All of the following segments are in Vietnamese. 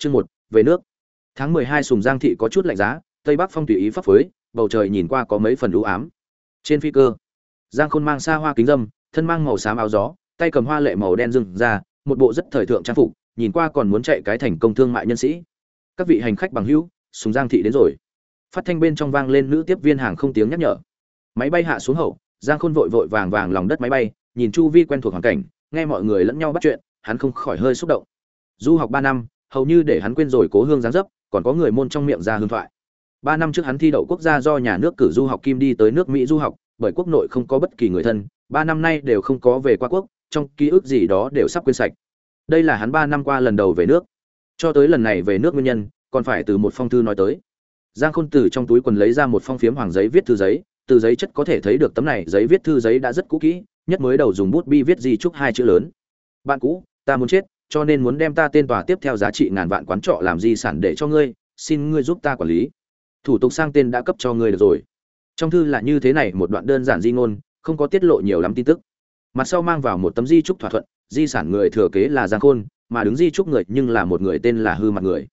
chương một, về nước. Tháng mười hai sùng giang thị có chút lạnh giá, tây bắc phong tùy ý phấp phới, bầu trời nhìn qua có mấy phần u ám. Trên phi cơ, giang khôn mang xa hoa kính dâm, thân mang màu xám áo gió, tay cầm hoa lệ màu đen rừng ra, một bộ rất thời thượng trang phục, nhìn qua còn muốn chạy cái thành công thương mại nhân sĩ. Các vị hành khách bằng hữu, sùng giang thị đến rồi. Phát thanh bên trong vang lên nữ tiếp viên hàng không tiếng nhắc nhở. Máy bay hạ xuống hậu, giang khôn vội vội vàng vàng lòng đất máy bay, nhìn chu vi quen thuộc hoàn cảnh, nghe mọi người lẫn nhau bắt chuyện, hắn không khỏi hơi xúc động. Du học ba năm hầu như để hắn quên rồi cố hương giáng dấp, còn có người môn trong miệng ra hương thoại. Ba năm trước hắn thi đậu quốc gia do nhà nước cử du học kim đi tới nước mỹ du học, bởi quốc nội không có bất kỳ người thân, ba năm nay đều không có về qua quốc, trong ký ức gì đó đều sắp quên sạch. Đây là hắn ba năm qua lần đầu về nước. Cho tới lần này về nước nguyên nhân, còn phải từ một phong thư nói tới. Giang khôn từ trong túi quần lấy ra một phong phiếm hoàng giấy viết thư giấy, từ giấy chất có thể thấy được tấm này giấy viết thư giấy đã rất cũ kỹ, nhất mới đầu dùng bút bi viết di chúc hai chữ lớn. Bạn cũ, ta muốn chết cho nên muốn đem ta tên tòa tiếp theo giá trị ngàn vạn quán trọ làm di sản để cho ngươi, xin ngươi giúp ta quản lý. Thủ tục sang tên đã cấp cho ngươi được rồi. Trong thư là như thế này, một đoạn đơn giản di ngôn, không có tiết lộ nhiều lắm tin tức. Mặt sau mang vào một tấm di trúc thỏa thuận, di sản người thừa kế là giang khôn, mà đứng di trúc người nhưng là một người tên là hư mặt người.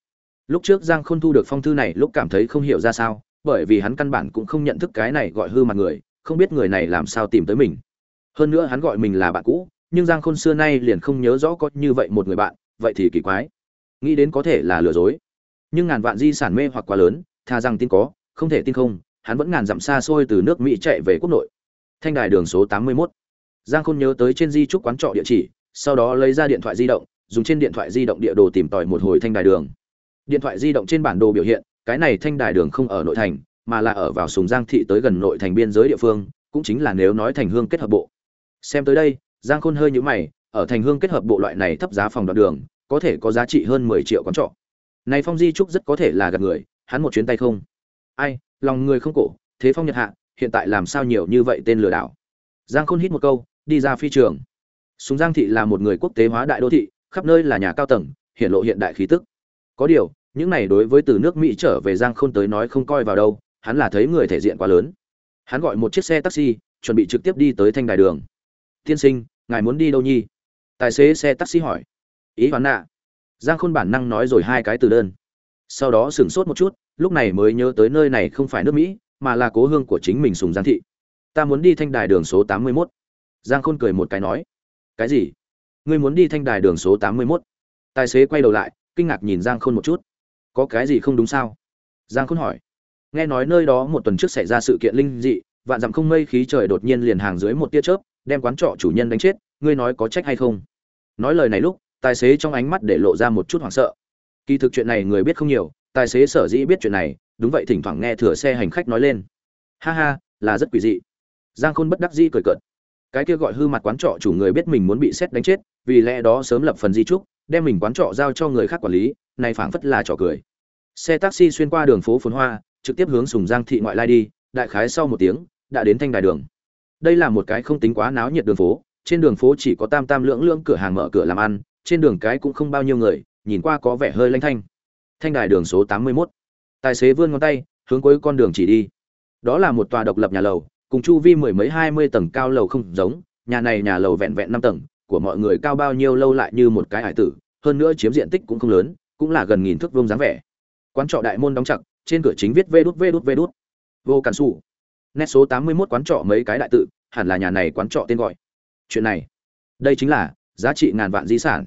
Lúc trước giang khôn thu được phong thư này, lúc cảm thấy không hiểu ra sao, bởi vì hắn căn bản cũng không nhận thức cái này gọi hư mặt người, không biết người này làm sao tìm tới mình. Hơn nữa hắn gọi mình là bạn cũ nhưng giang khôn xưa nay liền không nhớ rõ có như vậy một người bạn, vậy thì kỳ quái. Nghĩ đến có thể là lừa dối. Nhưng ngàn vạn di sản mê hoặc quá lớn, thà rằng tin có, không thể tin không, hắn vẫn ngàn dặm xa xôi từ nước mỹ chạy về quốc nội. Thanh đài đường số tám mươi 81. giang khôn nhớ tới trên di trúc quán trọ địa chỉ, sau đó lấy ra điện thoại di động, dùng trên điện thoại di động địa đồ tìm tòi một hồi thanh đài đường. Điện thoại di động trên bản đồ biểu hiện, cái này thanh đài đường không ở nội thành, mà là ở vào sùng giang thị tới gần nội thành biên giới địa phương, cũng chính là nếu nói thành hương kết hợp bộ. Xem tới đây giang khôn hơi nhíu mày, ở thành hương kết hợp bộ loại này thấp giá phòng đoạn đường, có thể có giá trị hơn mười triệu quán trọ. Này phong di trúc rất có thể là gạt người, hắn một chuyến tay không. Ai, lòng người không cổ, thế phong nhật hạ, hiện tại làm sao nhiều như vậy tên lừa đảo? Giang khôn hít một câu, đi ra phi trường. Súng giang thị là một người quốc tế hóa đại đô thị, khắp nơi là nhà cao tầng hiện lộ hiện đại khí tức. Có điều, những này đối với từ nước mỹ trở về giang khôn tới nói không coi vào đâu, hắn là thấy người thể diện quá lớn. Hắn gọi một chiếc xe taxi, chuẩn bị trực tiếp đi tới thanh đài đường tiên sinh, ngài muốn đi đâu nhi? Tài xế xe taxi hỏi. Ý hoán nạ. Giang khôn bản năng nói rồi hai cái từ đơn. Sau đó sửng sốt một chút, lúc này mới nhớ tới nơi này không phải nước mỹ, mà là cố hương của chính mình sùng giang thị. Ta muốn đi thanh đài đường số tám mươi mốt. Giang khôn cười một cái nói. Cái gì? Ngươi muốn đi thanh đài đường số tám mươi mốt? Tài xế quay đầu lại, kinh ngạc nhìn giang khôn một chút. Có cái gì không đúng sao? Giang khôn hỏi. Nghe nói nơi đó một tuần trước xảy ra sự kiện linh dị, vạn dặm không mây khí trời đột nhiên liền hàng dưới một tia chớp đem quán trọ chủ nhân đánh chết, ngươi nói có trách hay không? Nói lời này lúc, tài xế trong ánh mắt để lộ ra một chút hoảng sợ. Kỳ thực chuyện này người biết không nhiều, tài xế sở dĩ biết chuyện này, đúng vậy thỉnh thoảng nghe thừa xe hành khách nói lên. Ha ha, là rất quỷ dị. Giang khôn bất đắc dĩ cười cợt. Cái kia gọi hư mặt quán trọ chủ người biết mình muốn bị xét đánh chết, vì lẽ đó sớm lập phần di trúc, đem mình quán trọ giao cho người khác quản lý, này phảng phất là trò cười. Xe taxi xuyên qua đường phố phồn hoa, trực tiếp hướng sùng giang thị ngoại lai đi, đại khái sau một tiếng, đã đến thanh đài đường đây là một cái không tính quá náo nhiệt đường phố, trên đường phố chỉ có tam tam lưỡng lưỡng cửa hàng mở cửa làm ăn, trên đường cái cũng không bao nhiêu người, nhìn qua có vẻ hơi lanh thanh. Thanh đài đường số tám mươi 81. tài xế vươn ngón tay, hướng cuối con đường chỉ đi. Đó là một tòa độc lập nhà lầu, cùng chu vi mười mấy hai mươi tầng cao lầu không giống, nhà này nhà lầu vẹn vẹn năm tầng, của mọi người cao bao nhiêu lâu lại như một cái hải tử, hơn nữa chiếm diện tích cũng không lớn, cũng là gần nghìn thước vuông dáng vẻ. Quán trọ đại môn đóng chặt, trên cửa chính viết vê đút vê đút vê đút. Vô cản sủ nét số tám mươi 81 quán trọ mấy cái đại tự, hẳn là nhà này quán trọ tên gọi. Chuyện này, đây chính là giá trị ngàn vạn di sản.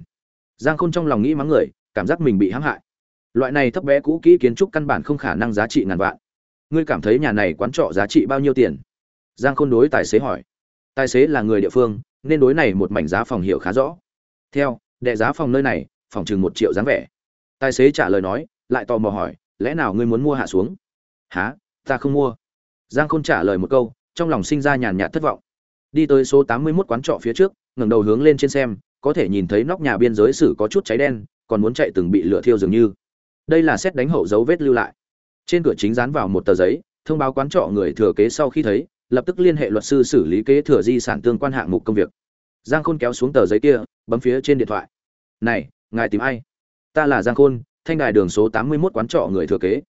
Giang khôn trong lòng nghĩ mắng người, cảm giác mình bị hãm hại. Loại này thấp bé cũ kỹ kiến trúc căn bản không khả năng giá trị ngàn vạn. Ngươi cảm thấy nhà này quán trọ giá trị bao nhiêu tiền? Giang khôn đối tài xế hỏi. Tài xế là người địa phương, nên đối này một mảnh giá phòng hiểu khá rõ. Theo, đệ giá phòng nơi này, phòng chừng một triệu dáng vẻ. Tài xế trả lời nói, lại tò mò hỏi, lẽ nào ngươi muốn mua hạ xuống? Hả? Ta không mua giang khôn trả lời một câu, trong lòng sinh ra nhàn nhạt thất vọng. Đi tới số 81 quán trọ phía trước, ngẩng đầu hướng lên trên xem, có thể nhìn thấy nóc nhà biên giới sử có chút cháy đen, còn muốn chạy từng bị lửa thiêu dường như. Đây là xét đánh hậu dấu vết lưu lại. Trên cửa chính dán vào một tờ giấy, thông báo quán trọ người thừa kế sau khi thấy, lập tức liên hệ luật sư xử lý kế thừa di sản tương quan hạng mục công việc. Giang khôn kéo xuống tờ giấy kia, bấm phía trên điện thoại. Này, ngài tìm ai? Ta là giang khôn, thanh đài đường số 81 quán trọ người thừa kế.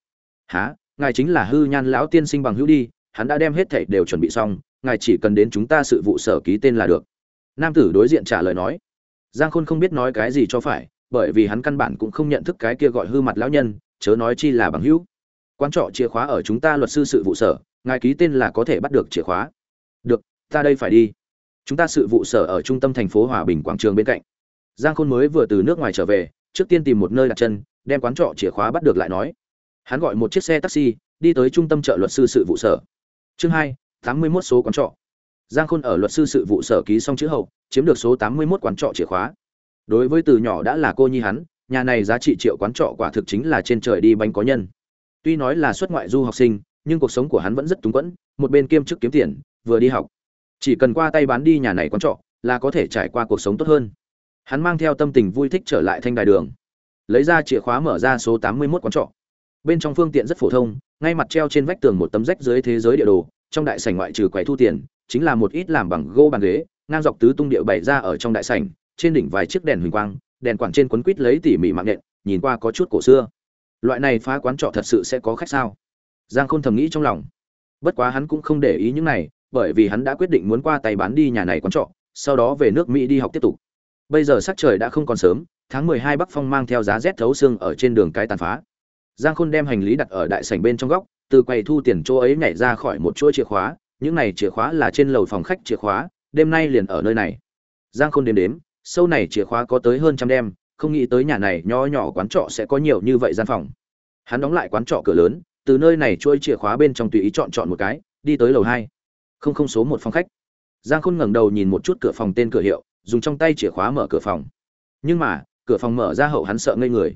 Hả? Ngài chính là hư nhan lão tiên sinh bằng hữu đi, hắn đã đem hết thảy đều chuẩn bị xong, ngài chỉ cần đến chúng ta sự vụ sở ký tên là được. Nam tử đối diện trả lời nói. Giang khôn không biết nói cái gì cho phải, bởi vì hắn căn bản cũng không nhận thức cái kia gọi hư mặt lão nhân, chớ nói chi là bằng hữu. Quán trọ chìa khóa ở chúng ta luật sư sự vụ sở, ngài ký tên là có thể bắt được chìa khóa. Được, ta đây phải đi. Chúng ta sự vụ sở ở trung tâm thành phố hòa bình quảng trường bên cạnh. Giang khôn mới vừa từ nước ngoài trở về, trước tiên tìm một nơi đặt chân, đem quán trọ chìa khóa bắt được lại nói hắn gọi một chiếc xe taxi, đi tới trung tâm chợ luật sư sự vụ sở. Chương hai, tám mươi mốt số quán trọ. Giang khôn ở luật sư sự vụ sở ký xong chữ hậu, chiếm được số tám mươi mốt quán trọ chìa khóa. Đối với từ nhỏ đã là cô nhi hắn, nhà này giá trị triệu quán trọ quả thực chính là trên trời đi bánh có nhân. Tuy nói là xuất ngoại du học sinh, nhưng cuộc sống của hắn vẫn rất túng quẫn, một bên kiêm chức kiếm tiền, vừa đi học. Chỉ cần qua tay bán đi nhà này quán trọ, là có thể trải qua cuộc sống tốt hơn. Hắn mang theo tâm tình vui thích trở lại thanh đài đường. Lấy ra chìa khóa mở ra số tám mươi mốt quán trọ bên trong phương tiện rất phổ thông, ngay mặt treo trên vách tường một tấm rách dưới thế giới địa đồ, trong đại sảnh ngoại trừ quầy thu tiền, chính là một ít làm bằng gỗ bàn ghế, ngang dọc tứ tung địa bày ra ở trong đại sảnh, trên đỉnh vài chiếc đèn huỳnh quang, đèn quảng trên quấn quít lấy tỉ mỉ mạng nện nhìn qua có chút cổ xưa. Loại này phá quán trọ thật sự sẽ có khách sao? Giang khôn thầm nghĩ trong lòng. Bất quá hắn cũng không để ý những này, bởi vì hắn đã quyết định muốn qua tay bán đi nhà này quán trọ, sau đó về nước mỹ đi học tiếp tục. Bây giờ sắc trời đã không còn sớm, tháng mười hai bắc phong mang theo giá rét thấu xương ở trên đường cái tàn phá giang khôn đem hành lý đặt ở đại sảnh bên trong góc, từ quầy thu tiền chỗ ấy nhảy ra khỏi một chuỗi chìa khóa, những này chìa khóa là trên lầu phòng khách chìa khóa, đêm nay liền ở nơi này. Giang khôn đếm đếm, sâu này chìa khóa có tới hơn trăm đêm không nghĩ tới nhà này nho nhỏ quán trọ sẽ có nhiều như vậy gian phòng. Hắn đóng lại quán trọ cửa lớn, từ nơi này chuỗi chìa khóa bên trong tùy ý chọn chọn một cái, đi tới lầu hai. Không không số một phòng khách. Giang khôn ngẩng đầu nhìn một chút cửa phòng tên cửa hiệu, dùng trong tay chìa khóa mở cửa phòng. Nhưng mà, cửa phòng mở ra hậu hắn sợ ngây người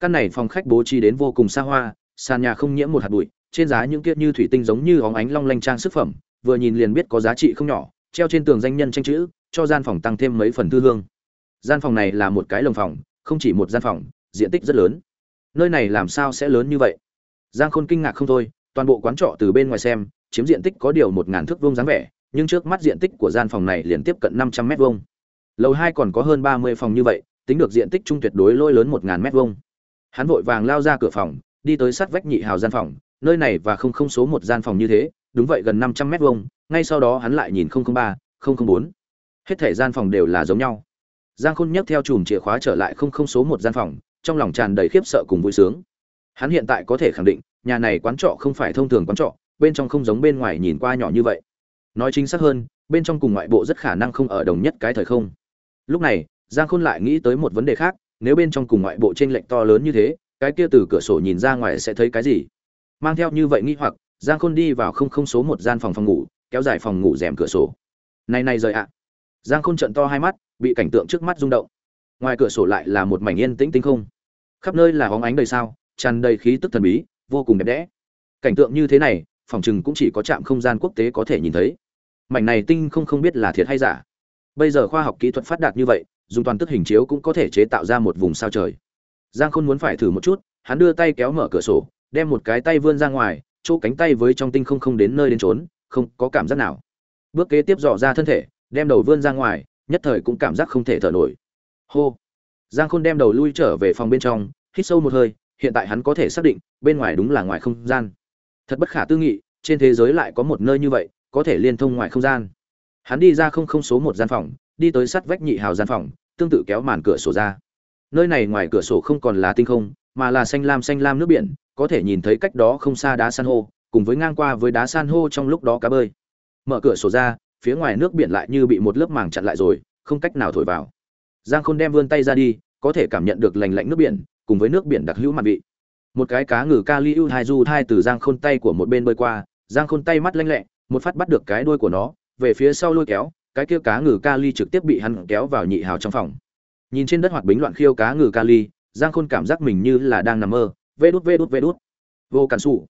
căn này phòng khách bố trí đến vô cùng xa hoa, sàn nhà không nhiễm một hạt bụi, trên giá những kiết như thủy tinh giống như óng ánh long lanh trang sức phẩm, vừa nhìn liền biết có giá trị không nhỏ, treo trên tường danh nhân tranh chữ, cho gian phòng tăng thêm mấy phần thư hương. Gian phòng này là một cái lồng phòng, không chỉ một gian phòng, diện tích rất lớn. Nơi này làm sao sẽ lớn như vậy? Giang khôn kinh ngạc không thôi, toàn bộ quán trọ từ bên ngoài xem, chiếm diện tích có điều một ngàn thước vuông dáng vẻ, nhưng trước mắt diện tích của gian phòng này liền tiếp cận năm trăm mét vuông. Lầu hai còn có hơn ba mươi phòng như vậy, tính được diện tích chung tuyệt đối lôi lớn một ngàn mét vuông hắn vội vàng lao ra cửa phòng, đi tới sát vách nhị hào gian phòng, nơi này và không không số một gian phòng như thế, đúng vậy gần năm trăm mét vuông, ngay sau đó hắn lại nhìn không không ba, không không bốn. Hết thể gian phòng đều là giống nhau. Giang khôn nhấc theo chùm chìa khóa trở lại không không số một gian phòng, trong lòng tràn đầy khiếp sợ cùng vui sướng. Hắn hiện tại có thể khẳng định, nhà này quán trọ không phải thông thường quán trọ, bên trong không giống bên ngoài nhìn qua nhỏ như vậy. Nói chính xác hơn, bên trong cùng ngoại bộ rất khả năng không ở đồng nhất cái thời không. Lúc này, giang khôn lại nghĩ tới một vấn đề khác nếu bên trong cùng ngoại bộ trên lệnh to lớn như thế, cái kia từ cửa sổ nhìn ra ngoài sẽ thấy cái gì? Mang theo như vậy nghĩ hoặc, giang khôn đi vào không không số một gian phòng phòng ngủ, kéo dài phòng ngủ rèm cửa sổ. Này này rời ạ. Giang khôn trận to hai mắt, bị cảnh tượng trước mắt rung động. Ngoài cửa sổ lại là một mảnh yên tĩnh tinh không. Khắp nơi là hóng ánh đầy sao, tràn đầy khí tức thần bí, vô cùng đẹp đẽ. Cảnh tượng như thế này, phòng chừng cũng chỉ có trạm không gian quốc tế có thể nhìn thấy. Mảnh này tinh không không biết là thiệt hay giả. Bây giờ khoa học kỹ thuật phát đạt như vậy dùng toàn tức hình chiếu cũng có thể chế tạo ra một vùng sao trời. Giang khôn muốn phải thử một chút, hắn đưa tay kéo mở cửa sổ, đem một cái tay vươn ra ngoài, chỗ cánh tay với trong tinh không không đến nơi đến trốn không có cảm giác nào. Bước kế tiếp dò ra thân thể, đem đầu vươn ra ngoài, nhất thời cũng cảm giác không thể thở nổi. Hô! Giang khôn đem đầu lui trở về phòng bên trong, hít sâu một hơi, hiện tại hắn có thể xác định, bên ngoài đúng là ngoài không gian. Thật bất khả tư nghị, trên thế giới lại có một nơi như vậy, có thể liên thông ngoài không gian. Hắn đi ra không không số một gian phòng, đi tới sát vách nhị hào gian phòng tương tự kéo màn cửa sổ ra. Nơi này ngoài cửa sổ không còn là tinh không, mà là xanh lam xanh lam nước biển, có thể nhìn thấy cách đó không xa đá san hô, cùng với ngang qua với đá san hô trong lúc đó cá bơi. Mở cửa sổ ra, phía ngoài nước biển lại như bị một lớp màng chặn lại rồi, không cách nào thổi vào. Giang khôn đem vươn tay ra đi, có thể cảm nhận được lành lạnh nước biển, cùng với nước biển đặc hữu mặt vị. Một cái cá ngừ kali hai du thai từ giang khôn tay của một bên bơi qua, giang khôn tay mắt lanh lẹ, một phát bắt được cái đuôi của nó, về phía sau lôi kéo cái kia cá ngừ kali trực tiếp bị hắn kéo vào nhị hào trong phòng. Nhìn trên đất hoạt bính loạn khiêu cá ngừ kali, giang khôn cảm giác mình như là đang nằm mơ. Vê đút vê đút vê đút. Vô cản Sủ.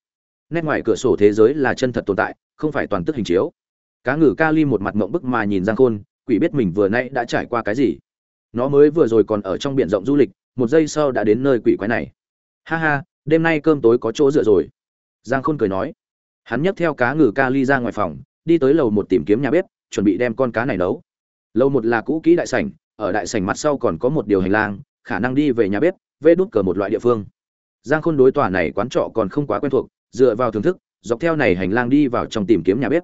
nét ngoài cửa sổ thế giới là chân thật tồn tại, không phải toàn tức hình chiếu. Cá ngừ kali một mặt mộng bức mà nhìn giang khôn, quỷ biết mình vừa nãy đã trải qua cái gì. Nó mới vừa rồi còn ở trong biển rộng du lịch, một giây sau đã đến nơi quỷ quái này. Ha ha, đêm nay cơm tối có chỗ dựa rồi. Giang khôn cười nói. Hắn nhấc theo cá ngừ kali ra ngoài phòng, đi tới lầu một tìm kiếm nhà bếp chuẩn bị đem con cá này nấu lâu một là cũ kỹ đại sảnh ở đại sảnh mặt sau còn có một điều hành lang khả năng đi về nhà bếp vê đút cờ một loại địa phương giang khôn đối tòa này quán trọ còn không quá quen thuộc dựa vào thưởng thức dọc theo này hành lang đi vào trong tìm kiếm nhà bếp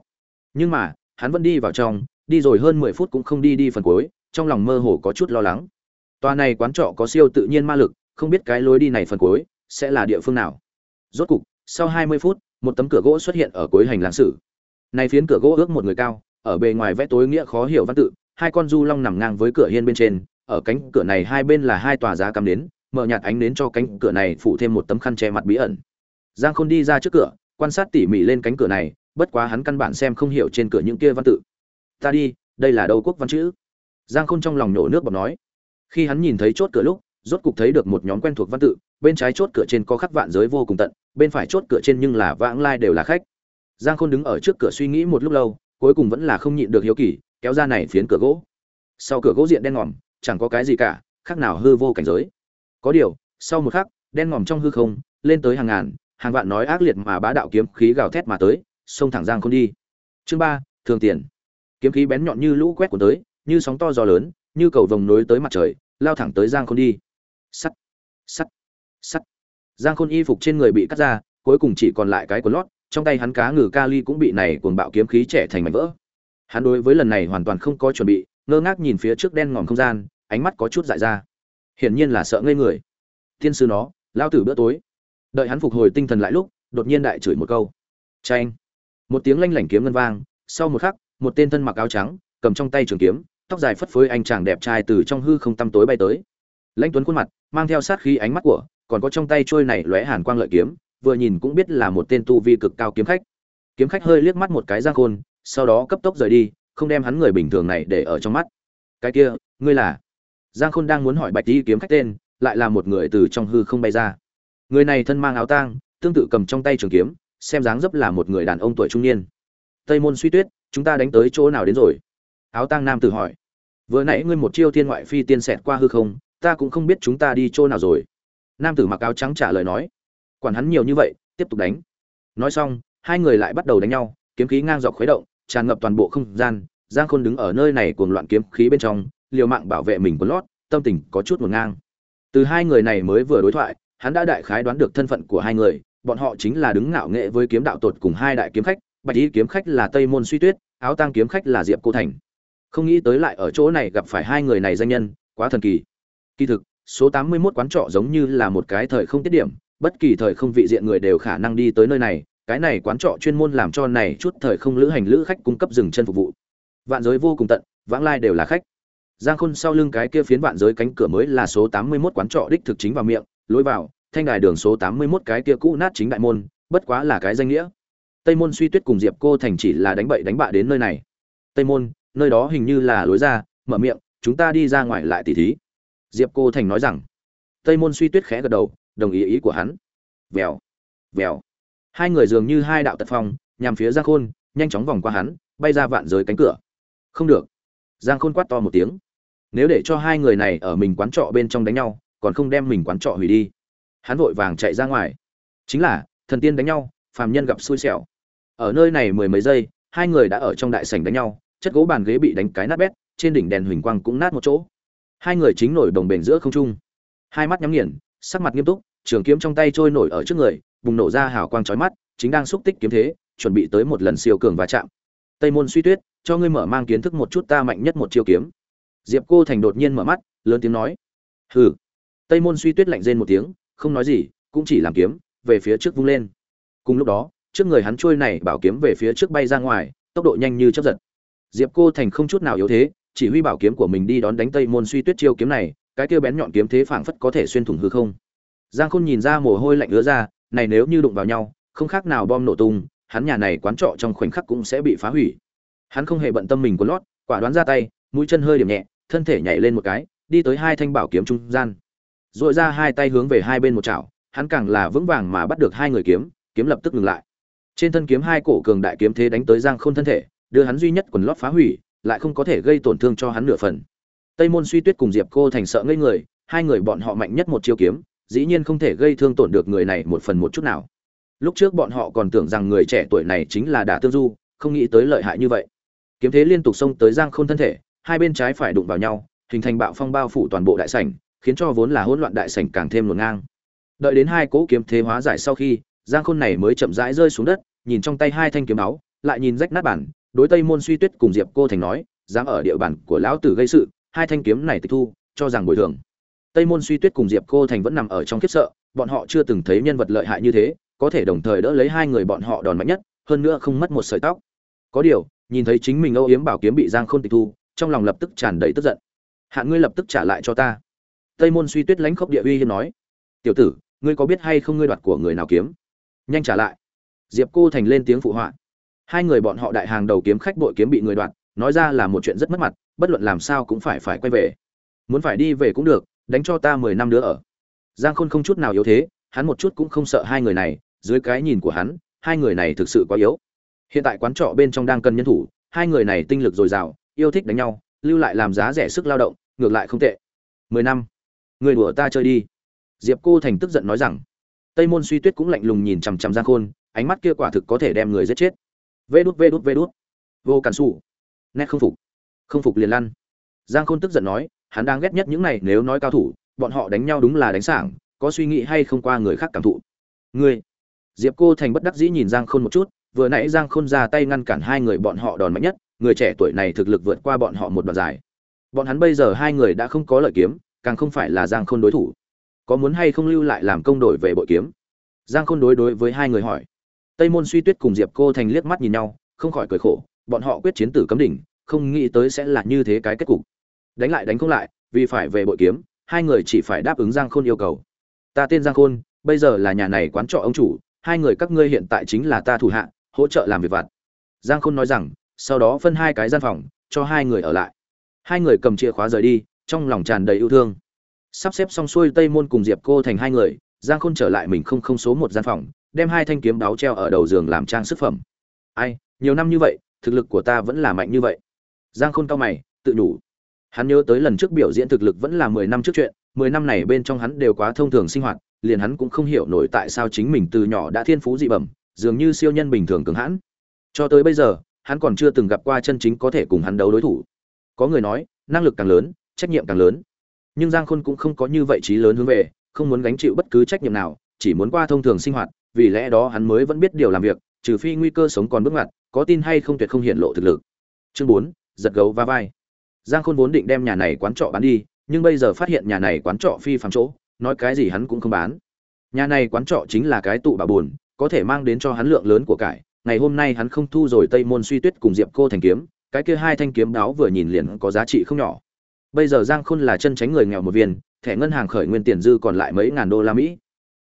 nhưng mà hắn vẫn đi vào trong đi rồi hơn mười phút cũng không đi đi phần cuối trong lòng mơ hồ có chút lo lắng Tòa này quán trọ có siêu tự nhiên ma lực, không biết cái lối đi này phần cuối sẽ là địa phương nào. Rốt cục, sau 20 phút, một tấm cửa gỗ xuất hiện ở cuối hành lang sử. Này phiến cửa gỗ ước một người cao, ở bề ngoài vẽ tối nghĩa khó hiểu văn tự, hai con du long nằm ngang với cửa hiên bên trên, ở cánh cửa này hai bên là hai tòa giá cắm nến, mở nhạt ánh nến cho cánh cửa này phủ thêm một tấm khăn che mặt bí ẩn. Giang Khôn đi ra trước cửa, quan sát tỉ mỉ lên cánh cửa này, bất quá hắn căn bản xem không hiểu trên cửa những kia văn tự. Ta đi, đây là đâu quốc văn chữ? Giang Khôn trong lòng nhổ nước bọt nói. Khi hắn nhìn thấy chốt cửa lúc, rốt cục thấy được một nhóm quen thuộc văn tự, bên trái chốt cửa trên có khắc vạn giới vô cùng tận, bên phải chốt cửa trên nhưng là vãng lai đều là khách. Giang Khôn đứng ở trước cửa suy nghĩ một lúc lâu, cuối cùng vẫn là không nhịn được hiếu kỳ, kéo ra này phiến cửa gỗ. Sau cửa gỗ diện đen ngòm, chẳng có cái gì cả, khác nào hư vô cảnh giới. Có điều, sau một khắc, đen ngòm trong hư không, lên tới hàng ngàn, hàng vạn nói ác liệt mà bá đạo kiếm khí gào thét mà tới, xông thẳng Giang Khôn đi. Chương ba, thường tiền. Kiếm khí bén nhọn như lũ quét cuốn tới, như sóng to gió lớn, như cầu vồng nối tới mặt trời, lao thẳng tới Giang Khôn đi. Sắt, sắt, sắt. Giang Khôn y phục trên người bị cắt ra, cuối cùng chỉ còn lại cái quần lót, trong tay hắn cá ngừ kali cũng bị này cuồng bạo kiếm khí trẻ thành mảnh vỡ. Hắn đối với lần này hoàn toàn không có chuẩn bị, ngơ ngác nhìn phía trước đen ngòm không gian, ánh mắt có chút dại ra. Hiển nhiên là sợ ngây người. Tiên sư nó, lao tử bữa tối. Đợi hắn phục hồi tinh thần lại lúc, đột nhiên đại chửi một câu. Chanh. Một tiếng lanh lảnh kiếm ngân vang, sau một khắc, một tên thân mặc áo trắng, cầm trong tay trường kiếm, tóc dài phất phới anh chàng đẹp trai từ trong hư không tăm tối bay tới. Lãnh Tuấn khuôn mặt, mang theo sát khí ánh mắt của, còn có trong tay trôi này lóe hàn quang lợi kiếm, vừa nhìn cũng biết là một tên tu vi cực cao kiếm khách. Kiếm khách hơi liếc mắt một cái Giang Khôn, sau đó cấp tốc rời đi, không đem hắn người bình thường này để ở trong mắt. Cái kia, ngươi là? Giang Khôn đang muốn hỏi Bạch tỷ kiếm khách tên, lại là một người từ trong hư không bay ra. Người này thân mang áo tang, tương tự cầm trong tay trường kiếm, xem dáng dấp là một người đàn ông tuổi trung niên. Tây môn Suy Tuyết, chúng ta đánh tới chỗ nào đến rồi? Áo tang nam tử hỏi. Vừa nãy ngươi một chiêu thiên ngoại phi tiên xẹt qua hư không, ta cũng không biết chúng ta đi chỗ nào rồi. Nam tử mặc áo trắng trả lời nói quản hắn nhiều như vậy, tiếp tục đánh. Nói xong, hai người lại bắt đầu đánh nhau, kiếm khí ngang dọc khuấy động, tràn ngập toàn bộ không gian. Giang khôn đứng ở nơi này cuồng loạn kiếm khí bên trong, liều mạng bảo vệ mình quần lót, tâm tình có chút ngổn ngang. Từ hai người này mới vừa đối thoại, hắn đã đại khái đoán được thân phận của hai người, bọn họ chính là đứng ngạo nghệ với kiếm đạo tột cùng hai đại kiếm khách, bạch y kiếm khách là tây môn suy tuyết, áo tang kiếm khách là diệp cô thành. Không nghĩ tới lại ở chỗ này gặp phải hai người này danh nhân, quá thần kỳ. Kỳ thực, số tám mươi 81 quán trọ giống như là một cái thời không tiết điểm bất kỳ thời không vị diện người đều khả năng đi tới nơi này, cái này quán trọ chuyên môn làm cho này chút thời không lữ hành lữ khách cung cấp dừng chân phục vụ. Vạn giới vô cùng tận, vãng lai đều là khách. Giang khôn sau lưng cái kia phiến vạn giới cánh cửa mới là số tám mươi 81 quán trọ đích thực chính vào miệng, lối vào, thanh đài đường số tám mươi 81 cái kia cũ nát chính đại môn, bất quá là cái danh nghĩa. Tây môn suy tuyết cùng diệp cô thành chỉ là đánh bậy đánh bạ đến nơi này. Tây môn, nơi đó hình như là lối ra, mở miệng, chúng ta đi ra ngoài lại tỉ thí. Diệp cô thành nói rằng. Tây môn suy tuyết khẽ gật đầu đồng ý ý của hắn. Vèo vèo. Hai người dường như hai đạo tật phong, nhằm phía giang khôn, nhanh chóng vòng qua hắn, bay ra vạn giới cánh cửa. Không được. Giang khôn quát to một tiếng. Nếu để cho hai người này ở mình quán trọ bên trong đánh nhau, còn không đem mình quán trọ hủy đi. Hắn vội vàng chạy ra ngoài. Chính là, thần tiên đánh nhau, phàm nhân gặp xui xẻo. Ở nơi này mười mấy giây, hai người đã ở trong đại sảnh đánh nhau, chất gỗ bàn ghế bị đánh cái nát bét, trên đỉnh đèn huỳnh quang cũng nát một chỗ. Hai người chính nổi đồng bền giữa không trung. Hai mắt nhắm nghiền sắc mặt nghiêm túc, trường kiếm trong tay trôi nổi ở trước người, bùng nổ ra hào quang chói mắt, chính đang xúc tích kiếm thế, chuẩn bị tới một lần siêu cường va chạm. Tây môn suy tuyết, cho ngươi mở mang kiến thức một chút ta mạnh nhất một chiêu kiếm. Diệp cô thành đột nhiên mở mắt, lớn tiếng nói. Hừ. Tây môn suy tuyết lạnh rên một tiếng, không nói gì, cũng chỉ làm kiếm, về phía trước vung lên. Cùng lúc đó, trước người hắn trôi này bảo kiếm về phía trước bay ra ngoài, tốc độ nhanh như chớp giật. Diệp cô thành không chút nào yếu thế, chỉ huy bảo kiếm của mình đi đón đánh tây môn suy tuyết chiêu kiếm này cái kia bén nhọn kiếm thế phảng phất có thể xuyên thủng hư không. Giang khôn nhìn ra mồ hôi lạnh ứa ra, này nếu như đụng vào nhau, không khác nào bom nổ tung, hắn nhà này quán trọ trong khoảnh khắc cũng sẽ bị phá hủy. Hắn không hề bận tâm mình của lót, quả đoán ra tay, mũi chân hơi điểm nhẹ, thân thể nhảy lên một cái, đi tới hai thanh bảo kiếm trung gian. Rồi ra hai tay hướng về hai bên một chảo, hắn càng là vững vàng mà bắt được hai người kiếm kiếm lập tức ngừng lại. Trên thân kiếm hai cổ cường đại kiếm thế đánh tới giang khôn thân thể, đưa hắn duy nhất quần lót phá hủy, lại không có thể gây tổn thương cho hắn nửa phần tây môn suy tuyết cùng diệp cô thành sợ ngây người, hai người bọn họ mạnh nhất một chiêu kiếm, dĩ nhiên không thể gây thương tổn được người này một phần một chút nào. Lúc trước bọn họ còn tưởng rằng người trẻ tuổi này chính là đả tương du, không nghĩ tới lợi hại như vậy. Kiếm thế liên tục xông tới giang khôn thân thể, hai bên trái phải đụng vào nhau, hình thành bạo phong bao phủ toàn bộ đại sảnh, khiến cho vốn là hỗn loạn đại sảnh càng thêm luồn ngang. Đợi đến hai cỗ kiếm thế hóa giải sau khi, giang khôn này mới chậm rãi rơi xuống đất, nhìn trong tay hai thanh kiếm áo, lại nhìn rách nát bản, đối tây môn suy tuyết cùng diệp cô thành nói, dám ở địa bàn của lão tử gây sự hai thanh kiếm này tịch thu, cho rằng bồi thường. Tây môn suy tuyết cùng diệp cô thành vẫn nằm ở trong khiếp sợ, bọn họ chưa từng thấy nhân vật lợi hại như thế, có thể đồng thời đỡ lấy hai người bọn họ đòn mạnh nhất, hơn nữa không mất một sợi tóc. Có điều, nhìn thấy chính mình âu yếm bảo kiếm bị giang khôn tịch thu, trong lòng lập tức tràn đầy tức giận. Hạn ngươi lập tức trả lại cho ta. Tây môn suy tuyết lãnh khốc địa uy hiếm nói. Tiểu tử, ngươi có biết hay không ngươi đoạt của người nào kiếm? Nhanh trả lại. Diệp cô thành lên tiếng phụ họa. Hai người bọn họ đại hàng đầu kiếm khách bội kiếm bị người đoạt, nói ra là một chuyện rất mất mặt bất luận làm sao cũng phải phải quay về. Muốn phải đi về cũng được, đánh cho ta mười năm nữa ở. Giang khôn không chút nào yếu thế, hắn một chút cũng không sợ hai người này, dưới cái nhìn của hắn, hai người này thực sự quá yếu. Hiện tại quán trọ bên trong đang cần nhân thủ, hai người này tinh lực dồi dào, yêu thích đánh nhau, lưu lại làm giá rẻ sức lao động, ngược lại không tệ. Mười năm. Người đùa ta chơi đi. Diệp cô thành tức giận nói rằng. Tây môn suy tuyết cũng lạnh lùng nhìn chằm chằm giang khôn, ánh mắt kia quả thực có thể đem người giết chết. Vê đút vê đút vê đút. Vô cản xù nét không phục không phục liền lăn. Giang khôn tức giận nói, hắn đang ghét nhất những này, nếu nói cao thủ, bọn họ đánh nhau đúng là đánh sảng, có suy nghĩ hay không qua người khác cảm thụ. Ngươi. Diệp cô thành bất đắc dĩ nhìn giang khôn một chút, vừa nãy giang khôn ra tay ngăn cản hai người bọn họ đòn mạnh nhất, người trẻ tuổi này thực lực vượt qua bọn họ một đoạn dài. Bọn hắn bây giờ hai người đã không có lợi kiếm, càng không phải là giang khôn đối thủ. Có muốn hay không lưu lại làm công đổi về bội kiếm? Giang khôn đối đối với hai người hỏi. Tây môn suy tuyết cùng diệp cô thành liếc mắt nhìn nhau, không khỏi cười khổ, bọn họ quyết chiến tử cấm đỉnh không nghĩ tới sẽ là như thế cái kết cục. Đánh lại đánh không lại, vì phải về bội kiếm, hai người chỉ phải đáp ứng giang khôn yêu cầu. Ta tên giang khôn, bây giờ là nhà này quán trọ ông chủ, hai người các ngươi hiện tại chính là ta thủ hạ, hỗ trợ làm việc vặt. Giang khôn nói rằng, sau đó phân hai cái gian phòng, cho hai người ở lại. Hai người cầm chìa khóa rời đi, trong lòng tràn đầy yêu thương. Sắp xếp xong xuôi tây môn cùng diệp cô thành hai người, giang khôn trở lại mình không không số một gian phòng, đem hai thanh kiếm đáo treo ở đầu giường làm trang sức phẩm. Ai, nhiều năm như vậy, thực lực của ta vẫn là mạnh như vậy giang khôn cao mày, tự đủ hắn nhớ tới lần trước biểu diễn thực lực vẫn là mười năm trước chuyện, mười năm này bên trong hắn đều quá thông thường sinh hoạt, liền hắn cũng không hiểu nổi tại sao chính mình từ nhỏ đã thiên phú dị bẩm, dường như siêu nhân bình thường cường hãn. Cho tới bây giờ, hắn còn chưa từng gặp qua chân chính có thể cùng hắn đấu đối thủ. Có người nói, năng lực càng lớn, trách nhiệm càng lớn. Nhưng giang khôn cũng không có như vậy trí lớn hướng về, không muốn gánh chịu bất cứ trách nhiệm nào, chỉ muốn qua thông thường sinh hoạt, vì lẽ đó hắn mới vẫn biết điều làm việc, trừ phi nguy cơ sống còn bước ngoặt, có tin hay không tuyệt không hiện lộ thực lực. Chương bốn giật gấu va vai. Giang khôn vốn định đem nhà này quán trọ bán đi, nhưng bây giờ phát hiện nhà này quán trọ phi phạm chỗ, nói cái gì hắn cũng không bán. Nhà này quán trọ chính là cái tụ bà buồn, có thể mang đến cho hắn lượng lớn của cải. Ngày hôm nay hắn không thu rồi tây môn suy tuyết cùng diệp cô thành kiếm, cái kia hai thanh kiếm đáo vừa nhìn liền có giá trị không nhỏ. Bây giờ giang khôn là chân tránh người nghèo một viên, thẻ ngân hàng khởi nguyên tiền dư còn lại mấy ngàn đô la mỹ.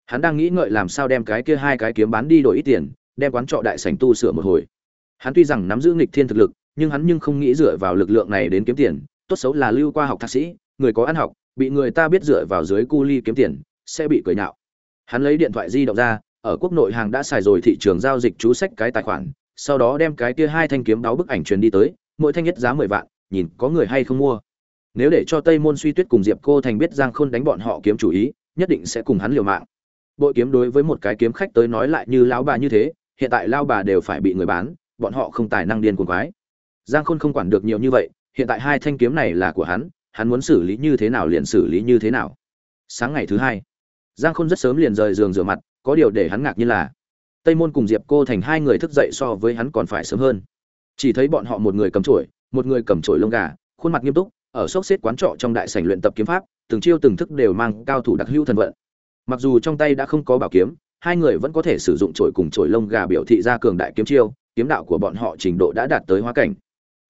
Hắn đang nghĩ ngợi làm sao đem cái kia hai cái kiếm bán đi đổi ít tiền, đem quán trọ đại sảnh tu sửa một hồi. Hắn tuy rằng nắm giữ nghịch thiên thực lực nhưng hắn nhưng không nghĩ dựa vào lực lượng này đến kiếm tiền. Tốt xấu là lưu qua học thạc sĩ, người có ăn học, bị người ta biết dựa vào dưới cu ly kiếm tiền, sẽ bị cười nhạo. Hắn lấy điện thoại di động ra, ở quốc nội hàng đã xài rồi thị trường giao dịch chú sách cái tài khoản, sau đó đem cái kia hai thanh kiếm đáo bức ảnh truyền đi tới, mỗi thanh nhất giá mười vạn, nhìn có người hay không mua. Nếu để cho tây môn suy tuyết cùng diệp cô thành biết giang khôn đánh bọn họ kiếm chủ ý, nhất định sẽ cùng hắn liều mạng. Bội kiếm đối với một cái kiếm khách tới nói lại như lão bà như thế, hiện tại lao bà đều phải bị người bán, bọn họ không tài năng điên cuồng quái giang khôn không quản được nhiều như vậy, hiện tại hai thanh kiếm này là của hắn hắn muốn xử lý như thế nào liền xử lý như thế nào. Sáng ngày thứ hai, giang khôn rất sớm liền rời giường rửa mặt, có điều để hắn ngạc như là, tây môn cùng diệp cô thành hai người thức dậy so với hắn còn phải sớm hơn. Chỉ thấy bọn họ một người cầm chổi, một người cầm chổi lông gà, khuôn mặt nghiêm túc, ở sốc xếp quán trọ trong đại sảnh luyện tập kiếm pháp, từng chiêu từng thức đều mang cao thủ đặc hữu thần vận. Mặc dù trong tay đã không có bảo kiếm, hai người vẫn có thể sử dụng chổi cùng chổi lông gà biểu thị ra cường đại kiếm chiêu, kiếm đạo của bọn họ trình độ đã đạt tới hóa cảnh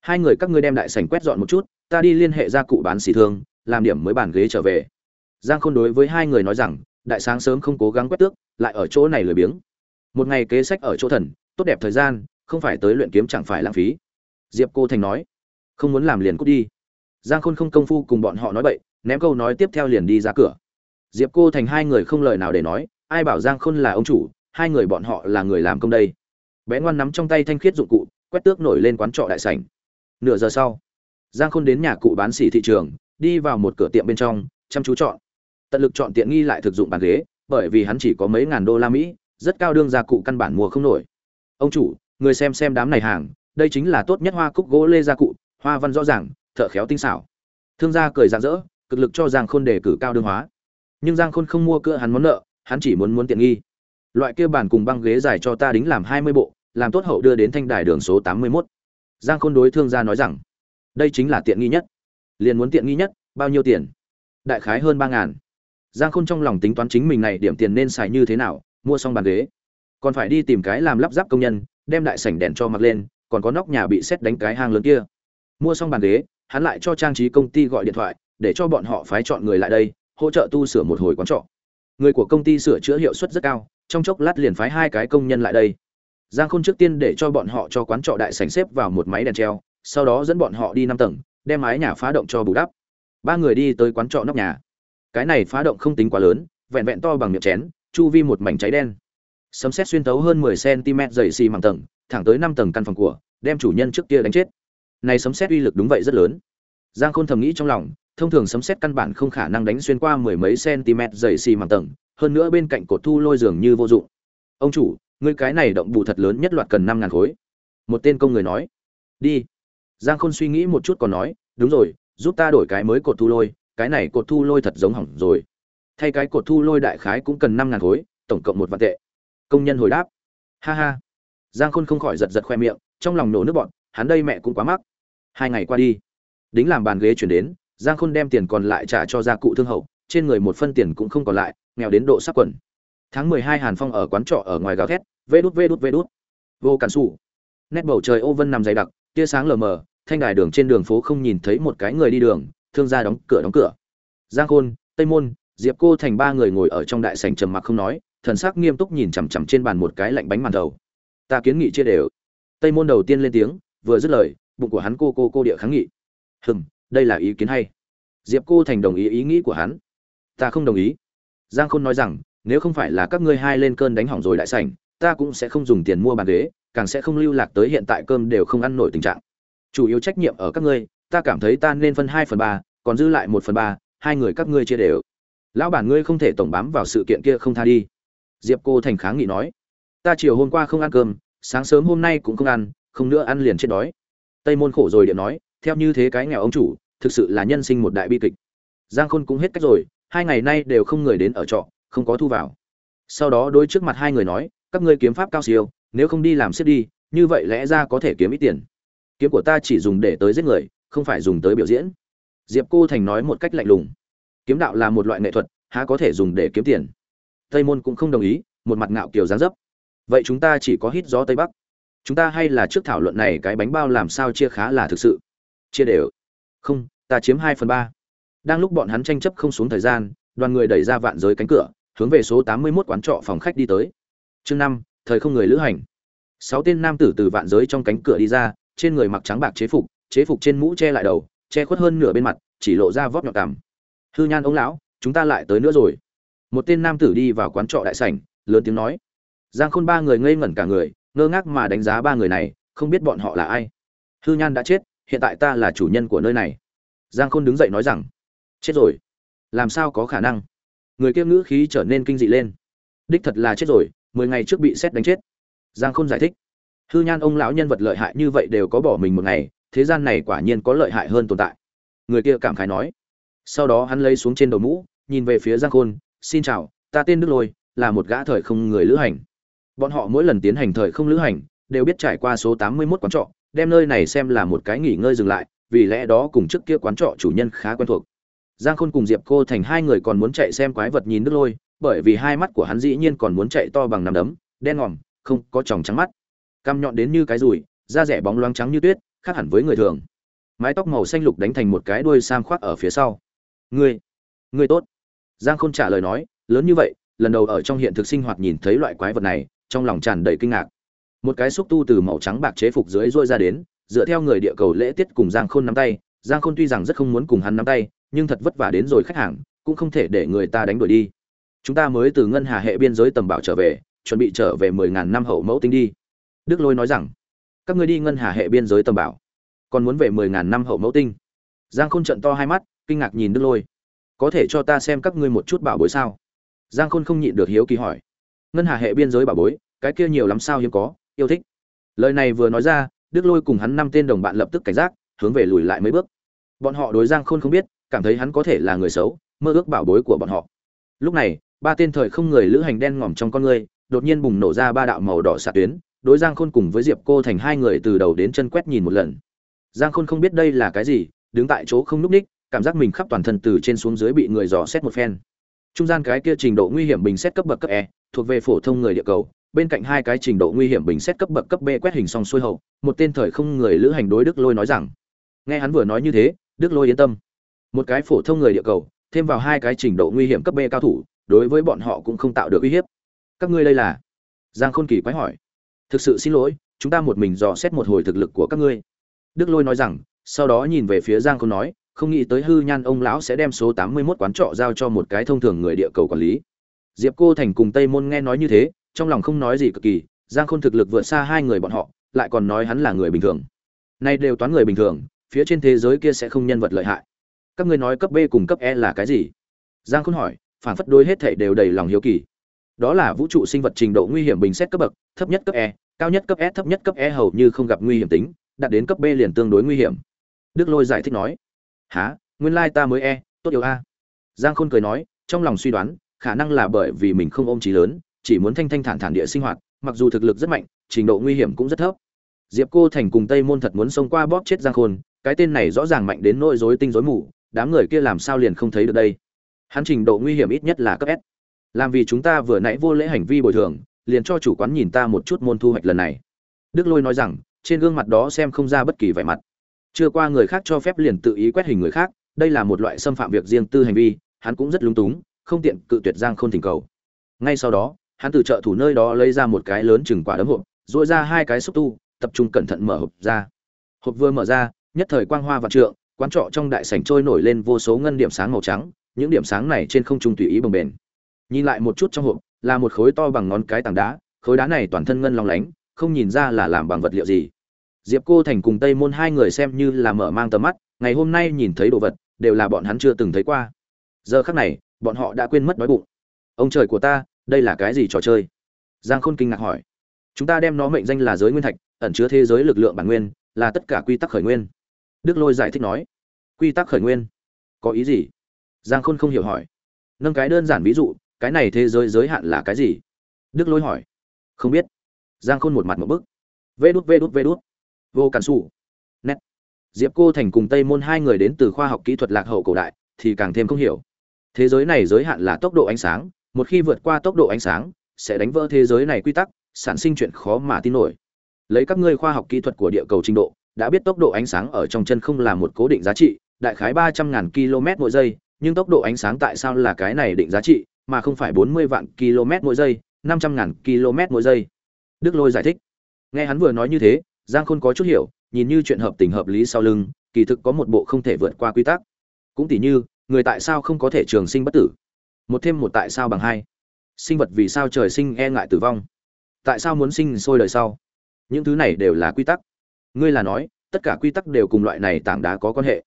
hai người các ngươi đem đại sảnh quét dọn một chút, ta đi liên hệ gia cụ bán xỉ thương, làm điểm mới bàn ghế trở về. Giang khôn đối với hai người nói rằng, đại sáng sớm không cố gắng quét tước, lại ở chỗ này lười biếng. Một ngày kế sách ở chỗ thần, tốt đẹp thời gian, không phải tới luyện kiếm chẳng phải lãng phí. Diệp cô thành nói, không muốn làm liền cút đi. Giang khôn không công phu cùng bọn họ nói bậy, ném câu nói tiếp theo liền đi ra cửa. Diệp cô thành hai người không lời nào để nói, ai bảo giang khôn là ông chủ, hai người bọn họ là người làm công đây. Bé ngoan nắm trong tay thanh khiết dụng cụ, quét tước nổi lên quán trọ đại sảnh nửa giờ sau, giang khôn đến nhà cụ bán xỉ thị trường, đi vào một cửa tiệm bên trong, chăm chú chọn. Tận lực chọn tiện nghi lại thực dụng bàn ghế, bởi vì hắn chỉ có mấy ngàn đô la mỹ, rất cao đương gia cụ căn bản mua không nổi. Ông chủ, người xem xem đám này hàng, đây chính là tốt nhất hoa cúc gỗ lê gia cụ, hoa văn rõ ràng, thợ khéo tinh xảo. Thương gia cười rạng rỡ, cực lực cho giang khôn đề cử cao đương hóa. Nhưng giang khôn không mua cửa hắn món nợ, hắn chỉ muốn muốn tiện nghi. Loại kia bàn cùng băng ghế dài cho ta đính làm hai mươi bộ, làm tốt hậu đưa đến thanh đài đường số tám mươi mốt giang khôn đối thương gia nói rằng, đây chính là tiện nghi nhất. Liền muốn tiện nghi nhất, bao nhiêu tiền? Đại khái hơn ba ngàn. Giang khôn trong lòng tính toán chính mình này điểm tiền nên xài như thế nào, mua xong bàn ghế. Còn phải đi tìm cái làm lắp ráp công nhân, đem đại sảnh đèn cho mặc lên, còn có nóc nhà bị xét đánh cái hang lớn kia. Mua xong bàn ghế, hắn lại cho trang trí công ty gọi điện thoại, để cho bọn họ phái chọn người lại đây, hỗ trợ tu sửa một hồi quán trọ. Người của công ty sửa chữa hiệu suất rất cao, trong chốc lát liền phái hai cái công nhân lại đây giang khôn trước tiên để cho bọn họ cho quán trọ đại sảnh xếp vào một máy đèn treo, sau đó dẫn bọn họ đi năm tầng, đem mái nhà phá động cho bù đắp. Ba người đi tới quán trọ nóc nhà. Cái này phá động không tính quá lớn, vẹn vẹn to bằng miệng chén, chu vi một mảnh cháy đen. Sấm sét xuyên tấu hơn 10 cm dày xì màng tầng, thẳng tới năm tầng căn phòng của, đem chủ nhân trước kia đánh chết. Này sấm sét uy lực đúng vậy rất lớn. Giang khôn thầm nghĩ trong lòng, thông thường sấm sét căn bản không khả năng đánh xuyên qua mười mấy cm dày xì màng tầng, hơn nữa bên cạnh cột thu lôi dường như vô dụng. Ông chủ ngươi cái này động bù thật lớn nhất loạt cần năm ngàn khối. Một tên công người nói. Đi. Giang khôn suy nghĩ một chút còn nói, đúng rồi, giúp ta đổi cái mới cột thu lôi, cái này cột thu lôi thật giống hỏng rồi. Thay cái cột thu lôi đại khái cũng cần năm ngàn khối, tổng cộng một vạn tệ. Công nhân hồi đáp. Ha ha. Giang khôn không khỏi giật giật khoe miệng, trong lòng nổ nước bọn hắn đây mẹ cũng quá mắc. Hai ngày qua đi, đính làm bàn ghế chuyển đến, giang khôn đem tiền còn lại trả cho gia cụ thương hậu, trên người một phân tiền cũng không còn lại, nghèo đến độ sắp quẩn tháng mười hai hàn phong ở quán trọ ở ngoài gào thét vê đút vê đút vê đút. Vô cản xù nét bầu trời ô vân nằm dày đặc, tia sáng lờ mờ, thanh đài đường trên đường phố không nhìn thấy một cái người đi đường, thương gia đóng cửa đóng cửa. Giang khôn, tây môn, diệp cô thành ba người ngồi ở trong đại sảnh trầm mặc không nói, thần sắc nghiêm túc nhìn chằm chằm trên bàn một cái lạnh bánh màn đầu ta kiến nghị chia đều. Tây môn đầu tiên lên tiếng, vừa dứt lời, bụng của hắn cô cô cô địa kháng nghị. Hừm, đây là ý kiến hay. Diệp cô thành đồng ý ý nghĩ của hắn. Ta không đồng ý. Giang khôn nói rằng, nếu không phải là các ngươi hai lên cơn đánh hỏng rồi đại sảnh ta cũng sẽ không dùng tiền mua bàn ghế, càng sẽ không lưu lạc tới hiện tại cơm đều không ăn nổi tình trạng. Chủ yếu trách nhiệm ở các ngươi, ta cảm thấy ta nên phân hai phần ba, còn dư lại một phần ba, hai người các ngươi chia đều. Lão bản ngươi không thể tổng bám vào sự kiện kia không tha đi. Diệp cô thành kháng nghị nói, ta chiều hôm qua không ăn cơm, sáng sớm hôm nay cũng không ăn, không nữa ăn liền chết đói. Tây môn khổ rồi điện nói, theo như thế cái nghèo ông chủ, thực sự là nhân sinh một đại bi kịch. Giang khôn cũng hết cách rồi, hai ngày nay đều không người đến ở trọ, không có thu vào. Sau đó đối trước mặt hai người nói các ngươi kiếm pháp cao siêu, nếu không đi làm xếp đi, như vậy lẽ ra có thể kiếm ít tiền. Kiếm của ta chỉ dùng để tới giết người, không phải dùng tới biểu diễn. Diệp cô thành nói một cách lạnh lùng. Kiếm đạo là một loại nghệ thuật, há có thể dùng để kiếm tiền? Tây môn cũng không đồng ý, một mặt ngạo kiều giáng dấp. Vậy chúng ta chỉ có hít gió tây bắc. Chúng ta hay là trước thảo luận này cái bánh bao làm sao chia khá là thực sự? Chia đều. Không, ta chiếm hai phần ba. Đang lúc bọn hắn tranh chấp không xuống thời gian, đoàn người đẩy ra vạn giới cánh cửa, hướng về số tám mươi 81 quán trọ phòng khách đi tới chương năm, thời không người lữ hành. Sáu tên nam tử từ vạn giới trong cánh cửa đi ra, trên người mặc trắng bạc chế phục chế phục trên mũ che lại đầu, che khuất hơn nửa bên mặt, chỉ lộ ra vóc nhọn cằm. Hư nhan ông lão, chúng ta lại tới nữa rồi. Một tên nam tử đi vào quán trọ đại sảnh, lớn tiếng nói. Giang khôn ba người ngây ngẩn cả người, ngơ ngác mà đánh giá ba người này, không biết bọn họ là ai. Hư nhan đã chết, hiện tại ta là chủ nhân của nơi này. Giang khôn đứng dậy nói rằng, chết rồi. Làm sao có khả năng? Người kia ngữ khí trở nên kinh dị lên. Đích thật là chết rồi mười ngày trước bị xét đánh chết. Giang khôn giải thích, hư nhan ông lão nhân vật lợi hại như vậy đều có bỏ mình một ngày, thế gian này quả nhiên có lợi hại hơn tồn tại. Người kia cảm khái nói. Sau đó hắn lấy xuống trên đầu mũ, nhìn về phía giang khôn, xin chào, ta tên đức lôi, là một gã thời không người lữ hành. Bọn họ mỗi lần tiến hành thời không lữ hành, đều biết trải qua số tám mươi 81 quán trọ, đem nơi này xem là một cái nghỉ ngơi dừng lại, vì lẽ đó cùng trước kia quán trọ chủ nhân khá quen thuộc. Giang khôn cùng diệp cô thành hai người còn muốn chạy xem quái vật nhìn đức lôi bởi vì hai mắt của hắn dĩ nhiên còn muốn chạy to bằng nằm đấm, đen ngòm, không có tròng trắng mắt. Căm nhọn đến như cái rùi, da rẻ bóng loáng trắng như tuyết, khác hẳn với người thường. Mái tóc màu xanh lục đánh thành một cái đuôi sam khoác ở phía sau. Ngươi ngươi tốt. Giang khôn trả lời nói, lớn như vậy, lần đầu ở trong hiện thực sinh hoạt nhìn thấy loại quái vật này, trong lòng tràn đầy kinh ngạc. Một cái xúc tu từ màu trắng bạc chế phục dưới rôi ra đến, dựa theo người địa cầu lễ tiết cùng giang khôn nắm tay. Giang khôn tuy rằng rất không muốn cùng hắn nắm tay, nhưng thật vất vả đến rồi khách hàng, cũng không thể để người ta đánh đuổi đi chúng ta mới từ ngân hà hệ biên giới tầm bảo trở về, chuẩn bị trở về mười ngàn năm hậu mẫu tinh đi. Đức lôi nói rằng, các ngươi đi ngân hà hệ biên giới tầm bảo, còn muốn về mười ngàn năm hậu mẫu tinh? Giang khôn trận to hai mắt, kinh ngạc nhìn đức lôi. Có thể cho ta xem các ngươi một chút bảo bối sao? Giang khôn không nhịn được hiếu kỳ hỏi. Ngân hà hệ biên giới bảo bối, cái kia nhiều lắm sao hiếm có, yêu thích. Lời này vừa nói ra, đức lôi cùng hắn năm tên đồng bạn lập tức cảnh giác, hướng về lùi lại mấy bước. Bọn họ đối giang khôn không biết, cảm thấy hắn có thể là người xấu, mơ ước bảo bối của bọn họ. Lúc này ba tên thời không người lữ hành đen ngòm trong con người, đột nhiên bùng nổ ra ba đạo màu đỏ xạ tuyến, đối giang khôn cùng với diệp cô thành hai người từ đầu đến chân quét nhìn một lần. Giang khôn không biết đây là cái gì, đứng tại chỗ không núp ních, cảm giác mình khắp toàn thân từ trên xuống dưới bị người dò xét một phen. Trung gian cái kia trình độ nguy hiểm bình xét cấp bậc cấp e thuộc về phổ thông người địa cầu, bên cạnh hai cái trình độ nguy hiểm bình xét cấp bậc cấp b quét hình xong xuôi hậu, một tên thời không người lữ hành đối đức lôi nói rằng, nghe hắn vừa nói như thế, đức lôi yên tâm. Một cái phổ thông người địa cầu, thêm vào hai cái trình độ nguy hiểm cấp b cao thủ đối với bọn họ cũng không tạo được uy hiếp. Các ngươi đây là? Giang khôn kỳ quái hỏi. Thực sự xin lỗi, chúng ta một mình dò xét một hồi thực lực của các ngươi. Đức lôi nói rằng, sau đó nhìn về phía giang khôn nói, không nghĩ tới hư nhan ông lão sẽ đem số tám mươi 81 quán trọ giao cho một cái thông thường người địa cầu quản lý. Diệp cô thành cùng tây môn nghe nói như thế, trong lòng không nói gì cực kỳ, giang khôn thực lực vượt xa hai người bọn họ, lại còn nói hắn là người bình thường. Nay đều toán người bình thường, phía trên thế giới kia sẽ không nhân vật lợi hại. Các ngươi nói cấp b cùng cấp e là cái gì? Giang khôn hỏi phản phất đối hết thể đều đầy lòng hiếu kỳ. Đó là vũ trụ sinh vật trình độ nguy hiểm bình xét cấp bậc, thấp nhất cấp e cao nhất cấp s, thấp nhất cấp e hầu như không gặp nguy hiểm tính, đạt đến cấp b liền tương đối nguy hiểm. Đức lôi giải thích nói há nguyên lai ta mới e tốt yếu a. Giang khôn cười nói, trong lòng suy đoán, khả năng là bởi vì mình không ôm trí lớn, chỉ muốn thanh thanh thản thản địa sinh hoạt, mặc dù thực lực rất mạnh, trình độ nguy hiểm cũng rất thấp. Diệp cô thành cùng tây môn thật muốn xông qua bóp chết giang khôn, cái tên này rõ ràng mạnh đến nỗi rối tinh rối mù, đám người kia làm sao liền không thấy được đây? Hắn trình độ nguy hiểm ít nhất là cấp s. Làm vì chúng ta vừa nãy vô lễ hành vi bồi thường, liền cho chủ quán nhìn ta một chút môn thu hoạch lần này. Đức lôi nói rằng, trên gương mặt đó xem không ra bất kỳ vẻ mặt. Chưa qua người khác cho phép liền tự ý quét hình người khác, đây là một loại xâm phạm việc riêng tư hành vi, hắn cũng rất lúng túng, không tiện cự tuyệt giang khôn thỉnh cầu. Ngay sau đó, hắn từ chợ thủ nơi đó lấy ra một cái lớn chừng quả đấm hộp dội ra hai cái xúc tu, tập trung cẩn thận mở hộp ra. Hộp vừa mở ra, nhất thời quang hoa và trượng, quán trọ trong đại sảnh trôi nổi lên vô số ngân điểm sáng màu trắng những điểm sáng này trên không trung tùy ý bồng bềnh. Nhìn lại một chút trong hộp, là một khối to bằng ngón cái tảng đá, khối đá này toàn thân ngân long lánh, không nhìn ra là làm bằng vật liệu gì. Diệp cô thành cùng tây môn hai người xem như là mở mang tầm mắt, ngày hôm nay nhìn thấy đồ vật, đều là bọn hắn chưa từng thấy qua. Giờ khắc này, bọn họ đã quên mất đói bụng. Ông trời của ta, đây là cái gì trò chơi? Giang khôn kinh ngạc hỏi. Chúng ta đem nó mệnh danh là giới nguyên thạch, ẩn chứa thế giới lực lượng bản nguyên, là tất cả quy tắc khởi nguyên. Đức lôi giải thích nói. Quy tắc khởi nguyên? Có ý gì? Giang khôn không hiểu hỏi. Nâng cái đơn giản ví dụ, cái này thế giới giới hạn là cái gì? Đức lôi hỏi. Không biết. Giang khôn một mặt một bức. Vê đút vê đút vê đút. Vô cản xù nét. Diệp cô thành cùng tây môn hai người đến từ khoa học kỹ thuật lạc hậu cổ đại, thì càng thêm không hiểu. Thế giới này giới hạn là tốc độ ánh sáng, một khi vượt qua tốc độ ánh sáng, sẽ đánh vỡ thế giới này quy tắc, sản sinh chuyện khó mà tin nổi. Lấy các ngươi khoa học kỹ thuật của địa cầu trình độ, đã biết tốc độ ánh sáng ở trong chân không là một cố định giá trị, đại khái ba trăm ngàn km mỗi giây nhưng tốc độ ánh sáng tại sao là cái này định giá trị, mà không phải bốn mươi vạn km mỗi giây, năm trăm ngàn km mỗi giây? Đức lôi giải thích. Nghe hắn vừa nói như thế, giang khôn có chút hiểu, nhìn như chuyện hợp tình hợp lý sau lưng, kỳ thực có một bộ không thể vượt qua quy tắc. Cũng tỉ như, người tại sao không có thể trường sinh bất tử? Một thêm một tại sao bằng hai? Sinh vật vì sao trời sinh e ngại tử vong? Tại sao muốn sinh sôi đời sau? Những thứ này đều là quy tắc. Ngươi là nói, tất cả quy tắc đều cùng loại này tảng đá có quan hệ.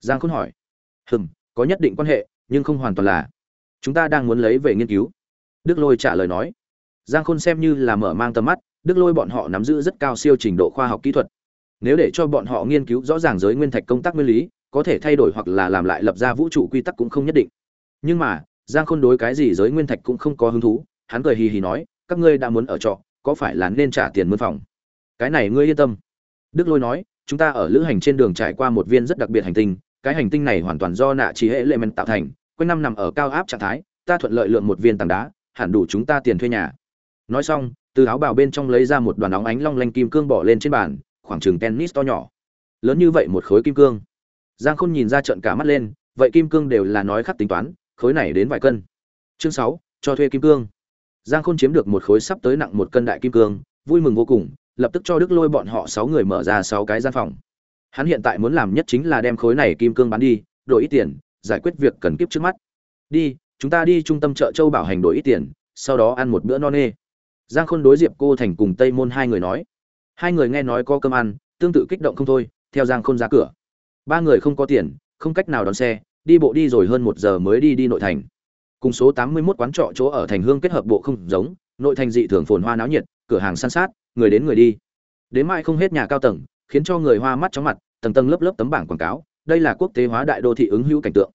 Giang khôn hỏi. Hừm có nhất định quan hệ, nhưng không hoàn toàn là. Chúng ta đang muốn lấy về nghiên cứu. Đức lôi trả lời nói. Giang khôn xem như là mở mang tầm mắt, đức lôi bọn họ nắm giữ rất cao siêu trình độ khoa học kỹ thuật. Nếu để cho bọn họ nghiên cứu rõ ràng giới nguyên thạch công tác nguyên lý, có thể thay đổi hoặc là làm lại lập ra vũ trụ quy tắc cũng không nhất định. Nhưng mà, giang khôn đối cái gì giới nguyên thạch cũng không có hứng thú, hắn cười hì hì nói, các ngươi đã muốn ở trọ, có phải là nên trả tiền mướn phòng? Cái này ngươi yên tâm. Đức lôi nói, chúng ta ở lữ hành trên đường trải qua một viên rất đặc biệt hành tinh cái hành tinh này hoàn toàn do nạ trí hệ lệ men tạo thành, quanh năm nằm ở cao áp trạng thái, ta thuận lợi lượng một viên tảng đá, hẳn đủ chúng ta tiền thuê nhà. Nói xong, từ áo bào bên trong lấy ra một đoàn óng ánh long lanh kim cương bỏ lên trên bàn, khoảng chừng tennis to nhỏ. Lớn như vậy một khối kim cương. Giang khôn nhìn ra trận cả mắt lên, vậy kim cương đều là nói khắc tính toán, khối này đến vài cân? Chương sáu, cho thuê kim cương. Giang khôn chiếm được một khối sắp tới nặng một cân đại kim cương, vui mừng vô cùng, lập tức cho đức lôi bọn họ sáu người mở ra sáu cái gian phòng hắn hiện tại muốn làm nhất chính là đem khối này kim cương bán đi, đổi ít tiền, giải quyết việc cần kiếp trước mắt. Đi, chúng ta đi trung tâm chợ châu bảo hành đổi ít tiền, sau đó ăn một bữa no nê. Giang khôn đối diệp cô thành cùng tây môn hai người nói. Hai người nghe nói có cơm ăn, tương tự kích động không thôi, theo giang khôn ra cửa. Ba người không có tiền, không cách nào đón xe, đi bộ đi rồi hơn một giờ mới đi đi nội thành. Cùng số tám mươi 81 quán trọ chỗ ở thành hương kết hợp bộ không giống, nội thành dị thường phồn hoa náo nhiệt, cửa hàng san sát, người đến người đi. Đến mai không hết nhà cao tầng khiến cho người hoa mắt chóng mặt, tầng tầng lớp lớp tấm bảng quảng cáo, đây là quốc tế hóa đại đô thị ứng hữu cảnh tượng.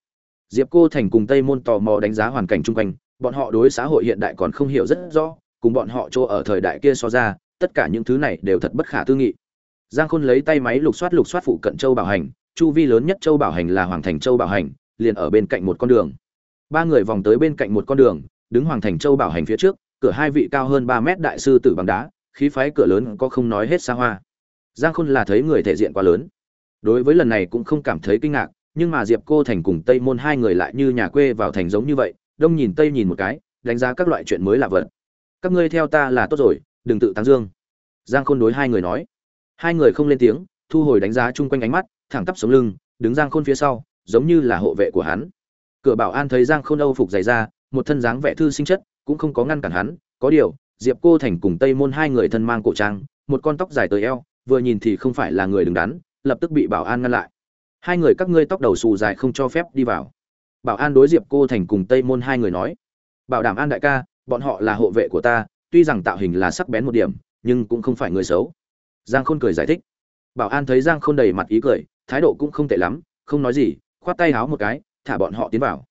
Diệp cô thành cùng tây môn tò mò đánh giá hoàn cảnh chung quanh, bọn họ đối xã hội hiện đại còn không hiểu rất rõ, cùng bọn họ chỗ ở thời đại kia so ra, tất cả những thứ này đều thật bất khả tư nghị. Giang khôn lấy tay máy lục soát lục soát phụ cận châu bảo hành, chu vi lớn nhất châu bảo hành là hoàng thành châu bảo hành, liền ở bên cạnh một con đường. Ba người vòng tới bên cạnh một con đường, đứng hoàng thành châu bảo hành phía trước, cửa hai vị cao hơn ba mét đại sư tử bằng đá, khí phái cửa lớn có không nói hết xa hoa giang khôn là thấy người thể diện quá lớn. Đối với lần này cũng không cảm thấy kinh ngạc, nhưng mà diệp cô thành cùng tây môn hai người lại như nhà quê vào thành giống như vậy, đông nhìn tây nhìn một cái, đánh giá các loại chuyện mới lạ vật. Các ngươi theo ta là tốt rồi, đừng tự tán dương. Giang khôn đối hai người nói. Hai người không lên tiếng, thu hồi đánh giá chung quanh ánh mắt, thẳng tắp sống lưng, đứng giang khôn phía sau, giống như là hộ vệ của hắn. Cửa bảo an thấy giang khôn âu phục dày ra một thân dáng vẻ thư sinh chất, cũng không có ngăn cản hắn. Có điều, diệp cô thành cùng tây môn hai người thân mang cổ trang, một con tóc dài tới eo vừa nhìn thì không phải là người đứng đắn, lập tức bị bảo an ngăn lại. Hai người các ngươi tóc đầu xù dài không cho phép đi vào. Bảo an đối diệp cô thành cùng tây môn hai người nói, bảo đảm an đại ca, bọn họ là hộ vệ của ta, tuy rằng tạo hình là sắc bén một điểm, nhưng cũng không phải người xấu. Giang khôn cười giải thích. Bảo an thấy giang khôn đầy mặt ý cười, thái độ cũng không tệ lắm, không nói gì, khoát tay háo một cái, thả bọn họ tiến vào.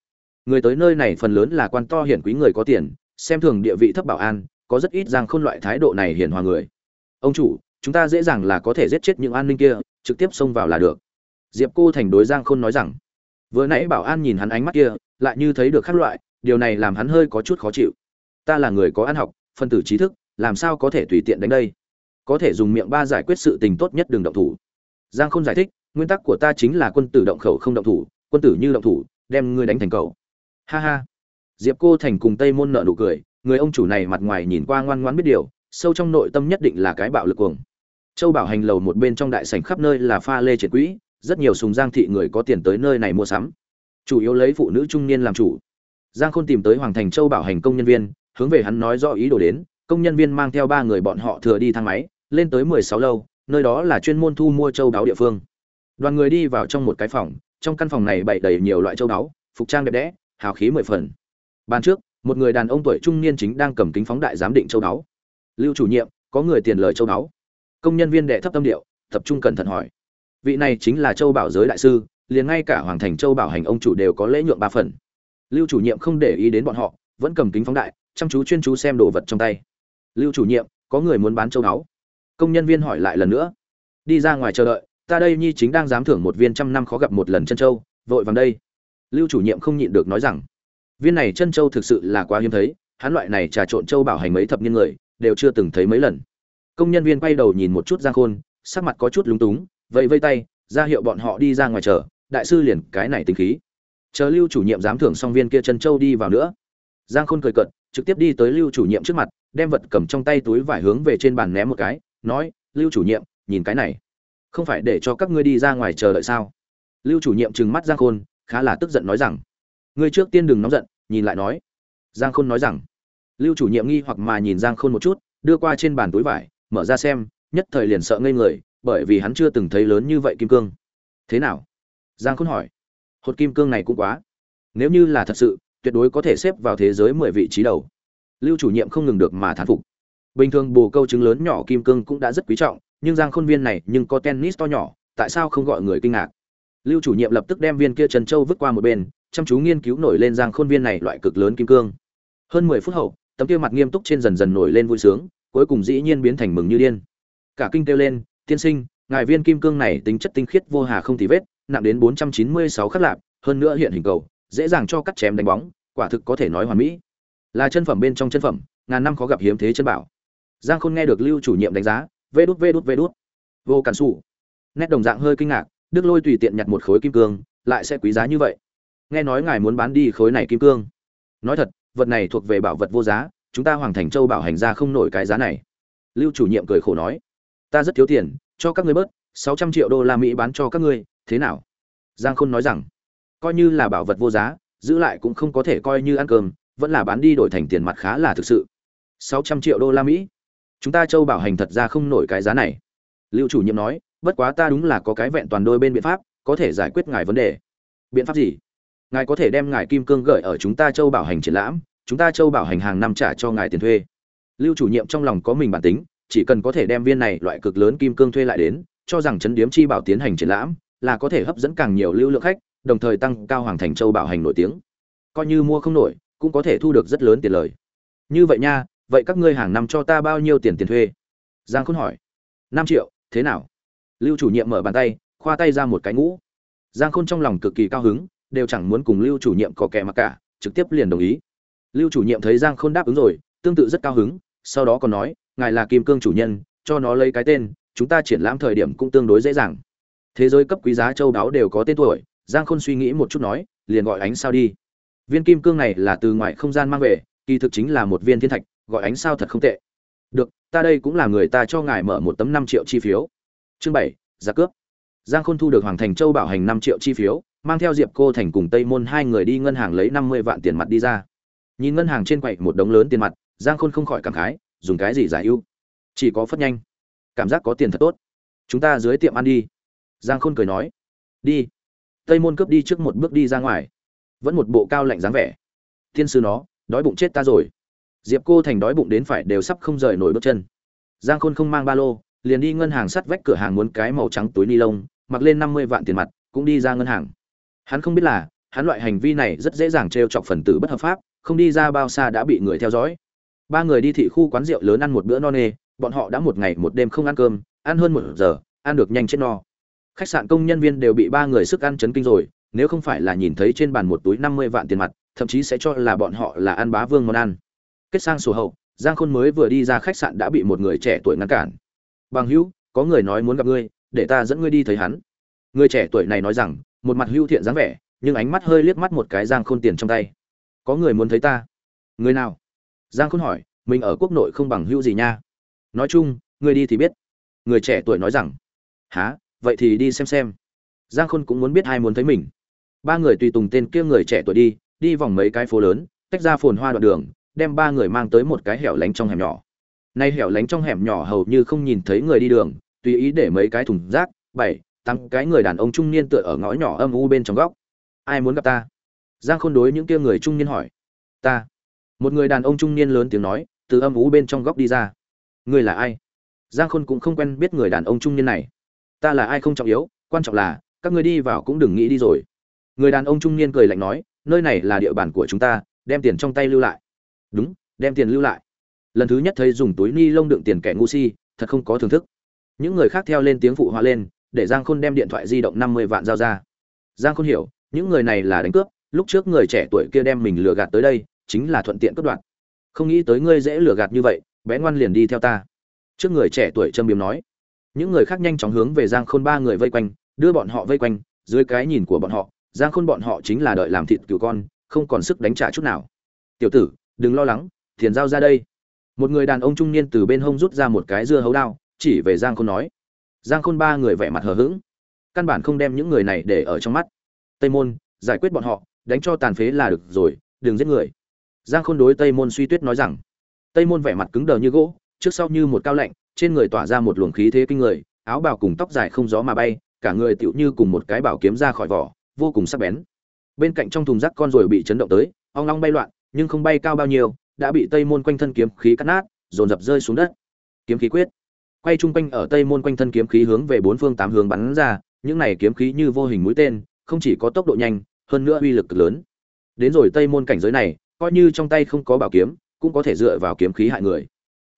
Người tới nơi này phần lớn là quan to hiển quý người có tiền, xem thường địa vị thấp bảo an, có rất ít giang khôn loại thái độ này hiển hòa người. Ông chủ chúng ta dễ dàng là có thể giết chết những an ninh kia, trực tiếp xông vào là được. Diệp cô thành đối giang khôn nói rằng, vừa nãy bảo an nhìn hắn ánh mắt kia, lại như thấy được khác loại, điều này làm hắn hơi có chút khó chịu. Ta là người có ăn học, phân tử trí thức, làm sao có thể tùy tiện đánh đây? Có thể dùng miệng ba giải quyết sự tình tốt nhất đừng động thủ. Giang khôn giải thích, nguyên tắc của ta chính là quân tử động khẩu không động thủ, quân tử như động thủ, đem ngươi đánh thành cầu ha ha. Diệp cô thành cùng tây môn nợ nụ cười, người ông chủ này mặt ngoài nhìn qua ngoan ngoãn biết điều, sâu trong nội tâm nhất định là cái bạo lực cuồng châu bảo hành lầu một bên trong đại sảnh khắp nơi là pha lê triệt quỹ, rất nhiều sùng giang thị người có tiền tới nơi này mua sắm. Chủ yếu lấy phụ nữ trung niên làm chủ. Giang khôn tìm tới hoàng thành châu bảo hành công nhân viên, hướng về hắn nói rõ ý đồ đến. Công nhân viên mang theo ba người bọn họ thừa đi thang máy, lên tới mười sáu lâu nơi đó là chuyên môn thu mua châu đáo địa phương. Đoàn người đi vào trong một cái phòng, trong căn phòng này bày đầy nhiều loại châu đáo, phục trang đẹp đẽ, hào khí mười phần. Ban trước, một người đàn ông tuổi trung niên chính đang cầm kính phóng đại giám định châu đáo. Lưu chủ nhiệm, có người tiền lời châu đáo công nhân viên đệ thấp tâm điệu, tập trung cẩn thận hỏi. Vị này chính là châu bảo giới đại sư, liền ngay cả hoàng thành châu bảo hành ông chủ đều có lễ nhượng ba phần. Lưu chủ nhiệm không để ý đến bọn họ, vẫn cầm kính phóng đại, chăm chú chuyên chú xem đồ vật trong tay. Lưu chủ nhiệm, có người muốn bán châu báu. Công nhân viên hỏi lại lần nữa. Đi ra ngoài chờ đợi, ta đây nhi chính đang dám thưởng một viên trăm năm khó gặp một lần chân châu, vội vàng đây. Lưu chủ nhiệm không nhịn được nói rằng, viên này chân châu thực sự là quá hiếm thấy, hắn loại này trà trộn châu bảo hành mấy thập niên người, đều chưa từng thấy mấy lần công nhân viên quay đầu nhìn một chút giang khôn, sắc mặt có chút lúng túng vậy vây tay, ra hiệu bọn họ đi ra ngoài chờ, đại sư liền cái này tính khí. Chờ lưu chủ nhiệm giám thưởng xong viên kia trân châu đi vào nữa. Giang khôn cười cận trực tiếp đi tới lưu chủ nhiệm trước mặt, đem vật cầm trong tay túi vải hướng về trên bàn ném một cái, nói, lưu chủ nhiệm, nhìn cái này. Không phải để cho các ngươi đi ra ngoài chờ đợi sao? Lưu chủ nhiệm trừng mắt giang khôn, khá là tức giận nói rằng, ngươi trước tiên đừng nóng giận, nhìn lại nói. Giang khôn nói rằng, lưu chủ nhiệm nghi hoặc mà nhìn giang khôn một chút, đưa qua trên bàn túi vải mở ra xem, nhất thời liền sợ ngây người, bởi vì hắn chưa từng thấy lớn như vậy kim cương. Thế nào? Giang khôn hỏi. Hột kim cương này cũng quá. Nếu như là thật sự, tuyệt đối có thể xếp vào thế giới mười vị trí đầu. Lưu chủ nhiệm không ngừng được mà thán phục. Bình thường bồ câu trứng lớn nhỏ kim cương cũng đã rất quý trọng, nhưng giang khôn viên này nhưng có tennis to nhỏ, tại sao không gọi người kinh ngạc? Lưu chủ nhiệm lập tức đem viên kia trần châu vứt qua một bên, chăm chú nghiên cứu nổi lên giang khôn viên này loại cực lớn kim cương. Hơn mười phút hậu, tấm kia mặt nghiêm túc trên dần dần nổi lên vui sướng cuối cùng dĩ nhiên biến thành mừng như điên. Cả kinh kêu lên, tiên sinh, ngài viên kim cương này tính chất tinh khiết vô hà không tì vết, nặng đến bốn trăm chín mươi sáu khắc lạp, hơn nữa hiện hình cầu, dễ dàng cho cắt chém đánh bóng, quả thực có thể nói hoàn mỹ. Là chân phẩm bên trong chân phẩm, ngàn năm khó gặp hiếm thế chân bảo. Giang khôn nghe được lưu chủ nhiệm đánh giá, vê đút vê đút vê đút. Vô cản xù nét đồng dạng hơi kinh ngạc, đức lôi tùy tiện nhặt một khối kim cương, lại sẽ quý giá như vậy. Nghe nói ngài muốn bán đi khối này kim cương. Nói thật, vật này thuộc về bảo vật vô giá chúng ta hoàng thành châu bảo hành ra không nổi cái giá này. Lưu chủ nhiệm cười khổ nói, ta rất thiếu tiền, cho các ngươi bớt, sáu trăm triệu đô la mỹ bán cho các ngươi, thế nào? Giang khôn nói rằng, coi như là bảo vật vô giá, giữ lại cũng không có thể coi như ăn cơm, vẫn là bán đi đổi thành tiền mặt khá là thực sự. Sáu trăm triệu đô la mỹ. Chúng ta châu bảo hành thật ra không nổi cái giá này. Lưu chủ nhiệm nói, bất quá ta đúng là có cái vẹn toàn đôi bên biện pháp, có thể giải quyết ngài vấn đề. Biện pháp gì? Ngài có thể đem ngài kim cương gửi ở chúng ta châu bảo hành triển lãm chúng ta châu bảo hành hàng năm trả cho ngài tiền thuê. Lưu chủ nhiệm trong lòng có mình bản tính, chỉ cần có thể đem viên này loại cực lớn kim cương thuê lại đến, cho rằng chấn điếm chi bảo tiến hành triển lãm, là có thể hấp dẫn càng nhiều lưu lượng khách, đồng thời tăng cao hoàng thành châu bảo hành nổi tiếng. Coi như mua không nổi, cũng có thể thu được rất lớn tiền lời. Như vậy nha, vậy các ngươi hàng năm cho ta bao nhiêu tiền tiền thuê? Giang khôn hỏi. Năm triệu, thế nào? Lưu chủ nhiệm mở bàn tay, khoa tay ra một cái ngũ. Giang khôn trong lòng cực kỳ cao hứng, đều chẳng muốn cùng lưu chủ nhiệm có kẻ mặc cả, trực tiếp liền đồng ý lưu chủ nhiệm thấy giang khôn đáp ứng rồi, tương tự rất cao hứng, sau đó còn nói, ngài là kim cương chủ nhân, cho nó lấy cái tên, chúng ta triển lãm thời điểm cũng tương đối dễ dàng. Thế giới cấp quý giá châu đáo đều có tên tuổi, giang khôn suy nghĩ một chút nói, liền gọi ánh sao đi. Viên kim cương này là từ ngoài không gian mang về, kỳ thực chính là một viên thiên thạch, gọi ánh sao thật không tệ. Được, ta đây cũng là người ta cho ngài mở một tấm năm triệu chi phiếu. Chương bảy giá cướp. Giang khôn thu được hoàng thành châu bảo hành năm triệu chi phiếu, mang theo diệp cô thành cùng tây môn hai người đi ngân hàng lấy năm mươi vạn tiền mặt đi ra nhìn ngân hàng trên quậy một đống lớn tiền mặt, giang khôn không khỏi cảm khái, dùng cái gì giải ưu? Chỉ có phất nhanh. Cảm giác có tiền thật tốt. Chúng ta dưới tiệm ăn đi. Giang khôn cười nói. Đi. Tây môn cướp đi trước một bước đi ra ngoài. Vẫn một bộ cao lạnh dáng vẻ. Thiên sư nó, đói bụng chết ta rồi. Diệp cô thành đói bụng đến phải đều sắp không rời nổi bước chân. Giang khôn không mang ba lô, liền đi ngân hàng sắt vách cửa hàng muốn cái màu trắng túi ni lông, mặc lên năm mươi vạn tiền mặt, cũng đi ra ngân hàng. Hắn không biết là, hắn loại hành vi này rất dễ dàng t chọc phần tử bất hợp pháp không đi ra bao xa đã bị người theo dõi. Ba người đi thị khu quán rượu lớn ăn một bữa no nê, bọn họ đã một ngày một đêm không ăn cơm, ăn hơn một giờ, ăn được nhanh chết no. Khách sạn công nhân viên đều bị ba người sức ăn chấn kinh rồi, nếu không phải là nhìn thấy trên bàn một túi năm mươi vạn tiền mặt, thậm chí sẽ cho là bọn họ là ăn bá vương món ăn. Kết sang sổ hậu, giang khôn mới vừa đi ra khách sạn đã bị một người trẻ tuổi ngăn cản. Bằng hữu, có người nói muốn gặp ngươi, để ta dẫn ngươi đi thấy hắn. Người trẻ tuổi này nói rằng, một mặt hữu thiện dáng vẻ, nhưng ánh mắt hơi liếc mắt một cái giang khôn tiền trong tay có người muốn thấy ta? Người nào? Giang khôn hỏi, mình ở quốc nội không bằng hữu gì nha. Nói chung, người đi thì biết. Người trẻ tuổi nói rằng há vậy thì đi xem xem. Giang khôn cũng muốn biết ai muốn thấy mình. Ba người tùy tùng tên kia người trẻ tuổi đi đi vòng mấy cái phố lớn, tách ra phồn hoa đoạn đường, đem ba người mang tới một cái hẻo lánh trong hẻm nhỏ. Nay hẻo lánh trong hẻm nhỏ hầu như không nhìn thấy người đi đường, tùy ý để mấy cái thùng rác, bảy, tám cái người đàn ông trung niên tựa ở ngõ nhỏ âm u bên trong góc. Ai muốn gặp ta? Giang khôn đối những kia người trung niên hỏi. Ta. Một người đàn ông trung niên lớn tiếng nói, từ âm u bên trong góc đi ra. Người là ai? Giang khôn cũng không quen biết người đàn ông trung niên này. Ta là ai không trọng yếu, quan trọng là, các ngươi đi vào cũng đừng nghĩ đi rồi. Người đàn ông trung niên cười lạnh nói, nơi này là địa bàn của chúng ta, đem tiền trong tay lưu lại. Đúng, đem tiền lưu lại. Lần thứ nhất thấy dùng túi ni lông đựng tiền kẻ ngu si, thật không có thưởng thức. Những người khác theo lên tiếng phụ họa lên, để giang khôn đem điện thoại di động năm mươi vạn giao ra. Giang khôn hiểu, những người này là đánh cướp lúc trước người trẻ tuổi kia đem mình lừa gạt tới đây, chính là thuận tiện cất đoạn không nghĩ tới ngươi dễ lừa gạt như vậy, bé ngoan liền đi theo ta. Trước người trẻ tuổi châm biếm nói. Những người khác nhanh chóng hướng về giang khôn ba người vây quanh, đưa bọn họ vây quanh, dưới cái nhìn của bọn họ, giang khôn bọn họ chính là đợi làm thịt cừu con, không còn sức đánh trả chút nào. Tiểu tử, đừng lo lắng, tiền giao ra đây. Một người đàn ông trung niên từ bên hông rút ra một cái dưa hấu đao, chỉ về giang khôn nói. Giang khôn ba người vẻ mặt hờ hững. Căn bản không đem những người này để ở trong mắt. Tây môn, giải quyết bọn họ đánh cho tàn phế là được rồi, đừng giết người. Giang khôn đối tây môn suy tuyết nói rằng, tây môn vẻ mặt cứng đờ như gỗ, trước sau như một cao lạnh, trên người tỏa ra một luồng khí thế kinh người, áo bào cùng tóc dài không gió mà bay, cả người tựu như cùng một cái bảo kiếm ra khỏi vỏ, vô cùng sắc bén. Bên cạnh trong thùng rác con rồi bị chấn động tới, ong long bay loạn, nhưng không bay cao bao nhiêu, đã bị tây môn quanh thân kiếm khí cắt nát, dồn dập rơi xuống đất. Kiếm khí quyết. Quay trung quanh ở tây môn quanh thân kiếm khí hướng về bốn phương tám hướng bắn ra, những này kiếm khí như vô hình mũi tên, không chỉ có tốc độ nhanh hơn nữa uy lực cực lớn. Đến rồi tây môn cảnh giới này, coi như trong tay không có bảo kiếm, cũng có thể dựa vào kiếm khí hại người.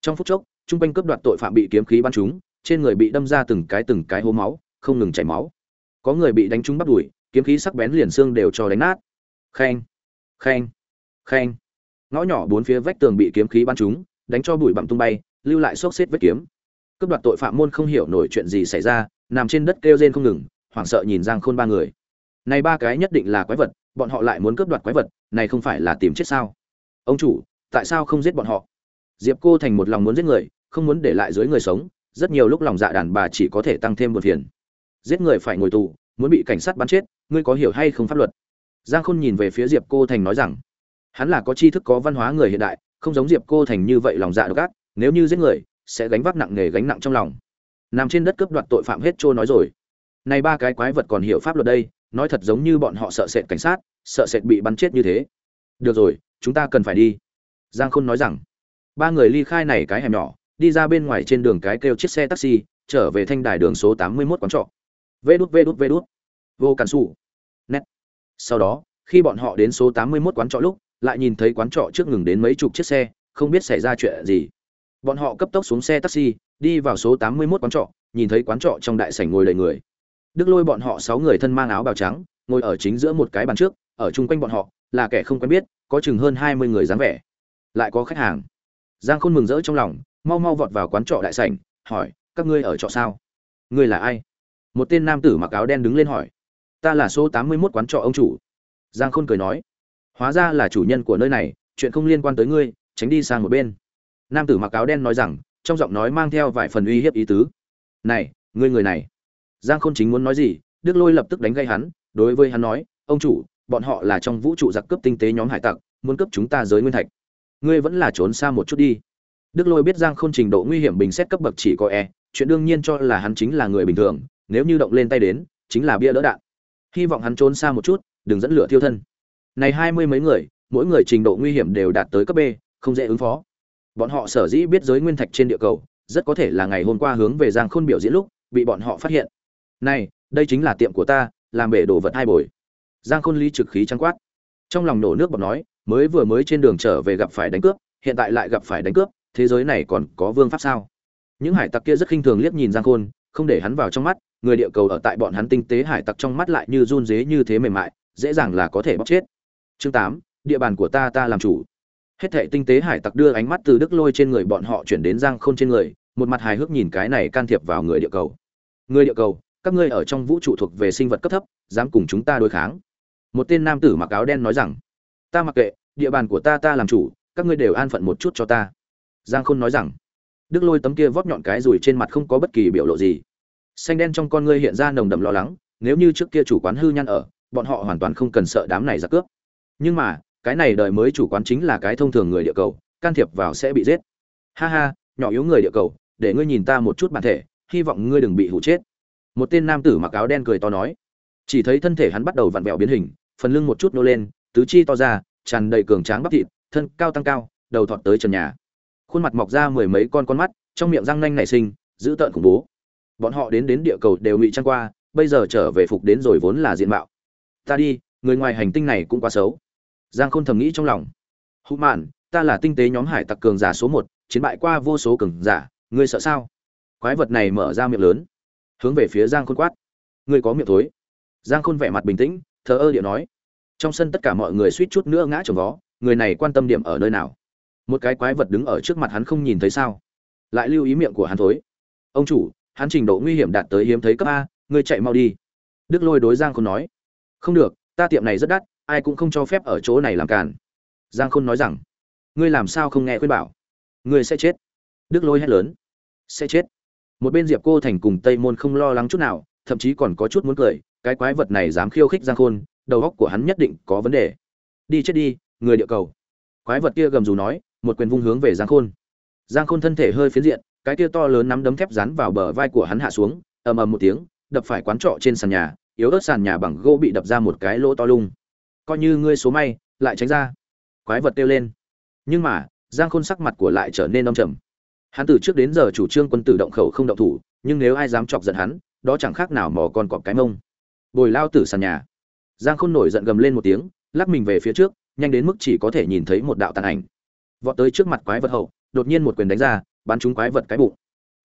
Trong phút chốc, trung quanh cướp đoạt tội phạm bị kiếm khí bắn trúng, trên người bị đâm ra từng cái từng cái hố máu, không ngừng chảy máu. Có người bị đánh trúng bắt đùi, kiếm khí sắc bén liền xương đều cho đánh nát. Khen khen khen. Ngõ nhỏ bốn phía vách tường bị kiếm khí bắn trúng, đánh cho bụi bặm tung bay, lưu lại xốc xếp vết kiếm. Cướp đoạt tội phạm môn không hiểu nổi chuyện gì xảy ra, nằm trên đất kêu rên không ngừng, hoảng sợ nhìn giang khôn ba người này ba cái nhất định là quái vật, bọn họ lại muốn cướp đoạt quái vật, này không phải là tìm chết sao? Ông chủ, tại sao không giết bọn họ? Diệp cô thành một lòng muốn giết người, không muốn để lại dưới người sống, rất nhiều lúc lòng dạ đàn bà chỉ có thể tăng thêm một phiền. Giết người phải ngồi tù, muốn bị cảnh sát bắn chết, ngươi có hiểu hay không pháp luật? Giang khôn nhìn về phía diệp cô thành nói rằng, hắn là có tri thức có văn hóa người hiện đại, không giống diệp cô thành như vậy lòng dạ độc ác, nếu như giết người, sẽ gánh vác nặng nề gánh nặng trong lòng. Nằm trên đất cướp đoạt tội phạm hết trôi nói rồi. Này ba cái quái vật còn hiểu pháp luật đây nói thật giống như bọn họ sợ sệt cảnh sát, sợ sệt bị bắn chết như thế. Được rồi, chúng ta cần phải đi. Giang khôn nói rằng. Ba người ly khai này cái hẻm nhỏ, đi ra bên ngoài trên đường cái kêu chiếc xe taxi, trở về thanh đài đường số tám mươi 81 quán trọ. Vê đút vê đút vê đút. Vô cản xù. Nét. Sau đó, khi bọn họ đến số tám mươi 81 quán trọ lúc, lại nhìn thấy quán trọ trước ngừng đến mấy chục chiếc xe, không biết xảy ra chuyện gì. Bọn họ cấp tốc xuống xe taxi, đi vào số tám mươi 81 quán trọ, nhìn thấy quán trọ trong đại sảnh ngồi đầy người đức lôi bọn họ sáu người thân mang áo bào trắng, ngồi ở chính giữa một cái bàn trước, ở chung quanh bọn họ, là kẻ không quen biết, có chừng hơn hai mươi người dáng vẻ. Lại có khách hàng. Giang khôn mừng rỡ trong lòng, mau mau vọt vào quán trọ đại sảnh, hỏi, các ngươi ở trọ sao? Ngươi là ai? Một tên nam tử mặc áo đen đứng lên hỏi, ta là số tám mươi mốt quán trọ ông chủ. Giang khôn cười nói, hóa ra là chủ nhân của nơi này, chuyện không liên quan tới ngươi, tránh đi sang một bên. Nam tử mặc áo đen nói rằng, trong giọng nói mang theo vài phần uy hiếp ý tứ, này, ngươi người này giang khôn chính muốn nói gì, đức lôi lập tức đánh gây hắn, đối với hắn nói, ông chủ, bọn họ là trong vũ trụ giặc cướp tinh tế nhóm hải tặc, muốn cướp chúng ta giới nguyên thạch. Ngươi vẫn là trốn xa một chút đi. Đức lôi biết giang khôn trình độ nguy hiểm bình xét cấp bậc chỉ có e chuyện đương nhiên cho là hắn chính là người bình thường, nếu như động lên tay đến, chính là bia đỡ đạn. Hy vọng hắn trốn xa một chút, đừng dẫn lửa thiêu thân. Này hai mươi mấy người, mỗi người trình độ nguy hiểm đều đạt tới cấp b, không dễ ứng phó. Bọn họ sở dĩ biết giới nguyên thạch trên địa cầu, rất có thể là ngày hôm qua hướng về giang khôn biểu diễn lúc, bị bọn họ phát hiện này, đây chính là tiệm của ta, làm bể đồ vật hai bồi. Giang khôn ly trực khí trắng quát. Trong lòng nổ nước bọt nói, mới vừa mới trên đường trở về gặp phải đánh cướp, hiện tại lại gặp phải đánh cướp, thế giới này còn có vương pháp sao? Những hải tặc kia rất khinh thường liếc nhìn giang khôn, không để hắn vào trong mắt, người địa cầu ở tại bọn hắn tinh tế hải tặc trong mắt lại như run dế như thế mềm mại, dễ dàng là có thể bóc chết. Chương tám, địa bàn của ta ta làm chủ. Hết thệ tinh tế hải tặc đưa ánh mắt từ đức lôi trên người bọn họ chuyển đến giang khôn trên người, một mặt hài hước nhìn cái này can thiệp vào người địa cầu. Người địa cầu các ngươi ở trong vũ trụ thuộc về sinh vật cấp thấp, dám cùng chúng ta đối kháng. Một tên nam tử mặc áo đen nói rằng, ta mặc kệ, địa bàn của ta ta làm chủ, các ngươi đều an phận một chút cho ta. Giang khôn nói rằng, đức lôi tấm kia vóp nhọn cái rùi trên mặt không có bất kỳ biểu lộ gì. Xanh đen trong con ngươi hiện ra nồng đậm lo lắng, nếu như trước kia chủ quán hư nhăn ở, bọn họ hoàn toàn không cần sợ đám này ra cướp. Nhưng mà, cái này đời mới chủ quán chính là cái thông thường người địa cầu, can thiệp vào sẽ bị giết. Ha ha, nhỏ yếu người địa cầu, để ngươi nhìn ta một chút bản thể, hy vọng ngươi đừng bị hụ chết một tên nam tử mặc áo đen cười to nói. Chỉ thấy thân thể hắn bắt đầu vặn vẹo biến hình, phần lưng một chút nô lên, tứ chi to ra, tràn đầy cường tráng bắp thịt, thân cao tăng cao, đầu thọt tới trần nhà. Khuôn mặt mọc ra mười mấy con con mắt, trong miệng răng nanh nảy sinh, dữ tợn khủng bố. Bọn họ đến đến địa cầu đều ngụy trang qua, bây giờ trở về phục đến rồi vốn là diện mạo. Ta đi, người ngoài hành tinh này cũng quá xấu. Giang khôn thầm nghĩ trong lòng. Hụ mạn, ta là tinh tế nhóm hải tặc cường giả số một, chiến bại qua vô số cường giả, ngươi sợ sao? Quái vật này mở ra miệng lớn hướng về phía giang khôn quát. Ngươi có miệng thối. Giang khôn vẻ mặt bình tĩnh, thờ ơ điệu nói. Trong sân tất cả mọi người suýt chút nữa ngã trồng vó, người này quan tâm điểm ở nơi nào? Một cái quái vật đứng ở trước mặt hắn không nhìn thấy sao? Lại lưu ý miệng của hắn thối. Ông chủ, hắn trình độ nguy hiểm đạt tới hiếm thấy cấp a ngươi chạy mau đi. Đức lôi đối giang khôn nói. Không được, ta tiệm này rất đắt, ai cũng không cho phép ở chỗ này làm càn. Giang khôn nói rằng. Ngươi làm sao không nghe khuyên bảo? Ngươi sẽ chết. Đức lôi hét lớn. Sẽ chết một bên diệp cô thành cùng tây môn không lo lắng chút nào, thậm chí còn có chút muốn cười, cái quái vật này dám khiêu khích giang khôn, đầu óc của hắn nhất định có vấn đề. Đi chết đi, người địa cầu. Quái vật kia gầm rú nói, một quyền vung hướng về giang khôn. Giang khôn thân thể hơi phiến diện, cái kia to lớn nắm đấm thép rắn vào bờ vai của hắn hạ xuống, ầm ầm một tiếng, đập phải quán trọ trên sàn nhà, yếu ớt sàn nhà bằng gỗ bị đập ra một cái lỗ to lung. Coi như ngươi số may, lại tránh ra. Quái vật kêu lên. Nhưng mà, giang khôn sắc mặt của lại trở nên đông trầm hắn từ trước đến giờ chủ trương quân tử động khẩu không động thủ, nhưng nếu ai dám chọc giận hắn, đó chẳng khác nào mò con cọp cái mông. Bồi lao tử sàn nhà. Giang khôn nổi giận gầm lên một tiếng, lắc mình về phía trước, nhanh đến mức chỉ có thể nhìn thấy một đạo tàn ảnh. Vọt tới trước mặt quái vật hậu, đột nhiên một quyền đánh ra, bắn trúng quái vật cái bụng.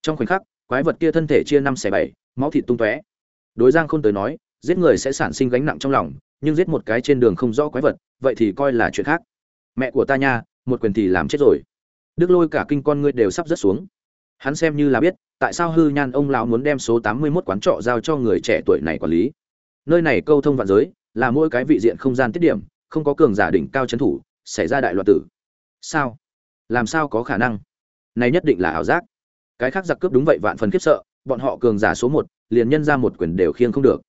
Trong khoảnh khắc, quái vật kia thân thể chia năm xẻ bảy, máu thịt tung tóe. Đối giang khôn tới nói, giết người sẽ sản sinh gánh nặng trong lòng, nhưng giết một cái trên đường không rõ quái vật, vậy thì coi là chuyện khác. Mẹ của ta nha, một quyền thì làm chết rồi đức lôi cả kinh con ngươi đều sắp rớt xuống. Hắn xem như là biết, tại sao hư nhan ông lão muốn đem số tám mươi 81 quán trọ giao cho người trẻ tuổi này quản lý. Nơi này câu thông vạn giới, là mỗi cái vị diện không gian tiết điểm, không có cường giả đỉnh cao trấn thủ, xảy ra đại loạn tử. Sao? Làm sao có khả năng? Này nhất định là ảo giác. Cái khác giặc cướp đúng vậy vạn phần khiếp sợ, bọn họ cường giả số một, liền nhân ra một quyền đều khiêng không được.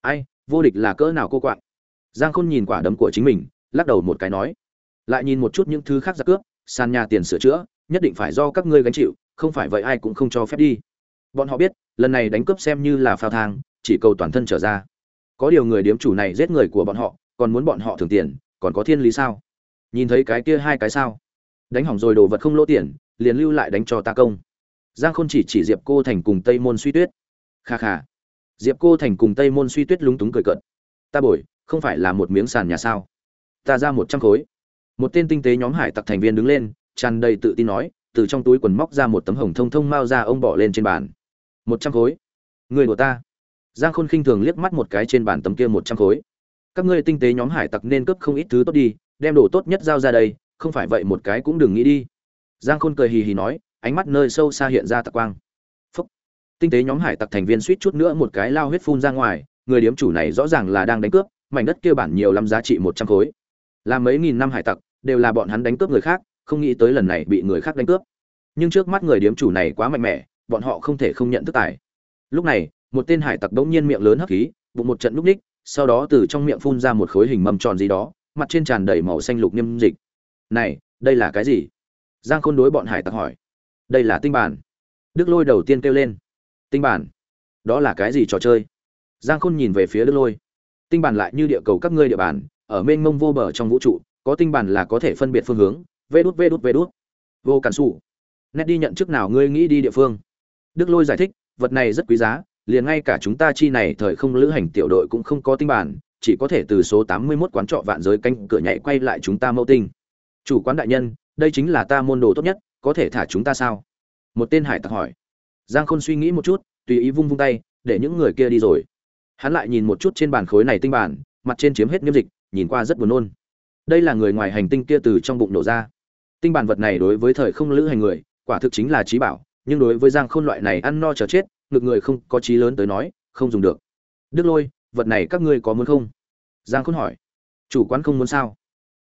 Ai, vô địch là cỡ nào cô quạng? Giang khôn nhìn quả đấm của chính mình, lắc đầu một cái nói. Lại nhìn một chút những thứ khác giặc cướp sàn nhà tiền sửa chữa, nhất định phải do các ngươi gánh chịu, không phải vậy ai cũng không cho phép đi. Bọn họ biết, lần này đánh cướp xem như là phao thang, chỉ cầu toàn thân trở ra. Có điều người điếm chủ này giết người của bọn họ, còn muốn bọn họ thưởng tiền, còn có thiên lý sao? Nhìn thấy cái kia hai cái sao? Đánh hỏng rồi đồ vật không lỗ tiền, liền lưu lại đánh cho ta công. Giang khôn chỉ chỉ diệp cô thành cùng tây môn suy tuyết. Kha kha. Diệp cô thành cùng tây môn suy tuyết lúng túng cười cợt. Ta bồi, không phải là một miếng sàn nhà sao? Ta ra một trăm khối một tên tinh tế nhóm hải tặc thành viên đứng lên, tràn đầy tự tin nói, từ trong túi quần móc ra một tấm hồng thông thông mao ra ông bỏ lên trên bàn. Một trăm khối. Người của ta. Giang khôn khinh thường liếc mắt một cái trên bàn tấm kia một trăm khối. Các ngươi tinh tế nhóm hải tặc nên cướp không ít thứ tốt đi, đem đồ tốt nhất giao ra đây, không phải vậy một cái cũng đừng nghĩ đi. Giang khôn cười hì hì nói, ánh mắt nơi sâu xa hiện ra tạc quang. Phúc. tinh tế nhóm hải tặc thành viên suýt chút nữa một cái lao huyết phun ra ngoài, người điếm chủ này rõ ràng là đang đánh cướp, mảnh đất kia bản nhiều lắm giá trị một trăm khối. Là mấy nghìn năm hải tặc đều là bọn hắn đánh cướp người khác, không nghĩ tới lần này bị người khác đánh cướp. Nhưng trước mắt người điếm chủ này quá mạnh mẽ, bọn họ không thể không nhận thức tài. Lúc này, một tên hải tặc đống nhiên miệng lớn hấp khí, bụng một trận lúc ních, sau đó từ trong miệng phun ra một khối hình mâm tròn gì đó, mặt trên tràn đầy màu xanh lục niêm dịch. Này, đây là cái gì? Giang khôn đối bọn hải tặc hỏi. Đây là tinh bản. Đức lôi đầu tiên kêu lên. Tinh bản? Đó là cái gì trò chơi? Giang khôn nhìn về phía đức lôi. Tinh bản lại như địa cầu các ngươi địa bàn, ở mênh mông vô bờ trong vũ trụ có tinh bản là có thể phân biệt phương hướng. Vê đút vê đút vê đút. Vô cản xù nét đi nhận chức nào ngươi nghĩ đi địa phương. Đức lôi giải thích, vật này rất quý giá, liền ngay cả chúng ta chi này thời không lữ hành tiểu đội cũng không có tinh bản, chỉ có thể từ số tám mươi 81 quán trọ vạn giới canh cửa nhảy quay lại chúng ta mẫu tinh. Chủ quán đại nhân, đây chính là ta môn đồ tốt nhất, có thể thả chúng ta sao? Một tên hải tặc hỏi. Giang khôn suy nghĩ một chút, tùy ý vung vung tay, để những người kia đi rồi. Hắn lại nhìn một chút trên bàn khối này tinh bản, mặt trên chiếm hết nghiêm dịch, nhìn qua rất buồn nôn đây là người ngoài hành tinh kia từ trong bụng nổ ra. Tinh bản vật này đối với thời không lữ hành người, quả thực chính là trí bảo, nhưng đối với giang khôn loại này ăn no chờ chết, ngực người không có trí lớn tới nói, không dùng được. Đức lôi, vật này các ngươi có muốn không? Giang khôn hỏi. Chủ quán không muốn sao?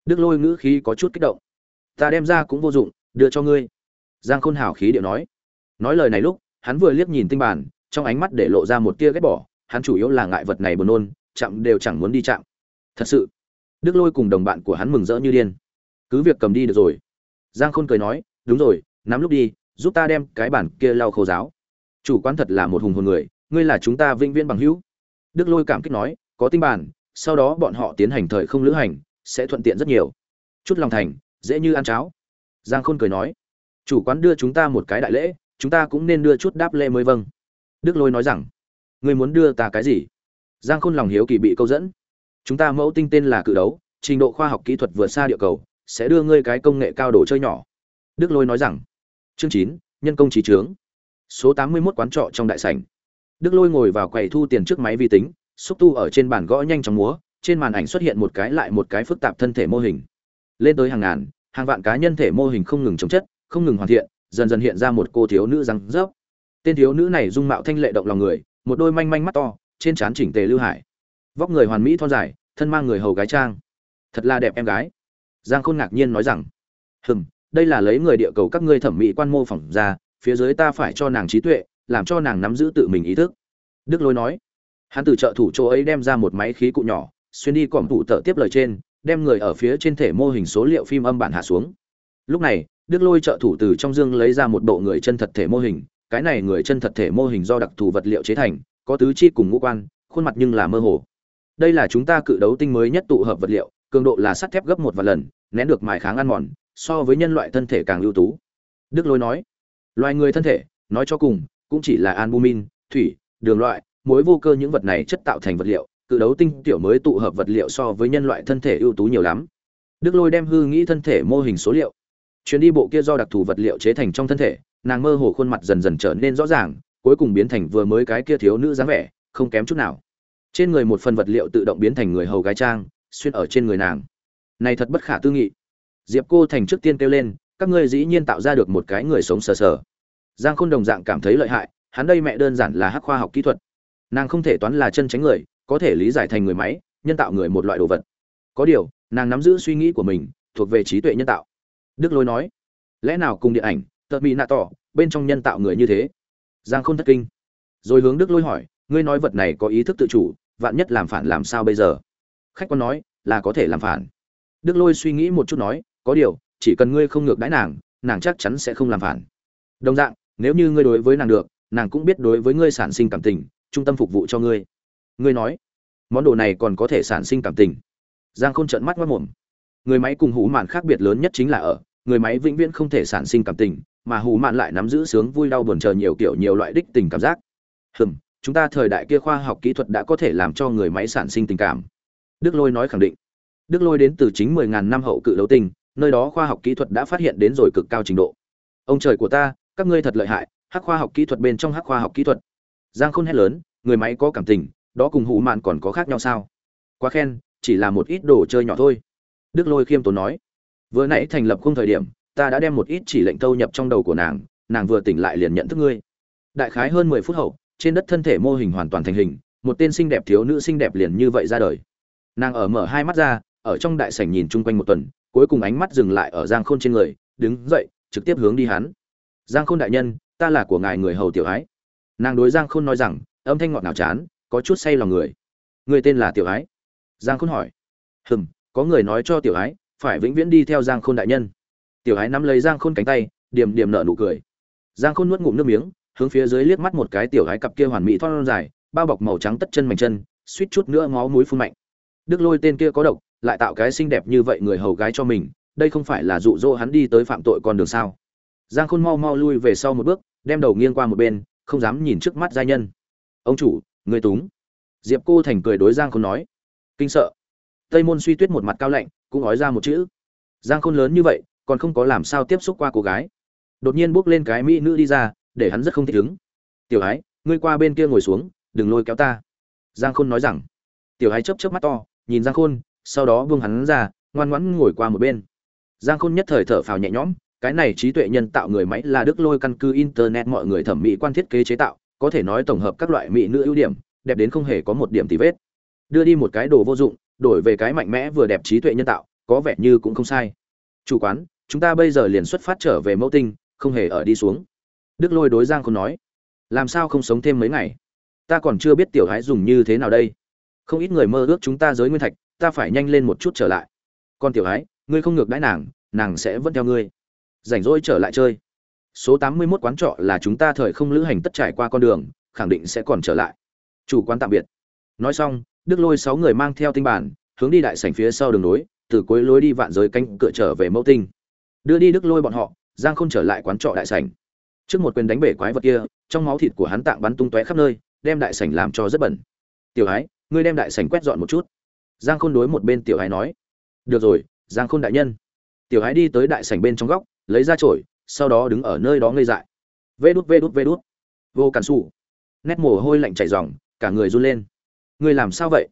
Đức lôi ngữ khí có chút kích động. Ta đem ra cũng vô dụng, đưa cho ngươi. Giang khôn hào khí điệu nói. Nói lời này lúc, hắn vừa liếc nhìn tinh bản, trong ánh mắt để lộ ra một tia ghét bỏ, hắn chủ yếu là ngại vật này buồn nôn, chạm đều chẳng muốn đi chạm. Thật sự đức lôi cùng đồng bạn của hắn mừng rỡ như điên. Cứ việc cầm đi được rồi. Giang khôn cười nói, đúng rồi, nắm lúc đi, giúp ta đem cái bản kia lau khô giáo. Chủ quán thật là một hùng hồn người, ngươi là chúng ta vĩnh viễn bằng hữu. Đức lôi cảm kích nói, có tinh bản, sau đó bọn họ tiến hành thời không lữ hành, sẽ thuận tiện rất nhiều. Chút lòng thành, dễ như ăn cháo. Giang khôn cười nói, chủ quán đưa chúng ta một cái đại lễ, chúng ta cũng nên đưa chút đáp lễ mới vâng. Đức lôi nói rằng, ngươi muốn đưa ta cái gì? Giang khôn lòng hiếu kỳ bị câu dẫn chúng ta mẫu tinh tên là cự đấu, trình độ khoa học kỹ thuật vượt xa địa cầu, sẽ đưa ngươi cái công nghệ cao đồ chơi nhỏ. Đức lôi nói rằng, chương chín, nhân công trí trướng số tám mươi mốt quán trọ trong đại sảnh. Đức lôi ngồi vào quầy thu tiền trước máy vi tính, xúc tu ở trên bàn gõ nhanh chóng múa, trên màn ảnh xuất hiện một cái lại một cái phức tạp thân thể mô hình. Lên tới hàng ngàn, hàng vạn cá nhân thể mô hình không ngừng chống chất, không ngừng hoàn thiện, dần dần hiện ra một cô thiếu nữ răng rớp. Tên thiếu nữ này dung mạo thanh lệ động lòng người, một đôi manh manh mắt to, trên trán chỉnh tề lưu hải vóc người hoàn mỹ thon dài, thân mang người hầu gái trang. Thật là đẹp em gái. Giang khôn ngạc nhiên nói rằng, hừm, đây là lấy người địa cầu các ngươi thẩm mỹ quan mô phỏng ra, phía dưới ta phải cho nàng trí tuệ, làm cho nàng nắm giữ tự mình ý thức. Đức lôi nói, hắn từ trợ thủ chỗ ấy đem ra một máy khí cụ nhỏ, xuyên đi còm thủ tợ tiếp lời trên, đem người ở phía trên thể mô hình số liệu phim âm bản hạ xuống. Lúc này, đức lôi trợ thủ từ trong dương lấy ra một bộ người chân thật thể mô hình, cái này người chân thật thể mô hình do đặc thù vật liệu chế thành, có tứ chi cùng ngũ quan, khuôn mặt nhưng là mơ hồ đây là chúng ta cự đấu tinh mới nhất tụ hợp vật liệu, cường độ là sắt thép gấp một vài lần, nén được mài kháng ăn mòn, so với nhân loại thân thể càng ưu tú. Đức lôi nói, loài người thân thể, nói cho cùng, cũng chỉ là albumin, thủy, đường loại muối vô cơ những vật này chất tạo thành vật liệu, cự đấu tinh tiểu mới tụ hợp vật liệu so với nhân loại thân thể ưu tú nhiều lắm. Đức lôi đem hư nghĩ thân thể mô hình số liệu chuyến đi bộ kia do đặc thù vật liệu chế thành trong thân thể, nàng mơ hồ khuôn mặt dần dần trở nên rõ ràng, cuối cùng biến thành vừa mới cái kia thiếu nữ dáng vẻ, không kém chút nào trên người một phần vật liệu tự động biến thành người hầu gái trang, xuyên ở trên người nàng. Này thật bất khả tư nghị. Diệp cô thành trước tiên kêu lên, các ngươi dĩ nhiên tạo ra được một cái người sống sờ sờ. Giang khôn đồng dạng cảm thấy lợi hại, hắn đây mẹ đơn giản là hắc khoa học kỹ thuật. Nàng không thể toán là chân tránh người, có thể lý giải thành người máy, nhân tạo người một loại đồ vật. Có điều, nàng nắm giữ suy nghĩ của mình, thuộc về trí tuệ nhân tạo. Đức lôi nói, lẽ nào cùng điện ảnh tật bị nạ tỏ, bên trong nhân tạo người như thế? Giang khôn thất kinh. Rồi hướng đức lôi hỏi, ngươi nói vật này có ý thức tự chủ vạn nhất làm phản làm sao bây giờ? Khách quan nói, là có thể làm phản. Đức lôi suy nghĩ một chút nói, có điều, chỉ cần ngươi không ngược đãi nàng nàng chắc chắn sẽ không làm phản. Đồng dạng, nếu như ngươi đối với nàng được, nàng cũng biết đối với ngươi sản sinh cảm tình, trung tâm phục vụ cho ngươi. Ngươi nói, món đồ này còn có thể sản sinh cảm tình. Giang khôn trợn mắt mất mồm. Người máy cùng hủ mạn khác biệt lớn nhất chính là ở, người máy vĩnh viễn không thể sản sinh cảm tình, mà hủ mạn lại nắm giữ sướng vui đau buồn chờ nhiều kiểu nhiều loại đích tình cảm giác. Hừm chúng ta thời đại kia khoa học kỹ thuật đã có thể làm cho người máy sản sinh tình cảm. Đức lôi nói khẳng định. Đức lôi đến từ chính mười ngàn năm hậu cự đấu tinh, nơi đó khoa học kỹ thuật đã phát hiện đến rồi cực cao trình độ. Ông trời của ta, các ngươi thật lợi hại, hắc khoa học kỹ thuật bên trong hắc khoa học kỹ thuật. Giang khôn hét lớn, người máy có cảm tình, đó cùng hụ mạn còn có khác nhau sao? Quá khen, chỉ là một ít đồ chơi nhỏ thôi. Đức lôi khiêm tốn nói. Vừa nãy thành lập khung thời điểm, ta đã đem một ít chỉ lệnh thâu nhập trong đầu của nàng nàng vừa tỉnh lại liền nhận thức ngươi. Đại khái hơn mười phút hậu trên đất thân thể mô hình hoàn toàn thành hình, một tên xinh đẹp thiếu nữ xinh đẹp liền như vậy ra đời. Nàng ở mở hai mắt ra, ở trong đại sảnh nhìn chung quanh một tuần, cuối cùng ánh mắt dừng lại ở giang khôn trên người, đứng dậy, trực tiếp hướng đi hắn. Giang khôn đại nhân, ta là của ngài người hầu tiểu ái. Nàng đối giang khôn nói rằng, âm thanh ngọt ngào chán, có chút say lòng người. Người tên là tiểu ái? Giang khôn hỏi. Hừm, có người nói cho tiểu ái, phải vĩnh viễn đi theo giang khôn đại nhân. Tiểu ái nắm lấy giang khôn cánh tay, điểm điểm nở nụ cười. Giang khôn nuốt ngụm nước miếng hướng phía dưới liếc mắt một cái tiểu gái cặp kia hoàn mỹ thon dài, bao bọc màu trắng tất chân mảnh chân, suýt chút nữa ngó mũi phun mạnh. Đức lôi tên kia có độc, lại tạo cái xinh đẹp như vậy người hầu gái cho mình, đây không phải là dụ dỗ hắn đi tới phạm tội con đường sao? Giang khôn mau mau lui về sau một bước, đem đầu nghiêng qua một bên, không dám nhìn trước mắt giai nhân. Ông chủ, người túng. Diệp cô thành cười đối giang khôn nói. Kinh sợ. Tây môn suy tuyết một mặt cao lạnh, cũng nói ra một chữ. Giang khôn lớn như vậy, còn không có làm sao tiếp xúc qua cô gái. Đột nhiên bước lên cái mỹ nữ đi ra để hắn rất không thích ứng. Tiểu ái, ngươi qua bên kia ngồi xuống, đừng lôi kéo ta. Giang khôn nói rằng. Tiểu ái chớp chớp mắt to, nhìn giang khôn, sau đó buông hắn ra, ngoan ngoãn ngồi qua một bên. Giang khôn nhất thời thở phào nhẹ nhõm, cái này trí tuệ nhân tạo người máy là đức lôi căn cứ internet mọi người thẩm mỹ quan thiết kế chế tạo, có thể nói tổng hợp các loại mỹ nữ ưu điểm, đẹp đến không hề có một điểm tì vết. Đưa đi một cái đồ vô dụng, đổi về cái mạnh mẽ vừa đẹp trí tuệ nhân tạo, có vẻ như cũng không sai. Chủ quán, chúng ta bây giờ liền xuất phát trở về mẫu tinh, không hề ở đi xuống đức lôi đối giang khôn nói, làm sao không sống thêm mấy ngày? Ta còn chưa biết tiểu hái dùng như thế nào đây. Không ít người mơ ước chúng ta giới nguyên thạch, ta phải nhanh lên một chút trở lại. Còn tiểu hái ngươi không ngược đãi nàng nàng sẽ vẫn theo ngươi. Rảnh rỗi trở lại chơi. Số tám mươi 81 quán trọ là chúng ta thời không lữ hành tất trải qua con đường, khẳng định sẽ còn trở lại. Chủ quán tạm biệt. Nói xong, đức lôi sáu người mang theo tinh bản, hướng đi đại sảnh phía sau đường nối, từ cuối lối đi vạn giới cánh cửa trở về mẫu tinh. Đưa đi đức lôi bọn họ, giang không trở lại quán trọ đại sảnh trước một quyền đánh bể quái vật kia, trong máu thịt của hắn tạng bắn tung tóe khắp nơi, đem đại sảnh làm cho rất bẩn. Tiểu ái ngươi đem đại sảnh quét dọn một chút. Giang khôn đối một bên tiểu ái nói. Được rồi, giang khôn đại nhân. Tiểu ái đi tới đại sảnh bên trong góc, lấy ra chổi, sau đó đứng ở nơi đó ngây dại. Vê đút vê đút vê đút. Vô cản xù nét mồ hôi lạnh chảy ròng, cả người run lên. Ngươi làm sao vậy?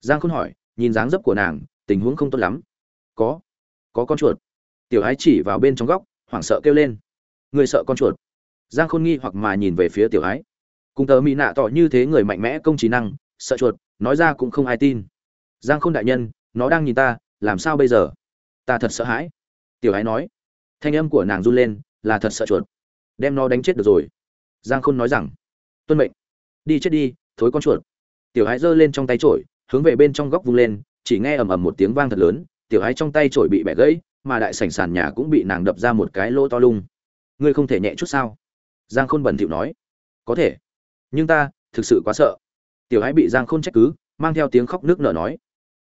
Giang khôn hỏi, nhìn dáng dấp của nàng, tình huống không tốt lắm. Có có con chuột. Tiểu ái chỉ vào bên trong góc, hoảng sợ kêu lên. Người sợ con chuột? Giang khôn nghi hoặc mà nhìn về phía tiểu ái. Cùng tờ mỹ nạ tỏ như thế người mạnh mẽ công trí năng, sợ chuột, nói ra cũng không ai tin. Giang khôn đại nhân, nó đang nhìn ta, làm sao bây giờ? Ta thật sợ hãi. Tiểu ái nói. Thanh âm của nàng run lên, là thật sợ chuột. Đem nó đánh chết được rồi. Giang khôn nói rằng. Tuân mệnh. Đi chết đi, thối con chuột. Tiểu ái giơ lên trong tay trổi hướng về bên trong góc vung lên, chỉ nghe ầm ầm một tiếng vang thật lớn, tiểu ái trong tay trổi bị bẻ gãy, mà đại sảnh sàn nhà cũng bị nàng đập ra một cái lỗ to lung. Ngươi không thể nhẹ chút sao? Giang khôn bẩn thỉu nói. Có thể. Nhưng ta, thực sự quá sợ. Tiểu ái bị giang khôn trách cứ, mang theo tiếng khóc nước nở nói.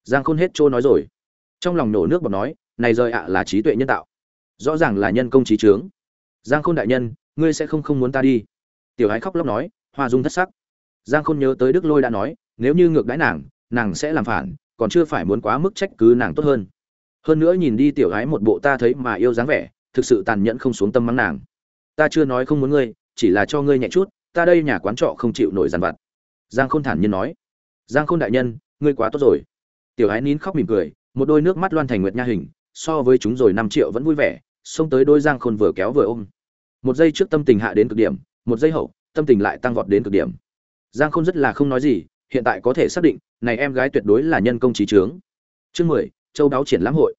Giang khôn hết trôi nói rồi. Trong lòng nổ nước bọt nói, này rời ạ là trí tuệ nhân tạo. Rõ ràng là nhân công trí trướng giang khôn đại nhân, ngươi sẽ không không muốn ta đi. Tiểu ái khóc lóc nói, hoa dung thất sắc. Giang khôn nhớ tới đức lôi đã nói, nếu như ngược đãi nàng nàng sẽ làm phản, còn chưa phải muốn quá mức trách cứ nàng tốt hơn. Hơn nữa nhìn đi tiểu gái một bộ ta thấy mà yêu dáng vẻ, thực sự tàn nhẫn không xuống tâm mắng nàng ta chưa nói không muốn ngươi, chỉ là cho ngươi nhẹ chút, ta đây nhà quán trọ không chịu nổi dằn vặt. Giang khôn thản nhiên nói. Giang khôn đại nhân, ngươi quá tốt rồi. Tiểu Ái nín khóc mỉm cười, một đôi nước mắt loan thành nguyệt nha hình, so với chúng rồi năm triệu vẫn vui vẻ, xông tới đôi giang khôn vừa kéo vừa ôm. Một giây trước tâm tình hạ đến cực điểm, một giây hậu, tâm tình lại tăng vọt đến cực điểm. Giang khôn rất là không nói gì, hiện tại có thể xác định, này em gái tuyệt đối là nhân công trí trướng. Chương mười, châu đáo triển lãm hội.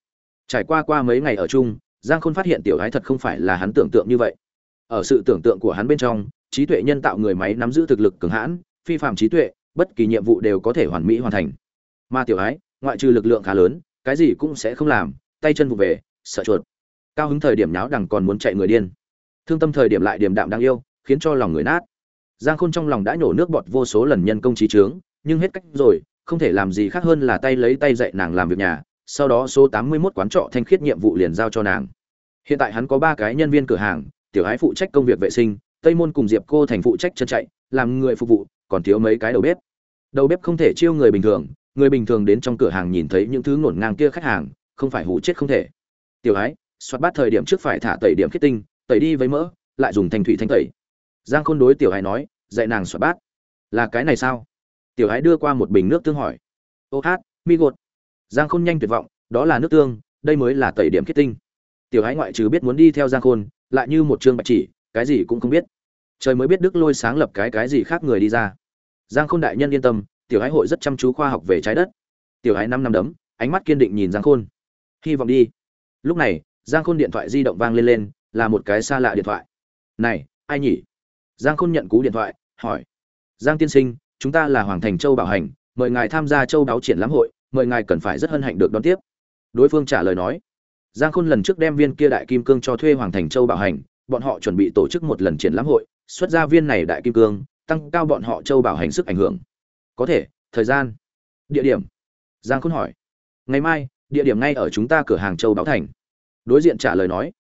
Trải qua qua mấy ngày ở chung, giang khôn phát hiện tiểu gái thật không phải là hắn tưởng tượng như vậy ở sự tưởng tượng của hắn bên trong trí tuệ nhân tạo người máy nắm giữ thực lực cường hãn phi phạm trí tuệ bất kỳ nhiệm vụ đều có thể hoàn mỹ hoàn thành. Mà tiểu ái ngoại trừ lực lượng khá lớn cái gì cũng sẽ không làm tay chân vụ về sợ chuột. Cao hứng thời điểm náo đằng còn muốn chạy người điên. Thương tâm thời điểm lại điểm đạm đang yêu khiến cho lòng người nát. Giang khôn trong lòng đã nhổ nước bọt vô số lần nhân công trí trướng nhưng hết cách rồi không thể làm gì khác hơn là tay lấy tay dạy nàng làm việc nhà sau đó số 81 quán trọ thanh khiết nhiệm vụ liền giao cho nàng. Hiện tại hắn có ba cái nhân viên cửa hàng, tiểu ái phụ trách công việc vệ sinh, Tây Môn cùng Diệp cô thành phụ trách chân chạy, làm người phục vụ, còn thiếu mấy cái đầu bếp. Đầu bếp không thể chiêu người bình thường, người bình thường đến trong cửa hàng nhìn thấy những thứ ngổn ngang kia khách hàng, không phải hù chết không thể. Tiểu ái, soát bát thời điểm trước phải thả tẩy điểm kết tinh, tẩy đi với mỡ, lại dùng thanh thủy thanh tẩy. Giang Khôn đối tiểu ái nói, dạy nàng soát bát. là cái này sao tiểu ái đưa qua một bình nước tương hỏi ô hát mi gột giang khôn nhanh tuyệt vọng đó là nước tương đây mới là tẩy điểm kết tinh tiểu ái ngoại trừ biết muốn đi theo giang khôn lại như một chương bạch chỉ, cái gì cũng không biết. Trời mới biết đức lôi sáng lập cái cái gì khác người đi ra. Giang khôn đại nhân yên tâm, tiểu ái hội rất chăm chú khoa học về trái đất. Tiểu ái năm năm đấm, ánh mắt kiên định nhìn giang khôn. Hy vọng đi. Lúc này, giang khôn điện thoại di động vang lên lên, là một cái xa lạ điện thoại. Này, ai nhỉ? Giang khôn nhận cú điện thoại, hỏi. Giang tiên sinh, chúng ta là hoàng thành châu bảo hành, mời ngài tham gia châu đáo triển lãm hội, mời ngài cần phải rất hân hạnh được đón tiếp. Đối phương trả lời nói giang khôn lần trước đem viên kia đại kim cương cho thuê hoàng thành châu bảo hành, bọn họ chuẩn bị tổ chức một lần triển lãm hội, xuất ra viên này đại kim cương, tăng cao bọn họ châu bảo hành sức ảnh hưởng. Có thể, thời gian. Địa điểm. Giang khôn hỏi. Ngày mai, địa điểm ngay ở chúng ta cửa hàng châu báo thành. Đối diện trả lời nói.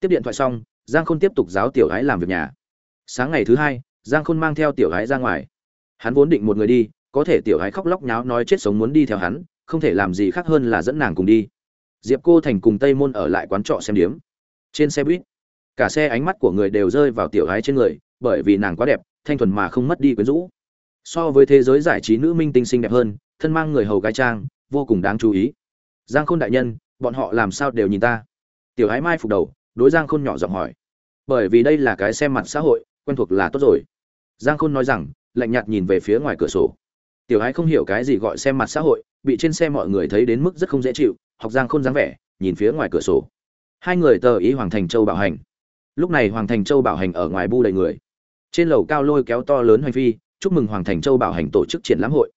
Tiếp điện thoại xong, giang khôn tiếp tục giáo tiểu gái làm việc nhà. Sáng ngày thứ hai, giang khôn mang theo tiểu gái ra ngoài. Hắn vốn định một người đi, có thể tiểu gái khóc lóc nháo nói chết sống muốn đi theo hắn, không thể làm gì khác hơn là dẫn nàng cùng đi diệp cô thành cùng tây môn ở lại quán trọ xem điếm. Trên xe buýt, cả xe ánh mắt của người đều rơi vào tiểu gái trên người, bởi vì nàng quá đẹp, thanh thuần mà không mất đi quyến rũ. So với thế giới giải trí nữ minh tinh xinh đẹp hơn, thân mang người hầu gái trang, vô cùng đáng chú ý. Giang khôn đại nhân, bọn họ làm sao đều nhìn ta? Tiểu gái mai phục đầu, đối giang khôn nhỏ giọng hỏi. Bởi vì đây là cái xem mặt xã hội, quen thuộc là tốt rồi. Giang khôn nói rằng, lạnh nhạt nhìn về phía ngoài cửa sổ. Tiểu gái không hiểu cái gì gọi xem mặt xã hội, bị trên xe mọi người thấy đến mức rất không dễ chịu học giang khôn dáng vẻ, nhìn phía ngoài cửa sổ. Hai người tờ ý hoàng thành châu bảo hành. Lúc này hoàng thành châu bảo hành ở ngoài bu đầy người. Trên lầu cao lôi kéo to lớn hoành phi, chúc mừng hoàng thành châu bảo hành tổ chức triển lãm hội.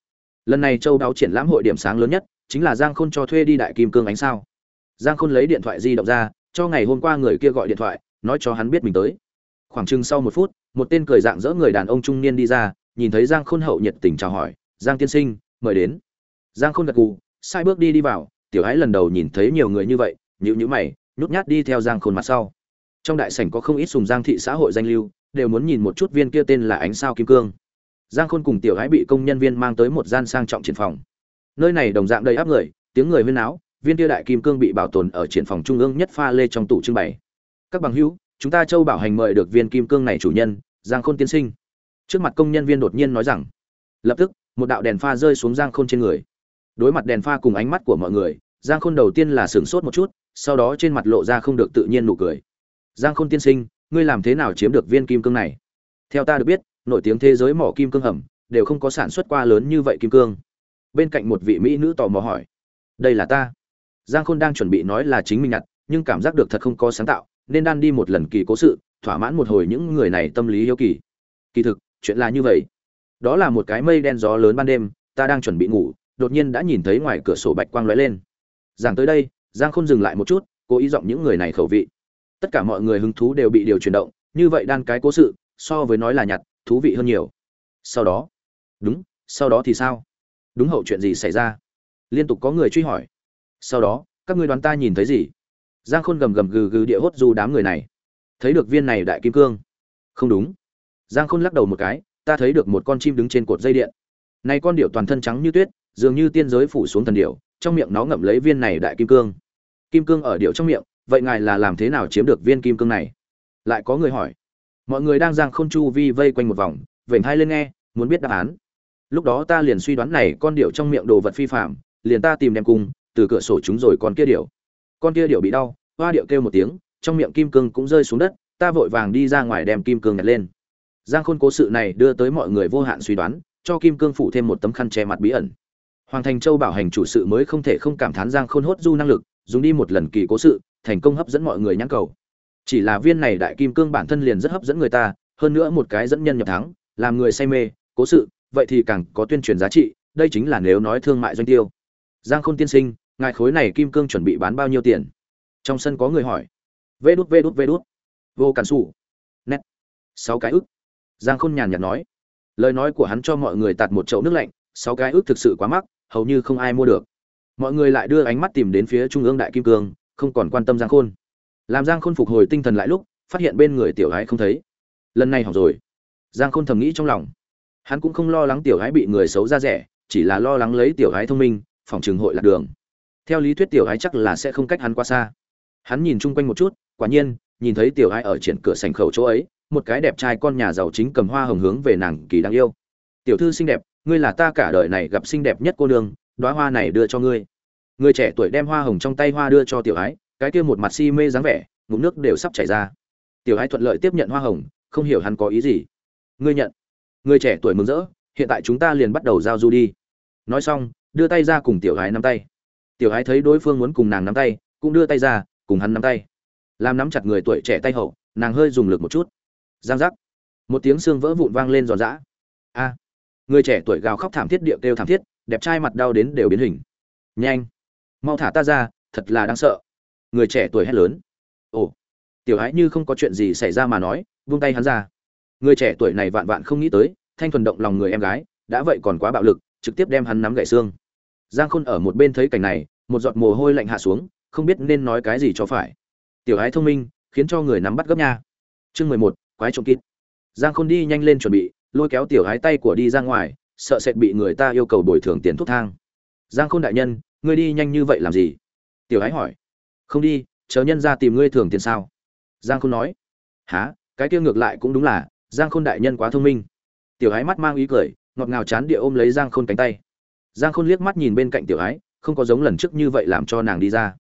Lần này châu đáo triển lãm hội điểm sáng lớn nhất, chính là giang khôn cho thuê đi đại kim cương ánh sao. Giang khôn lấy điện thoại di động ra, cho ngày hôm qua người kia gọi điện thoại, nói cho hắn biết mình tới. Khoảng chừng sau một phút, một tên cười dạng dỡ người đàn ông trung niên đi ra, nhìn thấy giang khôn hậu nhiệt tình chào hỏi, giang tiên sinh, mời đến. Giang khôn gật gù, sai bước đi đi vào tiểu ái lần đầu nhìn thấy nhiều người như vậy nhữ nhữ mày, nhút nhát đi theo giang khôn mặt sau. Trong đại sảnh có không ít sùng giang thị xã hội danh lưu, đều muốn nhìn một chút viên kia tên là ánh sao kim cương. Giang khôn cùng tiểu ái bị công nhân viên mang tới một gian sang trọng triển phòng. Nơi này đồng dạng đầy áp người, tiếng người huyên áo, viên kia đại kim cương bị bảo tồn ở triển phòng trung ương nhất pha lê trong tủ trưng bày. Các bằng hữu, chúng ta châu bảo hành mời được viên kim cương này chủ nhân, giang khôn tiên sinh. Trước mặt công nhân viên đột nhiên nói rằng, lập tức, một đạo đèn pha rơi xuống giang khôn trên người đối mặt đèn pha cùng ánh mắt của mọi người, giang khôn đầu tiên là sửng sốt một chút, sau đó trên mặt lộ ra không được tự nhiên nụ cười. Giang khôn tiên sinh, ngươi làm thế nào chiếm được viên kim cương này? Theo ta được biết, nổi tiếng thế giới mỏ kim cương hầm, đều không có sản xuất qua lớn như vậy kim cương. Bên cạnh một vị mỹ nữ tò mò hỏi. Đây là ta. Giang khôn đang chuẩn bị nói là chính mình nhặt, nhưng cảm giác được thật không có sáng tạo, nên đan đi một lần kỳ cố sự, thỏa mãn một hồi những người này tâm lý hiếu kỳ. Kỳ thực, chuyện là như vậy. Đó là một cái mây đen gió lớn ban đêm, ta đang chuẩn bị ngủ đột nhiên đã nhìn thấy ngoài cửa sổ bạch quang lóe lên. Giảng tới đây, giang khôn dừng lại một chút, cố ý giọng những người này khẩu vị. Tất cả mọi người hứng thú đều bị điều chuyển động, như vậy đan cái cố sự, so với nói là nhặt, thú vị hơn nhiều. Sau đó, đúng, sau đó thì sao? Đúng hậu chuyện gì xảy ra? Liên tục có người truy hỏi. Sau đó, các ngươi đoán ta nhìn thấy gì? Giang khôn gầm gầm gừ gừ địa hốt du đám người này. Thấy được viên này đại kim cương. Không đúng. Giang khôn lắc đầu một cái, ta thấy được một con chim đứng trên cột dây điện. Này con điệu toàn thân trắng như tuyết dường như tiên giới phủ xuống thần điệu trong miệng nó ngậm lấy viên này đại kim cương. Kim cương ở điệu trong miệng, vậy ngài là làm thế nào chiếm được viên kim cương này? Lại có người hỏi. Mọi người đang giang khôn chu vi vây quanh một vòng, vểnh hai lên nghe, muốn biết đáp án. Lúc đó ta liền suy đoán này con điệu trong miệng đồ vật phi phạm liền ta tìm đem cung từ cửa sổ chúng rồi con kia điệu con kia điệu bị đau, hoa điệu kêu một tiếng, trong miệng kim cương cũng rơi xuống đất, ta vội vàng đi ra ngoài đem kim cương nhặt lên. Giang khôn cố sự này đưa tới mọi người vô hạn suy đoán, cho kim cương phủ thêm một tấm khăn che mặt bí ẩn hoàng thành châu bảo hành chủ sự mới không thể không cảm thán giang khôn hốt du năng lực, dùng đi một lần kỳ cố sự, thành công hấp dẫn mọi người nhãn cầu. Chỉ là viên này đại kim cương bản thân liền rất hấp dẫn người ta, hơn nữa một cái dẫn nhân nhập thắng, làm người say mê, cố sự, vậy thì càng có tuyên truyền giá trị, đây chính là nếu nói thương mại doanh tiêu. Giang khôn tiên sinh, ngài khối này kim cương chuẩn bị bán bao nhiêu tiền? Trong sân có người hỏi. Vê đút vê đút vê đút. Vô cản sủ. nét. Sáu cái ức. Giang khôn nhàn nhạt nói. Lời nói của hắn cho mọi người tạt một chậu nước lạnh, sáu cái ức thực sự quá mắc hầu như không ai mua được. Mọi người lại đưa ánh mắt tìm đến phía trung ương đại kim cương, không còn quan tâm giang khôn. Làm giang khôn phục hồi tinh thần lại lúc, phát hiện bên người tiểu gái không thấy. Lần này hỏng rồi. Giang khôn thầm nghĩ trong lòng. Hắn cũng không lo lắng tiểu gái bị người xấu ra rẻ, chỉ là lo lắng lấy tiểu gái thông minh, phòng trường hội lạc đường. Theo lý thuyết tiểu gái chắc là sẽ không cách hắn qua xa. Hắn nhìn chung quanh một chút, quả nhiên, nhìn thấy tiểu gái ở triển cửa sành khẩu chỗ ấy, một cái đẹp trai con nhà giàu chính cầm hoa hồng hướng về nàng kỳ đáng yêu. Tiểu thư xinh đẹp ngươi là ta cả đời này gặp xinh đẹp nhất cô nương đoá hoa này đưa cho ngươi. Người trẻ tuổi đem hoa hồng trong tay hoa đưa cho tiểu ái, cái kia một mặt si mê dáng vẻ, ngụm nước đều sắp chảy ra. Tiểu ái thuận lợi tiếp nhận hoa hồng, không hiểu hắn có ý gì. Ngươi nhận. Người trẻ tuổi mừng rỡ, hiện tại chúng ta liền bắt đầu giao du đi. Nói xong, đưa tay ra cùng tiểu ái nắm tay. Tiểu ái thấy đối phương muốn cùng nàng nắm tay, cũng đưa tay ra, cùng hắn nắm tay. Làm nắm chặt người tuổi trẻ tay hậu, nàng hơi dùng lực một chút. Giang giác. Một tiếng xương vỡ vụn vang lên giòn giã. A người trẻ tuổi gào khóc thảm thiết điệu kêu thảm thiết, đẹp trai mặt đau đến đều biến hình. Nhanh, mau thả ta ra, thật là đáng sợ. Người trẻ tuổi hét lớn. Ồ, tiểu ái như không có chuyện gì xảy ra mà nói, vung tay hắn ra. Người trẻ tuổi này vạn vạn không nghĩ tới, thanh thuần động lòng người em gái, đã vậy còn quá bạo lực, trực tiếp đem hắn nắm gãy xương. Giang khôn ở một bên thấy cảnh này, một giọt mồ hôi lạnh hạ xuống, không biết nên nói cái gì cho phải. Tiểu ái thông minh, khiến cho người nắm bắt gấp nha. Chương mười một, quái trộm kít. Giang khôn đi nhanh lên chuẩn bị lôi kéo tiểu ái tay của đi ra ngoài, sợ sệt bị người ta yêu cầu bồi thường tiền thuốc thang. Giang khôn đại nhân, ngươi đi nhanh như vậy làm gì? Tiểu ái hỏi. Không đi, chờ nhân ra tìm ngươi thường tiền sao? Giang khôn nói. Há cái kia ngược lại cũng đúng là, giang khôn đại nhân quá thông minh. Tiểu ái mắt mang ý cười, ngọt ngào chán địa ôm lấy giang khôn cánh tay. Giang khôn liếc mắt nhìn bên cạnh tiểu ái không có giống lần trước như vậy làm cho nàng đi ra.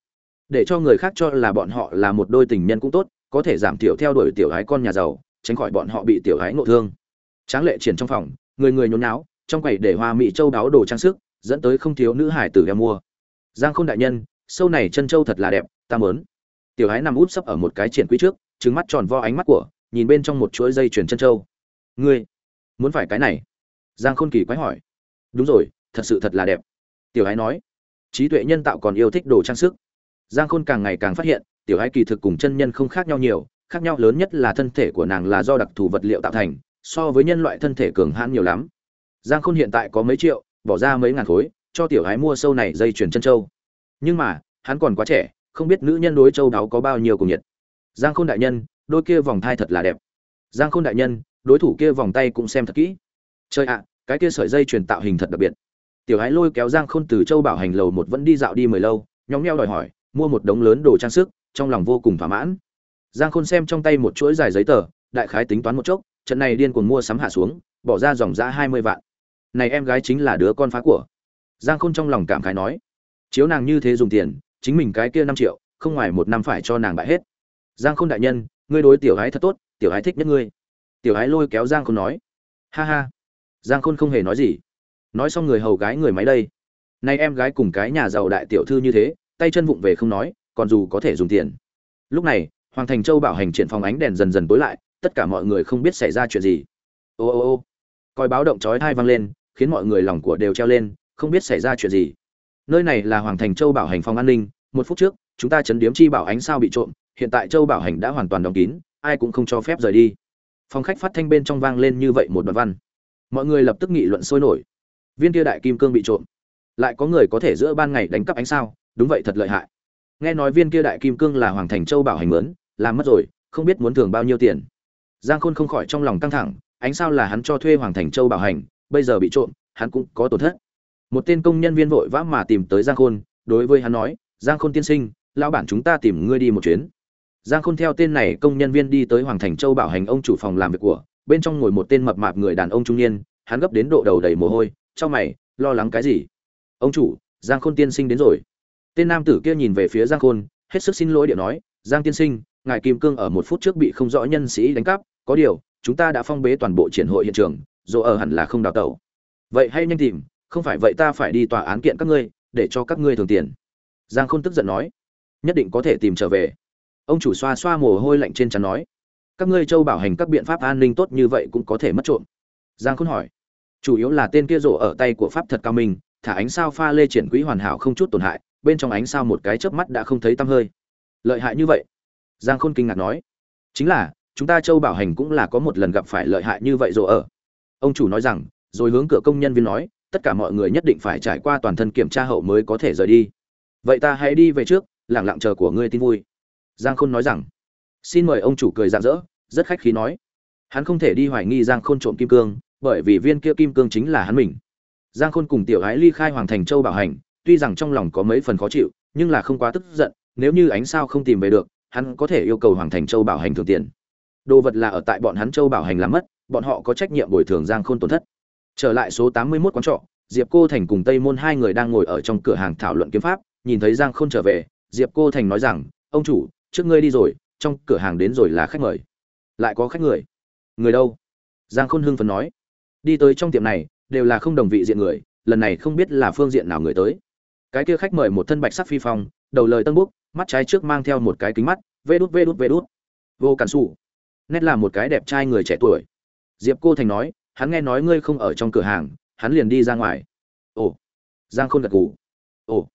Để cho người khác cho là bọn họ là một đôi tình nhân cũng tốt, có thể giảm thiểu theo đuổi tiểu ái con nhà giàu, tránh khỏi bọn họ bị tiểu ái ngộ thương tráng lệ triển trong phòng, người người nhốn náo trong quầy để hoa mỹ châu đáo đồ trang sức, dẫn tới không thiếu nữ hải tử đem mua. Giang khôn đại nhân, sâu này chân châu thật là đẹp, ta mớn tiểu hái nằm úp sấp ở một cái triển quý trước trứng mắt tròn vo ánh mắt của, nhìn bên trong một chuỗi dây chuyền chân châu. Ngươi, muốn phải cái này? Giang khôn kỳ quái hỏi. Đúng rồi, thật sự thật là đẹp. Tiểu hái nói. Trí tuệ nhân tạo còn yêu thích đồ trang sức. Giang khôn càng ngày càng phát hiện, tiểu hái kỳ thực cùng chân nhân không khác nhau nhiều, khác nhau lớn nhất là thân thể của nàng là do đặc thù vật liệu tạo thành so với nhân loại thân thể cường hãn nhiều lắm. Giang khôn hiện tại có mấy triệu, bỏ ra mấy ngàn khối, cho tiểu gái mua sâu này dây chuyền chân châu. Nhưng mà, hắn còn quá trẻ, không biết nữ nhân đối châu đáo có bao nhiêu cùng nhiệt. Giang khôn đại nhân, đôi kia vòng thai thật là đẹp. Giang khôn đại nhân, đối thủ kia vòng tay cũng xem thật kỹ. Chơi ạ, cái kia sợi dây chuyền tạo hình thật đặc biệt. Tiểu gái lôi kéo giang khôn từ châu bảo hành lầu một vẫn đi dạo đi mười lâu nhóng nheo đòi hỏi, mua một đống lớn đồ trang sức, trong lòng vô cùng thỏa mãn. Giang khôn xem trong tay một chuỗi dài giấy tờ, đại khái tính toán một chốc trận này điên cuồng mua sắm hạ xuống, bỏ ra dòng giá hai mươi vạn. Này em gái chính là đứa con phá của. Giang khôn trong lòng cảm khái nói, chiếu nàng như thế dùng tiền, chính mình cái kia năm triệu, không ngoài một năm phải cho nàng bại hết. Giang khôn đại nhân, ngươi đối tiểu gái thật tốt, tiểu gái thích nhất ngươi. Tiểu gái lôi kéo giang khôn nói, ha ha. Giang khôn không hề nói gì. Nói xong người hầu gái người máy đây. Nay em gái cùng cái nhà giàu đại tiểu thư như thế, tay chân vụng về không nói, còn dù có thể dùng tiền. Lúc này, hoàng thành châu bảo hành triển phòng ánh đèn dần dần tối lại tất cả mọi người không biết xảy ra chuyện gì. Ô ô ô. Coi báo động chói thai vang lên, khiến mọi người lòng của đều treo lên, không biết xảy ra chuyện gì. Nơi này là hoàng thành châu bảo hành phòng an ninh, một phút trước, chúng ta chấn điếm chi bảo ánh sao bị trộm, hiện tại châu bảo hành đã hoàn toàn đóng kín, ai cũng không cho phép rời đi. Phòng khách phát thanh bên trong vang lên như vậy một đoạn văn. Mọi người lập tức nghị luận sôi nổi. Viên kia đại kim cương bị trộm. Lại có người có thể giữa ban ngày đánh cắp ánh sao, đúng vậy thật lợi hại. Nghe nói viên kia đại kim cương là hoàng thành châu bảo hành mướn, làm mất rồi, không biết muốn thường bao nhiêu tiền giang khôn không khỏi trong lòng căng thẳng, ánh sao là hắn cho thuê hoàng thành châu bảo hành, bây giờ bị trộm, hắn cũng có tổn thất. Một tên công nhân viên vội vã mà tìm tới giang khôn, đối với hắn nói, giang khôn tiên sinh, lão bản chúng ta tìm ngươi đi một chuyến. Giang khôn theo tên này công nhân viên đi tới hoàng thành châu bảo hành ông chủ phòng làm việc của, bên trong ngồi một tên mập mạp người đàn ông trung niên, hắn gấp đến độ đầu đầy mồ hôi trong mày, lo lắng cái gì? Ông chủ, giang khôn tiên sinh đến rồi. Tên nam tử kia nhìn về phía giang khôn, hết sức xin lỗi điện nói, giang tiên sinh, ngài kim cương ở một phút trước bị không rõ nhân sĩ đánh cắp có điều, chúng ta đã phong bế toàn bộ triển hội hiện trường, dù ở hẳn là không đào tẩu. Vậy hay nhanh tìm, không phải vậy ta phải đi tòa án kiện các ngươi, để cho các ngươi thường tiền. Giang khôn tức giận nói. Nhất định có thể tìm trở về. Ông chủ xoa xoa mồ hôi lạnh trên trán nói. Các ngươi châu bảo hành các biện pháp an ninh tốt như vậy cũng có thể mất trộm. Giang khôn hỏi. Chủ yếu là tên kia rổ ở tay của pháp thật cao minh, thả ánh sao pha lê triển quỹ hoàn hảo không chút tổn hại, bên trong ánh sao một cái chớp mắt đã không thấy tăm hơi. Lợi hại như vậy? Giang khôn kinh ngạc nói. Chính là chúng ta châu bảo hành cũng là có một lần gặp phải lợi hại như vậy rồi ở. Ông chủ nói rằng, rồi hướng cửa công nhân viên nói, tất cả mọi người nhất định phải trải qua toàn thân kiểm tra hậu mới có thể rời đi. Vậy ta hãy đi về trước lẳng lặng chờ của ngươi tin vui. Giang khôn nói rằng, xin mời ông chủ cười rạng rỡ, rất khách khí nói. Hắn không thể đi hoài nghi giang khôn trộm kim cương, bởi vì viên kia kim cương chính là hắn mình. Giang khôn cùng tiểu gái ly khai hoàng thành châu bảo hành, tuy rằng trong lòng có mấy phần khó chịu, nhưng là không quá tức giận, nếu như ánh sao không tìm về được, hắn có thể yêu cầu hoàng thành châu bảo hành thường tiền đồ vật là ở tại bọn hắn châu bảo hành làm mất, bọn họ có trách nhiệm bồi thường giang khôn tổn thất. Trở lại số tám mươi 81 quán trọ, diệp cô thành cùng tây môn hai người đang ngồi ở trong cửa hàng thảo luận kiếm pháp, nhìn thấy giang khôn trở về, diệp cô thành nói rằng, ông chủ, trước ngươi đi rồi, trong cửa hàng đến rồi là khách mời. Lại có khách người. Người đâu? Giang khôn hưng phấn nói. Đi tới trong tiệm này, đều là không đồng vị diện người, lần này không biết là phương diện nào người tới. Cái kia khách mời một thân bạch sắc phi phong, đầu lời tân búc, mắt trái trước mang theo một cái kính mắt, vê đút vê đút vê đút. Vô cản sủ nét là một cái đẹp trai người trẻ tuổi. Diệp cô thành nói, hắn nghe nói ngươi không ở trong cửa hàng, hắn liền đi ra ngoài. Ồ. Giang khôn gật gù. Ồ.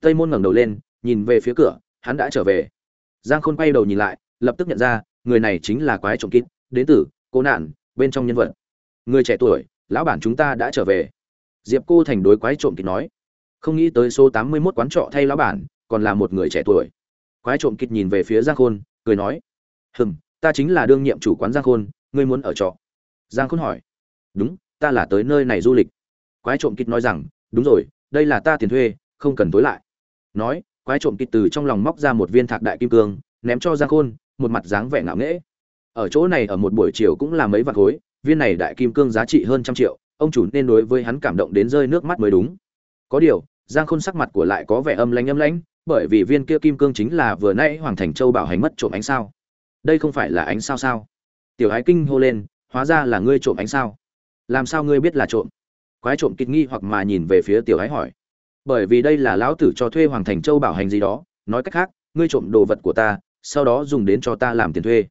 Tây môn ngẩng đầu lên, nhìn về phía cửa, hắn đã trở về. Giang khôn quay đầu nhìn lại, lập tức nhận ra, người này chính là quái trộm kín đến từ, Cô nạn, bên trong nhân vật. Người trẻ tuổi, lão bản chúng ta đã trở về. Diệp cô thành đối quái trộm kín nói. Không nghĩ tới số tám mươi 81 quán trọ thay lão bản, còn là một người trẻ tuổi. Quái trộm kín nhìn về phía giang khôn, cười nói. Hừm ta chính là đương nhiệm chủ quán giang khôn, ngươi muốn ở trọ. Giang khôn hỏi. Đúng, ta là tới nơi này du lịch. Quái trộm kịt nói rằng, đúng rồi, đây là ta tiền thuê, không cần tối lại. Nói, quái trộm kịt từ trong lòng móc ra một viên thạc đại kim cương, ném cho giang khôn, một mặt dáng vẻ ngạo nghễ. Ở chỗ này ở một buổi chiều cũng là mấy vạn khối, viên này đại kim cương giá trị hơn trăm triệu, ông chủ nên đối với hắn cảm động đến rơi nước mắt mới đúng. Có điều, giang khôn sắc mặt của lại có vẻ âm lãnh âm lãnh, bởi vì viên kia kim cương chính là vừa nãy hoàng thành châu bảo hành mất trộm ánh sao đây không phải là ánh sao sao? Tiểu ái kinh hô lên, hóa ra là ngươi trộm ánh sao. Làm sao ngươi biết là trộm? Quái trộm kịch nghi hoặc mà nhìn về phía tiểu ái hỏi. Bởi vì đây là lão tử cho thuê hoàng thành châu bảo hành gì đó, nói cách khác, ngươi trộm đồ vật của ta, sau đó dùng đến cho ta làm tiền thuê.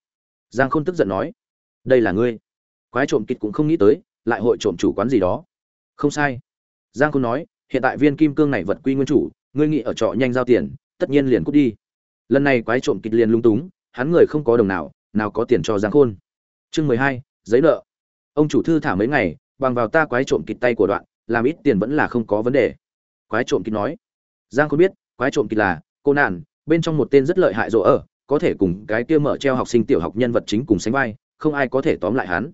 Giang khôn tức giận nói. Đây là ngươi. Quái trộm kịch cũng không nghĩ tới, lại hội trộm chủ quán gì đó. Không sai. Giang khôn nói, hiện tại viên kim cương này vật quy nguyên chủ, ngươi nghĩ ở trọ nhanh giao tiền, tất nhiên liền cút đi. Lần này quái trộm kịch liền lung túng hắn người không có đồng nào nào có tiền cho giang khôn. Chương mười hai, giấy nợ. Ông chủ thư thả mấy ngày, bằng vào ta quái trộm kịt tay của đoạn, làm ít tiền vẫn là không có vấn đề. Quái trộm kịt nói. Giang khôn biết, quái trộm kịt là cô nạn, bên trong một tên rất lợi hại rỗ ở, có thể cùng cái kia mở treo học sinh tiểu học nhân vật chính cùng sánh vai, không ai có thể tóm lại hắn.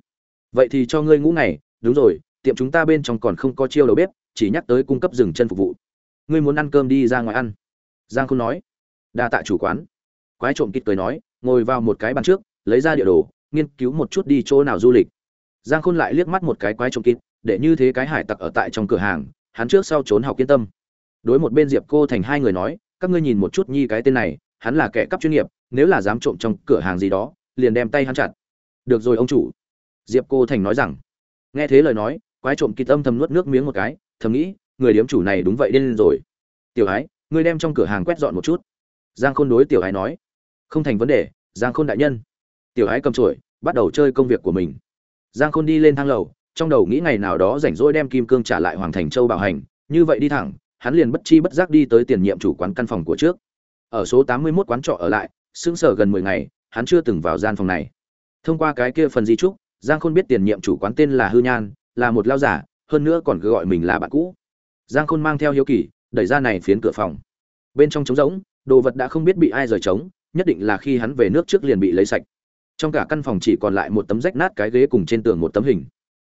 Vậy thì cho ngươi ngũ ngày, đúng rồi, tiệm chúng ta bên trong còn không có chiêu đầu bếp, chỉ nhắc tới cung cấp rừng chân phục vụ. Ngươi muốn ăn cơm đi ra ngoài ăn. Giang khôn nói. Đa tạ chủ quán. Quái trộm kịt cười nói ngồi vào một cái bàn trước, lấy ra địa đồ, nghiên cứu một chút đi chỗ nào du lịch. Giang khôn lại liếc mắt một cái quái trộm kịch để như thế cái hải tặc ở tại trong cửa hàng, hắn trước sau trốn học yên tâm. Đối một bên diệp cô thành hai người nói, các ngươi nhìn một chút nhi cái tên này, hắn là kẻ cắp chuyên nghiệp, nếu là dám trộm trong cửa hàng gì đó, liền đem tay hắn chặt. Được rồi ông chủ. Diệp cô thành nói rằng. Nghe thế lời nói, quái trộm kịch âm thầm nuốt nước miếng một cái, thầm nghĩ, người điếm chủ này đúng vậy điên rồi. Tiểu ái, ngươi đem trong cửa hàng quét dọn một chút. Giang khôn đối tiểu ái nói không thành vấn đề giang khôn đại nhân. Tiểu hãy cầm chuỗi, bắt đầu chơi công việc của mình. Giang khôn đi lên thang lầu trong đầu nghĩ ngày nào đó rảnh rỗi đem kim cương trả lại hoàng thành châu bảo hành. Như vậy đi thẳng hắn liền bất chi bất giác đi tới tiền nhiệm chủ quán căn phòng của trước. Ở số tám mươi 81 quán trọ ở lại sững sờ gần mười ngày hắn chưa từng vào gian phòng này. Thông qua cái kia phần di trúc giang khôn biết tiền nhiệm chủ quán tên là hư nhan là một lao giả hơn nữa còn cứ gọi mình là bạn cũ. Giang khôn mang theo hiếu kỳ đẩy ra này phiến cửa phòng. Bên trong trống rỗng đồ vật đã không biết bị ai rời trống nhất định là khi hắn về nước trước liền bị lấy sạch. Trong cả căn phòng chỉ còn lại một tấm rách nát cái ghế cùng trên tường một tấm hình.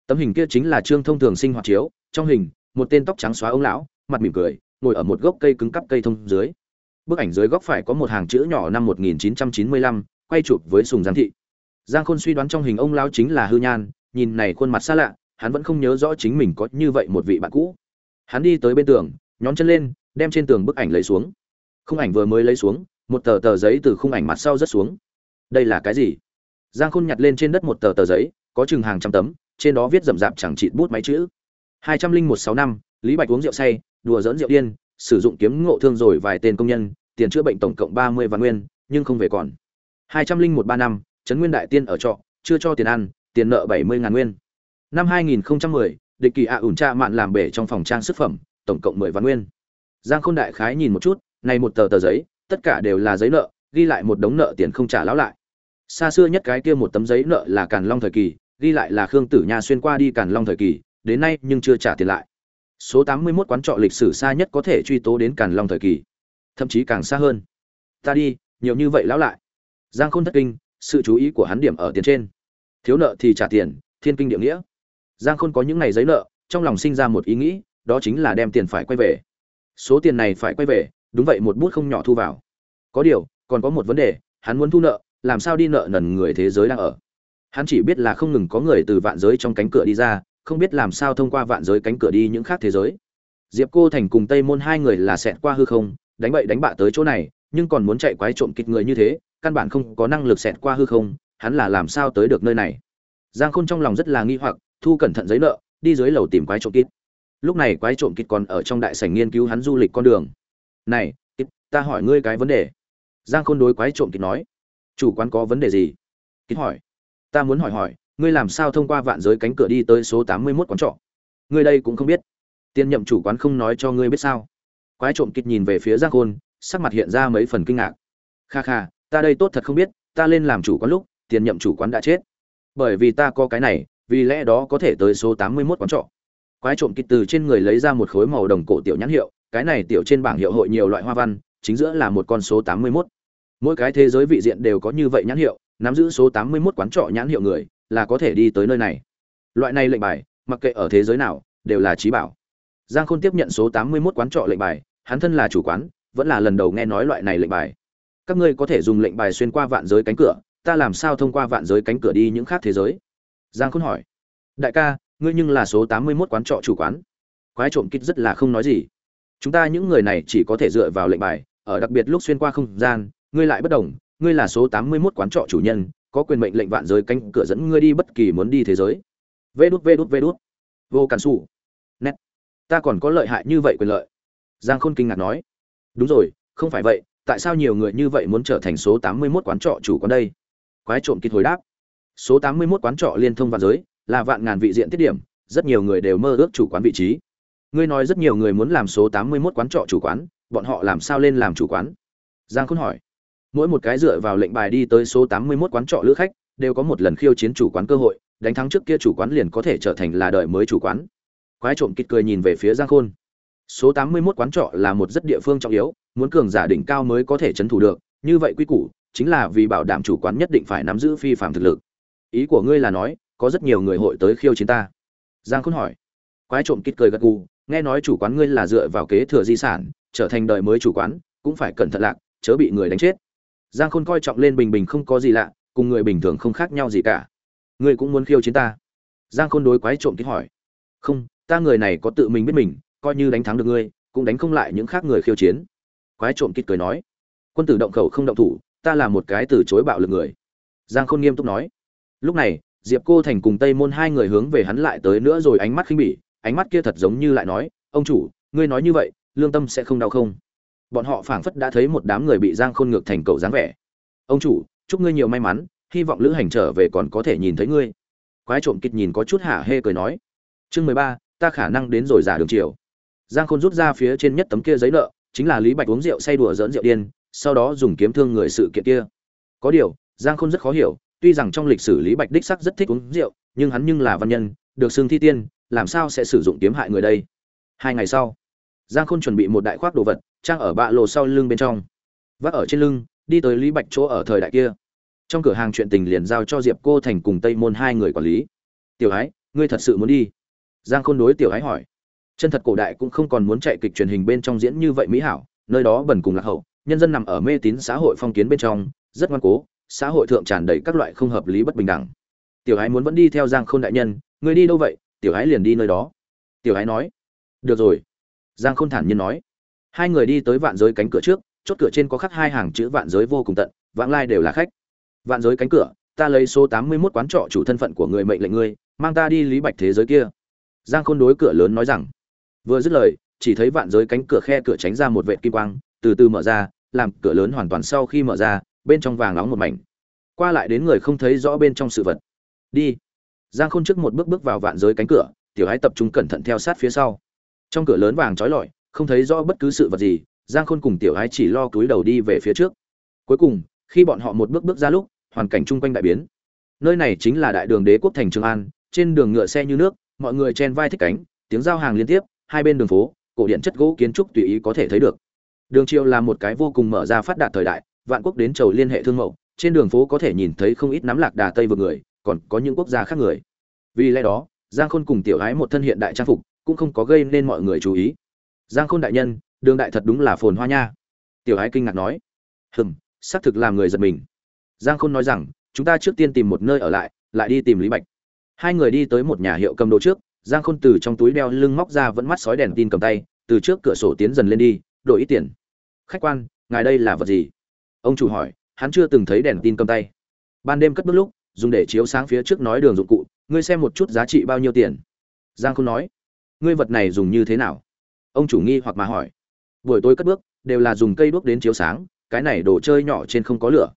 Tấm hình kia chính là trương thông thường sinh hoạt chiếu trong hình một tên tóc trắng xóa ông lão mặt mỉm cười ngồi ở một gốc cây cứng cắp cây thông dưới. Bức ảnh dưới góc phải có một hàng chữ nhỏ năm 1995, quay chụp với sùng giang thị. Giang khôn suy đoán trong hình ông lão chính là hư nhan nhìn này khuôn mặt xa lạ hắn vẫn không nhớ rõ chính mình có như vậy một vị bạn cũ. Hắn đi tới bên tường nhón chân lên đem trên tường bức ảnh lấy xuống. Khung ảnh vừa mới lấy xuống một tờ tờ giấy từ khung ảnh mặt sau rớt xuống. Đây là cái gì? Giang khôn nhặt lên trên đất một tờ tờ giấy, có chừng hàng trăm tấm, trên đó viết rậm rạp chẳng chịt bút máy chữ. hai trăm linh một sáu năm, lý bạch uống rượu say, đùa dỡn rượu điên, sử dụng kiếm ngộ thương rồi vài tên công nhân, tiền chữa bệnh tổng cộng ba mươi vạn nguyên, nhưng không về còn. hai trăm linh một ba năm, trấn nguyên đại tiên ở trọ, chưa cho tiền ăn, tiền nợ bảy mươi ngàn nguyên. Năm hai nghìn mười, địch kỳ ạ ủn tra mạn làm bể trong phòng trang sức phẩm, tổng cộng mười vạn nguyên. Giang khôn đại khái nhìn một chút, này một tờ tờ giấy tất cả đều là giấy nợ, ghi lại một đống nợ tiền không trả lão lại. Xa xưa nhất cái kia một tấm giấy nợ là càn long thời kỳ, ghi lại là khương tử nha xuyên qua đi càn long thời kỳ, đến nay nhưng chưa trả tiền lại. Số tám mươi 81 quán trọ lịch sử xa nhất có thể truy tố đến càn long thời kỳ, thậm chí càng xa hơn. Ta đi, nhiều như vậy lão lại. Giang khôn thất kinh, sự chú ý của hắn điểm ở tiền trên. Thiếu nợ thì trả tiền, thiên kinh địa nghĩa. Giang khôn có những ngày giấy nợ, trong lòng sinh ra một ý nghĩ, đó chính là đem tiền phải quay về. Số tiền này phải quay về, đúng vậy một bút không nhỏ thu vào có điều, còn có một vấn đề, hắn muốn thu nợ, làm sao đi nợ nần người thế giới đang ở? Hắn chỉ biết là không ngừng có người từ vạn giới trong cánh cửa đi ra, không biết làm sao thông qua vạn giới cánh cửa đi những khác thế giới. Diệp cô thành cùng tây môn hai người là xẹt qua hư không, đánh bậy đánh bạ tới chỗ này, nhưng còn muốn chạy quái trộm kịch người như thế, căn bản không có năng lực xẹt qua hư không, hắn là làm sao tới được nơi này? Giang khôn trong lòng rất là nghi hoặc, thu cẩn thận giấy nợ, đi dưới lầu tìm quái trộm kít lúc này quái trộm kít còn ở trong đại sảnh nghiên cứu hắn du lịch con đường. Này ta hỏi ngươi cái vấn đề giang khôn đối quái trộm kịch nói. Chủ quán có vấn đề gì? Kịch hỏi. Ta muốn hỏi hỏi, ngươi làm sao thông qua vạn giới cánh cửa đi tới số tám mươi 81 quán trọ? Ngươi đây cũng không biết. Tiên nhậm chủ quán không nói cho ngươi biết sao? Quái trộm kịch nhìn về phía giang khôn, sắc mặt hiện ra mấy phần kinh ngạc. Kha kha, ta đây tốt thật không biết, ta lên làm chủ quán lúc tiền nhậm chủ quán đã chết. Bởi vì ta có cái này, vì lẽ đó có thể tới số tám mươi 81 quán trọ. Quái trộm kịch từ trên người lấy ra một khối màu đồng cổ tiểu nhãn hiệu, cái này tiểu trên bảng hiệu hội nhiều loại hoa văn chính giữa là một con số tám mươi 81. mỗi cái thế giới vị diện đều có như vậy nhãn hiệu, nắm giữ số tám mươi 81 quán trọ nhãn hiệu người, là có thể đi tới nơi này. Loại này lệnh bài, mặc kệ ở thế giới nào, đều là trí bảo. Giang khôn tiếp nhận số tám mươi 81 quán trọ lệnh bài, hắn thân là chủ quán, vẫn là lần đầu nghe nói loại này lệnh bài. Các ngươi có thể dùng lệnh bài xuyên qua vạn giới cánh cửa, ta làm sao thông qua vạn giới cánh cửa đi những khác thế giới? Giang khôn hỏi. Đại ca, ngươi nhưng là số tám mươi 81 quán trọ chủ quán. Quái trộm kích rất là không nói gì. Chúng ta những người này chỉ có thể dựa vào lệnh bài ở đặc biệt lúc xuyên qua không gian, ngươi lại bất đồng, ngươi là số 81 quán trọ chủ nhân, có quyền mệnh lệnh vạn giới cánh cửa dẫn ngươi đi bất kỳ muốn đi thế giới. Vê đút vê đút vê đút. Vô cản sủ. nét. Ta còn có lợi hại như vậy quyền lợi. Giang khôn kinh ngạc nói. Đúng rồi, không phải vậy, tại sao nhiều người như vậy muốn trở thành số 81 quán trọ chủ quán đây? Quái trộm kịt hồi đáp. Số 81 quán trọ liên thông vạn giới, là vạn ngàn vị diện tiết điểm, rất nhiều người đều mơ ước chủ quán vị trí. Ngươi nói rất nhiều người muốn làm số 81 quán trọ chủ quán bọn họ làm sao lên làm chủ quán? Giang khôn hỏi. Mỗi một cái dựa vào lệnh bài đi tới số tám mươi 81 quán trọ lữ khách, đều có một lần khiêu chiến chủ quán cơ hội, đánh thắng trước kia chủ quán liền có thể trở thành là đời mới chủ quán. Quái trộm kịt cười nhìn về phía giang khôn. Số tám mươi 81 quán trọ là một rất địa phương trọng yếu, muốn cường giả đỉnh cao mới có thể chấn thủ được, như vậy quy củ, chính là vì bảo đảm chủ quán nhất định phải nắm giữ phi phạm thực lực. Ý của ngươi là nói, có rất nhiều người hội tới khiêu chiến ta. Giang khôn hỏi. Quái trộm kít cười gật gù, nghe nói chủ quán ngươi là dựa vào kế thừa di sản trở thành đời mới chủ quán, cũng phải cẩn thận lạc, chớ bị người đánh chết. Giang khôn coi trọng lên bình bình không có gì lạ, cùng người bình thường không khác nhau gì cả. Ngươi cũng muốn khiêu chiến ta? Giang khôn đối quái trộm kít hỏi. Không, ta người này có tự mình biết mình, coi như đánh thắng được ngươi, cũng đánh không lại những khác người khiêu chiến. Quái trộm kích cười nói. Quân tử động khẩu không động thủ, ta là một cái từ chối bạo lực người. Giang khôn nghiêm túc nói. Lúc này, diệp cô thành cùng tây môn hai người hướng về hắn lại tới nữa rồi ánh mắt khinh bỉ, ánh mắt kia thật giống như lại nói, ông chủ, ngươi nói như vậy lương tâm sẽ không đau không? Bọn họ phảng phất đã thấy một đám người bị giang khôn ngược thành cậu dáng vẻ. Ông chủ, chúc ngươi nhiều may mắn, hy vọng lữ hành trở về còn có thể nhìn thấy ngươi. Quái trộm kịch nhìn có chút hả hê cười nói. Chương mười ba, ta khả năng đến rồi giả đường chiều giang khôn rút ra phía trên nhất tấm kia giấy nợ, chính là lý bạch uống rượu say đùa dỡn rượu điên, sau đó dùng kiếm thương người sự kiện kia. Có điều, giang khôn rất khó hiểu, tuy rằng trong lịch sử lý bạch đích sắc rất thích uống rượu, nhưng hắn nhưng là văn nhân, được xưng thi tiên, làm sao sẽ sử dụng kiếm hại người đây? Hai ngày sau giang khôn chuẩn bị một đại khoác đồ vật, trang ở bạ lộ sau lưng bên trong. Vác ở trên lưng, đi tới lý bạch chỗ ở thời đại kia. Trong cửa hàng chuyện tình liền giao cho diệp cô thành cùng tây môn hai người quản lý. Tiểu ái, ngươi thật sự muốn đi? Giang khôn đối tiểu ái hỏi. Chân thật cổ đại cũng không còn muốn chạy kịch truyền hình bên trong diễn như vậy mỹ hảo, nơi đó bẩn cùng lạc hậu, nhân dân nằm ở mê tín xã hội phong kiến bên trong, rất ngoan cố, xã hội thượng tràn đầy các loại không hợp lý bất bình đẳng. Tiểu ái muốn vẫn đi theo giang khôn đại nhân người đi đâu vậy? Tiểu ái liền đi nơi đó. Tiểu ái nói. Được rồi giang khôn thản nhiên nói. Hai người đi tới vạn giới cánh cửa trước, chốt cửa trên có khắc hai hàng chữ vạn giới vô cùng tận, vãng lai đều là khách. Vạn giới cánh cửa, ta lấy số tám mươi 81 quán trọ chủ thân phận của người mệnh lệnh ngươi, mang ta đi lý bạch thế giới kia. Giang khôn đối cửa lớn nói rằng. Vừa dứt lời, chỉ thấy vạn giới cánh cửa khe cửa tránh ra một vệt kim quang, từ từ mở ra, làm cửa lớn hoàn toàn sau khi mở ra, bên trong vàng nóng một mảnh. Qua lại đến người không thấy rõ bên trong sự vật. Đi. Giang khôn trước một bước bước vào vạn giới cánh cửa, tiểu hái tập trung cẩn thận theo sát phía sau trong cửa lớn vàng trói lọi, không thấy rõ bất cứ sự vật gì, giang khôn cùng tiểu Ái chỉ lo cúi đầu đi về phía trước. Cuối cùng, khi bọn họ một bước bước ra lúc, hoàn cảnh chung quanh đại biến. Nơi này chính là đại đường đế quốc thành trường an, trên đường ngựa xe như nước, mọi người chen vai thích cánh, tiếng giao hàng liên tiếp, hai bên đường phố, cổ điện chất gỗ kiến trúc tùy ý có thể thấy được. Đường triều là một cái vô cùng mở ra phát đạt thời đại, vạn quốc đến chầu liên hệ thương mẫu trên đường phố có thể nhìn thấy không ít nắm lạc đà tây vừa người, còn có những quốc gia khác người. Vì lẽ đó, giang khôn cùng tiểu ái một thân hiện đại trang phục cũng không có gây nên mọi người chú ý. Giang khôn đại nhân, đường đại thật đúng là phồn hoa nha. Tiểu ái kinh ngạc nói. Hừm, xác thực làm người giật mình. Giang khôn nói rằng, chúng ta trước tiên tìm một nơi ở lại lại đi tìm lý bạch. Hai người đi tới một nhà hiệu cầm đồ trước, giang khôn từ trong túi đeo lưng móc ra vẫn mắt sói đèn tin cầm tay, từ trước cửa sổ tiến dần lên đi đổi ít tiền. Khách quan, ngài đây là vật gì? Ông chủ hỏi, hắn chưa từng thấy đèn tin cầm tay. Ban đêm cất bước lúc, dùng để chiếu sáng phía trước nói đường dụng cụ, ngươi xem một chút giá trị bao nhiêu tiền. Giang khôn nói ngươi vật này dùng như thế nào? Ông chủ nghi hoặc mà hỏi. Buổi tối cất bước, đều là dùng cây đuốc đến chiếu sáng, cái này đồ chơi nhỏ trên không có lửa.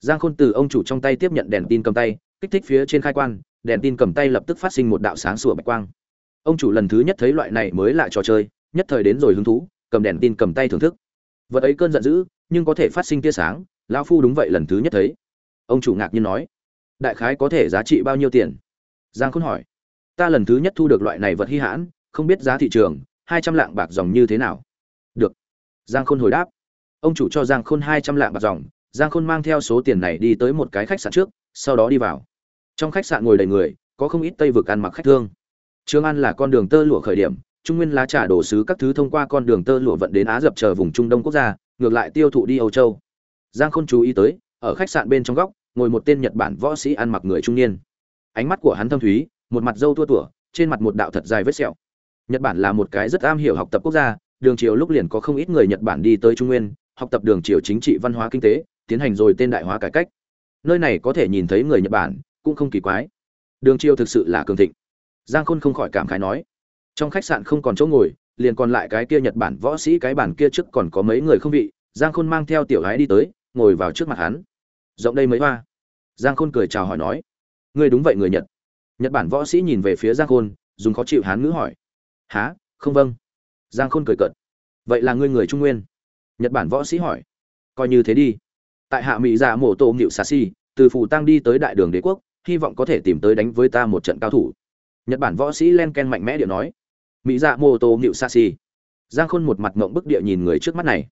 Giang khôn từ ông chủ trong tay tiếp nhận đèn tin cầm tay, kích thích phía trên khai quan đèn tin cầm tay lập tức phát sinh một đạo sáng sủa bạch quang. Ông chủ lần thứ nhất thấy loại này mới lạ trò chơi, nhất thời đến rồi hứng thú, cầm đèn tin cầm tay thưởng thức. Vật ấy cơn giận dữ, nhưng có thể phát sinh tia sáng, lão phu đúng vậy lần thứ nhất thấy. Ông chủ ngạc nhiên nói, đại khái có thể giá trị bao nhiêu tiền? Giang khôn hỏi, ta lần thứ nhất thu được loại này vật hy hãn không biết giá thị trường, hai trăm lạng bạc dòng như thế nào. Được. Giang khôn hồi đáp. Ông chủ cho giang khôn hai trăm lạng bạc dòng, giang khôn mang theo số tiền này đi tới một cái khách sạn trước, sau đó đi vào. Trong khách sạn ngồi đầy người, có không ít tây vực ăn mặc khách thương. Trường an là con đường tơ lụa khởi điểm, trung nguyên lá trà đổ sứ các thứ thông qua con đường tơ lụa vận đến á dập chờ vùng trung đông quốc gia, ngược lại tiêu thụ đi âu châu. Giang khôn chú ý tới, ở khách sạn bên trong góc, ngồi một tên nhật bản võ sĩ ăn mặc người trung niên. Ánh mắt của hắn thâm thúy, một mặt râu tua tủa, trên mặt một đạo thật dài vết sẹo nhật bản là một cái rất am hiểu học tập quốc gia, đường triều lúc liền có không ít người nhật bản đi tới trung nguyên, học tập đường triều chính trị, văn hóa, kinh tế, tiến hành rồi tên đại hóa cải cách. Nơi này có thể nhìn thấy người nhật bản, cũng không kỳ quái. Đường triều thực sự là cường thịnh. Giang khôn không khỏi cảm khái nói, trong khách sạn không còn chỗ ngồi, liền còn lại cái kia nhật bản võ sĩ, cái bản kia trước còn có mấy người không vị, giang khôn mang theo tiểu gái đi tới, ngồi vào trước mặt hắn. Rộng đây mấy hoa. Giang khôn cười chào hỏi nói, ngươi đúng vậy người nhật. Nhật bản võ sĩ nhìn về phía giang khôn, dùng khó chịu hán ngữ hỏi há không vâng. Giang khôn cười cợt. Vậy là ngươi người trung nguyên? Nhật bản võ sĩ hỏi. Coi như thế đi. Tại hạ mỹ dạ mổ tổ nghịu xà si từ phủ tăng đi tới đại đường đế quốc hy vọng có thể tìm tới đánh với ta một trận cao thủ. Nhật bản võ sĩ len ken mạnh mẽ điệu nói. Mỹ dạ mô tô nghịu xà si. Giang khôn một mặt ngộng bức địa nhìn người trước mắt này.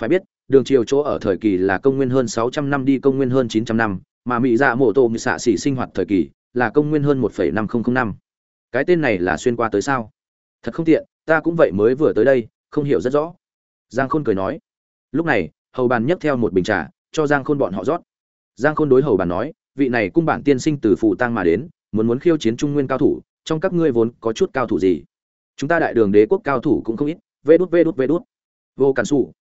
Phải biết đường triều chỗ ở thời kỳ là công nguyên hơn 600 năm đi công nguyên hơn 900 năm mà mỹ dạ mô tô nghịu xạ xỉ sinh hoạt thời kỳ là công nguyên hơn 1,5005 năm. Cái tên này là xuyên qua tới sao? Thật không tiện, ta cũng vậy mới vừa tới đây, không hiểu rất rõ. Giang khôn cười nói. Lúc này, hầu bàn nhấc theo một bình trà, cho giang khôn bọn họ rót. Giang khôn đối hầu bàn nói, vị này cung bản tiên sinh từ phụ tang mà đến, muốn muốn khiêu chiến trung nguyên cao thủ, trong các ngươi vốn có chút cao thủ gì? Chúng ta đại đường đế quốc cao thủ cũng không ít, vê đút vê đút vê đút. Vô cản xù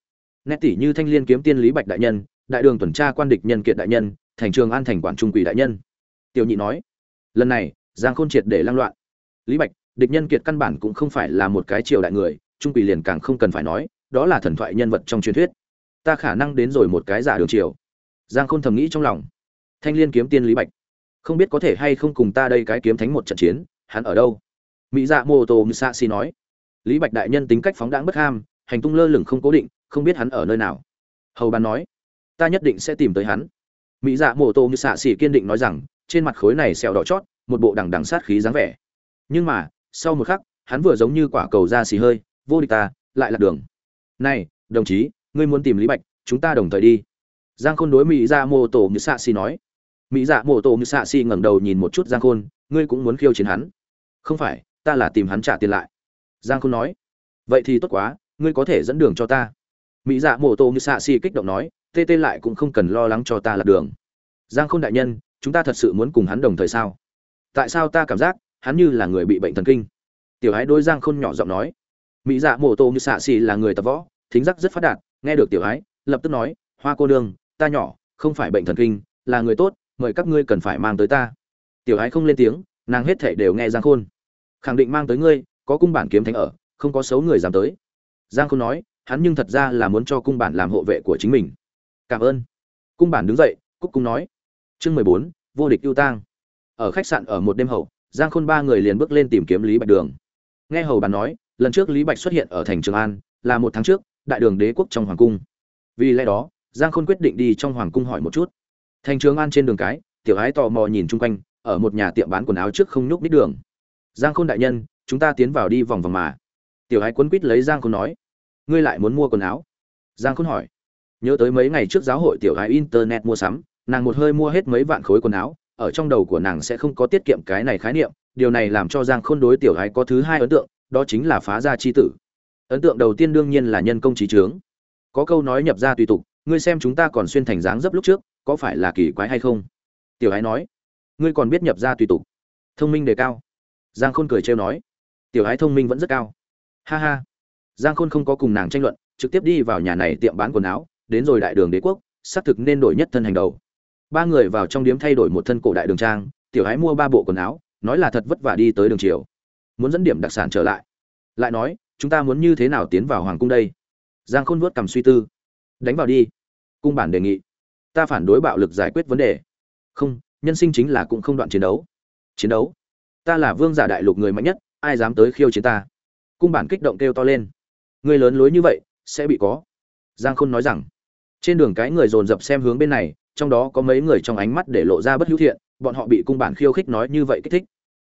nét tỷ như thanh liên kiếm tiên lý bạch đại nhân, đại đường tuần tra quan địch nhân kiện đại nhân, thành trường an thành quản trung quỷ đại nhân. Tiểu nhị nói. Lần này, giang khôn triệt để lăng loạn. Lý bạch địch nhân kiệt căn bản cũng không phải là một cái triều đại người, trung quỷ liền càng không cần phải nói, đó là thần thoại nhân vật trong truyền thuyết. Ta khả năng đến rồi một cái giả đường triều. Giang khôn thầm nghĩ trong lòng. Thanh liên kiếm tiên lý bạch. Không biết có thể hay không cùng ta đây cái kiếm thánh một trận chiến, hắn ở đâu? Mỹ dạ mô tô như si nói. Lý bạch đại nhân tính cách phóng đãng bất ham, hành tung lơ lửng không cố định, không biết hắn ở nơi nào. Hầu bàn nói. Ta nhất định sẽ tìm tới hắn. Mỹ dạ mô tô như si kiên định nói rằng, trên mặt khối này sẹo đỏ chót, một bộ đằng đằng sát khí dáng vẻ. Nhưng mà sau một khắc, hắn vừa giống như quả cầu ra xì hơi, vô địch ta, lại lạc đường. Này, đồng chí, ngươi muốn tìm lý bạch, chúng ta đồng thời đi. Giang khôn đối mỹ dạ mô tổ như xạ xì nói. Mỹ dạ mô tổ như xạ xì ngẩng đầu nhìn một chút giang khôn, ngươi cũng muốn khiêu chiến hắn. Không phải, ta là tìm hắn trả tiền lại. Giang khôn nói. Vậy thì tốt quá, ngươi có thể dẫn đường cho ta. Mỹ dạ mô tổ như xạ xì kích động nói, tê tê lại cũng không cần lo lắng cho ta lạc đường. Giang khôn đại nhân, chúng ta thật sự muốn cùng hắn đồng thời sao? Tại sao ta cảm giác hắn như là người bị bệnh thần kinh. Tiểu ái đôi giang khôn nhỏ giọng nói, mỹ dạ mổ tô như xạ xì là người tập võ, thính giác rất phát đạt, nghe được tiểu ái, lập tức nói, hoa cô nương, ta nhỏ, không phải bệnh thần kinh, là người tốt, mời các ngươi cần phải mang tới ta. Tiểu ái không lên tiếng, nàng hết thể đều nghe giang khôn. Khẳng định mang tới ngươi, có cung bản kiếm thánh ở, không có xấu người dám tới. Giang khôn nói, hắn nhưng thật ra là muốn cho cung bản làm hộ vệ của chính mình. Cảm ơn. Cung bản đứng dậy, cúc cung nói, chương mười bốn, vô địch ưu tang. Ở khách sạn ở một đêm hậu giang khôn ba người liền bước lên tìm kiếm lý bạch đường. Nghe hầu bàn nói, lần trước lý bạch xuất hiện ở thành trường an, là một tháng trước, đại đường đế quốc trong hoàng cung. Vì lẽ đó, giang khôn quyết định đi trong hoàng cung hỏi một chút. Thành trường an trên đường cái, tiểu ái tò mò nhìn chung quanh, ở một nhà tiệm bán quần áo trước không nhúc nít đường. Giang khôn đại nhân, chúng ta tiến vào đi vòng vòng mà. Tiểu ái quấn quýt lấy giang khôn nói, ngươi lại muốn mua quần áo? Giang khôn hỏi, nhớ tới mấy ngày trước giáo hội tiểu ái internet mua sắm, nàng một hơi mua hết mấy vạn khối quần áo ở trong đầu của nàng sẽ không có tiết kiệm cái này khái niệm, điều này làm cho giang khôn đối tiểu gái có thứ hai ấn tượng, đó chính là phá gia chi tử. Ấn tượng đầu tiên đương nhiên là nhân công trí trướng. Có câu nói nhập ra tùy tục, ngươi xem chúng ta còn xuyên thành dáng dấp lúc trước, có phải là kỳ quái hay không? Tiểu ái nói, ngươi còn biết nhập ra tùy tục. Thông minh đề cao. Giang khôn cười trêu nói, tiểu ái thông minh vẫn rất cao. Ha ha. Giang khôn không có cùng nàng tranh luận, trực tiếp đi vào nhà này tiệm bán quần áo, đến rồi đại đường đế quốc, xác thực nên đổi nhất thân hành đầu ba người vào trong điếm thay đổi một thân cổ đại đường trang, tiểu hái mua ba bộ quần áo, nói là thật vất vả đi tới đường triều. Muốn dẫn điểm đặc sản trở lại. Lại nói, chúng ta muốn như thế nào tiến vào hoàng cung đây? Giang khôn vuốt cầm suy tư. Đánh vào đi. Cung bản đề nghị. Ta phản đối bạo lực giải quyết vấn đề. Không, nhân sinh chính là cũng không đoạn chiến đấu. Chiến đấu? Ta là vương giả đại lục người mạnh nhất, ai dám tới khiêu chiến ta? Cung bản kích động kêu to lên. Người lớn lối như vậy, sẽ bị có. Giang khôn nói rằng trên đường cái người dồn dập xem hướng bên này, trong đó có mấy người trong ánh mắt để lộ ra bất hữu thiện, bọn họ bị cung bản khiêu khích nói như vậy kích thích.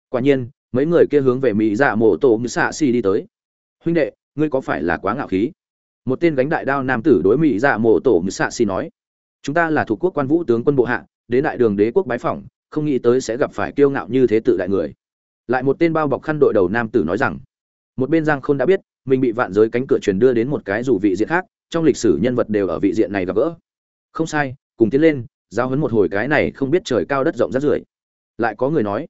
Quả nhiên, mấy người kia hướng về mỹ dạ mộ tổ như xạ xì đi tới. Huynh đệ, ngươi có phải là quá ngạo khí? Một tên gánh đại đao nam tử đối mỹ dạ mộ tổ như xạ xì nói. Chúng ta là thuộc quốc quan vũ tướng quân bộ hạ, đến đại đường đế quốc bái phỏng, không nghĩ tới sẽ gặp phải kiêu ngạo như thế tự đại người. Lại một tên bao bọc khăn đội đầu nam tử nói rằng. Một bên giang khôn đã biết, mình bị vạn giới cánh cửa truyền đưa đến một cái dù vị diện khác trong lịch sử nhân vật đều ở vị diện này gặp gỡ. Không sai, cùng tiến lên, giao hấn một hồi cái này không biết trời cao đất rộng rát rưởi. Lại có người nói,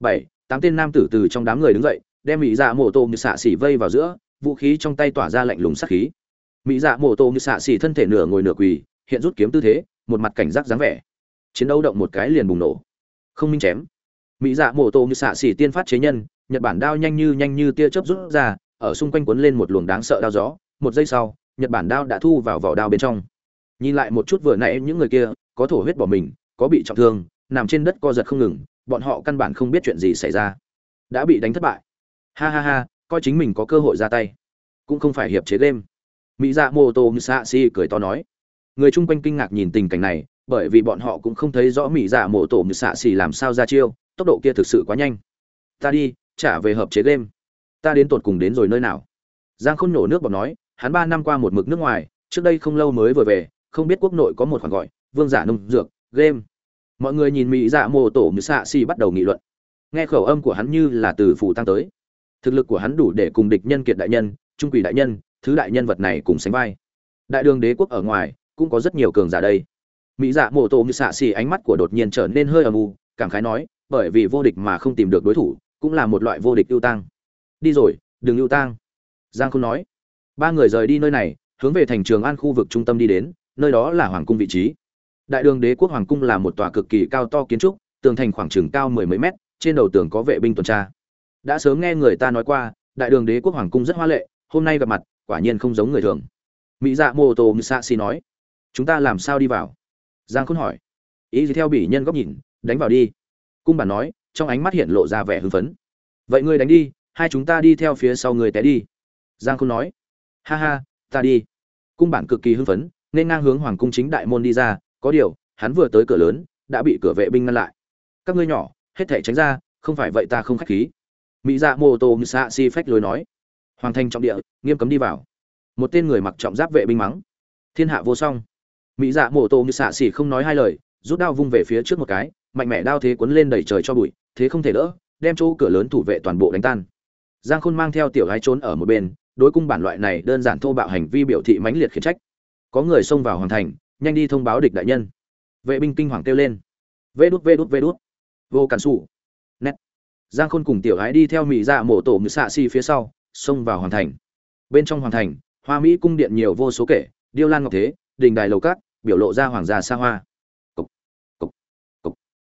bảy, tám tên nam tử từ trong đám người đứng dậy, đem mỹ dạ mổ tô như xạ xỉ vây vào giữa, vũ khí trong tay tỏa ra lạnh lùng sắc khí. Mỹ dạ mổ tô như xạ xỉ thân thể nửa ngồi nửa quỳ, hiện rút kiếm tư thế, một mặt cảnh giác dáng vẻ. Chiến đấu động một cái liền bùng nổ. Không minh chém. Mỹ dạ mổ tô như xạ xỉ tiên phát chế nhân, nhật bản đao nhanh như nhanh như tia chớp rút ra, ở xung quanh cuốn lên một luồng đáng sợ đao gió, một giây sau nhật bản đao đã thu vào vỏ đao bên trong. Nhìn lại một chút vừa nãy những người kia, có thổ huyết bỏ mình, có bị trọng thương, nằm trên đất co giật không ngừng, bọn họ căn bản không biết chuyện gì xảy ra. Đã bị đánh thất bại. Ha ha ha, coi chính mình có cơ hội ra tay. Cũng không phải hiệp chế game. Mỹ dạ mô tô như xạ si cười to nói. Người chung quanh kinh ngạc nhìn tình cảnh này, bởi vì bọn họ cũng không thấy rõ mỹ dạ mô tô như xạ xì làm sao ra chiêu, tốc độ kia thực sự quá nhanh. Ta đi, trả về hợp chế game. Ta đến tột cùng đến rồi nơi nào? Giang khôn nổ nước bọt nói hắn ba năm qua một mực nước ngoài, trước đây không lâu mới vừa về, không biết quốc nội có một khoản gọi, vương giả nông dược, game. Mọi người nhìn mỹ dạ mô tổ mỹ xạ xì bắt đầu nghị luận. Nghe khẩu âm của hắn như là từ phủ tăng tới. Thực lực của hắn đủ để cùng địch nhân kiệt đại nhân, trung quỷ đại nhân, thứ đại nhân vật này cùng sánh vai. Đại đường đế quốc ở ngoài, cũng có rất nhiều cường giả đây. Mỹ dạ mô tổ mỹ xạ xì ánh mắt của đột nhiên trở nên hơi âm u, cảm khái nói, bởi vì vô địch mà không tìm được đối thủ, cũng là một loại vô địch ưu tăng đi rồi, đừng ưu tăng giang không nói ba người rời đi nơi này, hướng về thành trường an khu vực trung tâm đi đến, nơi đó là hoàng cung vị trí. Đại đường đế quốc hoàng cung là một tòa cực kỳ cao to kiến trúc, tường thành khoảng chừng cao mười mấy mét, trên đầu tường có vệ binh tuần tra. Đã sớm nghe người ta nói qua, đại đường đế quốc hoàng cung rất hoa lệ, hôm nay gặp mặt, quả nhiên không giống người thường. Mỹ dạ mô tô như sa si nói, chúng ta làm sao đi vào? Giang khôn hỏi. Ý gì theo bỉ nhân góc nhìn, đánh vào đi. Cung bản nói, trong ánh mắt hiện lộ ra vẻ hưng phấn. Vậy ngươi đánh đi, hai chúng ta đi theo phía sau người té đi. Giang khôn nói ha ha, ta đi. Cung bản cực kỳ hưng phấn, nên ngang hướng hoàng cung chính đại môn đi ra, có điều, hắn vừa tới cửa lớn, đã bị cửa vệ binh ngăn lại. Các ngươi nhỏ, hết thể tránh ra, không phải vậy ta không khách khí. Mỹ dạ mô tô như xạ si phách lối nói. Hoàng thành trọng địa, nghiêm cấm đi vào. Một tên người mặc trọng giáp vệ binh mắng. Thiên hạ vô song. Mỹ dạ mô tô như xạ không nói hai lời, rút đao vung về phía trước một cái, mạnh mẽ đao thế cuốn lên đẩy trời cho bụi, thế không thể đỡ, đem chỗ cửa lớn thủ vệ toàn bộ đánh tan. Giang khôn mang theo tiểu gái trốn ở một bên đối cung bản loại này đơn giản thô bạo hành vi biểu thị mãnh liệt khiển trách. Có người xông vào hoàng thành nhanh đi thông báo địch đại nhân. Vệ binh kinh hoàng kêu lên. Vê đút vê đút vê đút. Vô cản sủ. Nét. Giang khôn cùng tiểu gái đi theo mỹ dạ mổ tổ như xạ xi phía sau xông vào hoàng thành. Bên trong hoàng thành hoa mỹ cung điện nhiều vô số kể điêu lan ngọc thế đình đài lầu cát biểu lộ ra hoàng gia xa hoa. Cục, cục, cục.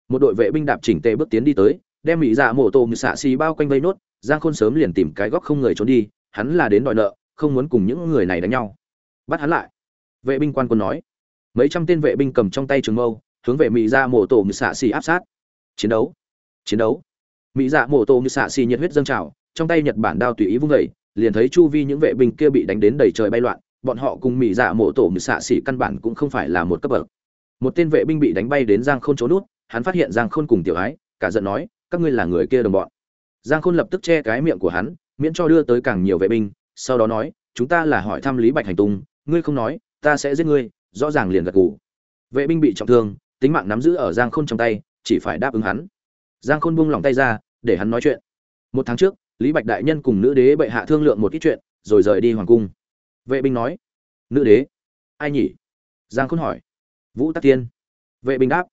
một đội vệ binh đạp chỉnh tề bước tiến đi tới đem mỹ dạ mổ tổ như xạ xi bao quanh vây nốt giang khôn sớm liền tìm cái góc không người trốn đi hắn là đến đòi nợ, không muốn cùng những người này đánh nhau. Bắt hắn lại. Vệ binh quan quân nói. Mấy trăm tên vệ binh cầm trong tay trường mâu, hướng về mỹ ra mổ tổ như xạ xì áp sát. Chiến đấu. Chiến đấu. Mỹ dạ mổ tổ như xạ xì nhiệt huyết dâng trào, trong tay nhật bản đao tùy ý vung vẩy liền thấy chu vi những vệ binh kia bị đánh đến đầy trời bay loạn, bọn họ cùng mỹ dạ mổ tổ như xạ xì căn bản cũng không phải là một cấp bậc. Một tên vệ binh bị đánh bay đến giang khôn trốn nút, hắn phát hiện giang khôn cùng tiểu ái, cả giận nói, các ngươi là người kia đồng bọn. Giang khôn lập tức che cái miệng của hắn miễn cho đưa tới càng nhiều vệ binh, sau đó nói, chúng ta là hỏi thăm lý bạch hành tung, ngươi không nói, ta sẽ giết ngươi. Rõ ràng liền gật gù. Vệ binh bị trọng thương, tính mạng nắm giữ ở giang khôn trong tay, chỉ phải đáp ứng hắn. Giang khôn buông lòng tay ra, để hắn nói chuyện. Một tháng trước, lý bạch đại nhân cùng nữ đế bệ hạ thương lượng một ít chuyện, rồi rời đi hoàng cung. Vệ binh nói, nữ đế, ai nhỉ? Giang khôn hỏi. Vũ tắc thiên. Vệ binh đáp,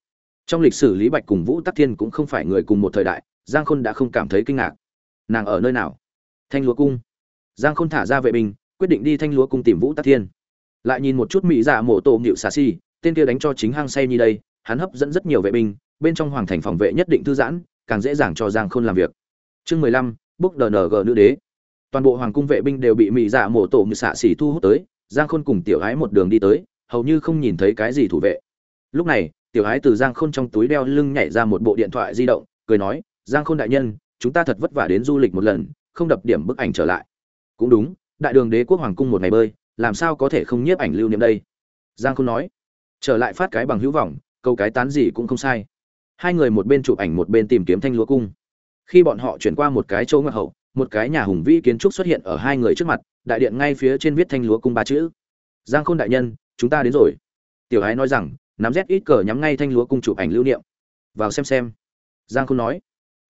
trong lịch sử lý bạch cùng vũ tắc thiên cũng không phải người cùng một thời đại, giang khôn đã không cảm thấy kinh ngạc. Nàng ở nơi nào? Thanh lúa cung. Giang khôn thả ra vệ binh, quyết định đi thanh lúa cung tìm vũ tắc thiên. Lại nhìn một chút mỹ dạ mộ tổ nghịu xà si, tên kia đánh cho chính hang say như đây, hắn hấp dẫn rất nhiều vệ binh, bên trong hoàng thành phòng vệ nhất định thư giãn, càng dễ dàng cho giang khôn làm việc. Chương mười lăm, bốc đng nữ đế. Toàn bộ hoàng cung vệ binh đều bị mỹ dạ mộ tổ ngự xà xỉ thu hút tới, giang khôn cùng tiểu ái một đường đi tới, hầu như không nhìn thấy cái gì thủ vệ. Lúc này, tiểu ái từ giang khôn trong túi đeo lưng nhảy ra một bộ điện thoại di động, cười nói, giang khôn đại nhân, chúng ta thật vất vả đến du lịch một lần không đập điểm bức ảnh trở lại. Cũng đúng, đại đường đế quốc hoàng cung một ngày bơi, làm sao có thể không nhiếp ảnh lưu niệm đây? Giang khôn nói. Trở lại phát cái bằng hữu vọng, câu cái tán gì cũng không sai. Hai người một bên chụp ảnh một bên tìm kiếm thanh lúa cung. Khi bọn họ chuyển qua một cái chỗ ngoại hậu, một cái nhà hùng vĩ kiến trúc xuất hiện ở hai người trước mặt, đại điện ngay phía trên viết thanh lúa cung ba chữ. Giang khôn đại nhân, chúng ta đến rồi. Tiểu ái nói rằng, nắm rét ít cờ nhắm ngay thanh lúa cung chụp ảnh lưu niệm. Vào xem xem. Giang khôn nói.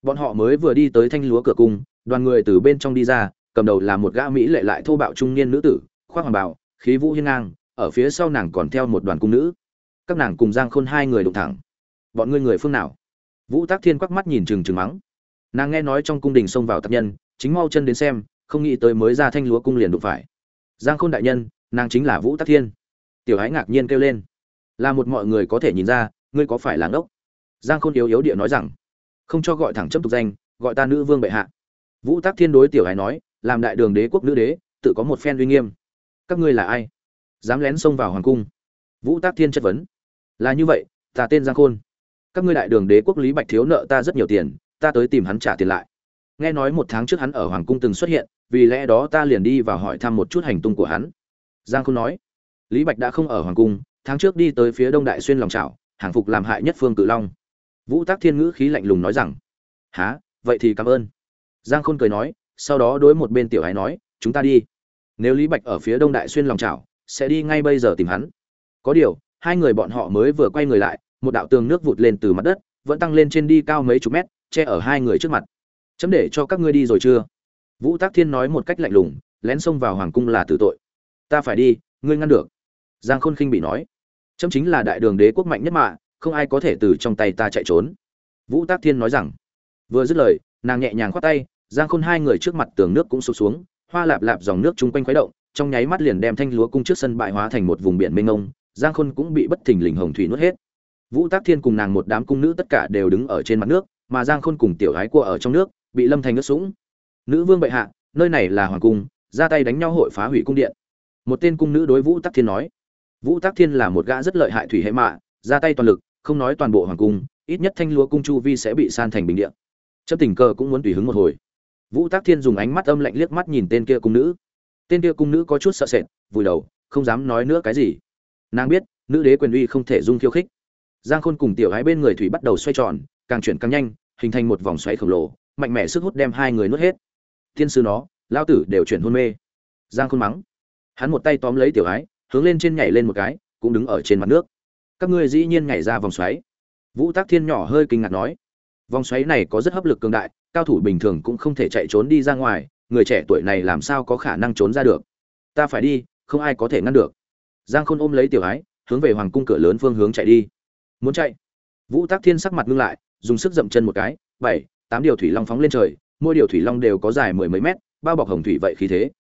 Bọn họ mới vừa đi tới thanh lúa cửa cung đoàn người từ bên trong đi ra, cầm đầu là một gã mỹ lệ lại thô bạo trung niên nữ tử, khoác hoàng bảo khí vũ hiên ngang, ở phía sau nàng còn theo một đoàn cung nữ. Các nàng cùng giang khôn hai người đụng thẳng. Bọn ngươi người phương nào? Vũ tác thiên quắc mắt nhìn trừng trừng mắng. Nàng nghe nói trong cung đình xông vào tập nhân, chính mau chân đến xem, không nghĩ tới mới ra thanh lúa cung liền đụng phải. Giang khôn đại nhân, nàng chính là vũ tác thiên. Tiểu hái ngạc nhiên kêu lên. Là một mọi người có thể nhìn ra, ngươi có phải là ngốc? Giang khôn yếu yếu địa nói rằng, không cho gọi thẳng chấp tục danh, gọi ta nữ vương bệ hạ vũ tác thiên đối tiểu Hải nói, làm đại đường đế quốc nữ đế, tự có một phen uy nghiêm. Các ngươi là ai? Dám lén xông vào hoàng cung? Vũ tác thiên chất vấn. Là như vậy, ta tên giang khôn. Các ngươi đại đường đế quốc lý bạch thiếu nợ ta rất nhiều tiền, ta tới tìm hắn trả tiền lại. Nghe nói một tháng trước hắn ở hoàng cung từng xuất hiện, vì lẽ đó ta liền đi và hỏi thăm một chút hành tung của hắn. Giang khôn nói, lý bạch đã không ở hoàng cung, tháng trước đi tới phía đông đại xuyên lòng trào hàng phục làm hại nhất phương cự long. Vũ tác thiên ngữ khí lạnh lùng nói rằng há vậy thì cảm ơn giang khôn cười nói sau đó đối một bên tiểu ái nói chúng ta đi. Nếu lý bạch ở phía đông đại xuyên lòng chảo, sẽ đi ngay bây giờ tìm hắn. Có điều hai người bọn họ mới vừa quay người lại một đạo tường nước vụt lên từ mặt đất vẫn tăng lên trên đi cao mấy chục mét che ở hai người trước mặt. Chấm để cho các ngươi đi rồi chưa? Vũ tác thiên nói một cách lạnh lùng lén xông vào hoàng cung là tử tội. Ta phải đi ngươi ngăn được. Giang khôn khinh bị nói. Chấm chính là đại đường đế quốc mạnh nhất mà không ai có thể từ trong tay ta chạy trốn. Vũ tác thiên nói rằng. Vừa dứt lời nàng nhẹ nhàng khoát tay, giang khôn hai người trước mặt tường nước cũng sụp xuống, hoa lạp lạp dòng nước chung quanh khuấy động, trong nháy mắt liền đem thanh lúa cung trước sân bại hóa thành một vùng biển mênh mông, giang khôn cũng bị bất thình lình hồng thủy nuốt hết. Vũ tác thiên cùng nàng một đám cung nữ tất cả đều đứng ở trên mặt nước, mà giang khôn cùng tiểu gái cua ở trong nước, bị lâm thành nước sũng. Nữ vương bệ hạ, nơi này là hoàng cung, ra tay đánh nhau hội phá hủy cung điện. Một tên cung nữ đối vũ tác thiên nói, vũ tác thiên là một gã rất lợi hại thủy hệ mạ, ra tay toàn lực, không nói toàn bộ hoàng cung, ít nhất thanh lúa cung chu vi sẽ bị san thành bình điện chấp tình cờ cũng muốn tùy hứng một hồi. Vũ tác thiên dùng ánh mắt âm lạnh liếc mắt nhìn tên kia cung nữ. Tên kia cung nữ có chút sợ sệt, vùi đầu, không dám nói nữa cái gì. Nàng biết, nữ đế quyền uy không thể dung khiêu khích. Giang khôn cùng tiểu gái bên người thủy bắt đầu xoay tròn, càng chuyển càng nhanh, hình thành một vòng xoáy khổng lồ, mạnh mẽ sức hút đem hai người nuốt hết. Thiên sư nó lao tử đều chuyển hôn mê. Giang khôn mắng. Hắn một tay tóm lấy tiểu gái hướng lên trên nhảy lên một cái, cũng đứng ở trên mặt nước. Các ngươi dĩ nhiên nhảy ra vòng xoáy. Vũ tác thiên nhỏ hơi kinh ngạc nói vòng xoáy này có rất hấp lực cường đại, cao thủ bình thường cũng không thể chạy trốn đi ra ngoài, người trẻ tuổi này làm sao có khả năng trốn ra được? Ta phải đi, không ai có thể ngăn được. Giang khôn ôm lấy tiểu ái, hướng về hoàng cung cửa lớn phương hướng chạy đi. Muốn chạy? Vũ tác thiên sắc mặt ngưng lại, dùng sức dậm chân một cái, bảy, tám điều thủy long phóng lên trời, mỗi điều thủy long đều có dài mười mấy mét, bao bọc hồng thủy vậy khí thế.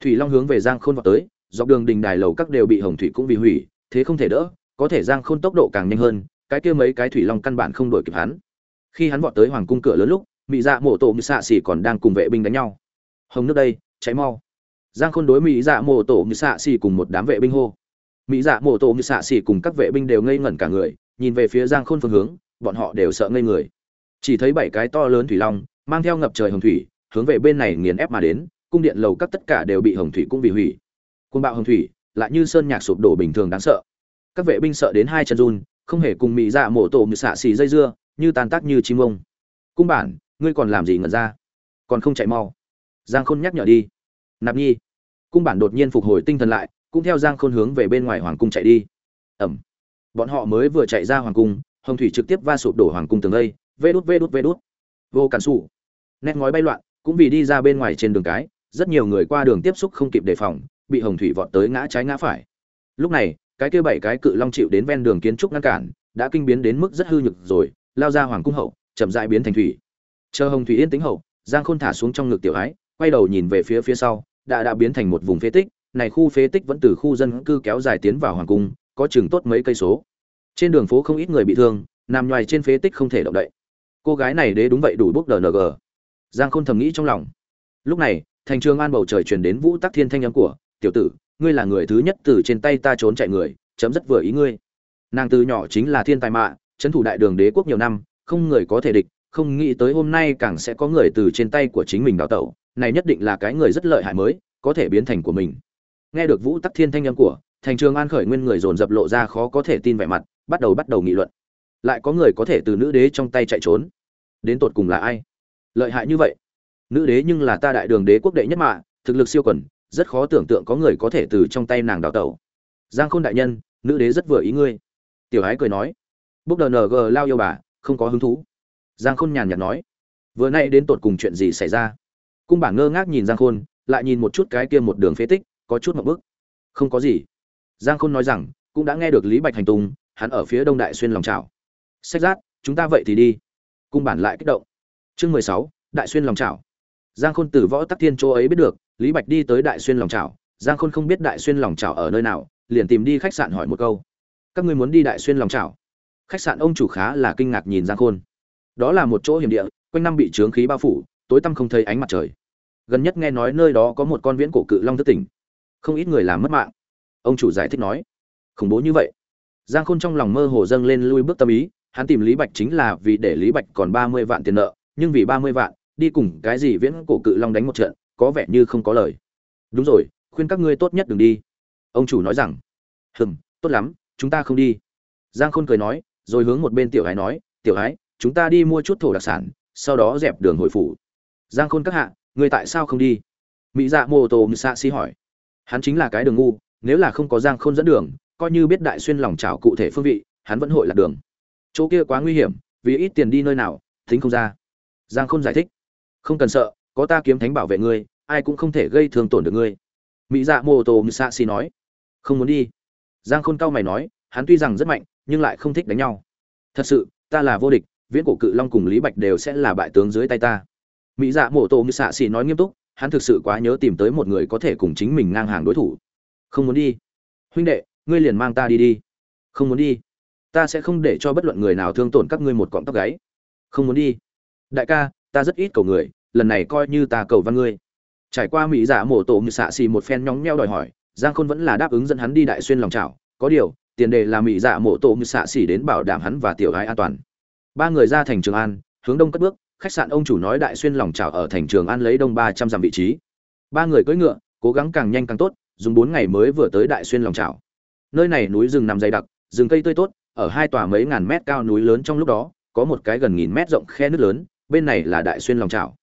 Thủy long hướng về giang khôn vào tới, dọc đường đình đài lầu các đều bị hồng thủy cũng bị hủy, thế không thể đỡ, có thể giang khôn tốc độ càng nhanh hơn, cái kia mấy cái thủy long căn bản không đổi kịp hắn khi hắn vọt tới hoàng cung cửa lớn lúc mỹ dạ mổ tổ như xạ xỉ còn đang cùng vệ binh đánh nhau. Hồng nước đây cháy mau. Giang khôn đối mỹ dạ mổ tổ như xạ xỉ cùng một đám vệ binh hô. Mỹ dạ mổ tổ như xạ xỉ cùng các vệ binh đều ngây ngẩn cả người, nhìn về phía giang khôn phương hướng, bọn họ đều sợ ngây người. Chỉ thấy bảy cái to lớn thủy long, mang theo ngập trời hồng thủy, hướng về bên này nghiền ép mà đến, cung điện lầu các tất cả đều bị hồng thủy cũng bị hủy. Côn bạo hồng thủy, lại như sơn nhạc sụp đổ bình thường đáng sợ. Các vệ binh sợ đến hai chân run, không hề cùng mỹ dạ mổ tổ như xạ xì dây dưa như tan tác như chim ông. Cung bản, ngươi còn làm gì ngẩn ra? Còn không chạy mau. Giang khôn nhắc nhở đi. Nạp nhi. Cung bản đột nhiên phục hồi tinh thần lại, cũng theo giang khôn hướng về bên ngoài hoàng cung chạy đi. Ẩm. Bọn họ mới vừa chạy ra hoàng cung, hồng thủy trực tiếp va sụp đổ hoàng cung tường lây. vê đút vê đút vê đút. Vô cản xù nét ngói bay loạn, cũng vì đi ra bên ngoài trên đường cái, rất nhiều người qua đường tiếp xúc không kịp đề phòng, bị hồng thủy vọt tới ngã trái ngã phải. Lúc này, cái kia bảy cái cự long chịu đến ven đường kiến trúc ngăn cản, đã kinh biến đến mức rất hư nhực rồi lao ra hoàng cung hậu, chậm dại biến thành thủy. Chờ hồng thủy yên tĩnh hậu, giang khôn thả xuống trong ngực tiểu ái, quay đầu nhìn về phía phía sau, đã đã biến thành một vùng phế tích, này khu phế tích vẫn từ khu dân cư kéo dài tiến vào hoàng cung, có chừng tốt mấy cây số. Trên đường phố không ít người bị thương, nằm ngoài trên phế tích không thể động đậy. Cô gái này đế đúng vậy đủ bốc đng giang khôn thầm nghĩ trong lòng. Lúc này, thành trường an bầu trời truyền đến vũ tắc thiên thanh âm của, tiểu tử, ngươi là người thứ nhất từ trên tay ta trốn chạy người, chấm rất vừa ý ngươi. Nàng từ nhỏ chính là thiên tài mạ trấn thủ đại đường đế quốc nhiều năm không người có thể địch không nghĩ tới hôm nay càng sẽ có người từ trên tay của chính mình đào tẩu này nhất định là cái người rất lợi hại mới có thể biến thành của mình. Nghe được vũ tắc thiên thanh âm của thành trường an khởi nguyên người dồn dập lộ ra khó có thể tin vẻ mặt bắt đầu bắt đầu nghị luận. Lại có người có thể từ nữ đế trong tay chạy trốn. Đến tột cùng là ai? Lợi hại như vậy? Nữ đế nhưng là ta đại đường đế quốc đệ nhất mà, thực lực siêu quần rất khó tưởng tượng có người có thể từ trong tay nàng đào tẩu. Giang khôn đại nhân nữ đế rất vừa ý ngươi. Tiểu ái cười nói bốc đờ ng lao yêu bà, không có hứng thú. Giang khôn nhàn nhạt nói, vừa nay đến tột cùng chuyện gì xảy ra? Cung bảng ngơ ngác nhìn giang khôn, lại nhìn một chút cái kia một đường phế tích, có chút một bức. Không có gì. Giang khôn nói rằng, cũng đã nghe được lý bạch hành tung, hắn ở phía đông đại xuyên lòng trào sách giác chúng ta vậy thì đi. Cung bản lại kích động. Chương mười sáu, đại xuyên lòng trào giang khôn từ võ tắc thiên chỗ ấy biết được, lý bạch đi tới đại xuyên lòng trào giang khôn không biết đại xuyên lòng trào ở nơi nào, liền tìm đi khách sạn hỏi một câu. Các ngươi muốn đi đại xuyên lòng trào khách sạn ông chủ khá là kinh ngạc nhìn giang khôn. Đó là một chỗ hiểm địa, quanh năm bị trướng khí bao phủ, tối tăm không thấy ánh mặt trời. Gần nhất nghe nói nơi đó có một con viễn cổ cự long thất tỉnh. Không ít người làm mất mạng. Ông chủ giải thích nói, khủng bố như vậy. Giang khôn trong lòng mơ hồ dâng lên lui bước tâm ý, hắn tìm lý bạch chính là vì để lý bạch còn ba mươi vạn tiền nợ, nhưng vì ba mươi vạn, đi cùng cái gì viễn cổ cự long đánh một trận, có vẻ như không có lời. Đúng rồi, khuyên các ngươi tốt nhất đừng đi. Ông chủ nói rằng, hừm, tốt lắm, chúng ta không đi. Giang khôn cười nói rồi hướng một bên tiểu hái nói, tiểu hái, chúng ta đi mua chút thổ đặc sản, sau đó dẹp đường hồi phủ. Giang khôn các hạ người tại sao không đi? Mỹ dạ mô tô mư xạ xi hỏi. Hắn chính là cái đường ngu, nếu là không có giang khôn dẫn đường, coi như biết đại xuyên lòng trào cụ thể phương vị, hắn vẫn hội lạc đường. Chỗ kia quá nguy hiểm, vì ít tiền đi nơi nào thính không ra. Giang khôn giải thích. Không cần sợ, có ta kiếm thánh bảo vệ ngươi, ai cũng không thể gây thương tổn được ngươi. Mỹ dạ mô tô mư xạ xi nói. Không muốn đi. Giang khôn cao mày nói, hắn tuy rằng rất mạnh nhưng lại không thích đánh nhau. Thật sự, ta là vô địch, viễn cổ cự long cùng lý bạch đều sẽ là bại tướng dưới tay ta. Mỹ dạ mổ tổ như xạ xì nói nghiêm túc, hắn thực sự quá nhớ tìm tới một người có thể cùng chính mình ngang hàng đối thủ. Không muốn đi. Huynh đệ, ngươi liền mang ta đi đi. Không muốn đi. Ta sẽ không để cho bất luận người nào thương tổn các ngươi một cọng tóc gáy. Không muốn đi. Đại ca, ta rất ít cầu người, lần này coi như ta cầu văn ngươi. Trải qua mỹ dạ mổ tổ như xạ xì một phen nhóng nheo đòi hỏi, giang khôn vẫn là đáp ứng dẫn hắn đi đại xuyên lòng trào có điều tiền đề là mỹ dạ mộ tổ như xạ xỉ đến bảo đảm hắn và tiểu gái an toàn. Ba người ra thành trường an, hướng đông cất bước, khách sạn ông chủ nói đại xuyên lòng trào ở thành trường an lấy đông ba trăm dặm vị trí. Ba người cưỡi ngựa, cố gắng càng nhanh càng tốt, dùng bốn ngày mới vừa tới đại xuyên lòng trào nơi này núi rừng nằm dày đặc, rừng cây tươi tốt, ở hai tòa mấy ngàn mét cao núi lớn trong lúc đó, có một cái gần nghìn mét rộng khe nước lớn, bên này là đại xuyên lòng trào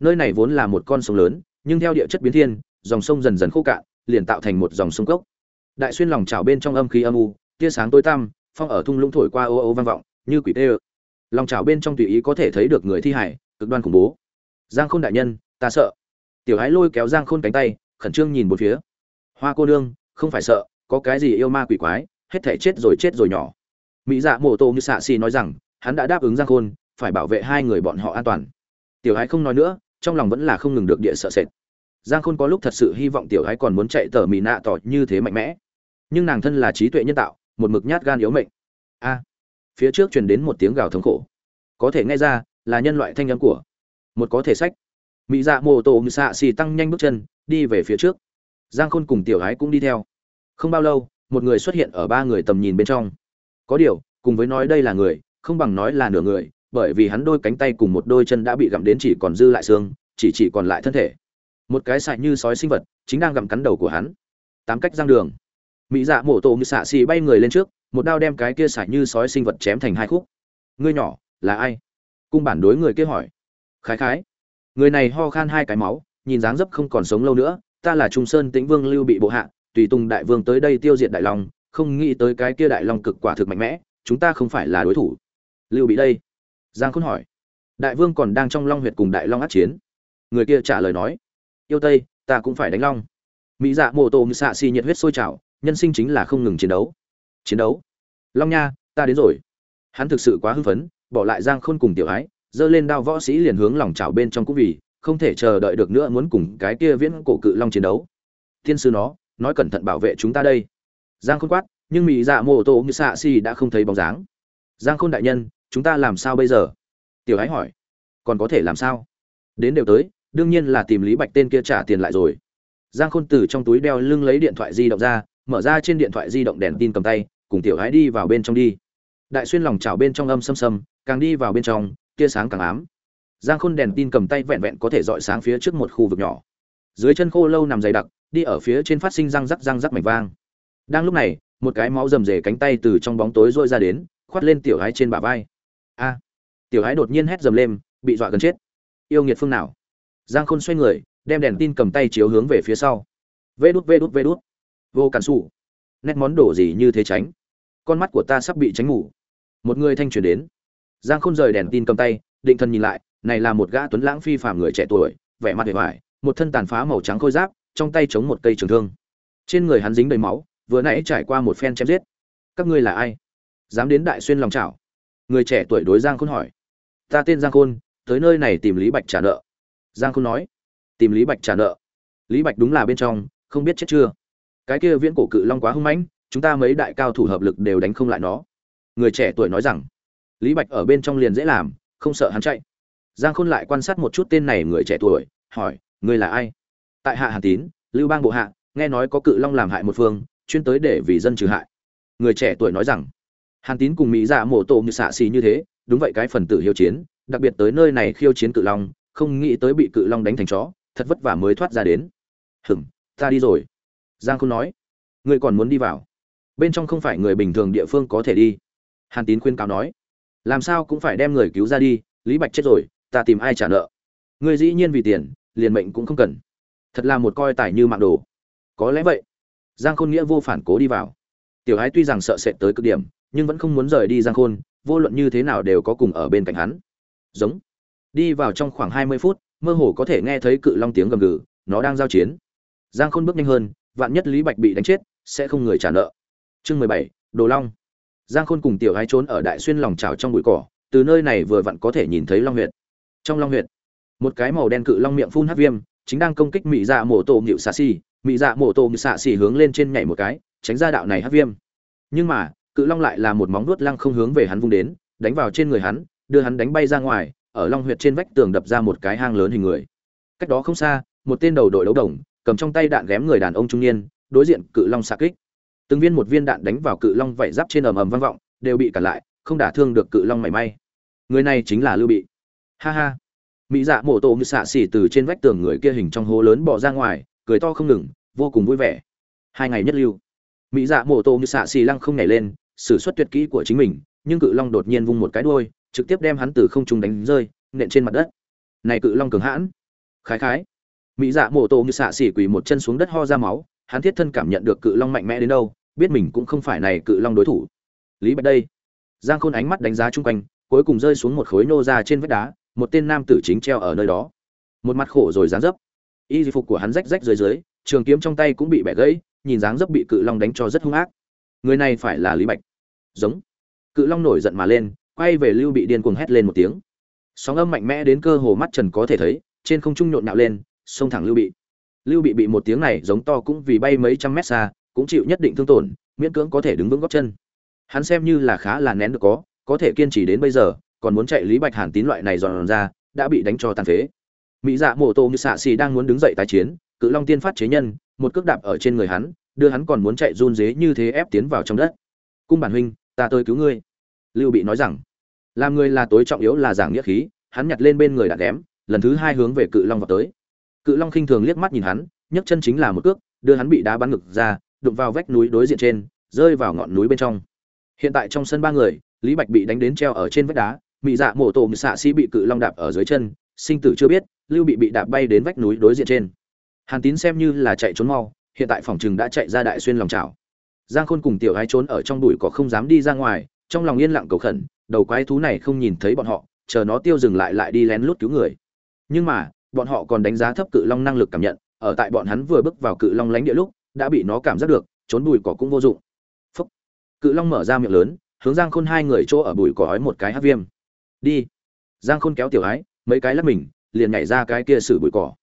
nơi này vốn là một con sông lớn, nhưng theo địa chất biến thiên, dòng sông dần dần khô cạn, liền tạo thành một dòng sông cốc đại xuyên lòng trào bên trong âm khí âm u, tia sáng tối tăm, phong ở thung lũng thổi qua ô ô vang vọng, như quỷ tê ơ. Lòng trào bên trong tùy ý có thể thấy được người thi hải, cực đoan khủng bố. Giang khôn đại nhân, ta sợ. Tiểu ái lôi kéo giang khôn cánh tay, khẩn trương nhìn một phía. Hoa cô nương, không phải sợ, có cái gì yêu ma quỷ quái, hết thể chết rồi chết rồi nhỏ. Mỹ dạ mổ tô như xạ xì nói rằng, hắn đã đáp ứng giang khôn, phải bảo vệ hai người bọn họ an toàn. Tiểu ái không nói nữa, trong lòng vẫn là không ngừng được địa sợ sệt. Giang khôn có lúc thật sự hy vọng tiểu ái còn muốn chạy tờ mỹ nạ tỏ như thế mạnh mẽ nhưng nàng thân là trí tuệ nhân tạo, một mực nhát gan yếu mệnh. A, phía trước truyền đến một tiếng gào thống khổ. Có thể nghe ra, là nhân loại thanh âm của một có thể sách. Mỹ dạ mô tô ngự xạ xì tăng nhanh bước chân, đi về phía trước. Giang khôn cùng tiểu ái cũng đi theo. Không bao lâu, một người xuất hiện ở ba người tầm nhìn bên trong. Có điều, cùng với nói đây là người, không bằng nói là nửa người, bởi vì hắn đôi cánh tay cùng một đôi chân đã bị gặm đến chỉ còn dư lại xương, chỉ chỉ còn lại thân thể. Một cái sại như sói sinh vật, chính đang gặm cắn đầu của hắn. Tám cách giang đường mỹ dạ mổ tổ ngự xạ xì bay người lên trước, một đao đem cái kia sải như sói sinh vật chém thành hai khúc. Ngươi nhỏ, là ai? Cung bản đối người kia hỏi. Khái khái. Người này ho khan hai cái máu, nhìn dáng dấp không còn sống lâu nữa, ta là trung sơn tĩnh vương lưu bị bộ hạ, tùy tùng đại vương tới đây tiêu diệt đại long, không nghĩ tới cái kia đại long cực quả thực mạnh mẽ, chúng ta không phải là đối thủ. Lưu bị đây. Giang khôn hỏi. Đại vương còn đang trong long huyệt cùng đại long át chiến. Người kia trả lời nói. Yêu tây, ta cũng phải đánh long. Mỹ dạ mô tô xạ xì nhiệt huyết sôi trào nhân sinh chính là không ngừng chiến đấu. Chiến đấu? Long nha, ta đến rồi. Hắn thực sự quá hưng phấn, bỏ lại giang khôn cùng tiểu ái, giơ lên đao võ sĩ liền hướng lòng chảo bên trong cũng vì, không thể chờ đợi được nữa muốn cùng cái kia viễn cổ cự long chiến đấu. Tiên sư nó, nói cẩn thận bảo vệ chúng ta đây. Giang khôn quát, nhưng mỹ dạ mô tô như xạ xì đã không thấy bóng dáng. Giang khôn đại nhân, chúng ta làm sao bây giờ? Tiểu Ái hỏi. Còn có thể làm sao? Đến đều tới, đương nhiên là tìm lý bạch tên kia trả tiền lại rồi. Giang khôn từ trong túi đeo lưng lấy điện thoại di động ra mở ra trên điện thoại di động đèn tin cầm tay, cùng tiểu gái đi vào bên trong đi. Đại xuyên lòng chảo bên trong âm xâm xâm càng đi vào bên trong, tia sáng càng ám. Giang khôn đèn tin cầm tay vẹn vẹn có thể dọi sáng phía trước một khu vực nhỏ. Dưới chân khô lâu nằm dày đặc, đi ở phía trên phát sinh răng rắc răng rắc mảnh vang. Đang lúc này, một cái máu rầm rề cánh tay từ trong bóng tối rôi ra đến, khoát lên tiểu hái trên bả vai. A! Tiểu hái đột nhiên hét dầm lên, bị dọa gần chết. Yêu nghiệt phương nào? Giang khôn xoay người, đem đèn tin cầm tay chiếu hướng về phía sau. Vê đút vê đút vê đút vô cản xù nét món đồ gì như thế tránh? Con mắt của ta sắp bị tránh ngủ một người thanh chuyển đến. Giang khôn rời đèn tin cầm tay, định thần nhìn lại, này là một gã tuấn lãng phi phàm người trẻ tuổi, vẻ mặt hề hoài, một thân tàn phá màu trắng khôi giáp, trong tay chống một cây trường thương. Trên người hắn dính đầy máu, vừa nãy trải qua một phen chém giết. Các ngươi là ai? Dám đến đại xuyên lòng chảo người trẻ tuổi đối giang khôn hỏi. Ta tên giang khôn, tới nơi này tìm lý bạch trả nợ. Giang khôn nói. Tìm lý bạch trả nợ. Lý bạch đúng là bên trong, không biết chết chưa cái kia viễn cổ cự long quá hung mãnh, chúng ta mấy đại cao thủ hợp lực đều đánh không lại nó. Người trẻ tuổi nói rằng, lý bạch ở bên trong liền dễ làm, không sợ hắn chạy. Giang khôn lại quan sát một chút tên này người trẻ tuổi, hỏi, ngươi là ai? Tại hạ hàn tín, lưu bang bộ hạ, nghe nói có cự long làm hại một phương, chuyên tới để vì dân trừ hại. Người trẻ tuổi nói rằng, hàn tín cùng mỹ dạ mổ tổ như xạ xì như thế, đúng vậy cái phần tử hiếu chiến, đặc biệt tới nơi này khiêu chiến cự long, không nghĩ tới bị cự long đánh thành chó, thật vất vả mới thoát ra đến. Hừm, ta đi rồi giang khôn nói, ngươi còn muốn đi vào? Bên trong không phải người bình thường địa phương có thể đi. Hàn tín khuyên cáo nói, làm sao cũng phải đem người cứu ra đi, lý bạch chết rồi, ta tìm ai trả nợ? Ngươi dĩ nhiên vì tiền, liền mệnh cũng không cần. Thật là một coi tài như mạng đồ. Có lẽ vậy. Giang khôn nghĩa vô phản cố đi vào. Tiểu ái tuy rằng sợ sệt tới cực điểm, nhưng vẫn không muốn rời đi giang khôn, vô luận như thế nào đều có cùng ở bên cạnh hắn. Giống. Đi vào trong khoảng hai mươi phút, mơ hồ có thể nghe thấy cự long tiếng gầm gừ, nó đang giao chiến. Giang khôn bước nhanh hơn vạn nhất lý bạch bị đánh chết, sẽ không người trả nợ. Chương mười bảy, đồ long. Giang khôn cùng tiểu ái trốn ở đại xuyên lòng trào trong bụi cỏ, từ nơi này vừa vặn có thể nhìn thấy long huyệt. Trong long huyệt, một cái màu đen cự long miệng phun hát viêm, chính đang công kích mỹ dạ mổ tổ Ngự xạ xì. Mỹ dạ mổ tổ Ngự xạ xì hướng lên trên nhảy một cái, tránh ra đạo này hát viêm. Nhưng mà, cự long lại là một móng vuốt lăng không hướng về hắn vung đến, đánh vào trên người hắn, đưa hắn đánh bay ra ngoài, ở long huyệt trên vách tường đập ra một cái hang lớn hình người. Cách đó không xa, một tên đầu đội đấu đồng cầm trong tay đạn ghém người đàn ông trung niên, đối diện cự long xạ kích. Từng viên một viên đạn đánh vào cự long vảy giáp trên ầm ầm vang vọng, đều bị cản lại, không đả thương được cự long mảy may. Người này chính là lưu bị. Ha ha. Mỹ dạ mổ tổ như xạ xỉ từ trên vách tường người kia hình trong hố lớn bỏ ra ngoài, cười to không ngừng, vô cùng vui vẻ. Hai ngày nhất lưu. Mỹ dạ mổ tổ như xạ xỉ lăng không nhảy lên, sử xuất tuyệt kỹ của chính mình, nhưng cự long đột nhiên vung một cái đuôi, trực tiếp đem hắn từ không trung đánh rơi, nện trên mặt đất. Này cự long cường hãn. Khái khái mỹ dạ mổ tổ như xạ xỉ quỳ một chân xuống đất ho ra máu, hắn thiết thân cảm nhận được cự long mạnh mẽ đến đâu, biết mình cũng không phải này cự long đối thủ. Lý bạch đây. Giang khôn ánh mắt đánh giá chung quanh, cuối cùng rơi xuống một khối nô ra trên vách đá, một tên nam tử chính treo ở nơi đó. Một mặt khổ rồi dán dấp. Y phục của hắn rách rách dưới dưới, trường kiếm trong tay cũng bị bẻ gãy, nhìn dáng dấp bị cự long đánh cho rất hung ác. Người này phải là lý bạch. Giống. Cự long nổi giận mà lên, quay về lưu bị điên cuồng hét lên một tiếng. Sóng âm mạnh mẽ đến cơ hồ mắt trần có thể thấy, trên không trung nhộn nhạo lên xông thẳng lưu bị. Lưu bị bị một tiếng này giống to cũng vì bay mấy trăm mét xa, cũng chịu nhất định thương tổn, miễn cưỡng có thể đứng vững góc chân. Hắn xem như là khá là nén được có có thể kiên trì đến bây giờ, còn muốn chạy lý bạch hàn tín loại này dọn ra, đã bị đánh cho tàn phế. Mỹ dạ mổ tô như xạ xì đang muốn đứng dậy tái chiến, cự long tiên phát chế nhân, một cước đạp ở trên người hắn, đưa hắn còn muốn chạy run dế như thế ép tiến vào trong đất. Cung bản huynh, ta tới cứu ngươi. Lưu bị nói rằng. Làm người là tối trọng yếu là giảng nghĩa khí, hắn nhặt lên bên người đạn ghém, lần thứ hai hướng về cự long vào tới cự long khinh thường liếc mắt nhìn hắn, nhấc chân chính là một cước, đưa hắn bị đá bắn ngực ra, đụng vào vách núi đối diện trên, rơi vào ngọn núi bên trong. Hiện tại trong sân ba người, lý bạch bị đánh đến treo ở trên vách đá, Mị dạ mổ tổ xạ sĩ bị cự long đạp ở dưới chân, sinh tử chưa biết, lưu bị bị đạp bay đến vách núi đối diện trên. Hàn tín xem như là chạy trốn mau, hiện tại phòng chừng đã chạy ra đại xuyên lòng trào giang khôn cùng tiểu gái trốn ở trong bụi có không dám đi ra ngoài, trong lòng yên lặng cầu khẩn, đầu quái thú này không nhìn thấy bọn họ, chờ nó tiêu dừng lại lại đi lén lút cứu người. Nhưng mà bọn họ còn đánh giá thấp cự long năng lực cảm nhận, ở tại bọn hắn vừa bước vào cự long lánh địa lúc, đã bị nó cảm giác được, trốn bụi cỏ cũng vô dụng. Phúc. cự long mở ra miệng lớn, hướng giang khôn hai người chỗ ở bụi cỏ ói một cái hát viêm. Đi. Giang khôn kéo tiểu ái mấy cái lắp mình, liền nhảy ra cái kia xử bụi cỏ.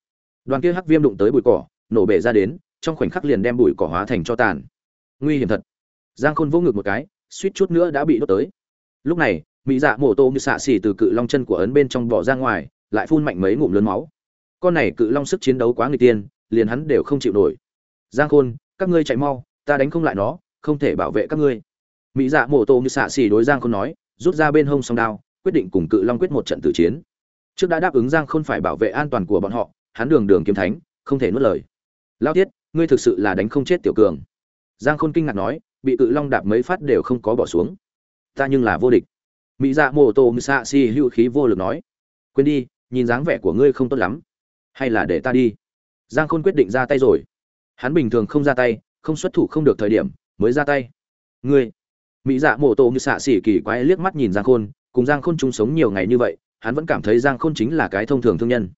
Đoàn kia hắc viêm đụng tới bụi cỏ, nổ bể ra đến, trong khoảnh khắc liền đem bụi cỏ hóa thành cho tàn. Nguy hiểm thật. Giang khôn vỗ ngực một cái, suýt chút nữa đã bị đốt tới. Lúc này mỹ dạ mổ tô như xạ xỉ từ cự long chân của ấn bên trong bỏ ra ngoài, lại phun mạnh mấy ngụm lớn máu con này cự long sức chiến đấu quá người tiên, liền hắn đều không chịu nổi. Giang khôn, các ngươi chạy mau, ta đánh không lại nó, không thể bảo vệ các ngươi. Mỹ dạ mổ tô như xạ xỉ đối giang khôn nói, rút ra bên hông song đao, quyết định cùng cự long quyết một trận tử chiến. Trước đã đáp ứng giang khôn phải bảo vệ an toàn của bọn họ, hắn đường đường kiếm thánh, không thể nuốt lời. Lao tiết, ngươi thực sự là đánh không chết tiểu cường. Giang khôn kinh ngạc nói, bị cự long đạp mấy phát đều không có bỏ xuống. Ta nhưng là vô địch. Mỹ dạ mô tô misa si hữu khí vô lực nói, quên đi, nhìn dáng vẻ của ngươi không tốt lắm hay là để ta đi? Giang khôn quyết định ra tay rồi. Hắn bình thường không ra tay, không xuất thủ không được thời điểm, mới ra tay. Ngươi, mỹ dạ mộ tổ như xạ xỉ kỳ quái liếc mắt nhìn giang khôn, cùng giang khôn chung sống nhiều ngày như vậy, hắn vẫn cảm thấy giang khôn chính là cái thông thường thương nhân.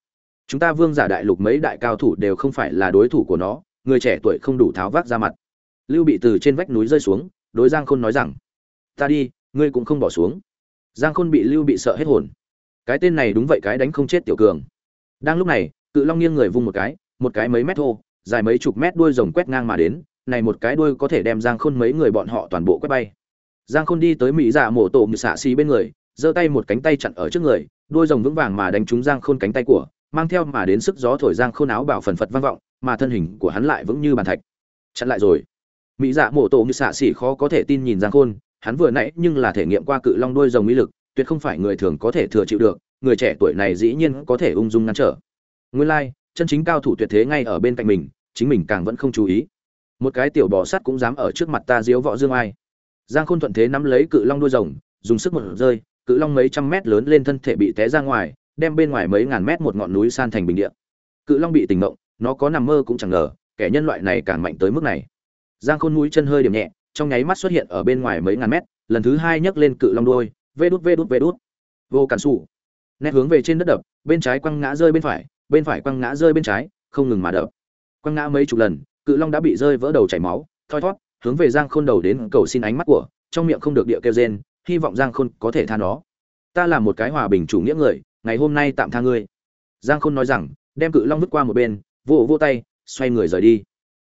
Chúng ta vương giả đại lục mấy đại cao thủ đều không phải là đối thủ của nó, người trẻ tuổi không đủ tháo vác ra mặt. Lưu bị từ trên vách núi rơi xuống, đối giang khôn nói rằng, ta đi, ngươi cũng không bỏ xuống. Giang khôn bị lưu bị sợ hết hồn. Cái tên này đúng vậy, cái đánh không chết tiểu cường. Đang lúc này cự long nghiêng người vung một cái một cái mấy mét thô, dài mấy chục mét đuôi rồng quét ngang mà đến, này một cái đuôi có thể đem giang khôn mấy người bọn họ toàn bộ quét bay. Giang khôn đi tới mỹ dạ mổ tổ như xạ xì bên người, giơ tay một cánh tay chặn ở trước người, đuôi rồng vững vàng mà đánh trúng giang khôn cánh tay của, mang theo mà đến sức gió thổi giang khôn áo bảo phần phật vang vọng, mà thân hình của hắn lại vững như bàn thạch. Chặn lại rồi. Mỹ dạ mổ tổ như xạ xì khó có thể tin nhìn giang khôn, hắn vừa nãy nhưng là thể nghiệm qua cự long đuôi rồng mỹ lực, tuyệt không phải người thường có thể thừa chịu được, người trẻ tuổi này dĩ nhiên có thể ung dung ngăn trở nguyên lai, chân chính cao thủ tuyệt thế ngay ở bên cạnh mình, chính mình càng vẫn không chú ý. Một cái tiểu bò sắt cũng dám ở trước mặt ta diếu võ dương ai. Giang khôn thuận thế nắm lấy cự long đuôi rồng, dùng sức một rơi, cự long mấy trăm mét lớn lên thân thể bị té ra ngoài, đem bên ngoài mấy ngàn mét một ngọn núi san thành bình địa. Cự long bị tỉnh mộng nó có nằm mơ cũng chẳng ngờ, kẻ nhân loại này càng mạnh tới mức này. Giang khôn mũi chân hơi điểm nhẹ, trong nháy mắt xuất hiện ở bên ngoài mấy ngàn mét, lần thứ hai nhấc lên cự long đuôi, vê đút vê đút vê đút. Vô cản sủ. Nét hướng về trên đất đập, bên trái quăng ngã rơi bên phải bên phải quăng ngã rơi bên trái, không ngừng mà đập. Quăng ngã mấy chục lần, cự long đã bị rơi vỡ đầu chảy máu, thoi thót hướng về giang khôn đầu đến cầu xin ánh mắt của, trong miệng không được địa kêu rên, hy vọng giang khôn có thể tha nó. Ta là một cái hòa bình chủ nghĩa người, ngày hôm nay tạm tha ngươi. Giang khôn nói rằng, đem cự long vứt qua một bên, vỗ vỗ tay, xoay người rời đi.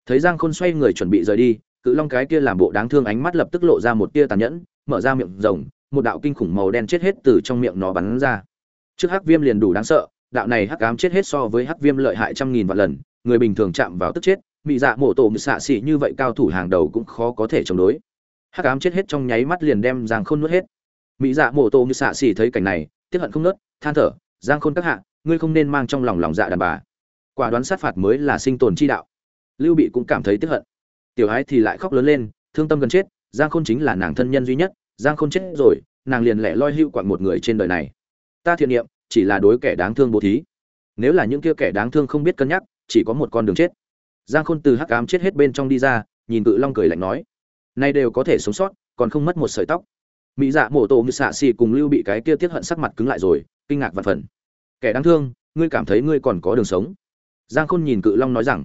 Thấy giang khôn xoay người chuẩn bị rời đi, cự long cái kia làm bộ đáng thương ánh mắt lập tức lộ ra một tia tàn nhẫn, mở ra miệng rồng, một đạo kinh khủng màu đen chết hết từ trong miệng nó bắn ra. Trước hắc viêm liền đủ đáng sợ đạo này hắc ám chết hết so với hắc viêm lợi hại trăm nghìn vạn lần, người bình thường chạm vào tức chết bị dạ mổ tổ xạ xỉ như vậy cao thủ hàng đầu cũng khó có thể chống đối. Hắc ám chết hết trong nháy mắt liền đem giang khôn nuốt hết. Mỹ dạ mổ tổ xạ xỉ thấy cảnh này, tiếc hận không nớt, than thở, giang khôn các hạ, ngươi không nên mang trong lòng lòng dạ đàn bà. Quả đoán sát phạt mới là sinh tồn chi đạo. Lưu bị cũng cảm thấy tiếc hận. Tiểu ái thì lại khóc lớn lên, thương tâm gần chết, giang khôn chính là nàng thân nhân duy nhất, giang khôn chết rồi, nàng liền lẻ loi hưu quặn một người trên đời này. Ta thiện niệm chỉ là đối kẻ đáng thương bố thí. Nếu là những kia kẻ đáng thương không biết cân nhắc, chỉ có một con đường chết. Giang khôn từ hắc ám chết hết bên trong đi ra, nhìn cự long cười lạnh nói, nay đều có thể sống sót, còn không mất một sợi tóc. Mỹ dạ mổ tổ như xạ xì cùng lưu bị cái kia tiết hận sắc mặt cứng lại rồi, kinh ngạc vạn phần. Kẻ đáng thương, ngươi cảm thấy ngươi còn có đường sống? Giang khôn nhìn cự long nói rằng,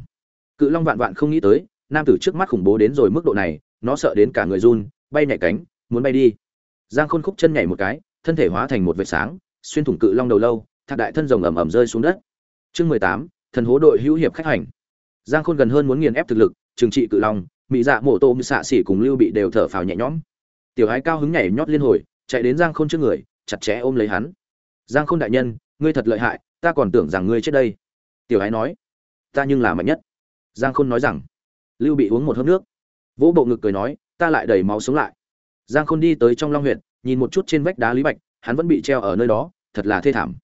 cự long vạn vạn không nghĩ tới, nam tử trước mắt khủng bố đến rồi mức độ này, nó sợ đến cả người run, bay nhảy cánh, muốn bay đi. Giang khôn khúc chân nhảy một cái, thân thể hóa thành một vệt sáng xuyên thủng cự long đầu lâu, thạc đại thân rồng ẩm ẩm rơi xuống đất. Chương mười tám, thần hố đội hữu hiệp khách hành. Giang khôn gần hơn muốn nghiền ép thực lực, trừng trị cự long mỹ dạ mổ tô xạ xỉ cùng lưu bị đều thở phào nhẹ nhõm. Tiểu hái cao hứng nhảy nhót liên hồi, chạy đến giang khôn trước người, chặt chẽ ôm lấy hắn. Giang khôn đại nhân, ngươi thật lợi hại, ta còn tưởng rằng ngươi chết đây. Tiểu hái nói, ta nhưng là mạnh nhất. Giang khôn nói rằng, lưu bị uống một hớp nước. Vỗ bộ ngực cười nói, ta lại đầy máu sống lại. Giang khôn đi tới trong long huyện nhìn một chút trên vách đá lý bạch hắn vẫn bị treo ở nơi đó, thật là thê thảm.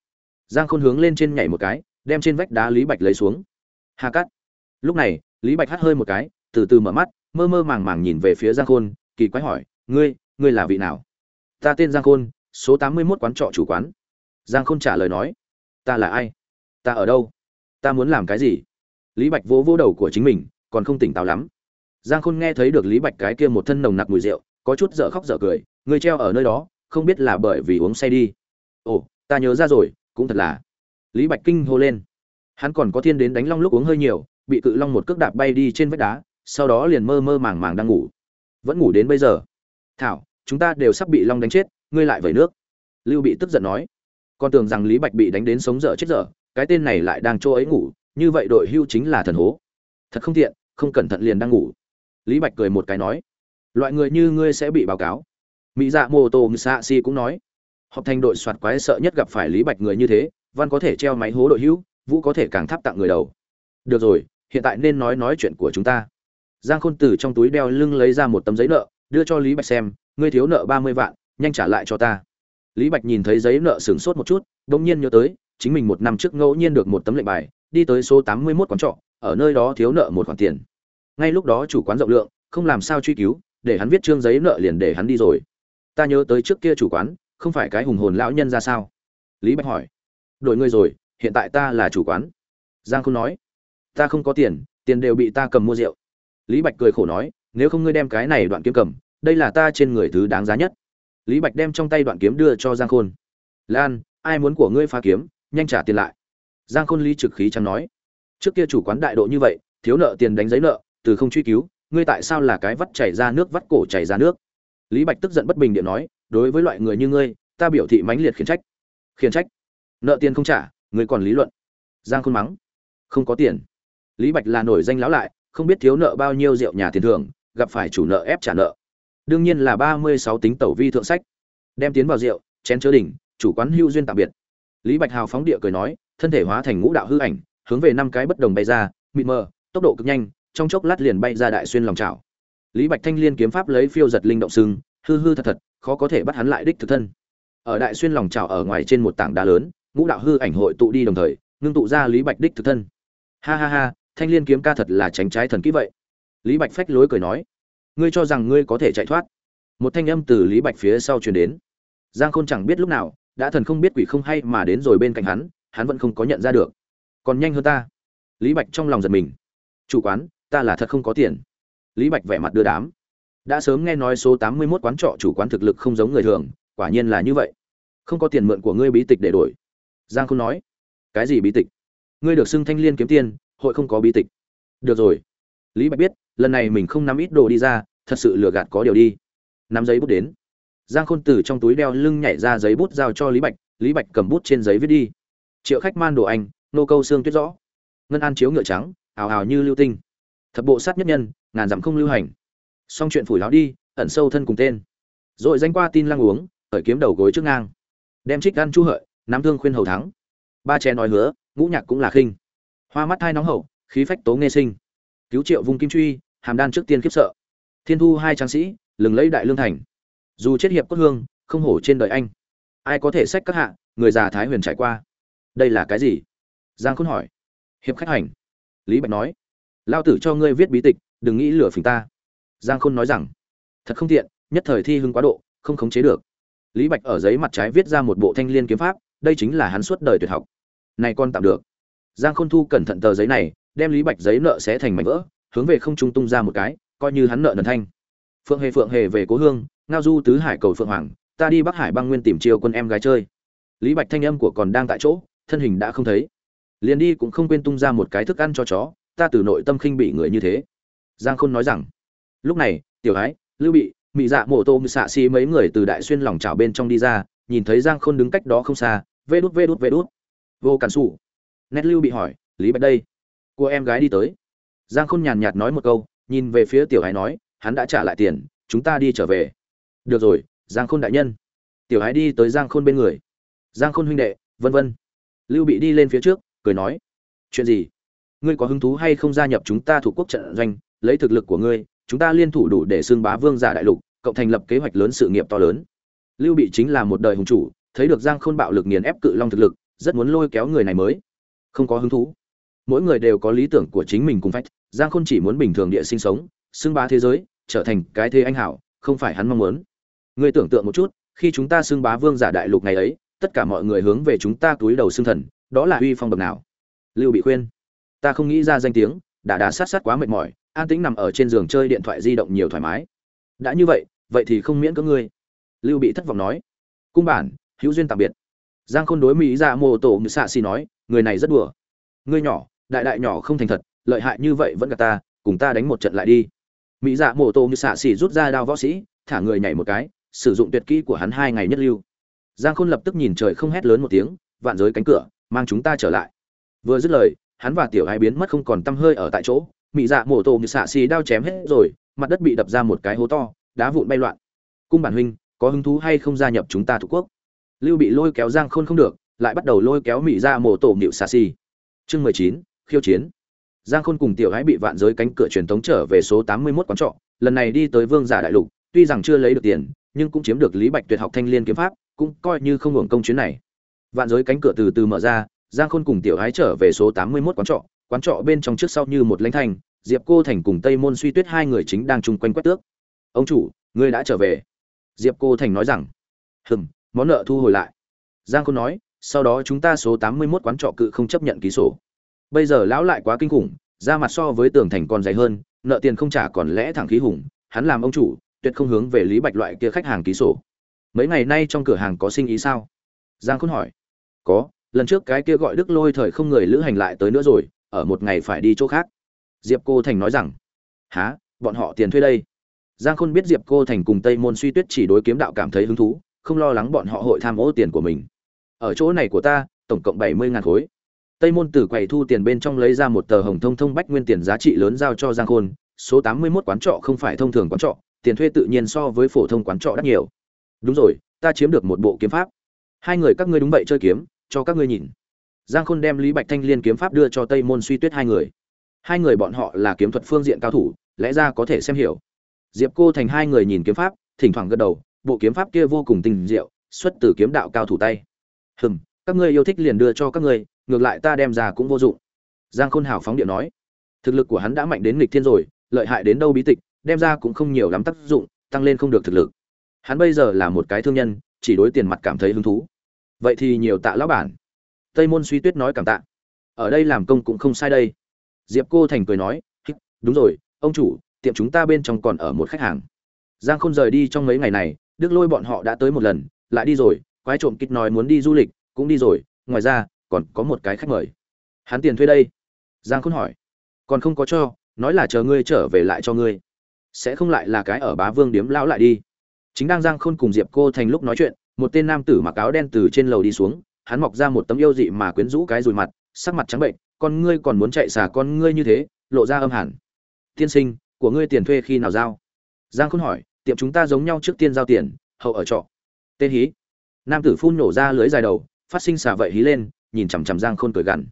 Giang khôn hướng lên trên nhảy một cái, đem trên vách đá lý bạch lấy xuống. Hà cắt lúc này, lý bạch hắt hơi một cái, từ từ mở mắt, mơ mơ màng màng nhìn về phía giang khôn, kỳ quái hỏi, ngươi ngươi là vị nào? Ta tên giang khôn, số tám mươi mốt quán trọ chủ quán. Giang khôn trả lời nói, ta là ai? Ta ở đâu? Ta muốn làm cái gì? Lý bạch vỗ vỗ đầu của chính mình, còn không tỉnh táo lắm. Giang khôn nghe thấy được lý bạch cái kia một thân nồng nặc mùi rượu, có chút dở khóc dở cười người treo ở nơi đó không biết là bởi vì uống say đi. Ồ, ta nhớ ra rồi, cũng thật là. Lý bạch kinh hô lên. Hắn còn có thiên đến đánh long lúc uống hơi nhiều, bị cự long một cước đạp bay đi trên vách đá, sau đó liền mơ mơ màng màng đang ngủ. Vẫn ngủ đến bây giờ. Thảo, chúng ta đều sắp bị long đánh chết, ngươi lại vẩy nước. Lưu bị tức giận nói. Con tưởng rằng lý bạch bị đánh đến sống dở chết dở, cái tên này lại đang chỗ ấy ngủ, như vậy đội hưu chính là thần hố. Thật không tiện, không cẩn thận liền đang ngủ. Lý bạch cười một cái nói. Loại người như ngươi sẽ bị báo cáo mỹ dạ mô tô ngư xạ si cũng nói, họp thành đội soạt quái sợ nhất gặp phải lý bạch người như thế, văn có thể treo máy hố đội hữu, vũ có thể càng thắp tặng người đầu. Được rồi, hiện tại nên nói nói chuyện của chúng ta. Giang khôn từ trong túi đeo lưng lấy ra một tấm giấy nợ, đưa cho lý bạch xem, ngươi thiếu nợ ba mươi vạn, nhanh trả lại cho ta. Lý bạch nhìn thấy giấy nợ sửng sốt một chút đ ỗ n g nhiên nhớ tới, chính mình một năm trước ngẫu nhiên được một tấm lệnh bài, đi tới số tám mươi mốt quán trọ, ở nơi đó thiếu nợ một khoản tiền. Ngay lúc đó chủ quán rộng lượng, không làm sao truy cứu, để hắn viết trương giấy nợ liền để hắn đi rồi ta nhớ tới trước kia chủ quán, không phải cái hùng hồn lão nhân ra sao? Lý bạch hỏi. Đổi ngươi rồi, hiện tại ta là chủ quán. Giang không nói. Ta không có tiền tiền đều bị ta cầm mua rượu. Lý bạch cười khổ nói, nếu không ngươi đem cái này đoạn kiếm cầm, đây là ta trên người thứ đáng giá nhất. Lý bạch đem trong tay đoạn kiếm đưa cho giang khôn. Lan, ai muốn của ngươi phá kiếm, nhanh trả tiền lại. Giang khôn lý trực khí chẳng nói. Trước kia chủ quán đại độ như vậy, thiếu nợ tiền đánh giấy nợ, từ không truy cứu, ngươi tại sao là cái vắt chảy ra nước vắt cổ chảy ra nước? Lý bạch tức giận bất bình điện nói, đối với loại người như ngươi, ta biểu thị mãnh liệt khiển trách. Khiển trách? Nợ tiền không trả ngươi còn lý luận. Giang khôn mắng, không có tiền. Lý bạch là nổi danh lão lại, không biết thiếu nợ bao nhiêu rượu nhà tiền thưởng, gặp phải chủ nợ ép trả nợ. Đương nhiên là ba mươi sáu tính tẩu vi thượng sách. Đem tiến vào rượu, chén chớ đỉnh, chủ quán hưu duyên tạm biệt. Lý bạch hào phóng địa cười nói, thân thể hóa thành ngũ đạo hư ảnh, hướng về năm cái bất đồng bay ra, mịt mờ, tốc độ cực nhanh, trong chốc lát liền bay ra đại xuyên lòng trào lý bạch thanh liên kiếm pháp lấy phiêu giật linh động sưng hư hư thật thật, khó có thể bắt hắn lại đích thực thân. Ở đại xuyên lòng trào ở ngoài trên một tảng đá lớn, ngũ đạo hư ảnh hội tụ đi đồng thời, ngưng tụ ra lý bạch đích thực thân. Ha ha ha, thanh liên kiếm ca thật là tránh trái thần kỹ vậy. Lý bạch phách lối cười nói, ngươi cho rằng ngươi có thể chạy thoát. Một thanh âm từ lý bạch phía sau truyền đến. Giang khôn chẳng biết lúc nào, đã thần không biết quỷ không hay mà đến rồi bên cạnh hắn hắn vẫn không có nhận ra được. Còn nhanh hơn ta. Lý bạch trong lòng giật mình. Chủ quán, ta là thật không có tiền lý bạch vẻ mặt đưa đám. Đã sớm nghe nói số tám mươi mốt quán trọ chủ quán thực lực không giống người thường, quả nhiên là như vậy. Không có tiền mượn của ngươi bí tịch để đổi. Giang khôn nói. Cái gì bí tịch? Ngươi được xưng thanh liên kiếm tiên, hội không có bí tịch. Được rồi. Lý bạch biết, lần này mình không nắm ít đồ đi ra, thật sự lừa gạt có điều đi. Nắm giấy bút đến. Giang khôn từ trong túi đeo lưng nhảy ra giấy bút giao cho lý bạch lý bạch cầm bút trên giấy viết đi. Triệu khách man đồ anh, nô câu xương tuyết rõ. Ngân an chiếu ngựa trắng, ào ào như lưu tinh thập bộ sát nhất nhân, ngàn dặm không lưu hành. Xong chuyện phủi láo đi, ẩn sâu thân cùng tên. Rồi danh qua tin lăng uống, khởi kiếm đầu gối trước ngang. Đem trích ăn chu hợi, nắm thương khuyên hầu thắng. Ba chén nói hứa, ngũ nhạc cũng là khinh. Hoa mắt thai nóng hậu, khí phách tố nghe sinh. Cứu triệu vung kim truy, hàm đan trước tiên khiếp sợ. Thiên thu hai tráng sĩ, lừng lấy đại lương thành. Dù chết hiệp cốt hương, không hổ trên đời anh. Ai có thể sách các hạ, người già thái huyền trải qua. Đây là cái gì? Giang khôn hỏi. Hiệp khách hành. Lý bạch nói lao tử cho ngươi viết bí tịch, đừng nghĩ lửa phình ta. Giang khôn nói rằng, thật không tiện, nhất thời thi hưng quá độ, không khống chế được. Lý bạch ở giấy mặt trái viết ra một bộ thanh liên kiếm pháp, đây chính là hắn suốt đời tuyệt học. Này con tạm được. Giang khôn thu cẩn thận tờ giấy này, đem lý bạch giấy nợ sẽ thành mảnh vỡ, hướng về không trung tung ra một cái, coi như hắn nợ nần thanh. Phượng hề phượng hề về cố hương, ngao du tứ hải cầu phượng hoàng, ta đi bắc hải băng nguyên tìm chiêu quân em gái chơi. Lý bạch thanh âm của còn đang tại chỗ, thân hình đã không thấy. Liền đi cũng không quên tung ra một cái thức ăn cho chó ta từ nội tâm khinh bị người như thế. Giang khôn nói rằng, lúc này, tiểu ái, lưu bị, mị dạ mộ tô xạ Xí mấy người từ đại xuyên lòng trào bên trong đi ra, nhìn thấy giang khôn đứng cách đó không xa, vê đút vê đút vê đút. Vô cản xù nét lưu bị hỏi, lý bạch đây cô em gái đi tới? Giang khôn nhàn nhạt nói một câu, nhìn về phía tiểu ái nói, hắn đã trả lại tiền, chúng ta đi trở về. Được rồi, giang khôn đại nhân. Tiểu ái đi tới giang khôn bên người. Giang khôn huynh đệ, vân vân. Lưu bị đi lên phía trước, cười nói, chuyện gì? Ngươi có hứng thú hay không gia nhập chúng ta thủ quốc trận doanh, lấy thực lực của ngươi, chúng ta liên thủ đủ để xưng bá vương giả đại lục, cộng thành lập kế hoạch lớn sự nghiệp to lớn. Lưu bị chính là một đời hùng chủ, thấy được giang khôn bạo lực nghiền ép cự long thực lực, rất muốn lôi kéo người này mới. Không có hứng thú. Mỗi người đều có lý tưởng của chính mình cùng phách, giang khôn chỉ muốn bình thường địa sinh sống, xưng bá thế giới, trở thành cái thế anh hảo, không phải hắn mong muốn. Ngươi tưởng tượng một chút, khi chúng ta xưng bá vương giả đại lục ngày ấy, tất cả mọi người hướng về chúng ta túi đầu xưng thần, đó là uy phong bậc nào? Lưu bị khuyên ta không nghĩ ra danh tiếng, đã đà sát sát quá mệt mỏi, an tĩnh nằm ở trên giường chơi điện thoại di động nhiều thoải mái. Đã như vậy vậy thì không miễn có ngươi. Lưu bị thất vọng nói. Cung bản, hữu duyên tạm biệt. Giang khôn đối mỹ ra mô tổ ngự xạ xì nói, người này rất đùa. Ngươi nhỏ, đại đại nhỏ không thành thật, lợi hại như vậy vẫn gặp ta, cùng ta đánh một trận lại đi. Mỹ dạ mô tô như xạ xì rút ra đao võ sĩ, thả người nhảy một cái, sử dụng tuyệt kỹ của hắn hai ngày nhất lưu. Giang khôn lập tức nhìn trời không hét lớn một tiếng, vạn giới cánh cửa, mang chúng ta trở lại. Vừa dứt lời hắn và tiểu hai biến mất không còn tăm hơi ở tại chỗ, mị dạ mổ tổ như xạ xì đao chém hết rồi, mặt đất bị đập ra một cái hố to, đá vụn bay loạn. Cung bản huynh, có hứng thú hay không gia nhập chúng ta thuộc quốc? Lưu bị lôi kéo giang khôn không được, lại bắt đầu lôi kéo mị dạ mổ tổ nịu xạ xì. Chương mười chín, khiêu chiến. Giang khôn cùng tiểu gái bị vạn giới cánh cửa truyền tống trở về số tám mươi mốt quán trọ, lần này đi tới vương giả đại lục, tuy rằng chưa lấy được tiền, nhưng cũng chiếm được lý bạch tuyệt học thanh liên kiếm pháp, cũng coi như không hưởng công chuyến này. Vạn giới cánh cửa từ từ mở ra giang khôn cùng tiểu Ái trở về số tám mươi 81 quán trọ. Quán trọ bên trong trước sau như một lãnh thành, diệp cô thành cùng tây môn suy tuyết hai người chính đang chung quanh quét tước. Ông chủ, ngươi đã trở về? Diệp cô thành nói rằng. Hừm, món nợ thu hồi lại. Giang khôn nói, sau đó chúng ta số tám mươi 81 quán trọ cự không chấp nhận ký sổ. Bây giờ lão lại quá kinh khủng, ra mặt so với tường thành còn dày hơn, nợ tiền không trả còn lẽ thẳng khí hùng, hắn làm ông chủ, tuyệt không hướng về lý bạch loại kia khách hàng ký sổ. Mấy ngày nay trong cửa hàng có sinh ý sao? Giang khôn hỏi. Có lần trước cái kia gọi đức lôi thời không người lữ hành lại tới nữa rồi, ở một ngày phải đi chỗ khác. Diệp cô thành nói rằng há bọn họ tiền thuê đây? Giang khôn biết diệp cô thành cùng tây môn suy tuyết chỉ đối kiếm đạo cảm thấy hứng thú, không lo lắng bọn họ hội tham ô tiền của mình. Ở chỗ này của ta, tổng cộng bảy mươi ngàn khối. Tây môn tử quầy thu tiền bên trong lấy ra một tờ hồng thông thông bách nguyên tiền giá trị lớn giao cho giang khôn, số tám mươi mốt quán trọ không phải thông thường quán trọ, tiền thuê tự nhiên so với phổ thông quán trọ đắt nhiều. Đúng rồi, ta chiếm được một bộ kiếm pháp. Hai người các ngươi đúng vậy chơi kiếm cho các ngươi nhìn. Giang khôn đem lý bạch thanh liên kiếm pháp đưa cho tây môn suy tuyết hai người. Hai người bọn họ là kiếm thuật phương diện cao thủ, lẽ ra có thể xem hiểu. Diệp cô thành hai người nhìn kiếm pháp, thỉnh thoảng gật đầu, bộ kiếm pháp kia vô cùng tình diệu, xuất từ kiếm đạo cao thủ tay. Hừm, các ngươi yêu thích liền đưa cho các ngươi, ngược lại ta đem ra cũng vô dụng. Giang khôn hào phóng điện nói. Thực lực của hắn đã mạnh đến nghịch thiên rồi, lợi hại đến đâu bí tịch, đem ra cũng không nhiều lắm tác dụng, tăng lên không được thực lực. Hắn bây giờ là một cái thương nhân, chỉ đối tiền mặt cảm thấy hứng thú vậy thì nhiều tạ lão bản. Tây môn suy tuyết nói cảm tạ. Ở đây làm công cũng không sai đây. Diệp cô thành cười nói đúng rồi, ông chủ, tiệm chúng ta bên trong còn ở một khách hàng. Giang khôn rời đi trong mấy ngày này, đức lôi bọn họ đã tới một lần, lại đi rồi, quái trộm kích nói muốn đi du lịch, cũng đi rồi, ngoài ra, còn có một cái khách mời. Hắn tiền thuê đây? Giang khôn hỏi. Còn không có cho, nói là chờ ngươi trở về lại cho ngươi. Sẽ không lại là cái ở bá vương điếm lão lại đi. Chính đang giang khôn cùng diệp cô thành lúc nói chuyện một tên nam tử mặc áo đen từ trên lầu đi xuống, hắn mọc ra một tấm yêu dị mà quyến rũ cái rùi mặt, sắc mặt trắng bệnh, con ngươi còn muốn chạy xả con ngươi như thế? Lộ ra âm hẳn. Tiên sinh, của ngươi tiền thuê khi nào giao? Giang khôn hỏi, tiệm chúng ta giống nhau trước tiên giao tiền, hậu ở trọ. Tên hí? Nam tử phun nổ ra lưới dài đầu, phát sinh xả vậy hí lên, nhìn chằm chằm giang khôn cười gằn.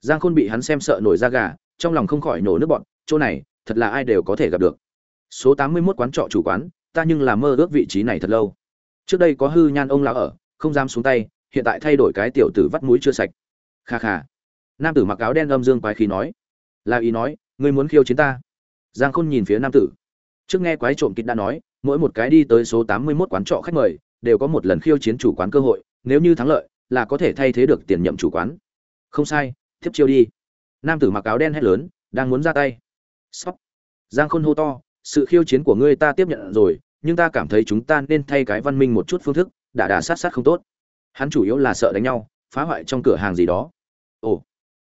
Giang khôn bị hắn xem sợ nổi da gà, trong lòng không khỏi nổ nước bọn chỗ này, thật là ai đều có thể gặp được. Số tám mươi 81 quán trọ chủ quán, ta nhưng là mơ ước vị trí này thật lâu trước đây có hư nhan ông lão ở, không dám xuống tay, hiện tại thay đổi cái tiểu tử vắt mũi chưa sạch. Kha kha. Nam tử mặc áo đen âm dương quái khí nói. Là ý nói, ngươi muốn khiêu chiến ta. Giang khôn nhìn phía nam tử. Trước nghe quái trộm kịch đã nói, mỗi một cái đi tới số tám mươi 81 quán trọ khách mời, đều có một lần khiêu chiến chủ quán cơ hội, nếu như thắng lợi, là có thể thay thế được tiền nhậm chủ quán. Không sai tiếp chiêu đi. Nam tử mặc áo đen hét lớn, đang muốn ra tay. Sóc. Giang khôn hô to, sự khiêu chiến của ngươi ta tiếp nhận rồi nhưng ta cảm thấy chúng ta nên thay cái văn minh một chút phương thức, đả đà sát sát không tốt. Hắn chủ yếu là sợ đánh nhau, phá hoại trong cửa hàng gì đó. Ồ,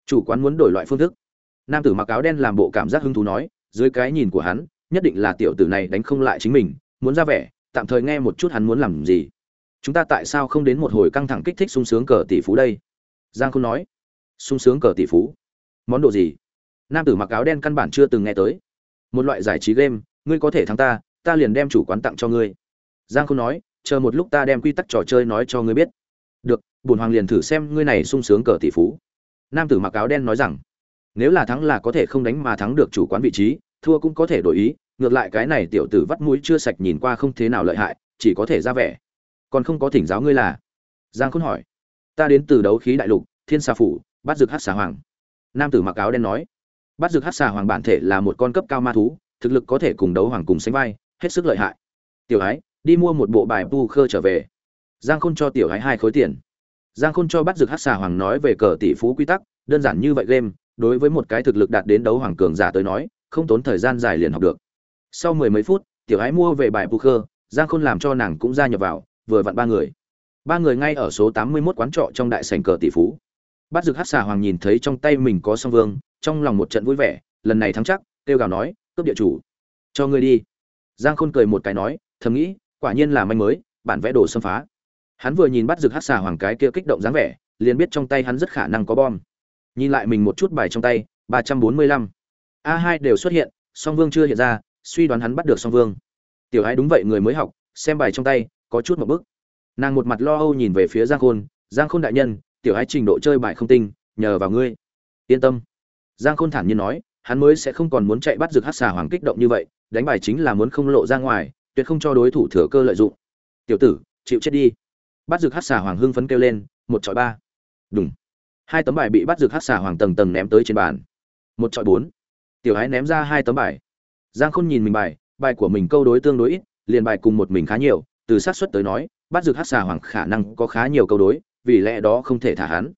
chủ quán muốn đổi loại phương thức. Nam tử mặc áo đen làm bộ cảm giác hứng thú nói, dưới cái nhìn của hắn, nhất định là tiểu tử này đánh không lại chính mình, muốn ra vẻ, tạm thời nghe một chút hắn muốn làm gì. Chúng ta tại sao không đến một hồi căng thẳng kích thích sung sướng cờ tỷ phú đây? Giang không nói. Sung sướng cờ tỷ phú? Món đồ gì? Nam tử mặc áo đen căn bản chưa từng nghe tới. Một loại giải trí game, ngươi có thể thắng ta ta liền đem chủ quán tặng cho ngươi. Giang không nói, chờ một lúc ta đem quy tắc trò chơi nói cho ngươi biết. Được bùn hoàng liền thử xem ngươi này sung sướng cờ tỷ phú. Nam tử mặc áo đen nói rằng, nếu là thắng là có thể không đánh mà thắng được chủ quán vị trí, thua cũng có thể đổi ý, ngược lại cái này tiểu tử vắt mũi chưa sạch nhìn qua không thế nào lợi hại, chỉ có thể ra vẻ. Còn không có thỉnh giáo ngươi là? Giang khôn hỏi. Ta đến từ đấu khí đại lục, thiên xà phủ bắt dược hát xà hoàng. Nam tử mặc áo đen nói. Bắt dược hát xà hoàng bản thể là một con cấp cao ma thú, thực lực có thể cùng đấu hoàng cùng sánh vai hết sức lợi hại. Tiểu ái, đi mua một bộ bài pu khơ trở về. Giang khôn cho tiểu ái hai khối tiền. Giang khôn cho bắt dược hát xà hoàng nói về cờ tỷ phú quy tắc, đơn giản như vậy game, đối với một cái thực lực đạt đến đấu hoàng cường giả tới nói, không tốn thời gian dài liền học được. Sau mười mấy phút, tiểu ái mua về bài pu khơ, giang khôn làm cho nàng cũng gia nhập vào, vừa vặn ba người. Ba người ngay ở số tám mươi 81 quán trọ trong đại sảnh cờ tỷ phú. Bắt dược hát xà hoàng nhìn thấy trong tay mình có song vương, trong lòng một trận vui vẻ, lần này thắng chắc, kêu gào nói, cướp địa chủ, cho ngươi đi giang khôn cười một cái nói, thầm nghĩ, quả nhiên là manh mới, bản vẽ đồ xâm phá. Hắn vừa nhìn bắt rực hát xà hoàng cái kia kích động dáng vẻ, liền biết trong tay hắn rất khả năng có bom. Nhìn lại mình một chút bài trong tay, ba trăm bốn mươi lăm. A hai đều xuất hiện, song vương chưa hiện ra, suy đoán hắn bắt được song vương. Tiểu Hải đúng vậy, người mới học, xem bài trong tay, có chút một bức nàng một mặt lo âu nhìn về phía giang khôn giang khôn đại nhân, tiểu Hải trình độ chơi bài không tinh, nhờ vào ngươi. Yên tâm. Giang khôn thản nhiên nói hắn mới sẽ không còn muốn chạy bắt rực hát xà hoàng kích động như vậy, đánh bài chính là muốn không lộ ra ngoài, tuyệt không cho đối thủ thừa cơ lợi dụng. Tiểu tử, chịu chết đi. Bắt rực hát xà hoàng hưng phấn kêu lên, một chọi ba. Đúng hai tấm bài bị bắt rực hát xà hoàng tầng tầng ném tới trên bàn. Một chọi bốn. Tiểu hái ném ra hai tấm bài. Giang khôn nhìn mình bài bài của mình câu đối tương đối ít, liền bài cùng một mình khá nhiều, từ xác suất tới nói, bắt rực hát xà hoàng khả năng có khá nhiều câu đối, vì lẽ đó không thể thả hắn.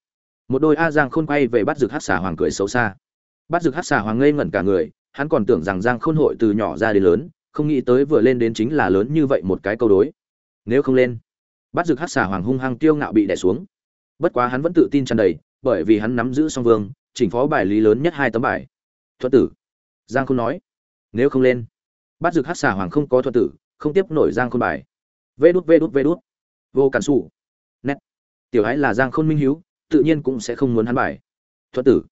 Một đôi a giang khôn quay về bắt rực hát xà hoàng cười xấu xa bắt rực hát xà hoàng ngây ngẩn cả người, hắn còn tưởng rằng giang khôn hội từ nhỏ ra đến lớn, không nghĩ tới vừa lên đến chính là lớn như vậy một cái câu đối. Nếu không lên bắt rực hát xà hoàng hung hăng tiêu ngạo bị đẻ xuống. Bất quá hắn vẫn tự tin tràn đầy, bởi vì hắn nắm giữ song vương, chỉnh phó bài lý lớn nhất hai tấm bài. Thuật tử. Giang khôn nói, nếu không lên bắt rực hát xà hoàng không có thuật tử, không tiếp nổi giang khôn bài. Vê đút vê đút vê đút. Vô cản xù nét. Tiểu ái là giang khôn minh hiếu, tự nhiên cũng sẽ không muốn hắn bài. Thuật tử.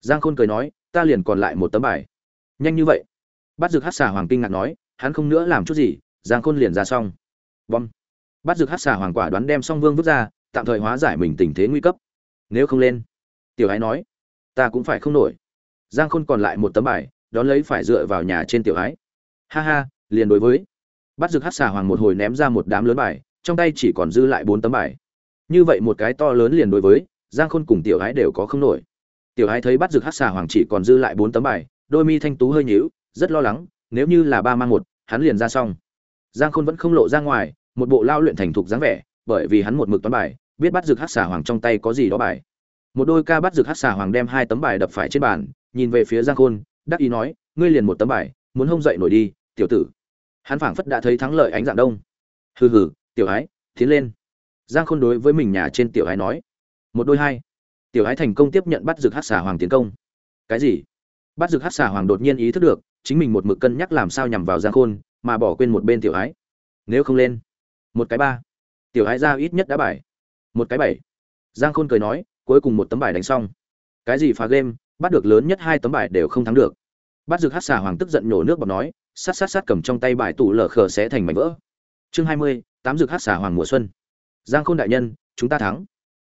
Giang khôn cười nói ta liền còn lại một tấm bài. Nhanh như vậy. Bắt Dược hát xà hoàng kinh ngạc nói, hắn không nữa làm chút gì, giang khôn liền ra xong. Bom. Bắt Dược hát xà hoàng quả đoán đem song vương vứt ra, tạm thời hóa giải mình tình thế nguy cấp. Nếu không lên, tiểu ái nói, ta cũng phải không nổi. Giang khôn còn lại một tấm bài, đón lấy phải dựa vào nhà trên tiểu ái ha ha, liền đối với. Bắt Dược hát xà hoàng một hồi ném ra một đám lớn bài, trong tay chỉ còn dư lại bốn tấm bài. Như vậy một cái to lớn liền đối với, giang khôn cùng tiểu ái đều có không nổi tiểu ái thấy bắt rực hát xà hoàng chỉ còn dư lại bốn tấm bài, đôi mi thanh tú hơi nhíu, rất lo lắng, nếu như là ba mang một, hắn liền ra xong. Giang khôn vẫn không lộ ra ngoài, một bộ lao luyện thành thục dáng vẻ, bởi vì hắn một mực toán bài, biết bắt rực hát xà hoàng trong tay có gì đó bài. Một đôi ca bắt rực hát xà hoàng đem hai tấm bài đập phải trên bàn, nhìn về phía giang khôn, đắc ý nói, ngươi liền một tấm bài, muốn hông dậy nổi đi, tiểu tử. Hắn phảng phất đã thấy thắng lợi ánh dạng đông. Hừ hừ, tiểu ái tiến lên. Giang khôn đối với mình nhà trên tiểu ái nói. Một đôi hai tiểu ái thành công tiếp nhận bắt rực hát xà hoàng tiến công. Cái gì? Bắt rực hát xà hoàng đột nhiên ý thức được, chính mình một mực cân nhắc làm sao nhằm vào giang khôn, mà bỏ quên một bên tiểu ái nếu không lên, một cái ba. Tiểu ái ra ít nhất đã bài. Một cái bảy. Giang khôn cười nói, cuối cùng một tấm bài đánh xong. Cái gì phá game, bắt được lớn nhất hai tấm bài đều không thắng được. Bắt rực hát xà hoàng tức giận nhổ nước bọt nói, sát sát sát cầm trong tay bài tủ lở khờ sẽ thành mảnh vỡ. Chương hai mươi, tám rực hát xà hoàng mùa xuân. Giang khôn đại nhân, chúng ta thắng.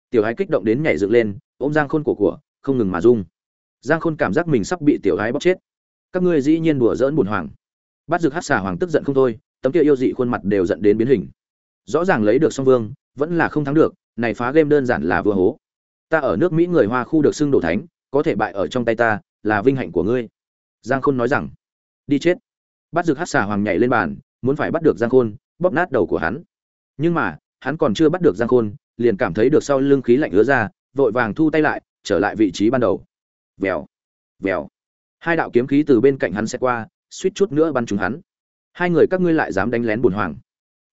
Tiểu ái kích động đến nhảy dựng lên ôm giang khôn của của, không ngừng mà rung. Giang khôn cảm giác mình sắp bị tiểu gái bóc chết. Các ngươi dĩ nhiên đùa dỡn buồn hoàng. Bắt rực hát xà hoàng tức giận không thôi, tấm kia yêu dị khuôn mặt đều dẫn đến biến hình. Rõ ràng lấy được song vương, vẫn là không thắng được, này phá game đơn giản là vừa hố. Ta ở nước mỹ người hoa khu được xưng đổ thánh, có thể bại ở trong tay ta, là vinh hạnh của ngươi. Giang khôn nói rằng, đi chết. Bắt rực hát xà hoàng nhảy lên bàn, muốn phải bắt được giang khôn, bóp nát đầu của hắn. Nhưng mà, hắn còn chưa bắt được giang khôn, liền cảm thấy được sau lưng khí lạnh ứa ra vội vàng thu tay lại, trở lại vị trí ban đầu. Vèo vèo. Hai đạo kiếm khí từ bên cạnh hắn sẽ qua, suýt chút nữa bắn trúng hắn. Hai người các ngươi lại dám đánh lén bùn hoàng.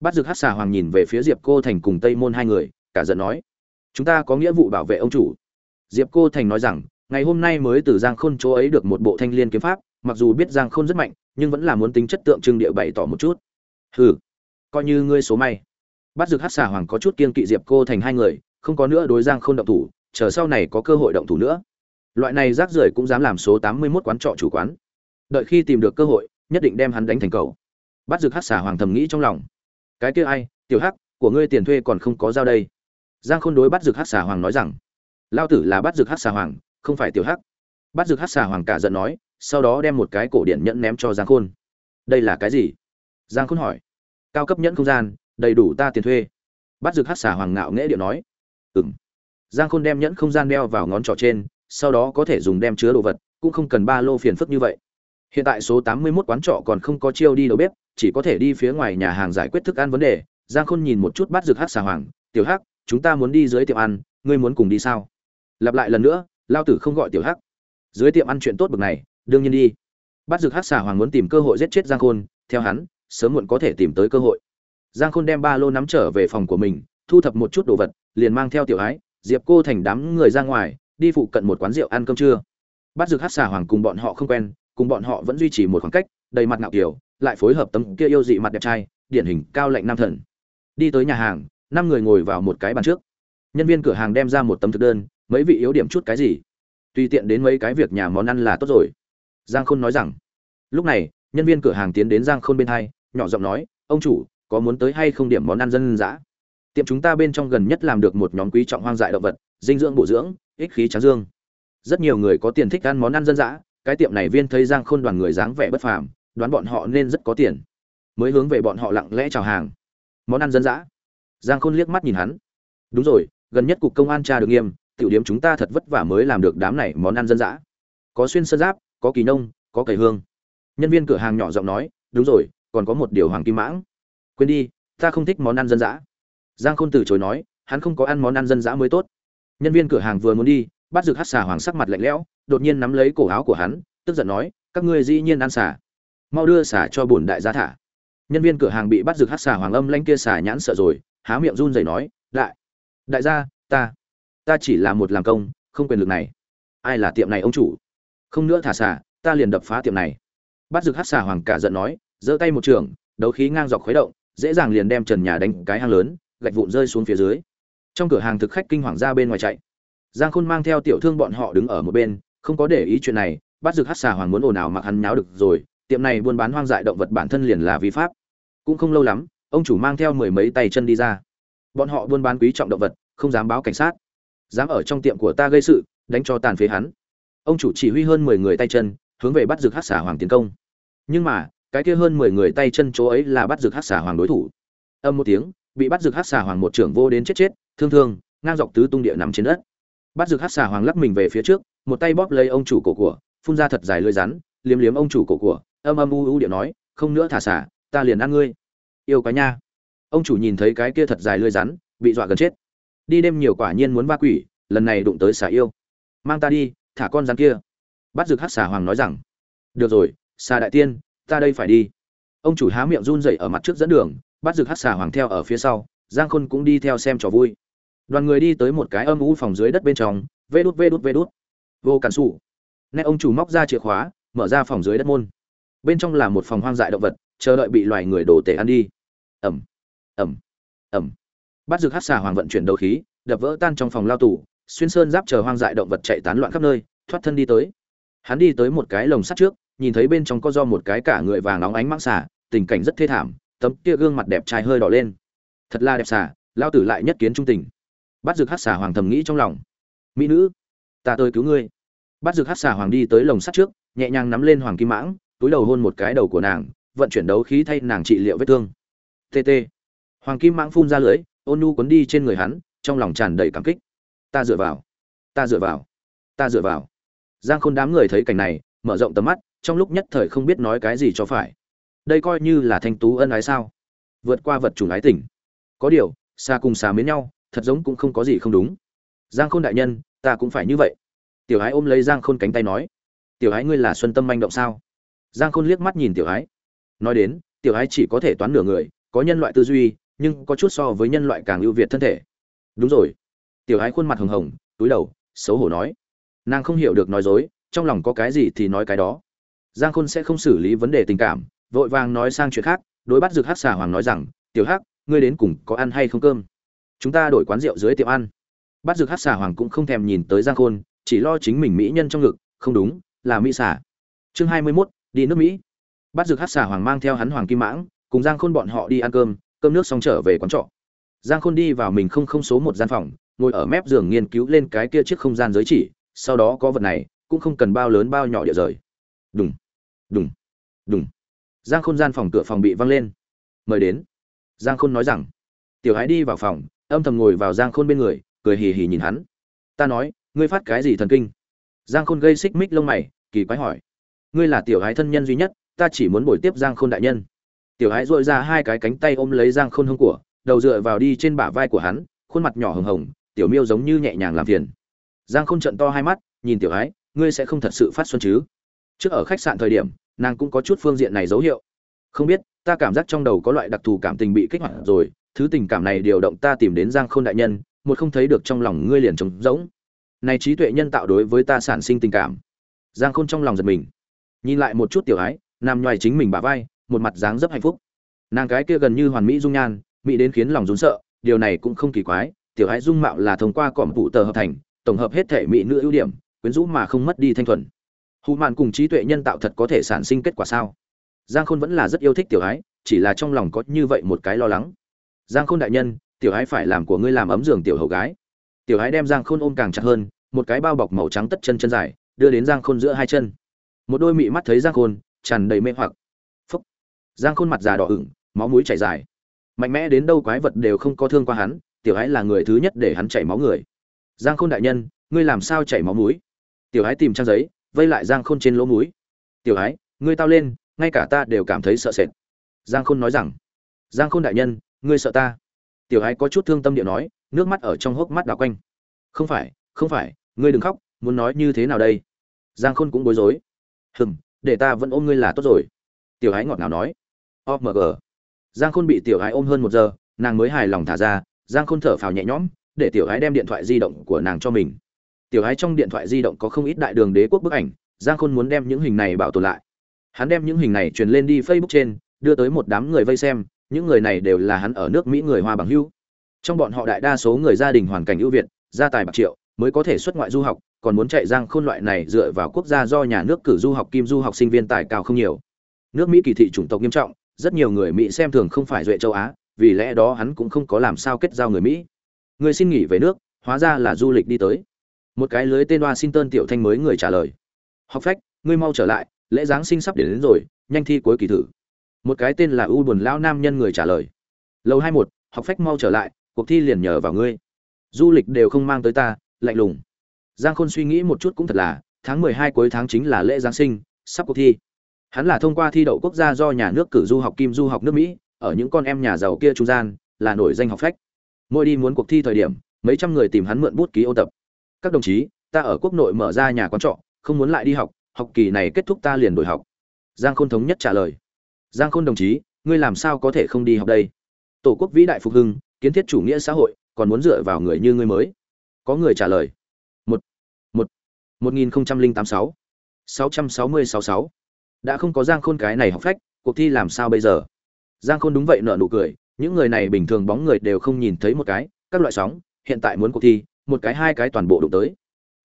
Bắt Dực hát xà hoàng nhìn về phía diệp cô thành cùng tây môn hai người, cả giận nói, chúng ta có nghĩa vụ bảo vệ ông chủ. Diệp cô thành nói rằng, ngày hôm nay mới từ giang khôn chỗ ấy được một bộ thanh liên kiếm pháp, mặc dù biết giang khôn rất mạnh, nhưng vẫn là muốn tính chất tượng trưng địa bày tỏ một chút. Hừ, coi như ngươi số may. Bắt Dực hát xà hoàng có chút kiên kỵ diệp cô thành hai người không có nữa đối giang khôn động thủ, chờ sau này có cơ hội động thủ nữa. Loại này rác rưởi cũng dám làm số tám mươi 81 quán trọ chủ quán. Đợi khi tìm được cơ hội, nhất định đem hắn đánh thành cầu. Bắt rực hát xà hoàng thầm nghĩ trong lòng. Cái kia ai, tiểu hắc, của ngươi tiền thuê còn không có giao đây. Giang khôn đối bắt rực hát xà hoàng nói rằng lao tử là bắt rực hát xà hoàng, không phải tiểu hắc. Bắt rực hát xà hoàng cả giận nói, sau đó đem một cái cổ điện nhẫn ném cho giang khôn. Đây là cái gì? Giang khôn hỏi. Cao cấp nhẫn không gian, đầy đủ ta tiền thuê. Bắt rực hát xà hoàng ngạo nghễ điệu nói ừng giang khôn đem nhẫn không gian đeo vào ngón trỏ trên, sau đó có thể dùng đem chứa đồ vật, cũng không cần ba lô phiền phức như vậy. Hiện tại số tám mươi 81 quán trọ còn không có chiêu đi đầu bếp, chỉ có thể đi phía ngoài nhà hàng giải quyết thức ăn vấn đề. Giang khôn nhìn một chút Bát rực hát xà hoàng, tiểu hắc, chúng ta muốn đi dưới tiệm ăn, ngươi muốn cùng đi sao? Lặp lại lần nữa, lao tử không gọi tiểu hắc. Dưới tiệm ăn chuyện tốt bực này, đương nhiên đi. Bắt rực hát xà hoàng muốn tìm cơ hội giết chết giang khôn, theo hắn, sớm muộn có thể tìm tới cơ hội. Giang khôn đem ba lô nắm trở về phòng của mình, thu thập một chút đồ vật liền mang theo tiểu ái, diệp cô thành đám người ra ngoài, đi phụ cận một quán rượu ăn cơm trưa. Bắt dược hát xà hoàng cùng bọn họ không quen, cùng bọn họ vẫn duy trì một khoảng cách, đầy mặt ngạo kiểu lại phối hợp tấm kia yêu dị mặt đẹp trai, điển hình cao lạnh nam thần. Đi tới nhà hàng, năm người ngồi vào một cái bàn trước. Nhân viên cửa hàng đem ra một tấm thực đơn, mấy vị yếu điểm chút cái gì? Tùy tiện đến mấy cái việc nhà món ăn là tốt rồi. Giang khôn nói rằng. Lúc này, nhân viên cửa hàng tiến đến giang khôn bên hai, nhỏ giọng nói, ông chủ, có muốn tới hay không điểm món ăn dân dã? Tiệm chúng ta bên trong gần nhất làm được một nhóm quý trọng hoang dại động vật, dinh dưỡng bổ dưỡng, ích khí tráng dương. Rất nhiều người có tiền thích ăn món ăn dân dã, cái tiệm này viên thấy giang khôn đoàn người dáng vẻ bất phàm, đoán bọn họ nên rất có tiền. Mới hướng về bọn họ lặng lẽ chào hàng. Món ăn dân dã. Giang khôn liếc mắt nhìn hắn. Đúng rồi, gần nhất cục công an tra được nghiêm, tiểu điểm chúng ta thật vất vả mới làm được đám này món ăn dân dã. Có xuyên sơn giáp, có kỳ nông, có cầy hương. Nhân viên cửa hàng nhỏ giọng nói, đúng rồi, còn có một điều hoàng kim mãng. Quên đi, ta không thích món ăn dân dã giang khôn từ chối nói, hắn không có ăn món ăn dân dã mới tốt. Nhân viên cửa hàng vừa muốn đi, bắt rực hát xà hoàng sắc mặt lạnh lẽo, đột nhiên nắm lấy cổ áo của hắn, tức giận nói, các ngươi dĩ nhiên ăn xà. Mau đưa xà cho bổn đại gia thả. Nhân viên cửa hàng bị bắt rực hát xà hoàng âm lanh kia xà nhãn sợ rồi, há miệng run rẩy nói, đại đại gia, ta ta chỉ là một làm công, không quyền lực này. Ai là tiệm này ông chủ? Không nữa thả xà, ta liền đập phá tiệm này. Bắt rực hát xà hoàng cả giận nói, giơ tay một trường, đấu khí ngang dọc khuấy động, dễ dàng liền đem trần nhà đánh cái hang lớn gạch vụn rơi xuống phía dưới. Trong cửa hàng thực khách kinh hoàng ra bên ngoài chạy. Giang khôn mang theo tiểu thương bọn họ đứng ở một bên, không có để ý chuyện này, bắt rực hát xà hoàng muốn ồn ào mặc hắn nháo được rồi, tiệm này buôn bán hoang dại động vật bản thân liền là vi pháp. Cũng không lâu lắm, ông chủ mang theo mười mấy tay chân đi ra. Bọn họ buôn bán quý trọng động vật, không dám báo cảnh sát. Dám ở trong tiệm của ta gây sự, đánh cho tàn phế hắn. Ông chủ chỉ huy hơn mười người tay chân, hướng về bắt rực hát xà hoàng tiến công. Nhưng mà, cái kia hơn mười người tay chân chỗ ấy là bắt rực hát xà hoàng đối thủ. Âm một tiếng bị bắt rực hát xà hoàng một trưởng vô đến chết chết, thương thương, ngang dọc tứ tung địa nằm trên đất. Bắt rực hát xà hoàng lắc mình về phía trước, một tay bóp lấy ông chủ cổ của, phun ra thật dài lưỡi rắn, liếm liếm ông chủ cổ của, âm âm u u địa nói, không nữa thả xả, ta liền ăn ngươi. Yêu quá nha. Ông chủ nhìn thấy cái kia thật dài lưỡi rắn, bị dọa gần chết. Đi đêm nhiều quả nhiên muốn ba quỷ, lần này đụng tới xà yêu. Mang ta đi, thả con rắn kia. Bắt rực hát xà hoàng nói rằng. Được rồi, xà đại tiên, ta đây phải đi. Ông chủ há miệng run rẩy ở mặt trước dẫn đường bắt rực hát xà hoàng theo ở phía sau, giang khôn cũng đi theo xem trò vui. Đoàn người đi tới một cái âm u phòng dưới đất bên trong, vê đút vê đút vê đút. Vô cản xù nét ông chủ móc ra chìa khóa, mở ra phòng dưới đất môn. Bên trong là một phòng hoang dại động vật, chờ đợi bị loài người đổ tể ăn đi. Ẩm ẩm ẩm. Bắt rực hát xà hoàng vận chuyển đầu khí, đập vỡ tan trong phòng lao tù, xuyên sơn giáp chờ hoang dại động vật chạy tán loạn khắp nơi, thoát thân đi tới. Hắn đi tới một cái lồng sắt trước, nhìn thấy bên trong có do một cái cả người vàng óng ánh mãng xà, tình cảnh rất thê thảm tấm kia gương mặt đẹp trai hơi đỏ lên. Thật là đẹp xà, lao tử lại nhất kiến trung tình. Bắt rực hát xà hoàng thầm nghĩ trong lòng. Mỹ nữ, ta tới cứu ngươi. Bắt rực hát xà hoàng đi tới lồng sắt trước, nhẹ nhàng nắm lên hoàng kim mãng, túi đầu hôn một cái đầu của nàng, vận chuyển đấu khí thay nàng trị liệu vết thương. Tt hoàng kim mãng phun ra lưỡi, ôn nu cuốn đi trên người hắn, trong lòng tràn đầy cảm kích. Ta dựa vào. Ta dựa vào. Ta dựa vào. Giang khôn đám người thấy cảnh này, mở rộng tầm mắt, trong lúc nhất thời không biết nói cái gì cho phải đây coi như là thanh tú ân ái sao? Vượt qua vật chủng ái tình. Có điều, xa cùng xa mến nhau, thật giống cũng không có gì không đúng. Giang khôn đại nhân, ta cũng phải như vậy. Tiểu ái ôm lấy giang khôn cánh tay nói, tiểu ái ngươi là xuân tâm manh động sao? Giang khôn liếc mắt nhìn tiểu ái. Nói đến, tiểu ái chỉ có thể toán nửa người, có nhân loại tư duy, nhưng có chút so với nhân loại càng ưu việt thân thể. Đúng rồi. Tiểu ái khuôn mặt hồng hồng, túi đầu, xấu hổ nói, nàng không hiểu được nói dối, trong lòng có cái gì thì nói cái đó. Giang khôn sẽ không xử lý vấn đề tình cảm vội vàng nói sang chuyện khác đối bắt rực hát xà hoàng nói rằng tiểu hắc ngươi đến cùng có ăn hay không cơm? Chúng ta đổi quán rượu dưới tiệm ăn. Bắt rực hát xà hoàng cũng không thèm nhìn tới giang khôn chỉ lo chính mình mỹ nhân trong ngực không đúng là mỹ xà. Chương hai mươi 21, đi nước mỹ. Bắt rực hát xà hoàng mang theo hắn hoàng kim mãng cùng giang khôn bọn họ đi ăn cơm cơm nước xong trở về quán trọ. Giang khôn đi vào mình không không số một gian phòng ngồi ở mép giường nghiên cứu lên cái kia chiếc không gian giới chỉ sau đó có vật này cũng không cần bao lớn bao nhỏ địa rời. Đùng đùng đùng giang khôn gian phòng cửa phòng bị văng lên. Mời đến. Giang khôn nói rằng, tiểu hái đi vào phòng. Âm thầm ngồi vào giang khôn bên người, cười hì hì nhìn hắn. Ta nói, ngươi phát cái gì thần kinh? Giang khôn gây xích mích lông mày, kỳ quái hỏi, ngươi là tiểu hái thân nhân duy nhất, ta chỉ muốn bồi tiếp giang khôn đại nhân. Tiểu hái dội ra hai cái cánh tay ôm lấy giang khôn hông của, đầu dựa vào đi trên bả vai của hắn, khuôn mặt nhỏ hồng hồng, tiểu miêu giống như nhẹ nhàng làm phiền. Giang khôn trận to hai mắt, nhìn tiểu hái ngươi sẽ không thật sự phát xuân chứ? Trước ở khách sạn thời điểm nàng cũng có chút phương diện này dấu hiệu. Không biết, ta cảm giác trong đầu có loại đặc thù cảm tình bị kích hoạt rồi, thứ tình cảm này điều động ta tìm đến giang khôn đại nhân, một không thấy được trong lòng ngươi liền trống rỗng. Này trí tuệ nhân tạo đối với ta sản sinh tình cảm. Giang khôn trong lòng giật mình. Nhìn lại một chút tiểu ái, nằm ngoài chính mình bả vai, một mặt dáng dấp hạnh phúc. Nàng cái kia gần như hoàn mỹ dung nhan, mỹ đến khiến lòng rốn sợ, điều này cũng không kỳ quái, tiểu ái dung mạo là thông qua cỏm phụ tờ hợp thành, tổng hợp hết thể mỹ nữ ưu điểm, quyến rũ mà không mất đi thanh thuần hù mạn cùng trí tuệ nhân tạo thật có thể sản sinh kết quả sao? Giang khôn vẫn là rất yêu thích tiểu ái chỉ là trong lòng có như vậy một cái lo lắng. Giang khôn đại nhân, tiểu ái phải làm của ngươi làm ấm giường tiểu hầu gái. Tiểu ái đem giang khôn ôm càng chặt hơn, một cái bao bọc màu trắng tất chân chân dài, đưa đến giang khôn giữa hai chân. Một đôi mị mắt thấy giang khôn, tràn đầy mê hoặc. Phúc. Giang khôn mặt già đỏ ửng, máu mũi chảy dài. Mạnh mẽ đến đâu quái vật đều không có thương qua hắn, tiểu ái là người thứ nhất để hắn chảy máu người. Giang khôn đại nhân, ngươi làm sao chảy máu mũi? Tiểu ái tìm trang giấy vây lại giang khôn trên lỗ mũi. Tiểu ái, ngươi tao lên, ngay cả ta đều cảm thấy sợ sệt. Giang khôn nói rằng. Giang khôn đại nhân, ngươi sợ ta? Tiểu ái có chút thương tâm địa nói, nước mắt ở trong hốc mắt đảo quanh. Không phải không phải, ngươi đừng khóc, muốn nói như thế nào đây? Giang khôn cũng bối rối. Hừm, để ta vẫn ôm ngươi là tốt rồi. Tiểu ái ngọt ngào nói. Omg giang khôn bị tiểu ái ôm hơn một giờ, nàng mới hài lòng thả ra, giang khôn thở phào nhẹ nhõm, để tiểu ái đem điện thoại di động của nàng cho mình tiểu hái trong điện thoại di động có không ít đại đường đế quốc bức ảnh, giang khôn muốn đem những hình này bảo tồn lại. Hắn đem những hình này truyền lên đi facebook trên, đưa tới một đám người vây xem, những người này đều là hắn ở nước mỹ người hoa bằng hưu trong bọn họ đại đa số người gia đình hoàn cảnh ưu việt, gia tài bạc triệu, mới có thể xuất ngoại du học, còn muốn chạy giang khôn loại này dựa vào quốc gia do nhà nước cử du học kim du học sinh viên tài cao không nhiều. Nước mỹ kỳ thị chủng tộc nghiêm trọng, rất nhiều người mỹ xem thường không phải duệ châu á, vì lẽ đó hắn cũng không có làm sao kết giao người mỹ. Người xin nghỉ về nước, hóa ra là du lịch đi tới một cái lưới tên washington tiểu thanh mới người trả lời. Học phách ngươi mau trở lại lễ giáng sinh sắp đến, đến rồi nhanh thi cuối kỳ thử. Một cái tên là u buồn lão nam nhân người trả lời. Lâu hai một học phách mau trở lại cuộc thi liền nhờ vào ngươi. Du lịch đều không mang tới ta lạnh lùng. Giang khôn suy nghĩ một chút cũng thật là tháng mười hai cuối tháng chính là lễ giáng sinh sắp cuộc thi. Hắn là thông qua thi đậu quốc gia do nhà nước cử du học kim du học nước mỹ ở những con em nhà giàu kia trung gian là nổi danh học phách. Mỗi đi muốn cuộc thi thời điểm mấy trăm người tìm hắn mượn bút ký ô tập các đồng chí, ta ở quốc nội mở ra nhà quán trọ, không muốn lại đi học học kỳ này kết thúc ta liền đổi học. Giang khôn thống nhất trả lời. Giang khôn đồng chí, ngươi làm sao có thể không đi học đây? Tổ quốc vĩ đại phục hưng, kiến thiết chủ nghĩa xã hội, còn muốn dựa vào người như ngươi mới. Có người trả lời. Một một một nghìn không trăm linh tám sáu sáu trăm sáu mươi sáu sáu. Đã không có giang khôn cái này học phách, cuộc thi làm sao bây giờ? Giang khôn đúng vậy nợ nụ cười, những người này bình thường bóng người đều không nhìn thấy một cái, các loại sóng, hiện tại muốn cuộc thi một cái hai cái toàn bộ đụng tới.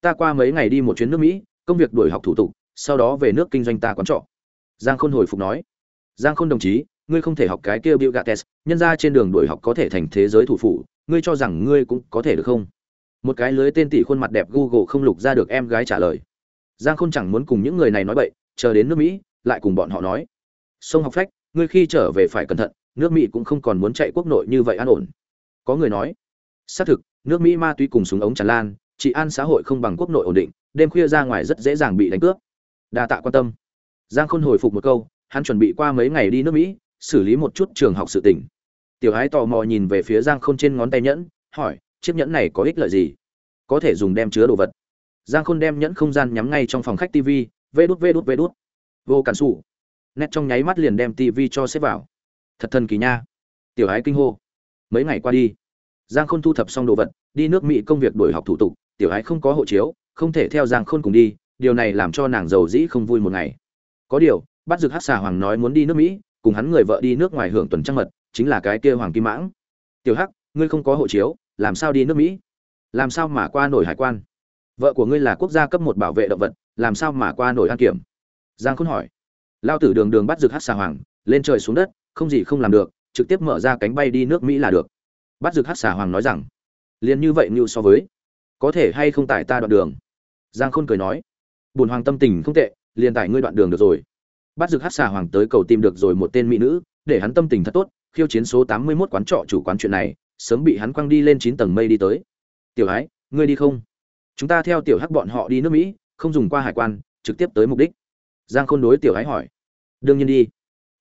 Ta qua mấy ngày đi một chuyến nước mỹ, công việc đuổi học thủ tục, sau đó về nước kinh doanh ta quán trọ. Giang khôn hồi phục nói. Giang khôn đồng chí, ngươi không thể học cái kia bill gates, nhân ra trên đường đuổi học có thể thành thế giới thủ phủ, ngươi cho rằng ngươi cũng có thể được không? Một cái lưới tên tỷ khuôn mặt đẹp google không lục ra được em gái trả lời. Giang khôn chẳng muốn cùng những người này nói bậy, chờ đến nước mỹ, lại cùng bọn họ nói. Sông học phách, ngươi khi trở về phải cẩn thận, nước mỹ cũng không còn muốn chạy quốc nội như vậy an ổn. Có người nói. Xác thực nước mỹ ma túy cùng súng ống tràn lan, trị an xã hội không bằng quốc nội ổn định, đêm khuya ra ngoài rất dễ dàng bị đánh cướp. Đa tạ quan tâm. Giang khôn hồi phục một câu, hắn chuẩn bị qua mấy ngày đi nước mỹ, xử lý một chút trường học sự tỉnh tiểu ái tò mò nhìn về phía giang khôn trên ngón tay nhẫn, hỏi, chiếc nhẫn này có ích lợi gì? Có thể dùng đem chứa đồ vật. Giang khôn đem nhẫn không gian nhắm ngay trong phòng khách tv vê đút vê đút vê đút. Vô cản xù nét trong nháy mắt liền đem tv cho xếp vào. Thật thần kỳ nha. Tiểu ái kinh hô. Mấy ngày qua đi giang khôn thu thập xong đồ vật, đi nước mỹ công việc đổi học thủ tục, tiểu ái không có hộ chiếu, không thể theo giang khôn cùng đi, điều này làm cho nàng giàu dĩ không vui một ngày. Có điều, bắt dược hát xà hoàng nói muốn đi nước mỹ, cùng hắn người vợ đi nước ngoài hưởng tuần trăng mật, chính là cái kia hoàng kim mãng. Tiểu hắc, ngươi không có hộ chiếu, làm sao đi nước mỹ? Làm sao mà qua nổi hải quan? Vợ của ngươi là quốc gia cấp một bảo vệ động vật, làm sao mà qua nổi an kiểm? Giang khôn hỏi. Lao tử đường đường bắt dược hát xà hoàng, lên trời xuống đất, không gì không làm được, trực tiếp mở ra cánh bay đi nước mỹ là được bắt dược hát xà hoàng nói rằng, liền như vậy như so với, có thể hay không tải ta đoạn đường? Giang khôn cười nói, bùn hoàng tâm tình không tệ, liền tải ngươi đoạn đường được rồi. Bắt dược hát xà hoàng tới cầu tìm được rồi một tên mỹ nữ, để hắn tâm tình thật tốt, khiêu chiến số tám mươi 81 quán trọ chủ quán chuyện này, sớm bị hắn quăng đi lên chín tầng mây đi tới. Tiểu ái ngươi đi không? Chúng ta theo tiểu hắc bọn họ đi nước mỹ, không dùng qua hải quan, trực tiếp tới mục đích. Giang khôn đối tiểu ái hỏi, đương nhiên đi.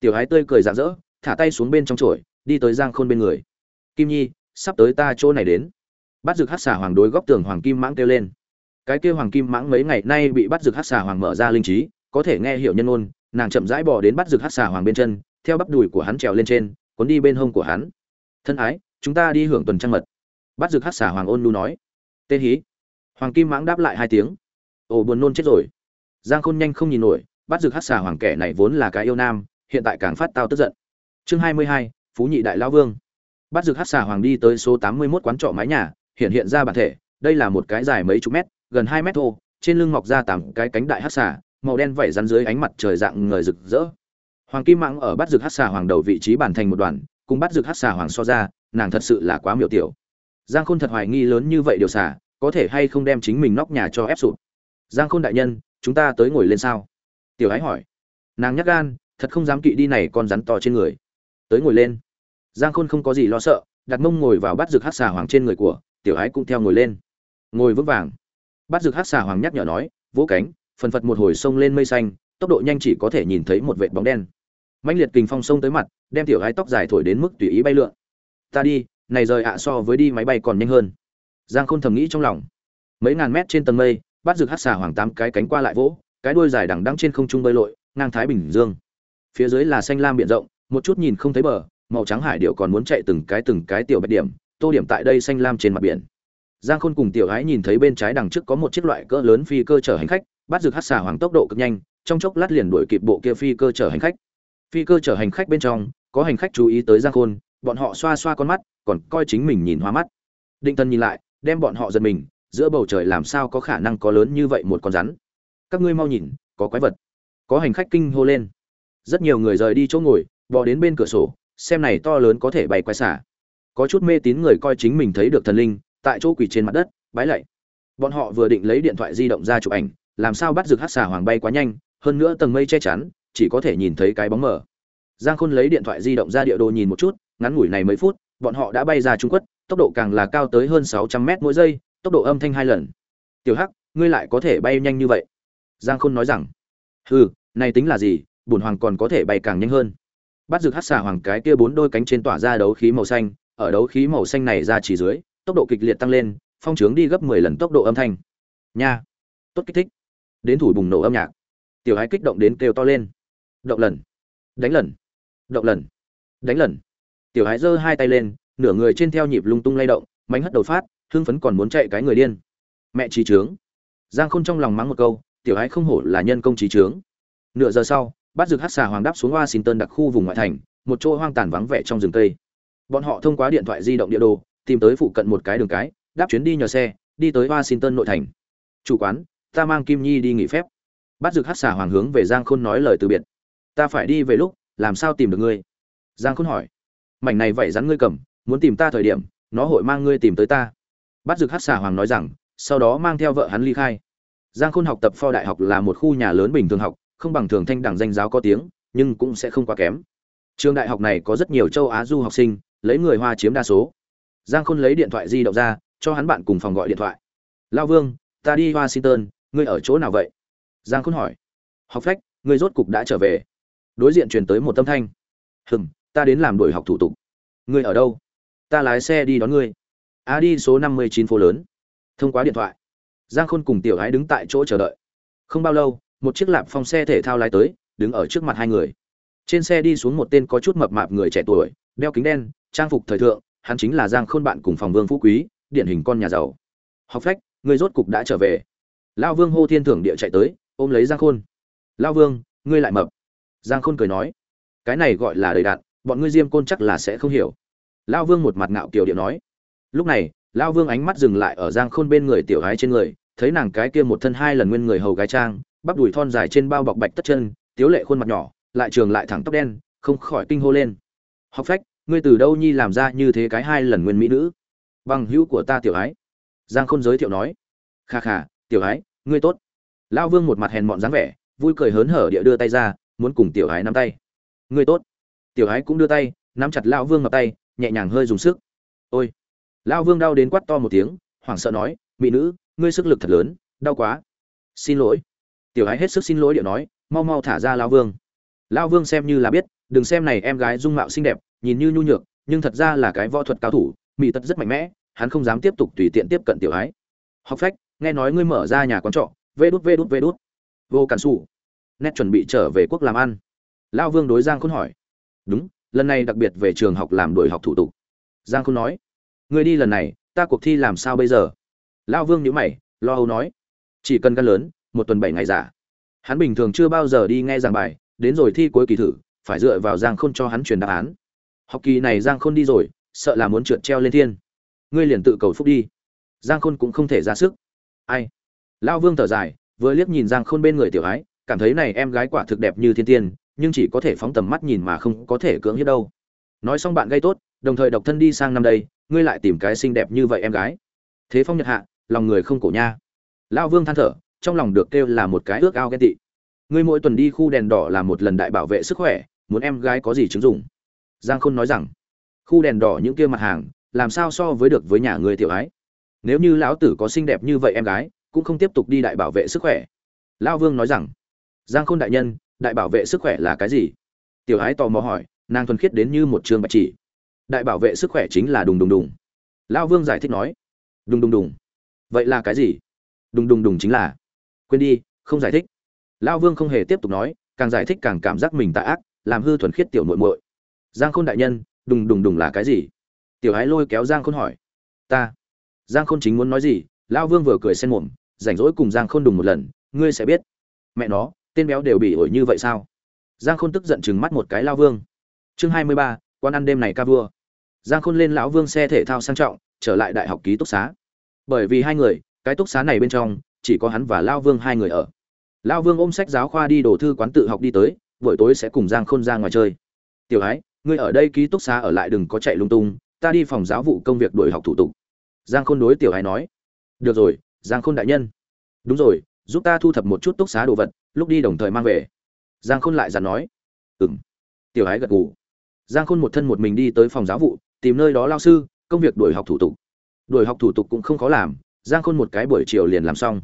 Tiểu ái tươi cười rạng rỡ, thả tay xuống bên trong chổi, đi tới giang khôn bên người kim nhi, sắp tới ta chỗ này đến. Bắt dược hát xà hoàng đối góc tường hoàng kim mãng kêu lên. Cái kia hoàng kim mãng mấy ngày nay bị bắt dược hát xà hoàng mở ra linh trí, có thể nghe hiểu nhân ôn nàng chậm rãi bỏ đến bắt rực hát xà hoàng bên chân, theo bắp đùi của hắn trèo lên trên, cuốn đi bên hông của hắn. Thân ái, chúng ta đi hưởng tuần trăng mật. Bắt rực hát xà hoàng ôn nu nói. Tê hí. Hoàng kim mãng đáp lại hai tiếng. Ồ, buồn nôn chết rồi. Giang khôn nhanh không nhìn nổi bắt rực hát xà hoàng kẻ này vốn là cái yêu nam, hiện tại càng phát tao tức giận. Chương hai mươi hai, phú nhị đại lão vương bắt rực hát xà hoàng đi tới số 81 quán trọ mái nhà, hiện hiện ra bản thể, đây là một cái dài mấy chục mét, gần hai mét thô, trên lưng mọc ra tám cái cánh đại hát xà, màu đen vẩy rắn dưới ánh mặt trời dạng người rực rỡ. Hoàng kim mãng ở bắt rực hát xà hoàng đầu vị trí bản thành một đoàn, cùng bắt rực hát xà hoàng so ra, nàng thật sự là quá miểu tiểu. Giang khôn thật hoài nghi lớn như vậy điều xả có thể hay không đem chính mình nóc nhà cho ép sụp? Giang khôn đại nhân, chúng ta tới ngồi lên sao? Tiểu ái hỏi. Nàng nhắc gan, thật không dám kỵ đi này con rắn to trên người. Tới ngồi lên giang khôn không có gì lo sợ, đặt mông ngồi vào bắt rực hát xà hoàng trên người của, tiểu ái cũng theo ngồi lên. Ngồi vững vàng. Bắt rực hát xà hoàng nhắc nhở nói, vỗ cánh, phần phật một hồi sông lên mây xanh, tốc độ nhanh chỉ có thể nhìn thấy một vệt bóng đen. Mạnh liệt kình phong sông tới mặt, đem tiểu ái tóc dài thổi đến mức tùy ý bay lượn. Ta đi, này rời ạ so với đi máy bay còn nhanh hơn. Giang khôn thầm nghĩ trong lòng. Mấy ngàn mét trên tầng mây bắt rực hát xà hoàng tám cái cánh qua lại vỗ, cái đuôi dài đằng đăng trên không trung bơi lội, ngang thái bình dương. Phía dưới là xanh lam biển rộng, một chút nhìn không thấy bờ màu trắng hải điệu còn muốn chạy từng cái từng cái tiểu bạch điểm, tô điểm tại đây xanh lam trên mặt biển. Giang khôn cùng tiểu gái nhìn thấy bên trái đằng trước có một chiếc loại cỡ lớn phi cơ chở hành khách, bắt rực hát xà hoàng tốc độ cực nhanh, trong chốc lát liền đuổi kịp bộ kia phi cơ chở hành khách. Phi cơ chở hành khách bên trong, có hành khách chú ý tới giang khôn, bọn họ xoa xoa con mắt, còn coi chính mình nhìn hoa mắt. Định thân nhìn lại, đem bọn họ giật mình, giữa bầu trời làm sao có khả năng có lớn như vậy một con rắn? Các ngươi mau nhìn, có quái vật. Có hành khách kinh hô lên. Rất nhiều người rời đi chỗ ngồi, bò đến bên cửa sổ xem này to lớn có thể bay quay xả. Có chút mê tín người coi chính mình thấy được thần linh, tại chỗ quỷ trên mặt đất, bái lạy. Bọn họ vừa định lấy điện thoại di động ra chụp ảnh, làm sao bắt rực hát xà hoàng bay quá nhanh, hơn nữa tầng mây che chắn, chỉ có thể nhìn thấy cái bóng mờ. Giang khôn lấy điện thoại di động ra địa đồ nhìn một chút, ngắn ngủi này mấy phút, bọn họ đã bay ra trung quất tốc độ càng là cao tới hơn sáu trăm mét mỗi giây, tốc độ âm thanh hai lần. Tiểu hắc, ngươi lại có thể bay nhanh như vậy? Giang khôn nói rằng. Hừ, này tính là gì, bùn hoàng còn có thể bay càng nhanh hơn bắt rực hát xà hoàng cái kia bốn đôi cánh trên tỏa ra đấu khí màu xanh, ở đấu khí màu xanh này ra chỉ dưới, tốc độ kịch liệt tăng lên, phong trướng đi gấp mười lần tốc độ âm thanh. Nha! Tốt kích thích. Đến thủ bùng nổ âm nhạc. Tiểu hái kích động đến kêu to lên. Động lần. Đánh lần. Động lần. Đánh lần. Tiểu hái giơ hai tay lên, nửa người trên theo nhịp lung tung lay động, mánh hất đầu phát, hưng phấn còn muốn chạy cái người điên. Mẹ trí trướng. Giang khôn trong lòng mắng một câu, tiểu hái không hổ là nhân công trí trướng. Nửa giờ sau bắt rực hát xà hoàng đáp xuống washington đặc khu vùng ngoại thành, một chỗ hoang tàn vắng vẻ trong rừng cây. Bọn họ thông qua điện thoại di động địa đồ, tìm tới phụ cận một cái đường cái, đáp chuyến đi nhờ xe, đi tới washington nội thành. Chủ quán, ta mang kim nhi đi nghỉ phép. Bắt rực hát xà hoàng hướng về giang khôn nói lời từ biệt. Ta phải đi về lúc, làm sao tìm được ngươi? Giang khôn hỏi. Mảnh này vậy rắn ngươi cầm, muốn tìm ta thời điểm, nó hội mang ngươi tìm tới ta. Bắt rực hát xà hoàng nói rằng, sau đó mang theo vợ hắn ly khai. Giang khôn học tập pho đại học là một khu nhà lớn bình thường học không bằng thường thanh đẳng danh giáo có tiếng, nhưng cũng sẽ không quá kém. Trường đại học này có rất nhiều châu á du học sinh, lấy người hoa chiếm đa số. Giang khôn lấy điện thoại di động ra, cho hắn bạn cùng phòng gọi điện thoại. Lao vương, ta đi washington, ngươi ở chỗ nào vậy? Giang khôn hỏi. Học phách, ngươi rốt cục đã trở về. Đối diện truyền tới một tâm thanh. Hừm, ta đến làm đổi học thủ tục. Ngươi ở đâu? Ta lái xe đi đón ngươi. A đi số năm mươi chín phố lớn. Thông qua điện thoại, giang khôn cùng tiểu gái đứng tại chỗ chờ đợi. Không bao lâu một chiếc lạp phong xe thể thao lái tới, đứng ở trước mặt hai người. Trên xe đi xuống một tên có chút mập mạp người trẻ tuổi, đeo kính đen, trang phục thời thượng, hắn chính là giang khôn bạn cùng phòng vương phú quý, điển hình con nhà giàu. Học phách người rốt cục đã trở về. Lao vương hô thiên thưởng địa chạy tới, ôm lấy giang khôn. Lao vương, ngươi lại mập. Giang khôn cười nói. Cái này gọi là đầy đạn, bọn ngươi diêm côn chắc là sẽ không hiểu. Lao vương một mặt ngạo kiều điệu nói. Lúc này lao vương ánh mắt dừng lại ở giang khôn bên người tiểu gái trên người, thấy nàng cái kia một thân hai lần nguyên người hầu gái trang bắp đùi thon dài trên bao bọc bạch tất chân, tiếu lệ khuôn mặt nhỏ, lại trường lại thẳng tóc đen, không khỏi kinh hô lên. Học phách, ngươi từ đâu nhi làm ra như thế cái hai lần nguyên mỹ nữ? Bằng hữu của ta tiểu ái. Giang khôn giới thiệu nói. Kha kha, tiểu ái, ngươi tốt. Lao vương một mặt hèn mọn dáng vẻ, vui cười hớn hở địa đưa tay ra, muốn cùng tiểu ái nắm tay. Ngươi tốt. Tiểu ái cũng đưa tay, nắm chặt lao vương ngập tay, nhẹ nhàng hơi dùng sức. Ôi. Lao vương đau đến quát to một tiếng, hoảng sợ nói, mỹ nữ, ngươi sức lực thật lớn, đau quá. Xin lỗi tiểu ái hết sức xin lỗi điệu nói, mau mau thả ra lao vương. Lao vương xem như là biết, đừng xem này em gái dung mạo xinh đẹp, nhìn như nhu nhược, nhưng thật ra là cái võ thuật cao thủ, mỹ tật rất mạnh mẽ, hắn không dám tiếp tục tùy tiện tiếp cận tiểu ái học phách, nghe nói ngươi mở ra nhà quán trọ, vê đút vê đút vê đút. Vô cản xù nét chuẩn bị trở về quốc làm ăn. Lao vương đối giang khôn hỏi. Đúng, lần này đặc biệt về trường học làm đổi học thủ tục. Giang khôn nói. Người đi lần này, ta cuộc thi làm sao bây giờ? Lao vương nhữ mày, lo âu nói. Chỉ cần căn lớn một tuần bảy ngày giả. Hắn bình thường chưa bao giờ đi nghe giảng bài, đến rồi thi cuối kỳ thử, phải dựa vào giang khôn cho hắn truyền đáp án. Học kỳ này giang khôn đi rồi, sợ là muốn trượt treo lên thiên. Ngươi liền tự cầu phúc đi. Giang khôn cũng không thể ra sức. Ai? Lão vương thở dài, vừa liếc nhìn giang khôn bên người tiểu ái, cảm thấy này em gái quả thực đẹp như thiên tiên, nhưng chỉ có thể phóng tầm mắt nhìn mà không có thể cưỡng hiếp đâu. Nói xong bạn gây tốt, đồng thời độc thân đi sang năm đây, ngươi lại tìm cái xinh đẹp như vậy em gái. Thế phong nhật hạ, lòng người không cổ nha. Lão vương than thở trong lòng được kêu là một cái ước ao ghen tị. Ngươi mỗi tuần đi khu đèn đỏ là một lần đại bảo vệ sức khỏe, muốn em gái có gì chứng dụng? Giang khôn nói rằng, khu đèn đỏ những kia mặt hàng, làm sao so với được với nhà người tiểu ái? Nếu như lão tử có xinh đẹp như vậy em gái, cũng không tiếp tục đi đại bảo vệ sức khỏe. Lão vương nói rằng, giang khôn đại nhân, đại bảo vệ sức khỏe là cái gì? Tiểu ái tò mò hỏi, nàng thuần khiết đến như một trường bạch chỉ. Đại bảo vệ sức khỏe chính là đùng đùng đùng. Lão vương giải thích nói, đùng đùng đùng. Vậy là cái gì? Đùng đùng đùng chính là quên đi, không giải thích. Lão vương không hề tiếp tục nói, càng giải thích càng cảm giác mình tạ ác, làm hư thuần khiết tiểu muội muội. Giang khôn đại nhân, đùng đùng đùng là cái gì? Tiểu ái lôi kéo giang khôn hỏi. Ta. Giang khôn chính muốn nói gì? Lão vương vừa cười xen mồm, rảnh rỗi cùng giang khôn đùng một lần, ngươi sẽ biết. Mẹ nó, tên béo đều bị ổi như vậy sao? Giang khôn tức giận chừng mắt một cái lao vương. Chương hai mươi ba quan ăn đêm này ca vua. Giang khôn lên lão vương xe thể thao sang trọng, trở lại đại học ký túc xá. Bởi vì hai người, cái túc xá này bên trong chỉ có hắn và lao vương hai người ở. Lao vương ôm sách giáo khoa đi đổ thư quán tự học đi tới, buổi tối sẽ cùng giang khôn ra ngoài chơi. Tiểu ái, ngươi ở đây ký túc xá ở lại đừng có chạy lung tung, ta đi phòng giáo vụ công việc đổi học thủ tục. Giang khôn đối tiểu ái nói. Được rồi, giang khôn đại nhân. Đúng rồi, giúp ta thu thập một chút túc xá đồ vật, lúc đi đồng thời mang về. Giang khôn lại dặn nói. Ừng tiểu ái gật gù. Giang khôn một thân một mình đi tới phòng giáo vụ, tìm nơi đó lao sư, công việc đuổi học thủ tục. Đuổi học thủ tục cũng không khó làm giang khôn một cái buổi chiều liền làm xong.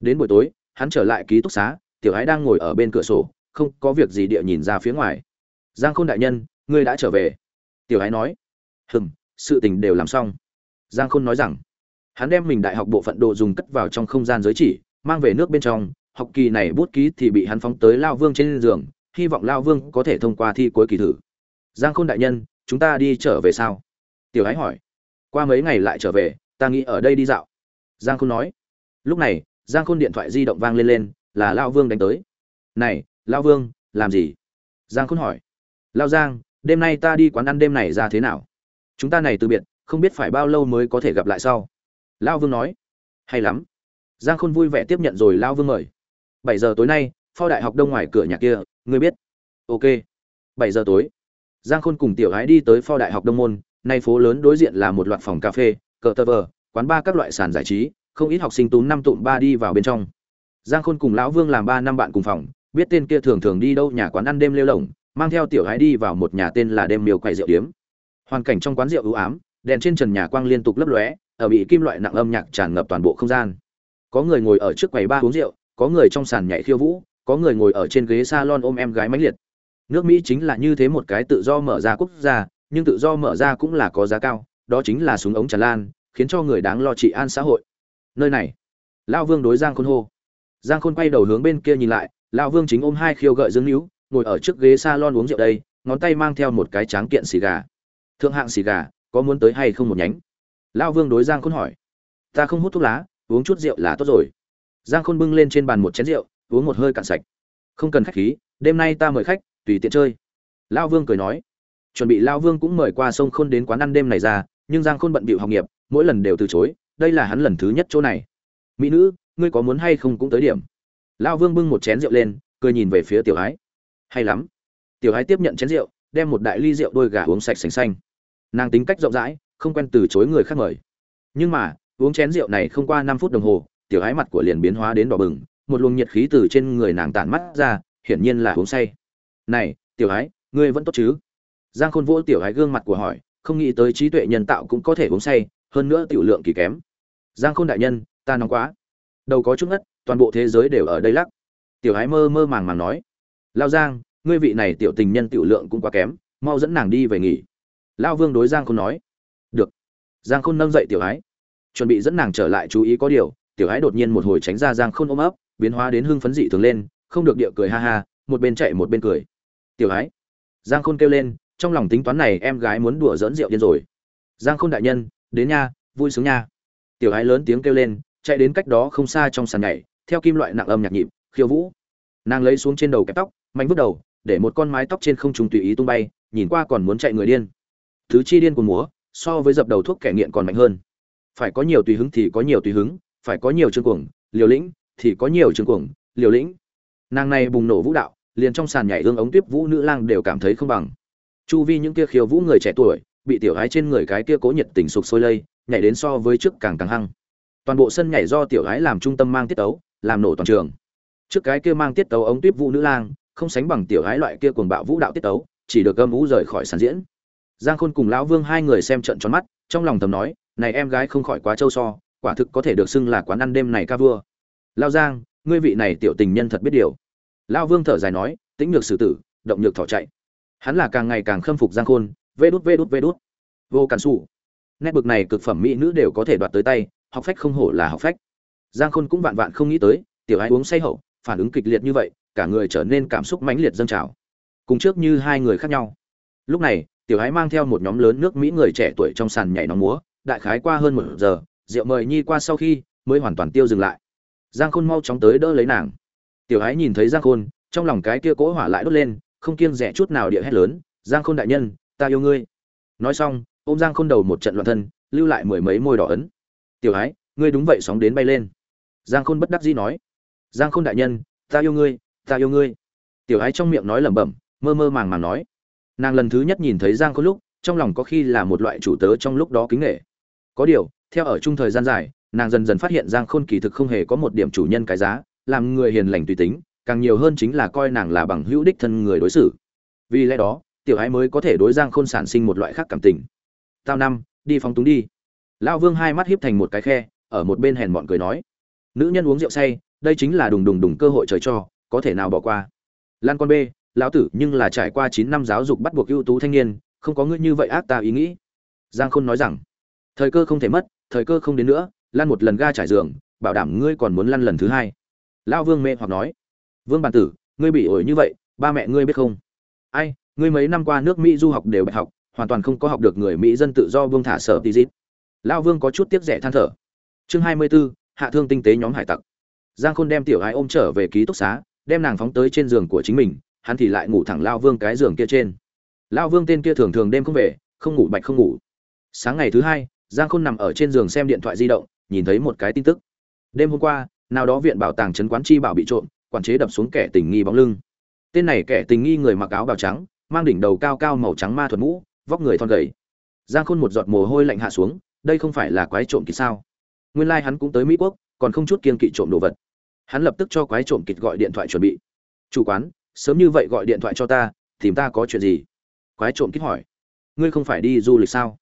Đến buổi tối, hắn trở lại ký túc xá, tiểu ái đang ngồi ở bên cửa sổ, không có việc gì địa nhìn ra phía ngoài. Giang khôn đại nhân, ngươi đã trở về. Tiểu ái nói. Hừm, sự tình đều làm xong. Giang khôn nói rằng, hắn đem mình đại học bộ phận đồ dùng cất vào trong không gian giới chỉ, mang về nước bên trong, học kỳ này bút ký thì bị hắn phóng tới lao vương trên giường, hy vọng lao vương có thể thông qua thi cuối kỳ thử. Giang khôn đại nhân, chúng ta đi trở về sao? Tiểu ái hỏi. Qua mấy ngày lại trở về, ta nghĩ ở đây đi dạo giang khôn nói. Lúc này, giang khôn điện thoại di động vang lên lên, là lao vương đánh tới. Này lao vương, làm gì? Giang khôn hỏi. Lao giang, đêm nay ta đi quán ăn đêm này ra thế nào? Chúng ta này từ biệt, không biết phải bao lâu mới có thể gặp lại sau. Lao vương nói. Hay lắm. Giang khôn vui vẻ tiếp nhận rồi lao vương mời. Bảy giờ tối nay Phao đại học đông ngoài cửa nhà kia, ngươi biết. Ok. Bảy giờ tối. Giang khôn cùng tiểu gái đi tới Phao đại học đông môn, nay phố lớn đối diện là một loạt phòng cà phê, cờ tơ vờ quán ba các loại sàn giải trí, không ít học sinh túm năm tụm ba đi vào bên trong. Giang khôn cùng lão vương làm ba năm bạn cùng phòng, biết tên kia thường thường đi đâu nhà quán ăn đêm lêu lồng mang theo tiểu gái đi vào một nhà tên là đêm miêu quầy rượu điếm. Hoàn cảnh trong quán rượu ưu ám, đèn trên trần nhà quang liên tục lấp lóe, ở bị kim loại nặng âm nhạc tràn ngập toàn bộ không gian. Có người ngồi ở trước quầy ba uống rượu, có người trong sàn nhảy khiêu vũ, có người ngồi ở trên ghế salon ôm em gái mãnh liệt. Nước mỹ chính là như thế một cái tự do mở ra quốc gia, nhưng tự do mở ra cũng là có giá cao, đó chính là súng ống tràn lan khiến cho người đáng lo trị an xã hội. Nơi này lão vương đối giang khôn hô. Giang khôn quay đầu hướng bên kia nhìn lại lão vương chính ôm hai khiêu gợi dương níu, ngồi ở trước ghế salon uống rượu đây, ngón tay mang theo một cái tráng kiện xì gà. Thượng hạng xì gà, có muốn tới hay không một nhánh? Lão vương đối giang khôn hỏi. Ta không hút thuốc lá, uống chút rượu là tốt rồi. Giang khôn bưng lên trên bàn một chén rượu, uống một hơi cạn sạch. Không cần khách khí, đêm nay ta mời khách, tùy tiện chơi. Lão vương cười nói. Chuẩn bị lão vương cũng mời qua sông khôn đến quán ăn đêm này ra, nhưng giang khôn bận bịu học nghiệp mỗi lần đều từ chối, đây là hắn lần thứ nhất chỗ này. Mỹ nữ, ngươi có muốn hay không cũng tới điểm. Lão vương bưng một chén rượu lên, cười nhìn về phía tiểu ái hay lắm. Tiểu ái tiếp nhận chén rượu, đem một đại ly rượu đôi gà uống sạch sành xanh. Nàng tính cách rộng rãi, không quen từ chối người khác mời. Nhưng mà, uống chén rượu này không qua năm phút đồng hồ, tiểu ái mặt của liền biến hóa đến đỏ bừng, một luồng nhiệt khí từ trên người nàng tản mắt ra, hiển nhiên là uống say. Này, tiểu ái ngươi vẫn tốt chứ? Giang khôn vỗ tiểu ái gương mặt của hỏi, không nghĩ tới trí tuệ nhân tạo cũng có thể uống say hơn nữa tiểu lượng kỳ kém. Giang khôn đại nhân, ta nóng quá. Đầu có chút ngất, toàn bộ thế giới đều ở đây lắc. Tiểu hái mơ mơ màng màng nói. Lao giang, ngươi vị này tiểu tình nhân tiểu lượng cũng quá kém, mau dẫn nàng đi về nghỉ. Lao vương đối giang khôn nói. Được. Giang khôn nâng dậy tiểu hái. Chuẩn bị dẫn nàng trở lại chú ý có điều, tiểu hái đột nhiên một hồi tránh ra giang khôn ôm ấp, biến hóa đến hưng phấn dị thường lên, không được địa cười ha ha, một bên chạy một bên cười. Tiểu hái. Giang khôn kêu lên, trong lòng tính toán này em gái muốn đùa dỡn rượu điên rồi. Giang khôn đại nhân đến nha, vui sướng nha. Tiểu ái lớn tiếng kêu lên, chạy đến cách đó không xa trong sàn nhảy, theo kim loại nặng âm nhạc nhịp, khiêu vũ. Nàng lấy xuống trên đầu kẹp tóc, mạnh vút đầu, để một con mái tóc trên không trùng tùy ý tung bay, nhìn qua còn muốn chạy người điên. Thứ chi điên của múa, so với dập đầu thuốc kẻ nghiện còn mạnh hơn. Phải có nhiều tùy hứng thì có nhiều tùy hứng, phải có nhiều chương cuồng, liều lĩnh thì có nhiều chương cuồng, liều lĩnh. Nàng này bùng nổ vũ đạo, liền trong sàn nhảy hương ống tuyếp vũ nữ lang đều cảm thấy không bằng. Chu vi những kia khiêu vũ người trẻ tuổi bị tiểu ái trên người cái kia cố nhiệt tình sục sôi lây, nhảy đến so với trước càng càng hăng. Toàn bộ sân nhảy do tiểu ái làm trung tâm mang tiết tấu, làm nổ toàn trường. Trước cái kia mang tiết tấu ống tuyếp vũ nữ lang, không sánh bằng tiểu ái loại kia cuồng bạo vũ đạo tiết tấu, chỉ được gâm vũ rời khỏi sàn diễn. Giang khôn cùng lão vương hai người xem trận tròn mắt, trong lòng thầm nói, này em gái không khỏi quá trâu so, quả thực có thể được xưng là quán ăn đêm này ca vua. Lao giang, ngươi vị này tiểu tình nhân thật biết điều. Lão vương thở dài nói, tĩnh nhược xử tử, động nhược thỏ chạy. Hắn là càng ngày càng khâm phục giang khôn vê đút vê đút vê đút. Vô cản xù. Nét bực này cực phẩm mỹ nữ đều có thể đoạt tới tay, học phách không hổ là học phách. Giang khôn cũng vạn vạn không nghĩ tới, tiểu ái uống say hậu, phản ứng kịch liệt như vậy, cả người trở nên cảm xúc mãnh liệt dâng trào. Cùng trước như hai người khác nhau. Lúc này, tiểu ái mang theo một nhóm lớn nước mỹ người trẻ tuổi trong sàn nhảy nóng múa, đại khái qua hơn một giờ, rượu mời nhi qua sau khi mới hoàn toàn tiêu dừng lại. Giang khôn mau chóng tới đỡ lấy nàng. Tiểu ái nhìn thấy giang khôn, trong lòng cái kia cỗ hỏa lại đốt lên, không kiêng rẻ chút nào địa hét lớn, giang khôn đại nhân ta yêu ngươi. Nói xong, ôm giang khôn đầu một trận loạn thân, lưu lại mười mấy môi đỏ ấn. Tiểu ái ngươi đúng vậy sóng đến bay lên. Giang khôn bất đắc dĩ nói. Giang khôn đại nhân, ta yêu ngươi, ta yêu ngươi. Tiểu ái trong miệng nói lẩm bẩm, mơ mơ màng màng nói. Nàng lần thứ nhất nhìn thấy giang khôn lúc, trong lòng có khi là một loại chủ tớ trong lúc đó kính nghệ có điều, theo ở chung thời gian dài, nàng dần dần phát hiện giang khôn kỳ thực không hề có một điểm chủ nhân cái giá, làm người hiền lành tùy tính, càng nhiều hơn chính là coi nàng là bằng hữu đích thân người đối xử. Vì lẽ đó tiểu ái mới có thể đối giang khôn sản sinh một loại khác cảm tình. Tao năm, đi phóng túng đi. Lão vương hai mắt híp thành một cái khe, ở một bên hèn mọn cười nói. Nữ nhân uống rượu say, đây chính là đùng đùng đùng cơ hội trời cho, có thể nào bỏ qua. Lan con b lão tử, nhưng là trải qua chín năm giáo dục bắt buộc ưu tú thanh niên, không có ngươi như vậy ác ta ý nghĩ. Giang khôn nói rằng, thời cơ không thể mất, thời cơ không đến nữa, lan một lần ga trải giường, bảo đảm ngươi còn muốn lăn lần thứ hai. Lão vương mê hoặc nói, vương bản tử, ngươi bị ổi như vậy, ba mẹ ngươi biết không? Ai ngươi mấy năm qua nước mỹ du học đều bạch học hoàn toàn không có học được người mỹ dân tự do vương thả sở tí dít lão vương có chút tiếc rẻ than thở. Chương hai mươi 24, hạ thương tinh tế nhóm hải tặc. Giang khôn đem tiểu ái ôm trở về ký túc xá đem nàng phóng tới trên giường của chính mình hắn thì lại ngủ thẳng lao vương cái giường kia trên. Lao vương tên kia thường thường đêm không về không ngủ bạch không ngủ. Sáng ngày thứ hai giang khôn nằm ở trên giường xem điện thoại di động nhìn thấy một cái tin tức. Đêm hôm qua nào đó viện bảo tàng trấn quán chi bảo bị trộm quản chế đập xuống kẻ tình nghi bóng lưng. Tên này kẻ tình nghi người mặc áo bào trắng mang đỉnh đầu cao cao màu trắng ma thuật mũ, vóc người thon gầy. Giang khôn một giọt mồ hôi lạnh hạ xuống, đây không phải là quái trộm kịch sao? Nguyên lai hắn cũng tới mỹ quốc, còn không chút kiên kỵ trộm đồ vật. Hắn lập tức cho quái trộm kịch gọi điện thoại chuẩn bị. Chủ quán, sớm như vậy gọi điện thoại cho ta, tìm ta có chuyện gì? Quái trộm kích hỏi. Ngươi không phải đi du lịch sao?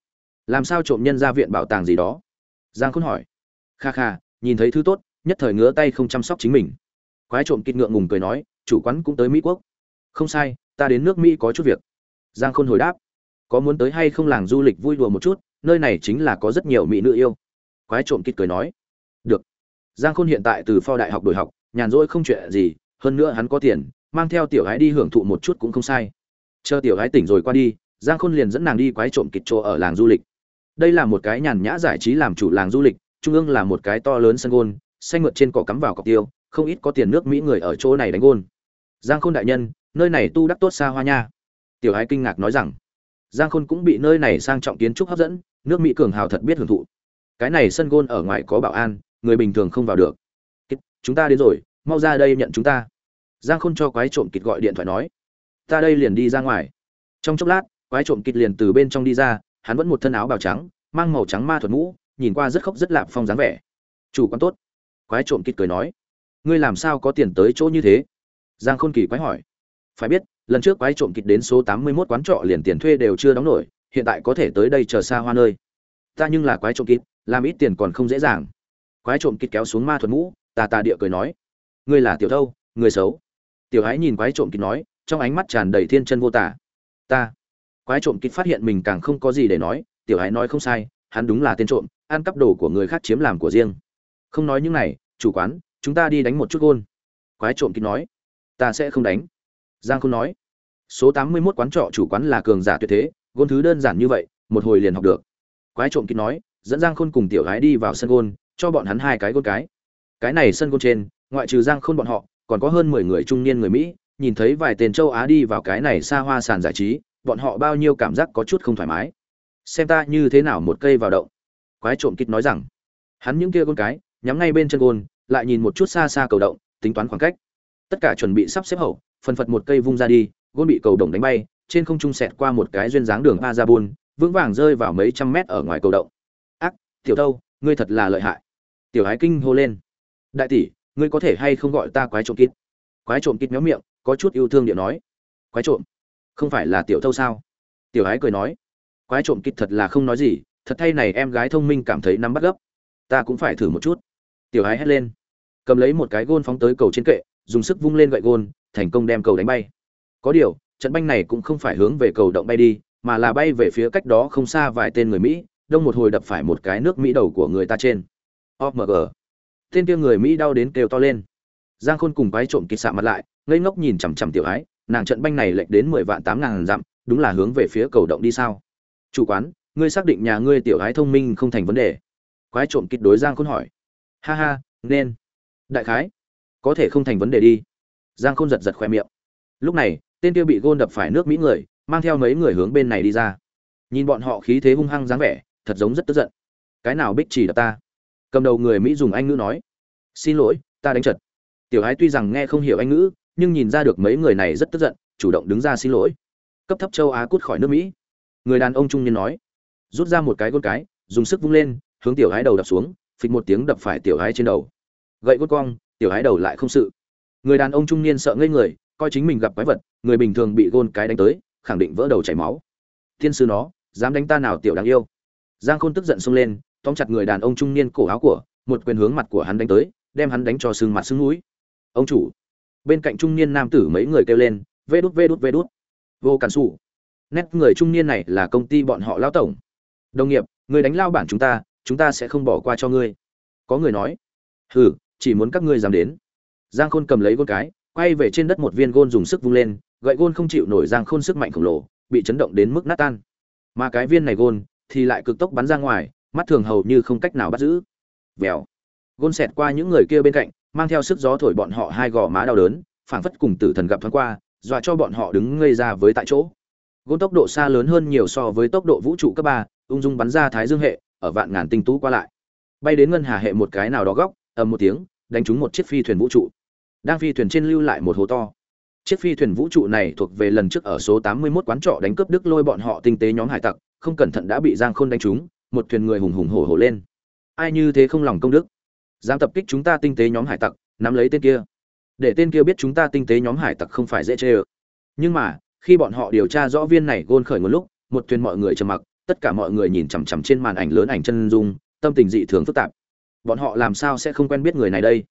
Làm sao trộm nhân ra viện bảo tàng gì đó? Giang khôn hỏi. Kha kha, nhìn thấy thứ tốt, nhất thời ngứa tay không chăm sóc chính mình. Quái trộm kịch ngượng ngùng cười nói, chủ quán cũng tới mỹ quốc. Không sai ta đến nước mỹ có chút việc. Giang khôn hồi đáp, có muốn tới hay không làng du lịch vui đùa một chút, nơi này chính là có rất nhiều mỹ nữ yêu. Quái trộm kịch cười nói, được. Giang khôn hiện tại từ pho đại học đổi học, nhàn rỗi không chuyện gì, hơn nữa hắn có tiền, mang theo tiểu gái đi hưởng thụ một chút cũng không sai. Chờ tiểu gái tỉnh rồi qua đi, giang khôn liền dẫn nàng đi quái trộm kịch chỗ ở làng du lịch. Đây là một cái nhàn nhã giải trí làm chủ làng du lịch, trung ương là một cái to lớn sân gôn, xanh mượt trên cỏ cắm vào cọc tiêu, không ít có tiền nước mỹ người ở chỗ này đánh gôn. Giang khôn đại nhân nơi này tu đắc tốt xa hoa nha. Tiểu ái kinh ngạc nói rằng, giang khôn cũng bị nơi này sang trọng kiến trúc hấp dẫn, nước mỹ cường hào thật biết hưởng thụ. Cái này sân gôn ở ngoài có bảo an, người bình thường không vào được. Chúng ta đến rồi, mau ra đây nhận chúng ta. Giang khôn cho quái trộm kịt gọi điện thoại nói, ta đây liền đi ra ngoài. Trong chốc lát, quái trộm kịt liền từ bên trong đi ra, hắn vẫn một thân áo bào trắng, mang màu trắng ma thuật mũ, nhìn qua rất khóc rất lạp phong dáng vẻ. Chủ quán tốt. Quái trộm kịt cười nói, ngươi làm sao có tiền tới chỗ như thế? Giang khôn kỳ quái hỏi phải biết, lần trước quái trộm kịch đến số tám mươi 81 quán trọ liền tiền thuê đều chưa đóng nổi, hiện tại có thể tới đây chờ xa hoa nơi. Ta nhưng là quái trộm kịch, làm ít tiền còn không dễ dàng. Quái trộm kịch kéo xuống ma thuật mũ, tà tà địa cười nói. Ngươi là tiểu thâu, người xấu. Tiểu ái nhìn quái trộm kịch nói, trong ánh mắt tràn đầy thiên chân vô tả. Ta. Quái trộm kịch phát hiện mình càng không có gì để nói, tiểu ái nói không sai, hắn đúng là tên trộm, ăn cắp đồ của người khác chiếm làm của riêng. Không nói những này, chủ quán, chúng ta đi đánh một chút gôn. Quái trộm kịch nói. Ta sẽ không đánh giang Khôn nói số tám mươi 81 quán trọ chủ quán là cường giả tuyệt thế gôn thứ đơn giản như vậy một hồi liền học được. Quái trộm kia nói dẫn giang khôn cùng tiểu gái đi vào sân gôn cho bọn hắn hai cái gôn cái. Cái này sân gôn trên ngoại trừ giang khôn bọn họ còn có hơn mười người trung niên người Mỹ, nhìn thấy vài tên châu Á đi vào cái này xa hoa sàn giải trí, bọn họ bao nhiêu cảm giác có chút không thoải mái. xem ta như thế nào một cây vào động. Quái trộm kia nói rằng hắn những kia con cái nhắm ngay bên chân gôn lại nhìn một chút xa xa cầu động tính toán khoảng cách. Tất cả chuẩn bị sắp xếp hậu phần phật một cây vung ra đi, gôn bị cầu đồng đánh bay, trên không trung sẹt qua một cái duyên dáng đường a ra buôn vững vàng rơi vào mấy trăm mét ở ngoài cầu động. Ác, tiểu thâu, ngươi thật là lợi hại. Tiểu ái kinh hô lên. Đại tỷ, ngươi có thể hay không gọi ta quái trộm kít? Quái trộm kít méo miệng, có chút yêu thương điện nói. Quái trộm? Không phải là tiểu thâu sao? Tiểu ái cười nói. Quái trộm kít thật là không nói gì, thật thay này em gái thông minh cảm thấy nắm bắt gấp. Ta cũng phải thử một chút. Tiểu ái hét lên. Cầm lấy một cái gôn phóng tới cầu trên kệ, dùng sức vung lên gậy gôn thành công đem cầu đánh bay. Có điều, trận banh này cũng không phải hướng về cầu động bay đi, mà là bay về phía cách đó không xa vài tên người mỹ, đông một hồi đập phải một cái nước mỹ đầu của người ta trên. Omg tên kia người mỹ đau đến kêu to lên. Giang khôn cùng quái trộm kịt sạ mặt lại, ngây ngốc nhìn chằm chằm tiểu ái, nàng trận banh này lệch đến mười vạn tám ngàn dặm, đúng là hướng về phía cầu động đi sao? Chủ quán, ngươi xác định nhà ngươi tiểu ái thông minh không thành vấn đề? Quái trộm kịt đối giang khôn hỏi. Ha ha, nên. Đại khái, có thể không thành vấn đề đi giang khôn giật giật khoe miệng. Lúc này, tên kia bị gôn đập phải nước mỹ người, mang theo mấy người hướng bên này đi ra. Nhìn bọn họ khí thế hung hăng dáng vẻ, thật giống rất tức giận. Cái nào bích chỉ đập ta? Cầm đầu người mỹ dùng anh ngữ nói. Xin lỗi, ta đánh trật tiểu ái tuy rằng nghe không hiểu anh ngữ, nhưng nhìn ra được mấy người này rất tức giận, chủ động đứng ra xin lỗi. Cấp thấp châu á cút khỏi nước mỹ. Người đàn ông trung niên nói. Rút ra một cái gôn cái, dùng sức vung lên, hướng tiểu ái đầu đập xuống, phịch một tiếng đập phải tiểu ái trên đầu. Gậy gốt cong, tiểu ái đầu lại không sự người đàn ông trung niên sợ ngây người, coi chính mình gặp quái vật, người bình thường bị gôn cái đánh tới, khẳng định vỡ đầu chảy máu. Thiên sư nó, dám đánh ta nào tiểu đáng yêu. Giang khôn tức giận xông lên, tóm chặt người đàn ông trung niên cổ áo của, một quyền hướng mặt của hắn đánh tới, đem hắn đánh cho sưng mặt sưng mũi. Ông chủ. Bên cạnh trung niên nam tử mấy người kêu lên, vê đút vê đút vê đút. Vô cản xù nét người trung niên này là công ty bọn họ lao tổng. Đồng nghiệp, người đánh lao bản chúng ta chúng ta sẽ không bỏ qua cho ngươi. Có người nói, hừ, chỉ muốn các ngươi dám đến giang khôn cầm lấy gôn cái, quay về trên đất một viên gôn dùng sức vung lên, gậy gôn không chịu nổi giang khôn sức mạnh khổng lồ, bị chấn động đến mức nát tan. Mà cái viên này gôn thì lại cực tốc bắn ra ngoài, mắt thường hầu như không cách nào bắt giữ. Vèo. Gôn xẹt qua những người kia bên cạnh, mang theo sức gió thổi bọn họ hai gò má đau đớn, phảng phất cùng tử thần gặp thoáng qua, dọa cho bọn họ đứng ngây ra với tại chỗ. Gôn tốc độ xa lớn hơn nhiều so với tốc độ vũ trụ cấp ba, ung dung bắn ra thái dương hệ, ở vạn ngàn tinh tú qua lại. Bay đến ngân hà hệ một cái nào đó góc, ầm một tiếng, đánh trúng một chiếc phi thuyền vũ trụ đang phi thuyền trên lưu lại một hố to. Chiếc phi thuyền vũ trụ này thuộc về lần trước ở số 81 quán trọ đánh cướp đức lôi bọn họ tinh tế nhóm hải tặc, không cẩn thận đã bị giang khôn đánh trúng, một thuyền người hùng hùng hổ hổ lên. Ai như thế không lòng công đức? Dám tập kích chúng ta tinh tế nhóm hải tặc, nắm lấy tên kia. Để tên kia biết chúng ta tinh tế nhóm hải tặc không phải dễ chê ơ. Nhưng mà, khi bọn họ điều tra rõ viên này gôn khởi một lúc, một thuyền mọi người trầm mặc, tất cả mọi người nhìn chằm chằm trên màn ảnh lớn ảnh chân dung, tâm tình dị thường phức tạp. Bọn họ làm sao sẽ không quen biết người này đây?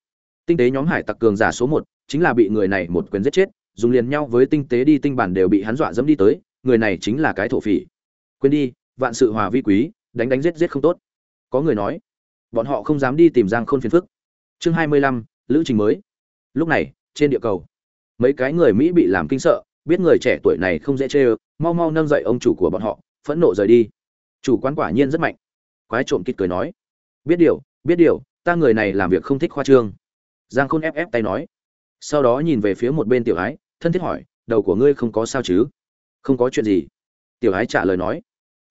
Tinh tế nhóm hải tặc cường giả số một chính là bị người này một quyền giết chết, dùng liền nhau với tinh tế đi tinh bản đều bị hắn dọa dẫm đi tới, người này chính là cái thổ phỉ. Quên đi, vạn sự hòa vi quý, đánh đánh giết giết không tốt. Có người nói, bọn họ không dám đi tìm giang khôn phiền phức. Chương hai mươi lăm, lữ trình mới. Lúc này, trên địa cầu, mấy cái người mỹ bị làm kinh sợ, biết người trẻ tuổi này không dễ chê ơ, mau mau nâng dậy ông chủ của bọn họ, phẫn nộ rời đi. Chủ quán quả nhiên rất mạnh. Quái trộm kịt cười nói, biết điều biết điều, ta người này làm việc không thích khoa trương giang khôn ép ép tay nói. Sau đó nhìn về phía một bên tiểu ái, thân thiết hỏi, đầu của ngươi không có sao chứ? Không có chuyện gì. Tiểu ái trả lời nói.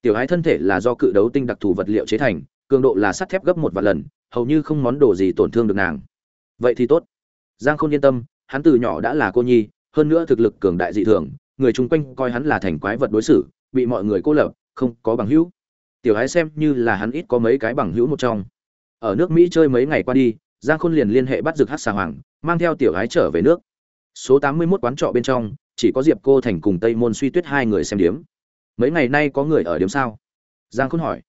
Tiểu ái thân thể là do cự đấu tinh đặc thù vật liệu chế thành, cường độ là sắt thép gấp một vài lần, hầu như không món đồ gì tổn thương được nàng. Vậy thì tốt. Giang khôn yên tâm, hắn từ nhỏ đã là cô nhi, hơn nữa thực lực cường đại dị thường, người chung quanh coi hắn là thành quái vật đối xử, bị mọi người cô lập, không có bằng hữu. Tiểu ái xem như là hắn ít có mấy cái bằng hữu một trong. Ở nước mỹ chơi mấy ngày qua đi giang khôn liền liên hệ bắt Dực Hắc xà hoàng, mang theo tiểu gái trở về nước. Số tám mươi 81 quán trọ bên trong, chỉ có diệp cô thành cùng tây môn suy tuyết hai người xem điếm. Mấy ngày nay có người ở điếm sao? Giang khôn hỏi.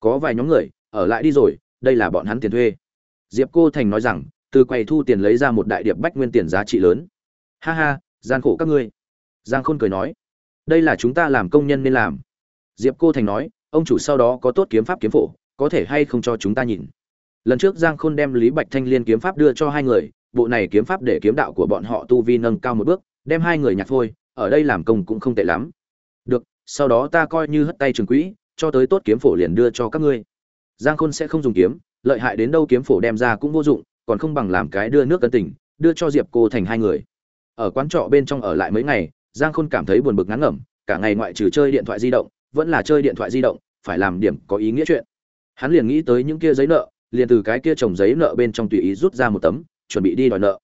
Có vài nhóm người, ở lại đi rồi, đây là bọn hắn tiền thuê. Diệp cô thành nói rằng, từ quầy thu tiền lấy ra một đại điệp bách nguyên tiền giá trị lớn. Ha ha, gian khổ các ngươi. Giang khôn cười nói. Đây là chúng ta làm công nhân nên làm. Diệp cô thành nói, ông chủ sau đó có tốt kiếm pháp kiếm phổ, có thể hay không cho chúng ta nhìn lần trước giang khôn đem lý bạch thanh liên kiếm pháp đưa cho hai người, bộ này kiếm pháp để kiếm đạo của bọn họ tu vi nâng cao một bước, đem hai người nhặt phôi, ở đây làm công cũng không tệ lắm. Được, sau đó ta coi như hất tay trường quỹ, cho tới tốt kiếm phổ liền đưa cho các ngươi. Giang khôn sẽ không dùng kiếm, lợi hại đến đâu kiếm phổ đem ra cũng vô dụng, còn không bằng làm cái đưa nước cân tỉnh, đưa cho diệp cô thành hai người. Ở quán trọ bên trong ở lại mấy ngày, giang khôn cảm thấy buồn bực ngán ngẩm, cả ngày ngoại trừ chơi điện thoại di động, vẫn là chơi điện thoại di động, phải làm điểm có ý nghĩa chuyện. Hắn liền nghĩ tới những kia giấy nợ liền từ cái kia trồng giấy nợ bên trong tùy ý rút ra một tấm, chuẩn bị đi đòi nợ.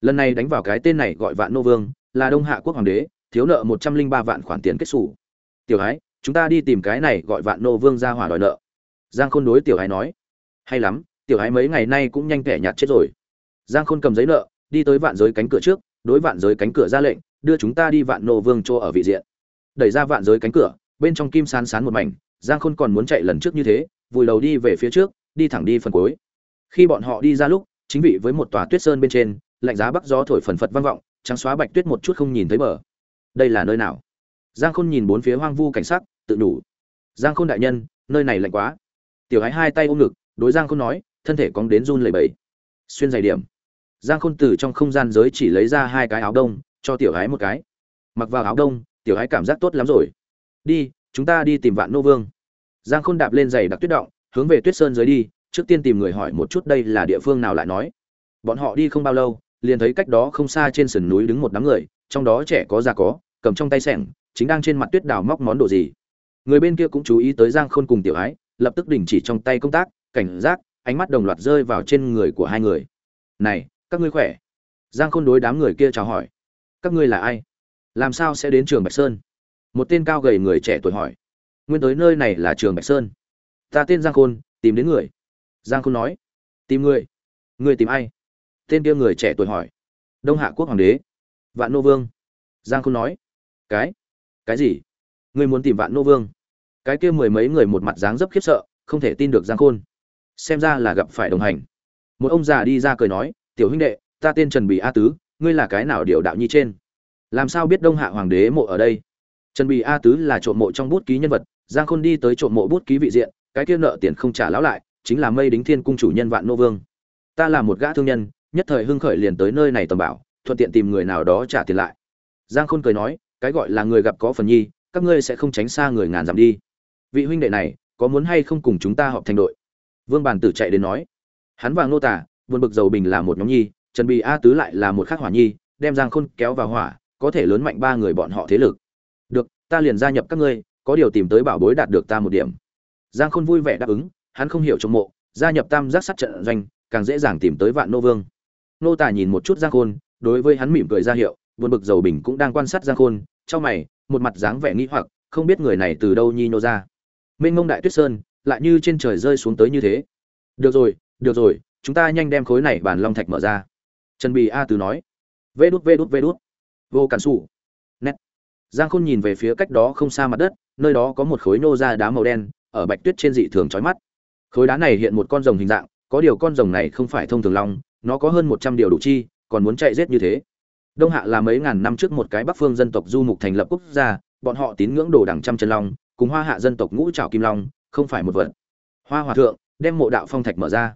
Lần này đánh vào cái tên này gọi vạn nô vương, là đông hạ quốc hoàng đế, thiếu nợ một trăm linh ba vạn khoản tiền kết xù. Tiểu ái chúng ta đi tìm cái này gọi vạn nô vương ra hỏa đòi nợ. Giang khôn đối tiểu ái nói. Hay lắm, tiểu ái mấy ngày nay cũng nhanh kẻ nhạt chết rồi. Giang khôn cầm giấy nợ, đi tới vạn giới cánh cửa trước, đối vạn giới cánh cửa ra lệnh, đưa chúng ta đi vạn nô vương chỗ ở vị diện. Đẩy ra vạn giới cánh cửa, bên trong kim sán sán một mảnh, giang khôn còn muốn chạy lần trước như thế, vùi đầu đi về phía trước đi thẳng đi phần cuối. Khi bọn họ đi ra lúc, chính vị với một tòa tuyết sơn bên trên, lạnh giá bắc gió thổi phần phật vang vọng, trắng xóa bạch tuyết một chút không nhìn thấy bờ. Đây là nơi nào? Giang khôn nhìn bốn phía hoang vu cảnh sắc, tự đủ. Giang khôn đại nhân, nơi này lạnh quá. Tiểu gái hai tay ôm ngực, đối giang khôn nói, thân thể cong đến run lẩy bẩy. Xuyên giày điểm. Giang khôn từ trong không gian giới chỉ lấy ra hai cái áo đông, cho tiểu gái một cái. Mặc vào áo đông, tiểu gái cảm giác tốt lắm rồi. Đi, chúng ta đi tìm vạn nô vương. Giang khôn đạp lên giày đặc tuyết động hướng về tuyết sơn dưới đi, trước tiên tìm người hỏi một chút đây là địa phương nào lại nói. Bọn họ đi không bao lâu, liền thấy cách đó không xa trên sườn núi đứng một đám người, trong đó trẻ có già có, cầm trong tay sẻng, chính đang trên mặt tuyết đào móc món đồ gì. Người bên kia cũng chú ý tới giang khôn cùng tiểu ái, lập tức đình chỉ trong tay công tác, cảnh giác, ánh mắt đồng loạt rơi vào trên người của hai người. Này, các ngươi khỏe? Giang khôn đối đám người kia chào hỏi. Các ngươi là ai? Làm sao sẽ đến trường bạch sơn? Một tên cao gầy người trẻ tuổi hỏi. Nguyên tới nơi này là trường bạch sơn ta tên giang khôn, tìm đến người. Giang khôn nói, tìm người. Người tìm ai? Tên kia người trẻ tuổi hỏi. Đông hạ quốc hoàng đế, vạn nô vương. Giang khôn nói, cái? Cái gì? Người muốn tìm vạn nô vương. Cái kia mười mấy người một mặt dáng dấp khiếp sợ, không thể tin được giang khôn. Xem ra là gặp phải đồng hành. Một ông già đi ra cười nói, tiểu huynh đệ, ta tên trần bì a tứ, ngươi là cái nào điều đạo nhi trên? Làm sao biết đông hạ hoàng đế mộ ở đây? Trần bì a tứ là trộm mộ trong bút ký nhân vật, giang khôn đi tới trộm mộ bút ký vị diện cái kia nợ tiền không trả lão lại, chính là mây đính thiên cung chủ nhân vạn nô vương. Ta là một gã thương nhân, nhất thời hưng khởi liền tới nơi này tầm bảo, thuận tiện tìm người nào đó trả tiền lại. Giang khôn cười nói, cái gọi là người gặp có phần nhi, các ngươi sẽ không tránh xa người ngàn dặm đi. Vị huynh đệ này, có muốn hay không cùng chúng ta họp thành đội? Vương bàn tử chạy đến nói, hắn và ngô tả buồn bực dầu bình là một nhóm nhi, trần bì a tứ lại là một khắc hỏa nhi, đem giang khôn kéo vào hỏa, có thể lớn mạnh ba người bọn họ thế lực. Được, ta liền gia nhập các ngươi, có điều tìm tới bảo bối đạt được ta một điểm giang khôn vui vẻ đáp ứng, hắn không hiểu trong mộ, gia nhập tam giác sát trận doanh, càng dễ dàng tìm tới vạn nô vương. Nô tả nhìn một chút giang khôn, đối với hắn mỉm cười ra hiệu, buồn bực dầu bình cũng đang quan sát giang khôn trong mày, một mặt dáng vẻ nghi hoặc, không biết người này từ đâu nhi nô ra. Mênh mông đại tuyết sơn, lại như trên trời rơi xuống tới như thế. Được rồi được rồi, chúng ta nhanh đem khối này bàn long thạch mở ra. Trần bì a từ nói. Vê đút vê đút vê đút. Vô cản xù nét. Giang khôn nhìn về phía cách đó không xa mặt đất, nơi đó có một khối nô ra đá màu đen ở bạch tuyết trên dị thường trói mắt. Khối đá này hiện một con rồng hình dạng, có điều con rồng này không phải thông thường long, nó có hơn một trăm điều đủ chi, còn muốn chạy rết như thế. Đông hạ là mấy ngàn năm trước một cái bắc phương dân tộc du mục thành lập quốc gia, bọn họ tín ngưỡng đồ đằng trăm chân long, cùng hoa hạ dân tộc ngũ trảo kim long, không phải một vật. Hoa hòa thượng đem mộ đạo phong thạch mở ra.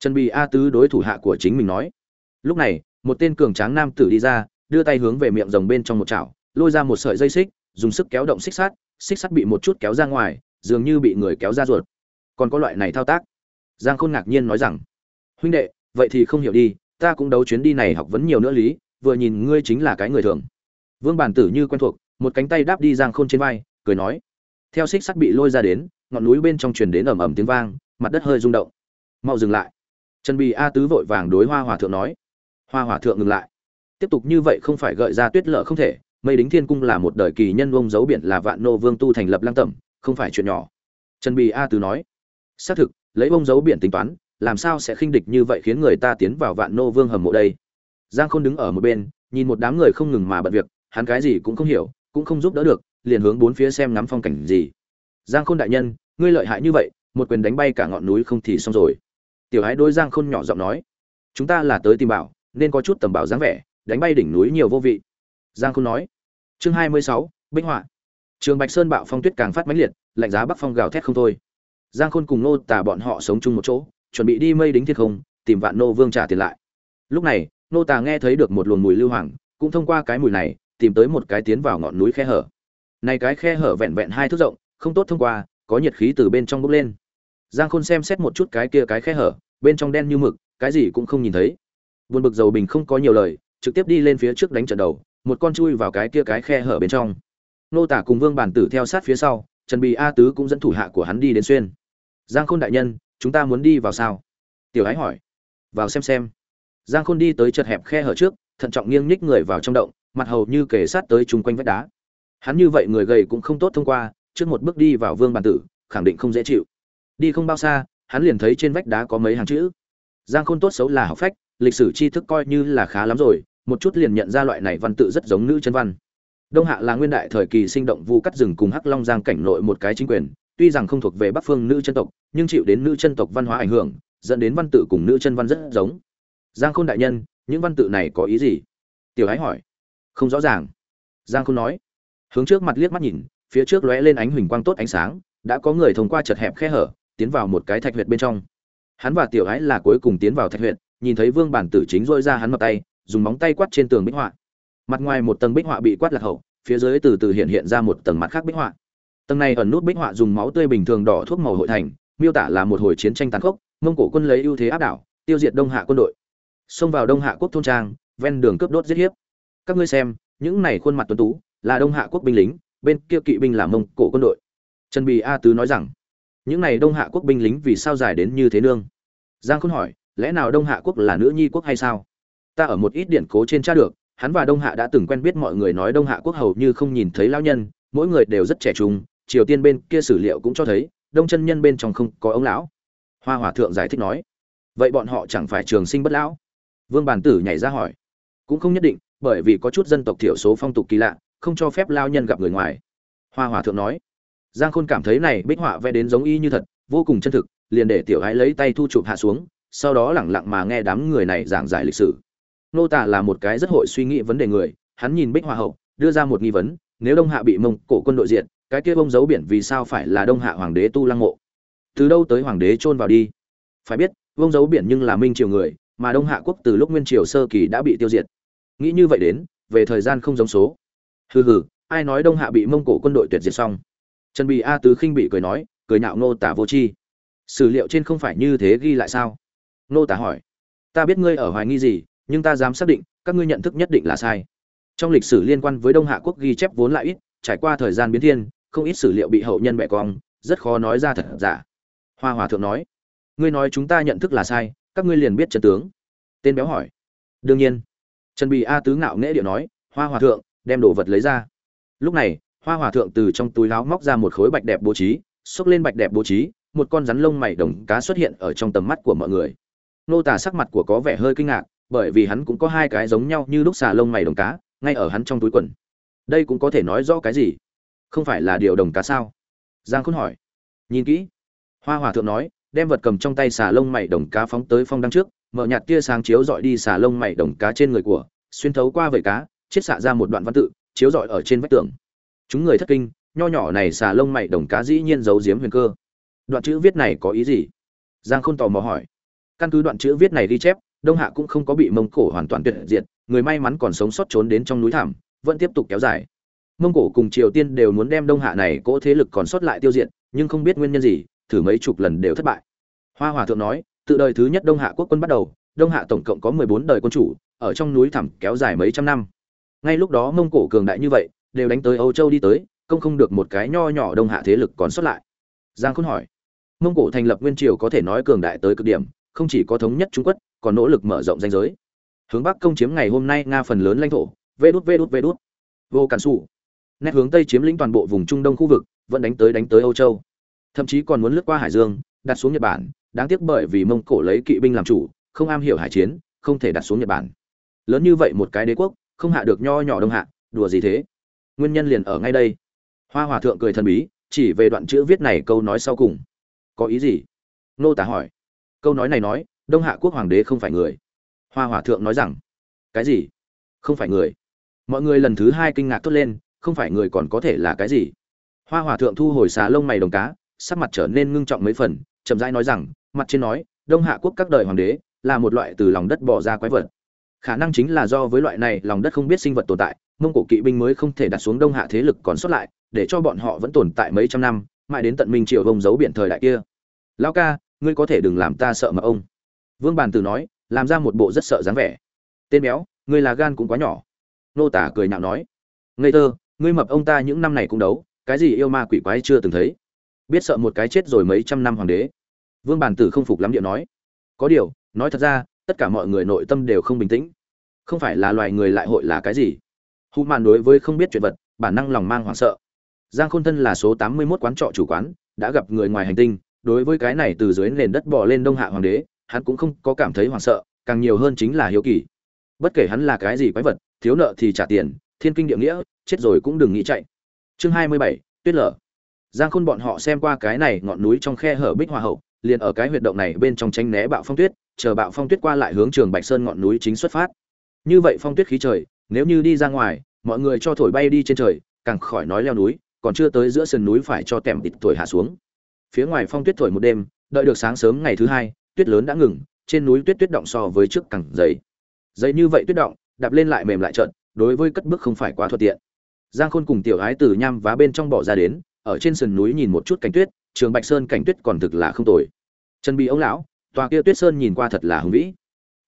Trần bì a tứ đối thủ hạ của chính mình nói. Lúc này, một tên cường tráng nam tử đi ra, đưa tay hướng về miệng rồng bên trong một chảo, lôi ra một sợi dây xích, dùng sức kéo động xích sắt xích sắt bị một chút kéo ra ngoài dường như bị người kéo ra ruột. Còn có loại này thao tác. Giang khôn ngạc nhiên nói rằng, huynh đệ, vậy thì không hiểu đi, ta cũng đấu chuyến đi này học vấn nhiều nữa lý, vừa nhìn ngươi chính là cái người thường. Vương bản tử như quen thuộc, một cánh tay đáp đi giang khôn trên vai, cười nói, theo xích sắt bị lôi ra đến, ngọn núi bên trong truyền đến ầm ầm tiếng vang, mặt đất hơi rung động. Mau dừng lại. Trần bì a tứ vội vàng đối hoa hòa thượng nói. Hoa hòa thượng ngừng lại. Tiếp tục như vậy không phải gợi ra tuyết lợ không thể, mây đính thiên cung là một đời kỳ nhân vông dấu biển là vạn nô vương tu thành lập lang tẩm không phải chuyện nhỏ. Trần bì a tứ nói, xác thực, lấy bông dấu biển tính toán, làm sao sẽ khinh địch như vậy khiến người ta tiến vào vạn nô vương hầm mộ đây? Giang khôn đứng ở một bên, nhìn một đám người không ngừng mà bận việc, hắn cái gì cũng không hiểu, cũng không giúp đỡ được, liền hướng bốn phía xem ngắm phong cảnh gì. Giang khôn đại nhân, ngươi lợi hại như vậy, một quyền đánh bay cả ngọn núi không thì xong rồi. Tiểu ái đôi giang khôn nhỏ giọng nói, chúng ta là tới tìm bảo, nên có chút tầm bảo dáng vẻ, đánh bay đỉnh núi nhiều vô vị. Giang khôn nói, chương hai mươi sáu, bích họa trường bạch sơn bạo phong tuyết càng phát mãnh liệt, lạnh giá bắc phong gào thét không thôi. Giang khôn cùng nô tả bọn họ sống chung một chỗ, chuẩn bị đi mây đính thiên không, tìm vạn nô vương trả tiền lại. Lúc này, nô tả nghe thấy được một luồng mùi lưu hoàng, cũng thông qua cái mùi này, tìm tới một cái tiến vào ngọn núi khe hở. Này cái khe hở vẹn vẹn hai thước rộng, không tốt thông qua, có nhiệt khí từ bên trong bốc lên. Giang khôn xem xét một chút cái kia cái khe hở, bên trong đen như mực, cái gì cũng không nhìn thấy. Buồn bực dầu bình không có nhiều lời, trực tiếp đi lên phía trước đánh trận đầu, một con chui vào cái kia cái khe hở bên trong nô tả cùng vương bản tử theo sát phía sau, trần bì a tứ cũng dẫn thủ hạ của hắn đi đến xuyên. Giang khôn đại nhân, chúng ta muốn đi vào sao? Tiểu ái hỏi. Vào xem xem. Giang khôn đi tới chật hẹp khe hở trước, thận trọng nghiêng nhích người vào trong động, mặt hầu như kề sát tới chung quanh vách đá. Hắn như vậy người gầy cũng không tốt thông qua, trước một bước đi vào vương bản tử, khẳng định không dễ chịu. Đi không bao xa, hắn liền thấy trên vách đá có mấy hàng chữ. Giang khôn tốt xấu là học phách, lịch sử tri thức coi như là khá lắm rồi, một chút liền nhận ra loại này văn tự rất giống nữ chân văn đông hạ là nguyên đại thời kỳ sinh động vu cắt rừng cùng hắc long giang cảnh nội một cái chính quyền, tuy rằng không thuộc về bắc phương nữ chân tộc, nhưng chịu đến nữ chân tộc văn hóa ảnh hưởng, dẫn đến văn tự cùng nữ chân văn rất giống. Giang khôn đại nhân, những văn tự này có ý gì? Tiểu ái hỏi. Không rõ ràng. Giang khôn nói. Hướng trước mặt liếc mắt nhìn, phía trước lóe lên ánh huỳnh quang tốt ánh sáng, đã có người thông qua chật hẹp khe hở, tiến vào một cái thạch huyệt bên trong. Hắn và tiểu ái là cuối cùng tiến vào thạch huyệt, nhìn thấy vương bản tử chính dôi ra hắn mập tay, dùng móng tay quát trên tường bích họa mặt ngoài một tầng bích họa bị quát lạc hậu, phía dưới từ từ hiện hiện ra một tầng mặt khác bích họa. Tầng này ẩn nút bích họa dùng máu tươi bình thường đỏ thuốc màu hội thành, miêu tả là một hồi chiến tranh tàn khốc, mông cổ quân lấy ưu thế áp đảo, tiêu diệt đông hạ quân đội. Xông vào đông hạ quốc thôn trang, ven đường cướp đốt giết hiếp. Các ngươi xem, những này khuôn mặt tuấn tú, là đông hạ quốc binh lính, bên kia kỵ binh là mông cổ quân đội. Trần bì a tứ nói rằng, những này đông hạ quốc binh lính vì sao dài đến như thế nương? Giang khôn hỏi, lẽ nào đông hạ quốc là nữ nhi quốc hay sao? Ta ở một ít điện cố trên tra được hắn và đông hạ đã từng quen biết mọi người nói đông hạ quốc hầu như không nhìn thấy lao nhân, mỗi người đều rất trẻ trung, triều tiên bên kia sử liệu cũng cho thấy, đông chân nhân bên trong không có ông lão. Hoa hòa thượng giải thích nói, vậy bọn họ chẳng phải trường sinh bất lão? Vương bản tử nhảy ra hỏi. Cũng không nhất định, bởi vì có chút dân tộc thiểu số phong tục kỳ lạ, không cho phép lao nhân gặp người ngoài. Hoa hòa thượng nói. Giang khôn cảm thấy này bích họa vẽ đến giống y như thật, vô cùng chân thực, liền để tiểu ái lấy tay thu chụp hạ xuống, sau đó lẳng lặng mà nghe đám người này giảng giải lịch sử nô tả là một cái rất hội suy nghĩ vấn đề người, hắn nhìn bích hoa hậu, đưa ra một nghi vấn, nếu đông hạ bị mông cổ quân đội diện cái kia bông dấu biển vì sao phải là đông hạ hoàng đế tu lăng mộ? Từ đâu tới hoàng đế chôn vào đi? Phải biết, bông dấu biển nhưng là minh triều người, mà đông hạ quốc từ lúc nguyên triều sơ kỳ đã bị tiêu diệt. Nghĩ như vậy đến, về thời gian không giống số. Hừ hừ, ai nói đông hạ bị mông cổ quân đội tuyệt diệt xong? Trần bị a tứ khinh bị cười nói, cười nhạo nô tả vô chi sử liệu trên không phải như thế ghi lại sao? Nô tả hỏi, ta biết ngươi ở hoài nghi gì nhưng ta dám xác định, các ngươi nhận thức nhất định là sai. Trong lịch sử liên quan với đông hạ quốc ghi chép vốn lại ít, trải qua thời gian biến thiên, không ít sử liệu bị hậu nhân bẻ cong, rất khó nói ra thật giả. Hoa hòa thượng nói, ngươi nói chúng ta nhận thức là sai, các ngươi liền biết chân tướng. Tên béo hỏi, đương nhiên. Trần bì a tứ ngạo nghễ điệu nói, hoa hòa thượng, đem đồ vật lấy ra. Lúc này, hoa hòa thượng từ trong túi láo móc ra một khối bạch đẹp bố trí, xốc lên bạch đẹp bố trí, một con rắn lông mày đồng cá xuất hiện ở trong tầm mắt của mọi người. Nô tả sắc mặt của có vẻ hơi kinh ngạc bởi vì hắn cũng có hai cái giống nhau như lúc xà lông mày đồng cá, ngay ở hắn trong túi quần. Đây cũng có thể nói rõ cái gì? Không phải là điều đồng cá sao? Giang khôn hỏi. Nhìn kỹ. Hoa hòa thượng nói, đem vật cầm trong tay xà lông mày đồng cá phóng tới phong đăng trước, mở nhạt tia sáng chiếu dọi đi xà lông mày đồng cá trên người của, xuyên thấu qua vẩy cá, chiết xạ ra một đoạn văn tự, chiếu dọi ở trên vách tường. Chúng người thất kinh, nho nhỏ này xà lông mày đồng cá dĩ nhiên giấu giếm huyền cơ. Đoạn chữ viết này có ý gì? Giang khôn tò mò hỏi. Căn cứ đoạn chữ viết này ghi chép đông hạ cũng không có bị mông cổ hoàn toàn tuyệt diệt, người may mắn còn sống sót trốn đến trong núi thảm, vẫn tiếp tục kéo dài. Mông cổ cùng triều tiên đều muốn đem đông hạ này cỗ thế lực còn sót lại tiêu diệt, nhưng không biết nguyên nhân gì, thử mấy chục lần đều thất bại. Hoa hòa thượng nói từ đời thứ nhất đông hạ quốc quân bắt đầu, đông hạ tổng cộng có mười bốn đời quân chủ, ở trong núi thẳm kéo dài mấy trăm năm. Ngay lúc đó mông cổ cường đại như vậy, đều đánh tới âu châu đi tới, công không được một cái nho nhỏ đông hạ thế lực còn sót lại. Giang khôn hỏi. Mông cổ thành lập nguyên triều có thể nói cường đại tới cực điểm không chỉ có thống nhất trung quốc, còn nỗ lực mở rộng danh giới. Hướng bắc công chiếm ngày hôm nay nga phần lớn lãnh thổ. Vê đút vê đút vê đút. Vô cản sủ. nét hướng tây chiếm lĩnh toàn bộ vùng trung đông khu vực, vẫn đánh tới đánh tới âu châu. Thậm chí còn muốn lướt qua hải dương, đặt xuống nhật bản, đáng tiếc bởi vì mông cổ lấy kỵ binh làm chủ, không am hiểu hải chiến, không thể đặt xuống nhật bản. Lớn như vậy một cái đế quốc, không hạ được nho nhỏ đông hạ, đùa gì thế? Nguyên nhân liền ở ngay đây. Hoa hòa thượng cười thần bí, chỉ về đoạn chữ viết này câu nói sau cùng. Có ý gì? Nô tả hỏi câu nói này nói, đông hạ quốc hoàng đế không phải người. Hoa hòa thượng nói rằng, cái gì? Không phải người. Mọi người lần thứ hai kinh ngạc thốt lên, không phải người còn có thể là cái gì? Hoa hòa thượng thu hồi xà lông mày đồng cá, sắc mặt trở nên ngưng trọng mấy phần, chậm rãi nói rằng, mặt trên nói, đông hạ quốc các đời hoàng đế là một loại từ lòng đất bỏ ra quái vật. Khả năng chính là do với loại này lòng đất không biết sinh vật tồn tại, mông cổ kỵ binh mới không thể đặt xuống đông hạ thế lực còn sót lại, để cho bọn họ vẫn tồn tại mấy trăm năm, mãi đến tận minh triều vông giấu biển thời đại kia. Lão ca ngươi có thể đừng làm ta sợ mà ông. Vương bàn tử nói, làm ra một bộ rất sợ dáng vẻ. Tên béo, ngươi là gan cũng quá nhỏ. Nô tả cười nhạo nói, ngây thơ, ngươi mập ông ta những năm này cũng đấu, cái gì yêu ma quỷ quái chưa từng thấy. Biết sợ một cái chết rồi mấy trăm năm hoàng đế. Vương Bàn tử không phục lắm điệu nói, có điều, nói thật ra, tất cả mọi người nội tâm đều không bình tĩnh. Không phải là loài người lại hội là cái gì? Hụ màn đối với không biết chuyện vật, bản năng lòng mang hoảng sợ. Giang khôn thân là số tám mươi mốt quán trọ chủ quán, đã gặp người ngoài hành tinh đối với cái này từ dưới nền đất bò lên đông hạ hoàng đế, hắn cũng không có cảm thấy hoảng sợ, càng nhiều hơn chính là hiếu kỳ. Bất kể hắn là cái gì quái vật, thiếu nợ thì trả tiền, thiên kinh địa nghĩa, chết rồi cũng đừng nghĩ chạy. Chương hai mươi bảy, tuyết lở. Giang khôn bọn họ xem qua cái này ngọn núi trong khe hở bích hoa hậu, liền ở cái huyệt động này bên trong tránh né bạo phong tuyết, chờ bạo phong tuyết qua lại hướng trường bạch sơn ngọn núi chính xuất phát. Như vậy phong tuyết khí trời, nếu như đi ra ngoài, mọi người cho thổi bay đi trên trời, càng khỏi nói leo núi, còn chưa tới giữa sườn núi phải cho tèm tịt thổi hạ xuống phía ngoài phong tuyết thổi một đêm, đợi được sáng sớm ngày thứ hai, tuyết lớn đã ngừng, trên núi tuyết tuyết động so với trước càng dày. Dày như vậy tuyết động, đạp lên lại mềm lại trợn, đối với cất bước không phải quá thuận tiện. Giang khôn cùng tiểu ái từ nham vá bên trong bỏ ra đến, ở trên sườn núi nhìn một chút cảnh tuyết, trường bạch sơn cảnh tuyết còn thực là không tồi. Trần bị ông lão, tòa kia tuyết sơn nhìn qua thật là hùng vĩ.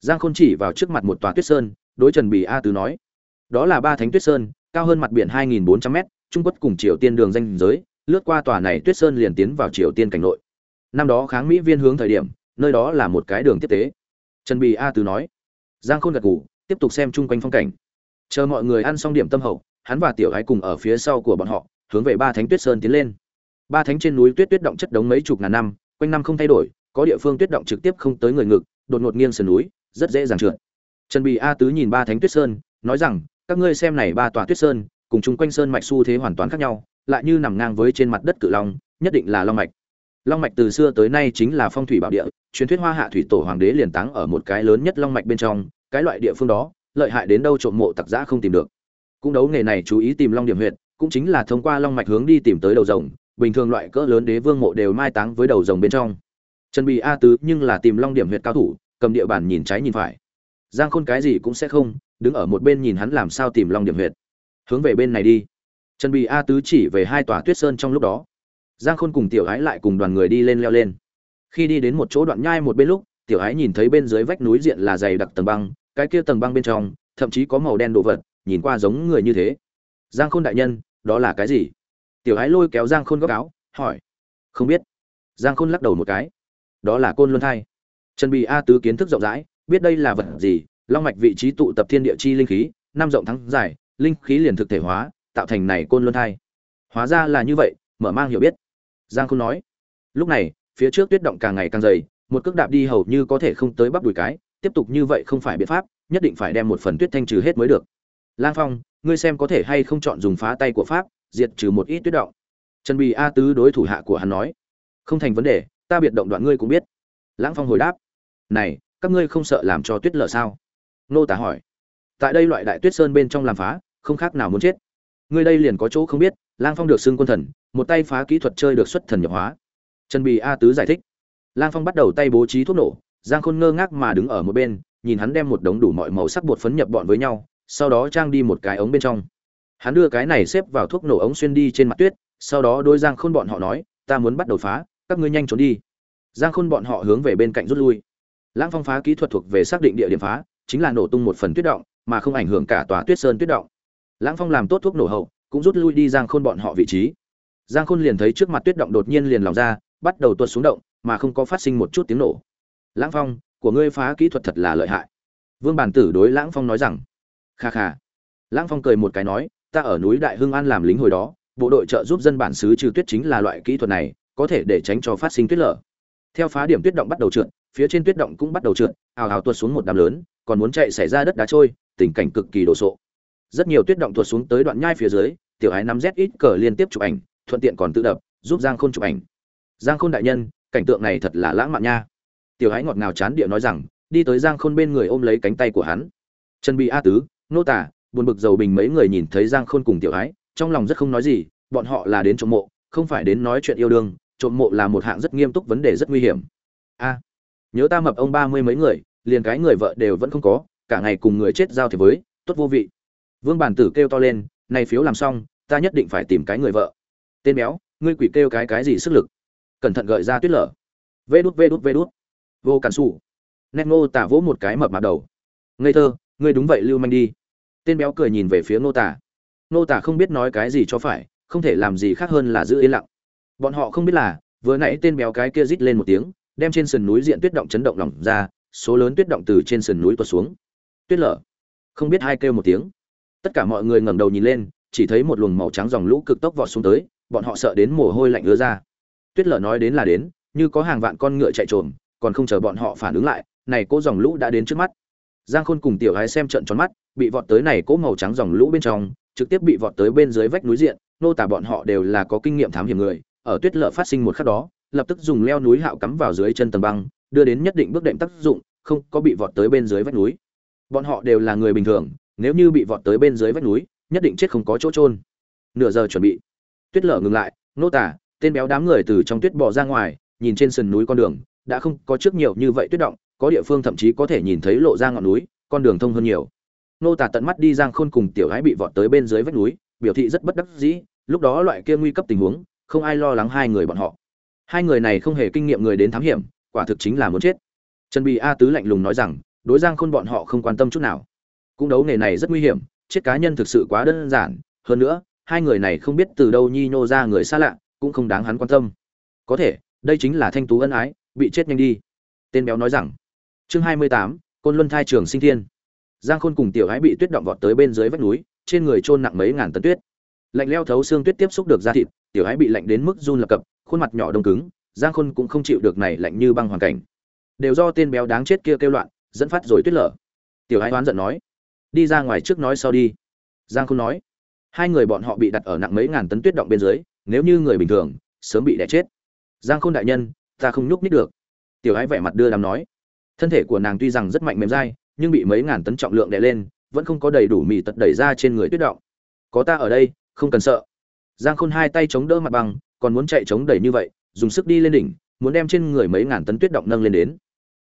Giang khôn chỉ vào trước mặt một tòa tuyết sơn, đối trần bì a tứ nói, đó là ba thánh tuyết sơn, cao hơn mặt biển 2.400 m trung quốc cùng triều tiên đường danh giới lướt qua tòa này tuyết sơn liền tiến vào triều tiên cảnh nội. Năm đó kháng mỹ viên hướng thời điểm, nơi đó là một cái đường tiếp tế. Trần bì a tứ nói, giang khôn gật ngủ tiếp tục xem chung quanh phong cảnh. Chờ mọi người ăn xong điểm tâm hậu, hắn và tiểu gái cùng ở phía sau của bọn họ, hướng về ba thánh tuyết sơn tiến lên. Ba thánh trên núi tuyết tuyết động chất đống mấy chục ngàn năm, quanh năm không thay đổi, có địa phương tuyết động trực tiếp không tới người ngực, đột ngột nghiêng sườn núi, rất dễ dàng trượt. Trần bì a tứ nhìn ba thánh tuyết sơn, nói rằng, các ngươi xem này ba tòa tuyết sơn, cùng chung quanh sơn mạch xu thế hoàn toàn khác nhau lại như nằm ngang với trên mặt đất cự long, nhất định là long mạch. Long mạch từ xưa tới nay chính là phong thủy bảo địa, truyền thuyết hoa hạ thủy tổ hoàng đế liền táng ở một cái lớn nhất long mạch bên trong, cái loại địa phương đó, lợi hại đến đâu trộm mộ tặc giã không tìm được. Cũng đấu nghề này chú ý tìm long điểm huyệt, cũng chính là thông qua long mạch hướng đi tìm tới đầu rồng, bình thường loại cỡ lớn đế vương mộ đều mai táng với đầu rồng bên trong. Trần bì a tứ nhưng là tìm long điểm huyệt cao thủ, cầm địa bàn nhìn trái nhìn phải. Giang khôn cái gì cũng sẽ không, đứng ở một bên nhìn hắn làm sao tìm long điểm huyệt. Hướng về bên này đi trần bì a tứ chỉ về hai tòa tuyết sơn trong lúc đó. Giang khôn cùng tiểu ái lại cùng đoàn người đi lên leo lên. Khi đi đến một chỗ đoạn nhai một bên lúc, tiểu ái nhìn thấy bên dưới vách núi diện là dày đặc tầng băng, cái kia tầng băng bên trong, thậm chí có màu đen đồ vật, nhìn qua giống người như thế. Giang khôn đại nhân, đó là cái gì? Tiểu ái lôi kéo giang khôn góc áo, hỏi. Không biết. Giang khôn lắc đầu một cái. Đó là côn luân thai. Trần bì a tứ kiến thức rộng rãi, biết đây là vật gì, long mạch vị trí tụ tập thiên địa chi linh khí, năm rộng thắng dài linh khí liền thực thể hóa tạo thành này côn luân thai. Hóa ra là như vậy, mở mang hiểu biết. Giang khôn nói. Lúc này, phía trước tuyết động càng ngày càng dày, một cước đạp đi hầu như có thể không tới bắp đùi cái, tiếp tục như vậy không phải biện pháp, nhất định phải đem một phần tuyết thanh trừ hết mới được. Lang phong, ngươi xem có thể hay không chọn dùng phá tay của pháp, diệt trừ một ít tuyết động. Trần bì a tứ đối thủ hạ của hắn nói. Không thành vấn đề, ta biệt động đoạn ngươi cũng biết. Lãng phong hồi đáp. Này, các ngươi không sợ làm cho tuyết lở sao? Nô tả hỏi. Tại đây loại đại tuyết sơn bên trong làm phá, không khác nào muốn chết ngươi đây liền có chỗ không biết, lang phong được xưng quân thần, một tay phá kỹ thuật chơi được xuất thần nhập hóa. Trần bì a tứ giải thích. Lang phong bắt đầu tay bố trí thuốc nổ, giang khôn ngơ ngác mà đứng ở một bên, nhìn hắn đem một đống đủ mọi màu sắc bột phấn nhập bọn với nhau, sau đó trang đi một cái ống bên trong. Hắn đưa cái này xếp vào thuốc nổ ống xuyên đi trên mặt tuyết, sau đó đôi giang khôn bọn họ nói, ta muốn bắt đầu phá, các ngươi nhanh trốn đi. Giang khôn bọn họ hướng về bên cạnh rút lui. Lãng phong phá kỹ thuật thuộc về xác định địa điểm phá, chính là nổ tung một phần tuyết động, mà không ảnh hưởng cả tòa tuyết sơn tuyết động lãng phong làm tốt thuốc nổ hậu, cũng rút lui đi giang khôn bọn họ vị trí. Giang khôn liền thấy trước mặt tuyết động đột nhiên liền lòng ra, bắt đầu tuột xuống động, mà không có phát sinh một chút tiếng nổ. Lãng phong, của ngươi phá kỹ thuật thật là lợi hại. Vương bản tử đối lãng phong nói rằng. Kha kha. Lãng phong cười một cái nói, ta ở núi đại hưng an làm lính hồi đó, bộ đội trợ giúp dân bản xứ trừ tuyết chính là loại kỹ thuật này, có thể để tránh cho phát sinh tuyết lở. Theo phá điểm tuyết động bắt đầu trượt, phía trên tuyết động cũng bắt đầu trượt, ào ào tuột xuống một đám lớn, còn muốn chạy xảy ra đất đá trôi, tình cảnh cực kỳ đồ sộ rất nhiều tuyết động tuột xuống tới đoạn nhai phía dưới, tiểu ái nắm z ít cờ liên tiếp chụp ảnh, thuận tiện còn tự đập, giúp giang khôn chụp ảnh. Giang khôn đại nhân, cảnh tượng này thật là lãng mạn nha. Tiểu ái ngọt ngào chán địa nói rằng, đi tới giang khôn bên người ôm lấy cánh tay của hắn. Trần bị a tứ, nô tả, buồn bực dầu bình mấy người nhìn thấy giang khôn cùng tiểu ái, trong lòng rất không nói gì, bọn họ là đến trộm mộ, không phải đến nói chuyện yêu đương, trộm mộ là một hạng rất nghiêm túc vấn đề rất nguy hiểm. A, nhớ ta mập ông ba mươi mấy người, liền cái người vợ đều vẫn không có, cả ngày cùng người chết giao thế với, tốt vô vị vương bản tử kêu to lên, này phiếu làm xong, ta nhất định phải tìm cái người vợ. Tên béo, ngươi quỷ kêu cái cái gì sức lực? Cẩn thận gợi ra tuyết lở. Vê đút vê đút vê đút. Vô cản xù nét ngô tả vỗ một cái mập mặt đầu. Ngây thơ, ngươi đúng vậy, lưu manh đi. Tên béo cười nhìn về phía ngô tả. Ngô tả không biết nói cái gì cho phải, không thể làm gì khác hơn là giữ yên lặng. Bọn họ không biết là, vừa nãy tên béo cái kia rít lên một tiếng, đem trên sườn núi diện tuyết động chấn động lỏng ra, số lớn tuyết động từ trên sườn núi tuột xuống. Tuyết lở. Không biết hai kêu một tiếng tất cả mọi người ngẩng đầu nhìn lên, chỉ thấy một luồng màu trắng dòng lũ cực tốc vọt xuống tới, bọn họ sợ đến mồ hôi lạnh ứa ra. Tuyết lở nói đến là đến, như có hàng vạn con ngựa chạy trồm, còn không chờ bọn họ phản ứng lại, này cỗ dòng lũ đã đến trước mắt. Giang khôn cùng tiểu gái xem trận tròn mắt, bị vọt tới này cỗ màu trắng dòng lũ bên trong, trực tiếp bị vọt tới bên dưới vách núi diện, nô tả bọn họ đều là có kinh nghiệm thám hiểm người. Ở tuyết lở phát sinh một khắc đó, lập tức dùng leo núi hạo cắm vào dưới chân tầng băng, đưa đến nhất định bước đệm tác dụng, không có bị vọt tới bên dưới vách núi. Bọn họ đều là người bình thường nếu như bị vọt tới bên dưới vách núi, nhất định chết không có chỗ trôn nửa giờ chuẩn bị. Tuyết lở ngừng lại, nô tả, tên béo đám người từ trong tuyết bò ra ngoài, nhìn trên sườn núi con đường, đã không có trước nhiều như vậy tuyết động, có địa phương thậm chí có thể nhìn thấy lộ ra ngọn núi, con đường thông hơn nhiều. Nô tả tận mắt đi giang khôn cùng tiểu gái bị vọt tới bên dưới vách núi, biểu thị rất bất đắc dĩ, lúc đó loại kia nguy cấp tình huống, không ai lo lắng hai người bọn họ. Hai người này không hề kinh nghiệm người đến thám hiểm, quả thực chính là muốn chết. Trần bì a tứ lạnh lùng nói rằng, đối giang khôn bọn họ không quan tâm chút nào cũng đấu nghề này rất nguy hiểm, chết cá nhân thực sự quá đơn giản. Hơn nữa, hai người này không biết từ đâu nhi nhô ra người xa lạ, cũng không đáng hắn quan tâm. Có thể, đây chính là thanh tú ân ái, bị chết nhanh đi. Tên béo nói rằng, chương hai mươi tám, côn luân thai trường sinh thiên. Giang khôn cùng tiểu ái bị tuyết động vọt tới bên dưới vách núi, trên người trôn nặng mấy ngàn tấn tuyết. Lạnh leo thấu xương tuyết tiếp xúc được da thịt, tiểu ái bị lạnh đến mức run lập cập, khuôn mặt nhỏ đông cứng, giang khôn cũng không chịu được này lạnh như băng hoàn cảnh. Đều do tên béo đáng chết kia kêu loạn, dẫn phát rồi tuyết lở. Tiểu ái oán giận nói đi ra ngoài trước nói sau đi. Giang khôn nói, hai người bọn họ bị đặt ở nặng mấy ngàn tấn tuyết động bên dưới, nếu như người bình thường, sớm bị đẻ chết. Giang khôn đại nhân, ta không nhúc nít được. Tiểu ái vẻ mặt đưa đàm nói, thân thể của nàng tuy rằng rất mạnh mềm dai, nhưng bị mấy ngàn tấn trọng lượng đè lên, vẫn không có đầy đủ mì tật đẩy ra trên người tuyết động. Có ta ở đây, không cần sợ. Giang khôn hai tay chống đỡ mặt bằng, còn muốn chạy chống đẩy như vậy, dùng sức đi lên đỉnh, muốn đem trên người mấy ngàn tấn tuyết động nâng lên đến.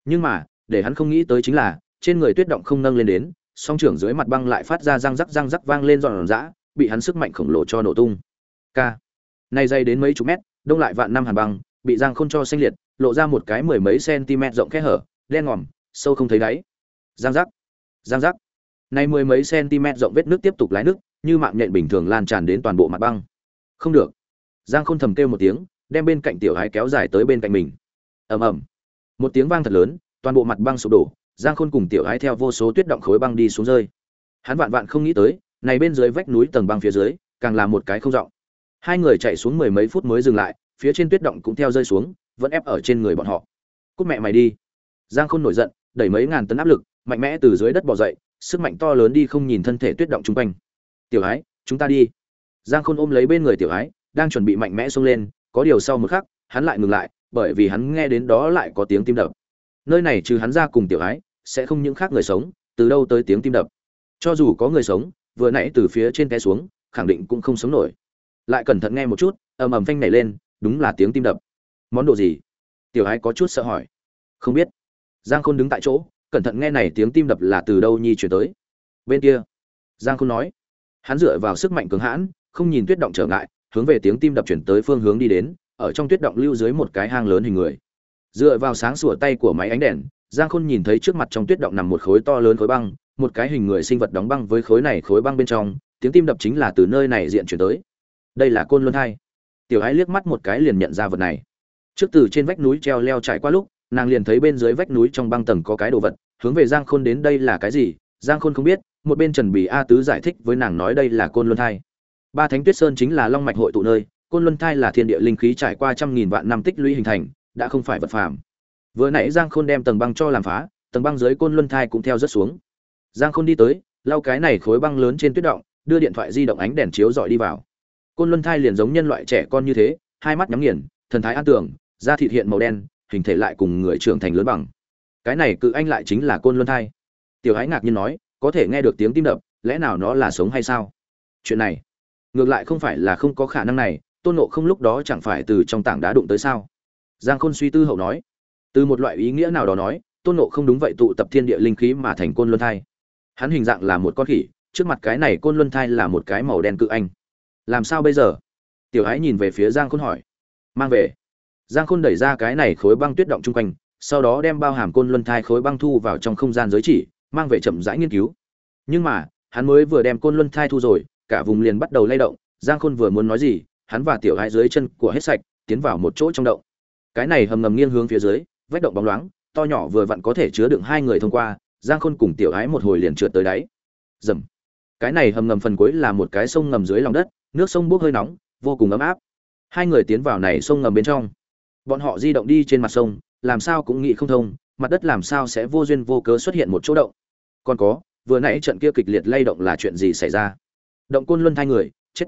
Nhưng mà, để hắn không nghĩ tới chính là, trên người tuyết động không nâng lên đến song trưởng dưới mặt băng lại phát ra răng rắc răng rắc vang lên giòn giã, bị hắn sức mạnh khổng lồ cho nổ tung. K. Nay dây đến mấy chục mét, đông lại vạn năm hàn băng, bị giang khôn cho xanh liệt, lộ ra một cái mười mấy cm rộng khe hở, đen ngòm, sâu không thấy đáy. Giang rắc giang rắc. Nay mười mấy cm rộng vết nước tiếp tục lái nước, như mạng nhện bình thường lan tràn đến toàn bộ mặt băng. Không được. Giang khôn thầm kêu một tiếng, đem bên cạnh tiểu hái kéo dài tới bên cạnh mình. Ầm ầm. Một tiếng vang thật lớn, toàn bộ mặt băng sụp đổ giang khôn cùng tiểu Ái theo vô số tuyết động khối băng đi xuống rơi. Hắn vạn vạn không nghĩ tới, này bên dưới vách núi tầng băng phía dưới, càng là một cái không rộng. Hai người chạy xuống mười mấy phút mới dừng lại, phía trên tuyết động cũng theo rơi xuống, vẫn ép ở trên người bọn họ. Cút mẹ mày đi. Giang khôn nổi giận, đẩy mấy ngàn tấn áp lực, mạnh mẽ từ dưới đất bỏ dậy, sức mạnh to lớn đi không nhìn thân thể tuyết động chung quanh. Tiểu ái, chúng ta đi. Giang khôn ôm lấy bên người tiểu ái, đang chuẩn bị mạnh mẽ xông lên, có điều sau một khắc, hắn lại ngừng lại, bởi vì hắn nghe đến đó lại có tiếng tim đập nơi này trừ hắn ra cùng tiểu ái, sẽ không những khác người sống, từ đâu tới tiếng tim đập. Cho dù có người sống, vừa nãy từ phía trên té xuống, khẳng định cũng không sống nổi. Lại cẩn thận nghe một chút, ầm ầm phanh nảy lên, đúng là tiếng tim đập. Món đồ gì? Tiểu ái có chút sợ hỏi. Không biết. Giang khôn đứng tại chỗ, cẩn thận nghe này tiếng tim đập là từ đâu nhi chuyển tới. Bên kia, giang khôn nói. Hắn dựa vào sức mạnh cường hãn, không nhìn tuyết động trở ngại, hướng về tiếng tim đập chuyển tới phương hướng đi đến, ở trong tuyết động lưu dưới một cái hang lớn hình người dựa vào sáng sủa tay của máy ánh đèn, giang khôn nhìn thấy trước mặt trong tuyết động nằm một khối to lớn khối băng, một cái hình người sinh vật đóng băng với khối này khối băng bên trong, tiếng tim đập chính là từ nơi này diện chuyển tới. Đây là côn luân hai. Tiểu ái liếc mắt một cái liền nhận ra vật này. Trước từ trên vách núi treo leo trải qua lúc, nàng liền thấy bên dưới vách núi trong băng tầng có cái đồ vật, hướng về giang khôn đến đây là cái gì, giang khôn không biết, một bên trần bì a tứ giải thích với nàng nói đây là côn luân thai ba thánh tuyết sơn chính là long mạch hội tụ nơi, côn luân thai là thiên địa linh khí trải qua trăm nghìn vạn năm tích lũy hình thành đã không phải vật phàm. Vừa nãy giang khôn đem tầng băng cho làm phá, tầng băng dưới côn luân thai cũng theo rất xuống. Giang khôn đi tới, lau cái này khối băng lớn trên tuyết động, đưa điện thoại di động ánh đèn chiếu dọi đi vào. Côn luân thai liền giống nhân loại trẻ con như thế, hai mắt nhắm nghiền, thần thái an tưởng da thịt hiện màu đen, hình thể lại cùng người trưởng thành lớn bằng. Cái này cự anh lại chính là côn luân thai. Tiểu hãy ngạc nhiên nói, có thể nghe được tiếng tim đập, lẽ nào nó là sống hay sao? Chuyện này, ngược lại không phải là không có khả năng này, tôn ngộ không lúc đó chẳng phải từ trong tảng đá đụng tới sao? Giang khôn suy tư hậu nói, từ một loại ý nghĩa nào đó nói, tôn nộ không đúng vậy tụ tập thiên địa linh khí mà thành côn luân thai. Hắn hình dạng là một con khỉ, trước mặt cái này côn luân thai là một cái màu đen cự anh. Làm sao bây giờ? Tiểu ái nhìn về phía giang khôn hỏi. Mang về. Giang khôn đẩy ra cái này khối băng tuyết động chung quanh, sau đó đem bao hàm côn luân thai khối băng thu vào trong không gian giới chỉ, mang về chậm rãi nghiên cứu. Nhưng mà, hắn mới vừa đem côn luân thai thu rồi, cả vùng liền bắt đầu lay động. Giang khôn vừa muốn nói gì, hắn và tiểu ái dưới chân của hết sạch, tiến vào một chỗ trong động cái này hầm ngầm nghiêng hướng phía dưới, vách động bóng loáng, to nhỏ vừa vặn có thể chứa đựng hai người thông qua, giang khôn cùng tiểu ái một hồi liền trượt tới đáy. Dầm cái này hầm ngầm phần cuối là một cái sông ngầm dưới lòng đất, nước sông bốc hơi nóng, vô cùng ấm áp. Hai người tiến vào này sông ngầm bên trong. Bọn họ di động đi trên mặt sông, làm sao cũng nghĩ không thông, mặt đất làm sao sẽ vô duyên vô cớ xuất hiện một chỗ động. Còn có, vừa nãy trận kia kịch liệt lay động là chuyện gì xảy ra? Động côn luân thay người, chết.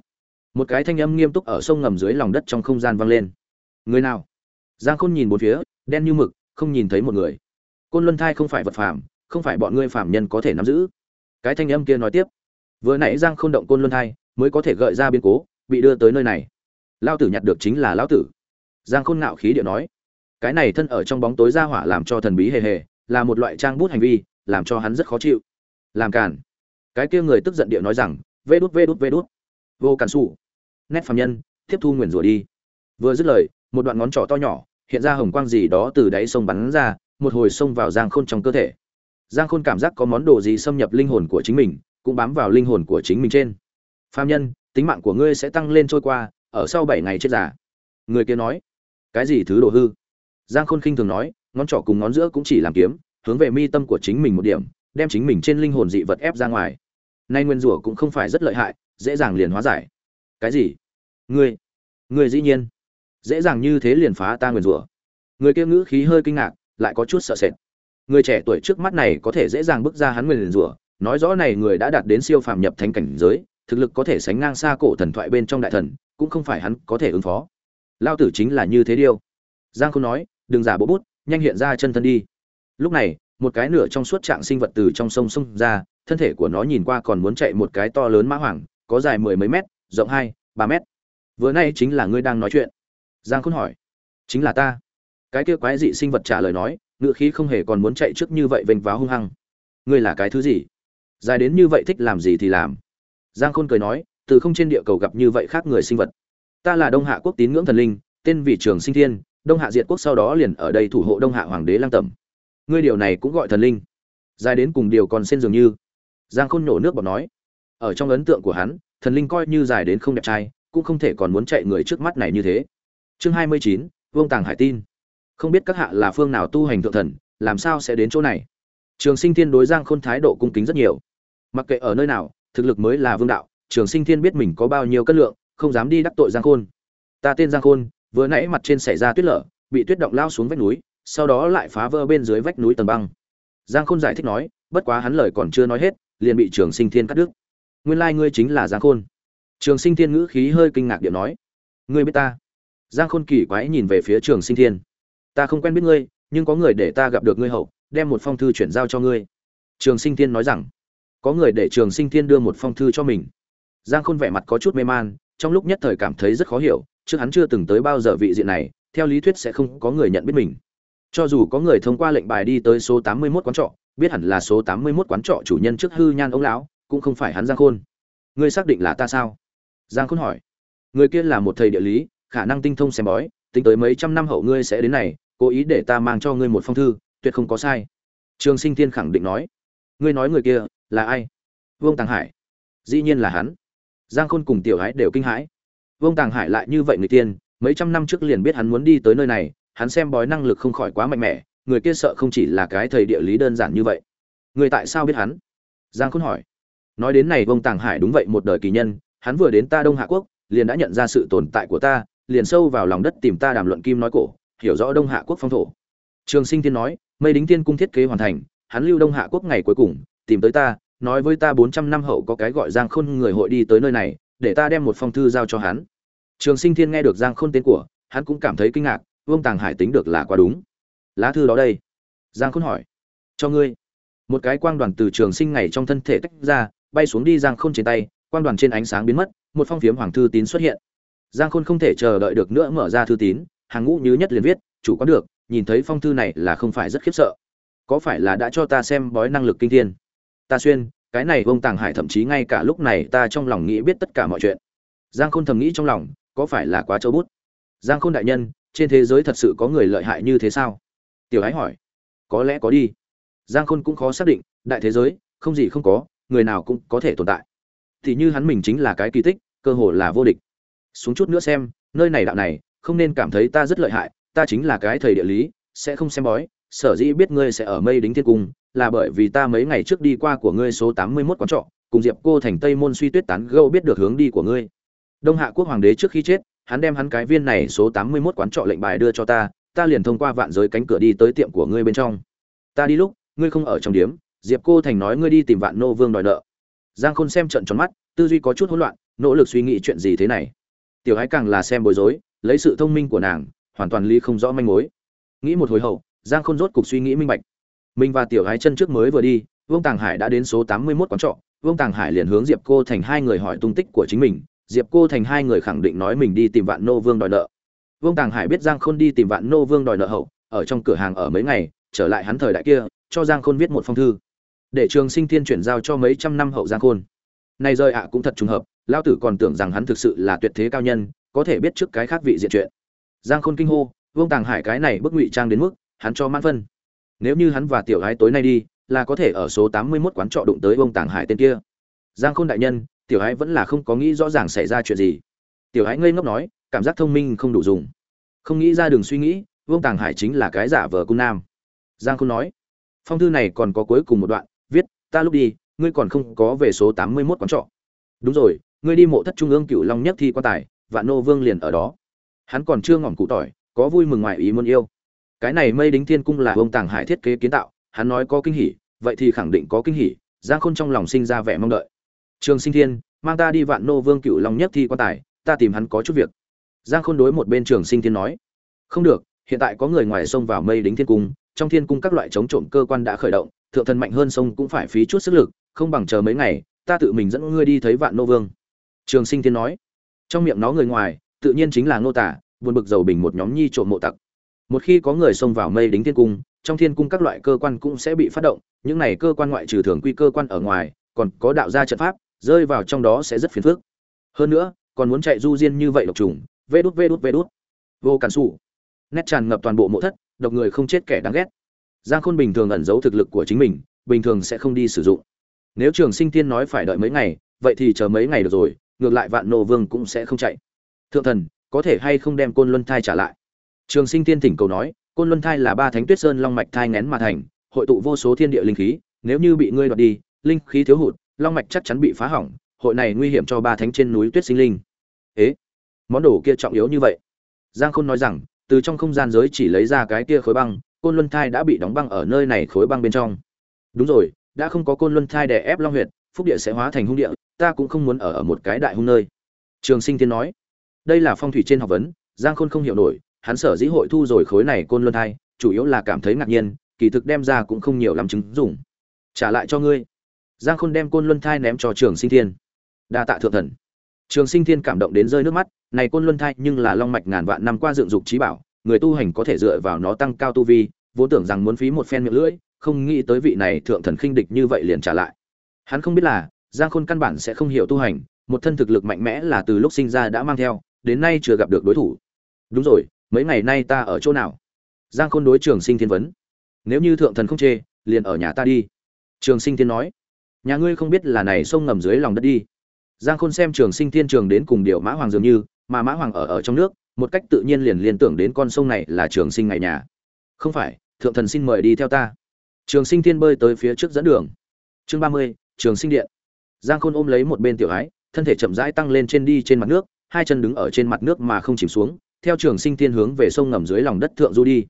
Một cái thanh âm nghiêm túc ở sông ngầm dưới lòng đất trong không gian vang lên. Người nào? Giang khôn nhìn bốn phía, đen như mực, không nhìn thấy một người. Côn luân thai không phải vật phàm, không phải bọn ngươi phàm nhân có thể nắm giữ. Cái thanh âm kia nói tiếp. Vừa nãy giang khôn động côn luân thai, mới có thể gợi ra biến cố, bị đưa tới nơi này. Lao tử nhặt được chính là lão tử. Giang khôn ngạo khí điệu nói. Cái này thân ở trong bóng tối ra hỏa làm cho thần bí hề hề, là một loại trang bút hành vi, làm cho hắn rất khó chịu. Làm cản cái kia người tức giận điệu nói rằng, vê đút vê đút vê đút. Vô cản xù nét phạm nhân, tiếp thu nguyền rủa đi. Vừa dứt lời một đoạn ngón trỏ to nhỏ, hiện ra hồng quang gì đó từ đáy sông bắn ra, một hồi xông vào giang khôn trong cơ thể. Giang khôn cảm giác có món đồ gì xâm nhập linh hồn của chính mình, cũng bám vào linh hồn của chính mình trên. Phạm nhân, tính mạng của ngươi sẽ tăng lên trôi qua, ở sau bảy ngày chết già. Người kia nói, cái gì thứ đồ hư? Giang khôn khinh thường nói, ngón trỏ cùng ngón giữa cũng chỉ làm kiếm, hướng về mi tâm của chính mình một điểm, đem chính mình trên linh hồn dị vật ép ra ngoài. Nay nguyên rủa cũng không phải rất lợi hại, dễ dàng liền hóa giải. Cái gì? Ngươi ngươi dĩ nhiên dễ dàng như thế liền phá ta nguyền rủa. Người kia ngữ khí hơi kinh ngạc, lại có chút sợ sệt. Người trẻ tuổi trước mắt này có thể dễ dàng bước ra hắn nguyền rủa, nói rõ này người đã đạt đến siêu phàm nhập thánh cảnh giới, thực lực có thể sánh ngang xa cổ thần thoại bên trong đại thần, cũng không phải hắn có thể ứng phó. Lao tử chính là như thế điêu. Giang không nói, đừng giả bộ bút, nhanh hiện ra chân thân đi. Lúc này, một cái nửa trong suốt trạng sinh vật từ trong sông sông ra, thân thể của nó nhìn qua còn muốn chạy một cái to lớn mã hoàng, có dài mười mấy mét, rộng hai, ba mét. Vừa nay chính là ngươi đang nói chuyện giang khôn hỏi. Chính là ta. Cái kia quái dị sinh vật trả lời nói ngựa khí không hề còn muốn chạy trước như vậy vênh váo hung hăng. Ngươi là cái thứ gì? Dài đến như vậy thích làm gì thì làm. Giang khôn cười nói, từ không trên địa cầu gặp như vậy khác người sinh vật. Ta là đông hạ quốc tín ngưỡng thần linh, tên vị trường sinh thiên, đông hạ diệt quốc sau đó liền ở đây thủ hộ đông hạ hoàng đế lang tẩm. Ngươi điều này cũng gọi thần linh. Dài đến cùng điều còn xen dường như. Giang khôn nổ nước bọt nói. Ở trong ấn tượng của hắn, thần linh coi như dài đến không đẹp trai, cũng không thể còn muốn chạy người trước mắt này như thế chương hai mươi chín, vương tàng hải tin. Không biết các hạ là phương nào tu hành thượng thần, làm sao sẽ đến chỗ này? Trường sinh thiên đối giang khôn thái độ cung kính rất nhiều. Mặc kệ ở nơi nào, thực lực mới là vương đạo, trường sinh thiên biết mình có bao nhiêu cân lượng, không dám đi đắc tội giang khôn. Ta tên giang khôn, vừa nãy mặt trên xảy ra tuyết lở, bị tuyết động lao xuống vách núi, sau đó lại phá vỡ bên dưới vách núi tầng băng. Giang khôn giải thích nói, bất quá hắn lời còn chưa nói hết, liền bị trường sinh thiên cắt đứt. Nguyên lai ngươi chính là giang khôn. Trường sinh thiên ngữ khí hơi kinh ngạc điện nói, ngươi biết ta? Giang khôn kỳ quái nhìn về phía trường sinh thiên. Ta không quen biết ngươi, nhưng có người để ta gặp được ngươi hậu, đem một phong thư chuyển giao cho ngươi. Trường sinh thiên nói rằng, có người để trường sinh thiên đưa một phong thư cho mình. Giang khôn vẻ mặt có chút mê man, trong lúc nhất thời cảm thấy rất khó hiểu, trước hắn chưa từng tới bao giờ vị diện này, theo lý thuyết sẽ không có người nhận biết mình. Cho dù có người thông qua lệnh bài đi tới số tám mươi 81 quán trọ, biết hẳn là số tám mươi 81 quán trọ chủ nhân trước hư nhan ông lão, cũng không phải hắn giang khôn. Ngươi xác định là ta sao? Giang khôn hỏi. Người kia là một thầy địa lý khả năng tinh thông xem bói, tính tới mấy trăm năm hậu ngươi sẽ đến này, cố ý để ta mang cho ngươi một phong thư, tuyệt không có sai. Trường sinh thiên khẳng định nói. Ngươi nói người kia là ai? Vương tàng hải. Dĩ nhiên là hắn. Giang khôn cùng tiểu hãi đều kinh hãi. Vương tàng hải lại như vậy người tiên, mấy trăm năm trước liền biết hắn muốn đi tới nơi này, hắn xem bói năng lực không khỏi quá mạnh mẽ, người kia sợ không chỉ là cái thầy địa lý đơn giản như vậy. Người tại sao biết hắn? Giang khôn hỏi. Nói đến này vương tàng hải đúng vậy một đời kỳ nhân, hắn vừa đến ta đông hạ quốc, liền đã nhận ra sự tồn tại của ta liền sâu vào lòng đất tìm ta đàm luận kim nói cổ, hiểu rõ đông hạ quốc phong thổ. Trường sinh tiên nói, mây đính tiên cung thiết kế hoàn thành, hắn lưu đông hạ quốc ngày cuối cùng, tìm tới ta, nói với ta bốn trăm năm hậu có cái gọi giang khôn người hội đi tới nơi này, để ta đem một phong thư giao cho hắn. Trường sinh thiên nghe được giang khôn tên của, hắn cũng cảm thấy kinh ngạc, vương tàng hải tính được là quá đúng. Lá thư đó đây. Giang khôn hỏi. Cho ngươi. Một cái quang đoàn từ trường sinh ngày trong thân thể tách ra, bay xuống đi giang khôn trên tay, quang đoàn trên ánh sáng biến mất, một phong phiếm hoàng thư tín xuất hiện giang khôn không thể chờ đợi được nữa mở ra thư tín, hàng ngũ như nhất liền viết, chủ quán được, nhìn thấy phong thư này là không phải rất khiếp sợ. Có phải là đã cho ta xem bói năng lực kinh thiên? Ta xuyên, cái này vông tàng hải thậm chí ngay cả lúc này ta trong lòng nghĩ biết tất cả mọi chuyện. Giang khôn thầm nghĩ trong lòng, có phải là quá châu bút? Giang khôn đại nhân, trên thế giới thật sự có người lợi hại như thế sao? Tiểu ái hỏi. Có lẽ có đi. Giang khôn cũng khó xác định, đại thế giới, không gì không có, người nào cũng có thể tồn tại. Thì như hắn mình chính là cái kỳ tích, cơ hồ là vô địch xuống chút nữa xem, nơi này đạo này, không nên cảm thấy ta rất lợi hại, ta chính là cái thầy địa lý, sẽ không xem bói, sở dĩ biết ngươi sẽ ở mây đính thiên cung, là bởi vì ta mấy ngày trước đi qua của ngươi số tám mươi mốt quán trọ, cùng diệp cô thành tây môn suy tuyết tán gâu biết được hướng đi của ngươi. Đông hạ quốc hoàng đế trước khi chết, hắn đem hắn cái viên này số tám mươi mốt quán trọ lệnh bài đưa cho ta ta liền thông qua vạn giới cánh cửa đi tới tiệm của ngươi bên trong. Ta đi lúc, ngươi không ở trong điếm, diệp cô thành nói ngươi đi tìm vạn nô vương đòi nợ. Giang khôn xem trận tròn mắt, tư duy có chút hỗn loạn, nỗ lực suy nghĩ chuyện gì thế này tiểu ái càng là xem bối rối, lấy sự thông minh của nàng, hoàn toàn ly không rõ manh mối. Nghĩ một hồi hậu, giang khôn rốt cục suy nghĩ minh bạch. Mình và tiểu ái chân trước mới vừa đi, vương tàng hải đã đến số tám mươi mốt quán trọ. Vương tàng hải liền hướng diệp cô thành hai người hỏi tung tích của chính mình. Diệp cô thành hai người khẳng định nói mình đi tìm vạn nô vương đòi nợ. Vương tàng hải biết giang khôn đi tìm vạn nô vương đòi nợ hậu, ở trong cửa hàng ở mấy ngày, trở lại hắn thời đại kia, cho giang khôn viết một phong thư. Để trường sinh thiên chuyển giao cho mấy trăm năm hậu giang khôn này rơi ạ cũng thật trùng hợp lao tử còn tưởng rằng hắn thực sự là tuyệt thế cao nhân, có thể biết trước cái khác vị diện chuyện. Giang khôn kinh hô, vương tàng hải cái này bức ngụy trang đến mức, hắn cho mãn phân. Nếu như hắn và tiểu gái tối nay đi, là có thể ở số tám mươi 81 quán trọ đụng tới vương tàng hải tên kia. Giang khôn đại nhân, tiểu gái vẫn là không có nghĩ rõ ràng xảy ra chuyện gì. Tiểu gái ngây ngốc nói, cảm giác thông minh không đủ dùng. Không nghĩ ra đường suy nghĩ, vương tàng hải chính là cái giả vờ cung nam. Giang khôn nói, phong thư này còn có cuối cùng một đoạn, viết, ta lúc đi ngươi còn không có về số tám mươi 81 quán trọ. Đúng rồi, ngươi đi mộ thất trung ương cựu long nhất thi quan tài, vạn nô vương liền ở đó. Hắn còn chưa ngỏm cụ tỏi, có vui mừng ngoài ý muốn yêu. Cái này mây đính thiên cung là ông tàng hải thiết kế kiến tạo, hắn nói có kinh hỉ, vậy thì khẳng định có kinh hỉ, giang khôn trong lòng sinh ra vẻ mong đợi. Trường sinh thiên, mang ta đi vạn nô vương cựu long nhất thi quan tài, ta tìm hắn có chút việc. Giang khôn đối một bên trường sinh thiên nói. Không được, hiện tại có người ngoài sông vào mây đính thiên cung, trong thiên cung các loại chống trộm cơ quan đã khởi động, thượng thần mạnh hơn sông cũng phải phí chút sức lực không bằng chờ mấy ngày, ta tự mình dẫn ngươi đi thấy vạn nô vương. Trường sinh thiên nói. Trong miệng nó người ngoài, tự nhiên chính là ngô tả, buồn bực dầu bình một nhóm nhi trộm mộ tặc. Một khi có người xông vào mây đính thiên cung, trong thiên cung các loại cơ quan cũng sẽ bị phát động, những này cơ quan ngoại trừ thường quy cơ quan ở ngoài, còn có đạo gia trận pháp, rơi vào trong đó sẽ rất phiền phức. Hơn nữa, còn muốn chạy du diên như vậy độc trùng, vê đút vê đút vê đút. Vô cản xù. Nét tràn ngập toàn bộ mộ thất, độc người không chết kẻ đáng ghét. Giang khôn bình thường ẩn giấu thực lực của chính mình, bình thường sẽ không đi sử dụng nếu trường sinh tiên nói phải đợi mấy ngày, vậy thì chờ mấy ngày được rồi, ngược lại vạn nô vương cũng sẽ không chạy. Thượng thần, có thể hay không đem côn luân thai trả lại? Trường sinh tiên thỉnh cầu nói, côn luân thai là ba thánh tuyết sơn long mạch thai ngén mà thành, hội tụ vô số thiên địa linh khí, nếu như bị ngươi đoạt đi, linh khí thiếu hụt, long mạch chắc chắn bị phá hỏng, hội này nguy hiểm cho ba thánh trên núi tuyết sinh linh. Ế, món đồ kia trọng yếu như vậy. Giang khôn nói rằng, từ trong không gian giới chỉ lấy ra cái kia khối băng, côn luân thai đã bị đóng băng ở nơi này khối băng bên trong. Đúng rồi đã không có côn luân thai đè ép long huyệt, phúc địa sẽ hóa thành hung địa, ta cũng không muốn ở ở một cái đại hung nơi. Trường sinh tiên nói. Đây là phong thủy trên học vấn, giang khôn không hiểu nổi, hắn sở dĩ hội thu rồi khối này côn luân thai, chủ yếu là cảm thấy ngạc nhiên, kỳ thực đem ra cũng không nhiều làm chứng dùng trả lại cho ngươi. Giang khôn đem côn luân thai ném cho trường sinh thiên. Đa tạ thượng thần. Trường sinh thiên cảm động đến rơi nước mắt, này côn luân thai nhưng là long mạch ngàn vạn năm qua dựng dục trí bảo, người tu hành có thể dựa vào nó tăng cao tu vi, vốn tưởng rằng muốn phí một phen miệng lưỡi không nghĩ tới vị này thượng thần khinh địch như vậy liền trả lại. Hắn không biết là, giang khôn căn bản sẽ không hiểu tu hành, một thân thực lực mạnh mẽ là từ lúc sinh ra đã mang theo, đến nay chưa gặp được đối thủ. Đúng rồi, mấy ngày nay ta ở chỗ nào? Giang khôn đối trường sinh thiên vấn. Nếu như thượng thần không chê, liền ở nhà ta đi. Trường sinh thiên nói. Nhà ngươi không biết là này sông ngầm dưới lòng đất đi. Giang khôn xem trường sinh thiên trường đến cùng điều mã hoàng dường như, mà mã hoàng ở ở trong nước, một cách tự nhiên liền liên tưởng đến con sông này là trường sinh ngày nhà. Không phải, thượng thần xin mời đi theo ta trường sinh thiên bơi tới phía trước dẫn đường. Chương ba mươi, trường sinh điện. Giang khôn ôm lấy một bên tiểu ái thân thể chậm rãi tăng lên trên đi trên mặt nước, hai chân đứng ở trên mặt nước mà không chìm xuống, theo trường sinh thiên hướng về sông ngầm dưới lòng đất thượng du đi.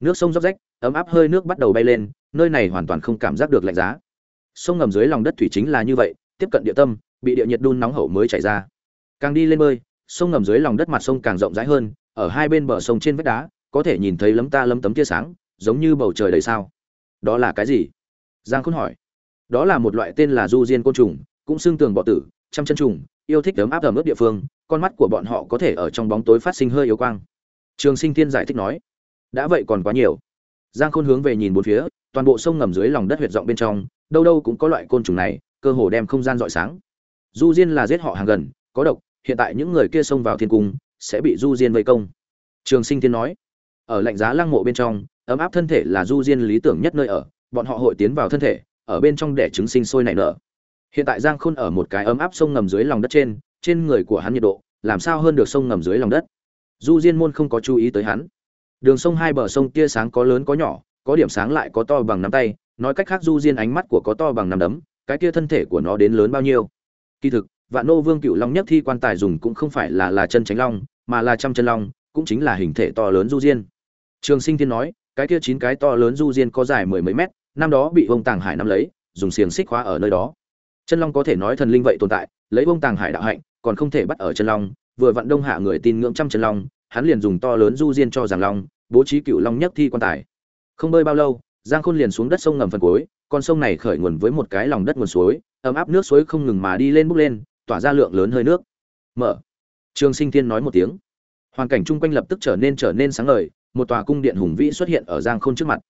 Nước sông róc rách, ấm áp hơi nước bắt đầu bay lên, nơi này hoàn toàn không cảm giác được lạnh giá. Sông ngầm dưới lòng đất thủy chính là như vậy, tiếp cận địa tâm, bị địa nhiệt đun nóng hậu mới chảy ra. Càng đi lên bơi, sông ngầm dưới lòng đất mặt sông càng rộng rãi hơn, ở hai bên bờ sông trên vách đá, có thể nhìn thấy lấm ta lấm tấm tia sáng, giống như bầu trời đầy sao đó là cái gì? Giang khôn hỏi. Đó là một loại tên là du diên côn trùng, cũng xương tường bọ tử, trăm chân trùng, yêu thích ấm áp ẩm ướt địa phương, con mắt của bọn họ có thể ở trong bóng tối phát sinh hơi yếu quang. Trường sinh thiên giải thích nói. Đã vậy còn quá nhiều. Giang khôn hướng về nhìn bốn phía, toàn bộ sông ngầm dưới lòng đất huyệt rộng bên trong, đâu đâu cũng có loại côn trùng này, cơ hồ đem không gian rọi sáng. Du diên là giết họ hàng gần, có độc, hiện tại những người kia xông vào thiên cung, sẽ bị du diên vây công. Trường sinh thiên nói. Ở lạnh giá lăng mộ bên trong ấm áp thân thể là du diên lý tưởng nhất nơi ở, bọn họ hội tiến vào thân thể, ở bên trong để trứng sinh sôi nảy nở. Hiện tại giang khôn ở một cái ấm áp sông ngầm dưới lòng đất trên trên người của hắn nhiệt độ, làm sao hơn được sông ngầm dưới lòng đất? Du diên môn không có chú ý tới hắn. Đường sông hai bờ sông tia sáng có lớn có nhỏ, có điểm sáng lại có to bằng nắm tay, nói cách khác du diên ánh mắt của có to bằng nắm đấm, cái kia thân thể của nó đến lớn bao nhiêu? Kỳ thực, vạn nô vương cựu long nhất thi quan tài dùng cũng không phải là là chân tránh long, mà là trăm chân long, cũng chính là hình thể to lớn du diên. Trường sinh thiên nói cái kia chín cái to lớn du diên có dài mười mấy mét, năm đó bị vông tàng hải nắm lấy, dùng xiềng xích khóa ở nơi đó. Chân long có thể nói thần linh vậy tồn tại, lấy vông tàng hải đạo hạnh, còn không thể bắt ở chân long, vừa vặn đông hạ người tin ngưỡng trăm chân long, hắn liền dùng to lớn du diên cho giảng long, bố trí cựu long nhất thi quan tài. Không bơi bao lâu, giang khôn liền xuống đất sông ngầm phần cuối, con sông này khởi nguồn với một cái lòng đất nguồn suối, ấm áp nước suối không ngừng mà đi lên bốc lên, tỏa ra lượng lớn hơi nước. Mở. Trường sinh thiên nói một tiếng. Hoàn cảnh chung quanh lập tức trở nên trở nên sáng ngời một tòa cung điện hùng vĩ xuất hiện ở giang khôn trước mặt.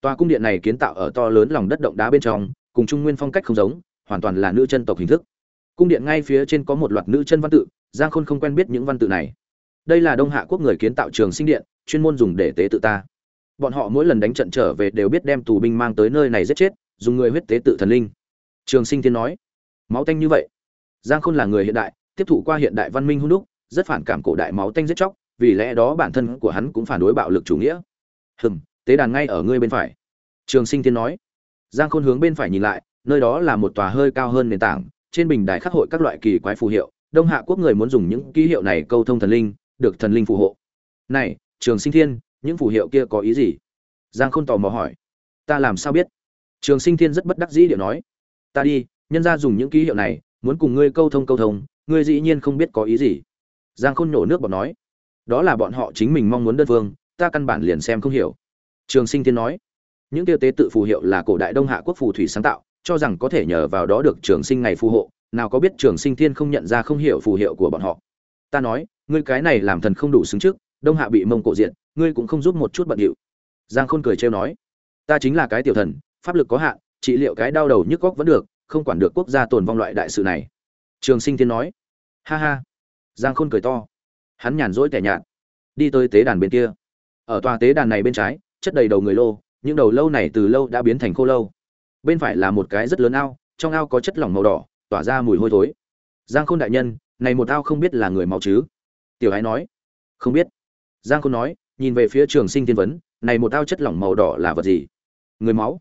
Tòa cung điện này kiến tạo ở to lớn lòng đất động đá bên trong, cùng trung nguyên phong cách không giống, hoàn toàn là nữ chân tộc hình thức. Cung điện ngay phía trên có một loạt nữ chân văn tự, giang khôn không quen biết những văn tự này. Đây là đông hạ quốc người kiến tạo trường sinh điện, chuyên môn dùng để tế tự ta. Bọn họ mỗi lần đánh trận trở về đều biết đem tù binh mang tới nơi này giết chết, dùng người huyết tế tự thần linh. Trường sinh thiên nói, máu tanh như vậy. Giang khôn là người hiện đại, tiếp thụ qua hiện đại văn minh hung đúc, rất phản cảm cổ đại máu tanh giết chóc vì lẽ đó bản thân của hắn cũng phản đối bạo lực chủ nghĩa. Hừm, tế đàn ngay ở ngươi bên phải. Trường sinh thiên nói. Giang khôn hướng bên phải nhìn lại, nơi đó là một tòa hơi cao hơn nền tảng, trên bình đài khắc hội các loại kỳ quái phù hiệu, đông hạ quốc người muốn dùng những ký hiệu này câu thông thần linh, được thần linh phù hộ. Này, trường sinh thiên, những phù hiệu kia có ý gì? Giang khôn tò mò hỏi. Ta làm sao biết? Trường sinh thiên rất bất đắc dĩ điệu nói. Ta đi, nhân ra dùng những ký hiệu này, muốn cùng ngươi câu thông câu thông, ngươi dĩ nhiên không biết có ý gì. Giang khôn nổ nước bọt nói đó là bọn họ chính mình mong muốn đơn phương, ta căn bản liền xem không hiểu. Trường sinh tiên nói, những tiêu tế tự phù hiệu là cổ đại đông hạ quốc phù thủy sáng tạo, cho rằng có thể nhờ vào đó được trường sinh ngày phù hộ, nào có biết trường sinh thiên không nhận ra không hiểu phù hiệu của bọn họ. Ta nói, ngươi cái này làm thần không đủ xứng trước, đông hạ bị mông cổ diện ngươi cũng không giúp một chút bận điệu. Giang khôn cười trêu nói, ta chính là cái tiểu thần, pháp lực có hạn, trị liệu cái đau đầu nhức góc vẫn được, không quản được quốc gia tồn vong loại đại sự này. Trường sinh thiên nói, ha ha. Giang khôn cười to hắn nhàn rỗi tẻ nhạt. Đi tới tế đàn bên kia. Ở tòa tế đàn này bên trái, chất đầy đầu người lô, những đầu lâu này từ lâu đã biến thành khô lâu. Bên phải là một cái rất lớn ao, trong ao có chất lỏng màu đỏ, tỏa ra mùi hôi thối. Giang khôn đại nhân, này một ao không biết là người máu chứ? Tiểu ái nói. Không biết. Giang khôn nói, nhìn về phía trường sinh tiên vấn, này một ao chất lỏng màu đỏ là vật gì? Người máu.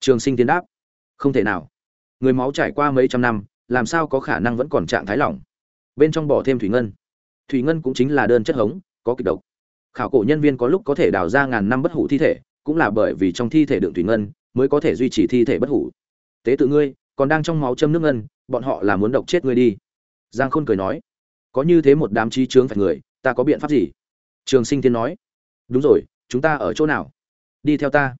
Trường sinh tiên đáp. Không thể nào. Người máu trải qua mấy trăm năm, làm sao có khả năng vẫn còn trạng thái lỏng? Bên trong bỏ thêm thủy ngân thủy ngân cũng chính là đơn chất hống, có kịch độc. Khảo cổ nhân viên có lúc có thể đào ra ngàn năm bất hủ thi thể, cũng là bởi vì trong thi thể đựng thủy ngân, mới có thể duy trì thi thể bất hủ. Tế tự ngươi, còn đang trong máu châm nước ngân, bọn họ là muốn độc chết ngươi đi. Giang khôn cười nói, có như thế một đám trí trướng phải người, ta có biện pháp gì? Trường sinh thiên nói, đúng rồi, chúng ta ở chỗ nào? Đi theo ta.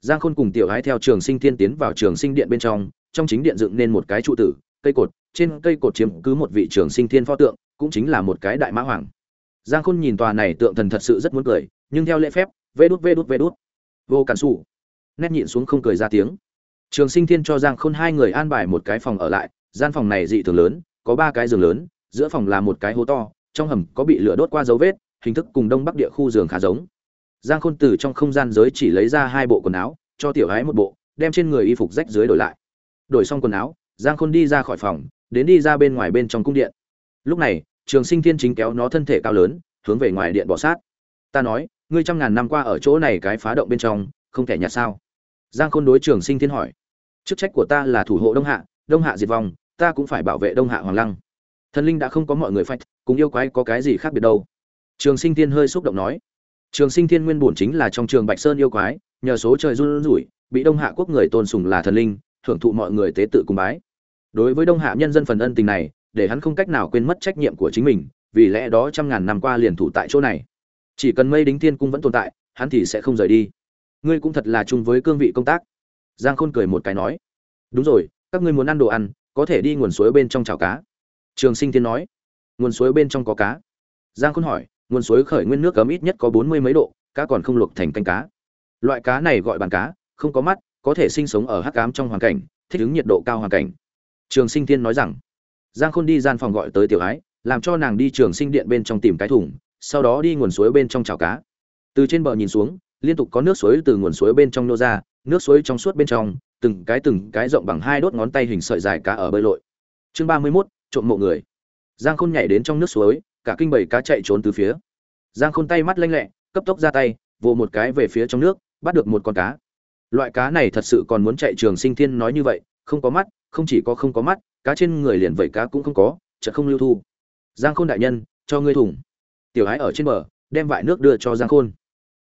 Giang khôn cùng tiểu gái theo trường sinh thiên tiến vào trường sinh điện bên trong trong chính điện dựng nên một cái trụ tử, cây cột trên cây cột chiếm cứ một vị trường sinh thiên pho tượng, cũng chính là một cái đại mã hoàng. Giang khôn nhìn tòa này tượng thần thật sự rất muốn cười, nhưng theo lễ phép, vê đút vê đút vê đút. Vô cản xù nét nhịn xuống không cười ra tiếng. Trường sinh thiên cho giang khôn hai người an bài một cái phòng ở lại, gian phòng này dị thường lớn, có ba cái giường lớn, giữa phòng là một cái hố to, trong hầm có bị lửa đốt qua dấu vết, hình thức cùng đông bắc địa khu giường khá giống. Giang khôn từ trong không gian giới chỉ lấy ra hai bộ quần áo, cho tiểu gái một bộ, đem trên người y phục rách dưới đổi lại. Đổi xong quần áo, giang khôn đi ra khỏi phòng đến đi ra bên ngoài bên trong cung điện. Lúc này, trường sinh thiên chính kéo nó thân thể cao lớn, hướng về ngoài điện bỏ sát. Ta nói, ngươi trăm ngàn năm qua ở chỗ này cái phá động bên trong, không thể nhặt sao? Giang khôn đối trường sinh thiên hỏi. Chức trách của ta là thủ hộ đông hạ đông hạ diệt vong, ta cũng phải bảo vệ đông hạ hoàng lăng. Thần linh đã không có mọi người phách, cùng yêu quái có cái gì khác biệt đâu. Trường sinh thiên hơi xúc động nói. Trường sinh thiên nguyên bổn chính là trong trường bạch sơn yêu quái, nhờ số trời run rủi, bị đông hạ quốc người tôn sùng là thần linh, thưởng thụ mọi người tế tự cung bái đối với đông hạ nhân dân phần ân tình này, để hắn không cách nào quên mất trách nhiệm của chính mình, vì lẽ đó trăm ngàn năm qua liền thủ tại chỗ này. Chỉ cần mây đính thiên cung vẫn tồn tại, hắn thì sẽ không rời đi. Ngươi cũng thật là chung với cương vị công tác. Giang khôn cười một cái nói. Đúng rồi, các ngươi muốn ăn đồ ăn, có thể đi nguồn suối bên trong chảo cá. Trường sinh thiên nói. Nguồn suối bên trong có cá. Giang khôn hỏi, nguồn suối khởi nguyên nước cấm ít nhất có bốn mươi mấy độ, cá còn không luộc thành canh cá. Loại cá này gọi bàn cá, không có mắt, có thể sinh sống ở hắc cám trong hoàn cảnh, thích ứng nhiệt độ cao hoàn cảnh trường sinh thiên nói rằng, giang khôn đi gian phòng gọi tới tiểu ái, làm cho nàng đi trường sinh điện bên trong tìm cái thùng, sau đó đi nguồn suối bên trong chảo cá. Từ trên bờ nhìn xuống, liên tục có nước suối từ nguồn suối bên trong nô ra, nước suối trong suốt bên trong, từng cái từng cái rộng bằng hai đốt ngón tay hình sợi dài cá ở bơi lội. Chương ba mươi mốt, trộm mộ người. Giang khôn nhảy đến trong nước suối, cả kinh bảy cá chạy trốn từ phía. Giang khôn tay mắt lanh lẹ, cấp tốc ra tay, vồ một cái về phía trong nước, bắt được một con cá. Loại cá này thật sự còn muốn chạy trường sinh thiên nói như vậy, không có mắt không chỉ có không có mắt, cá trên người liền vậy cá cũng không có, chợt không lưu thu. Giang khôn đại nhân, cho ngươi thùng. Tiểu hái ở trên bờ, đem vại nước đưa cho giang khôn.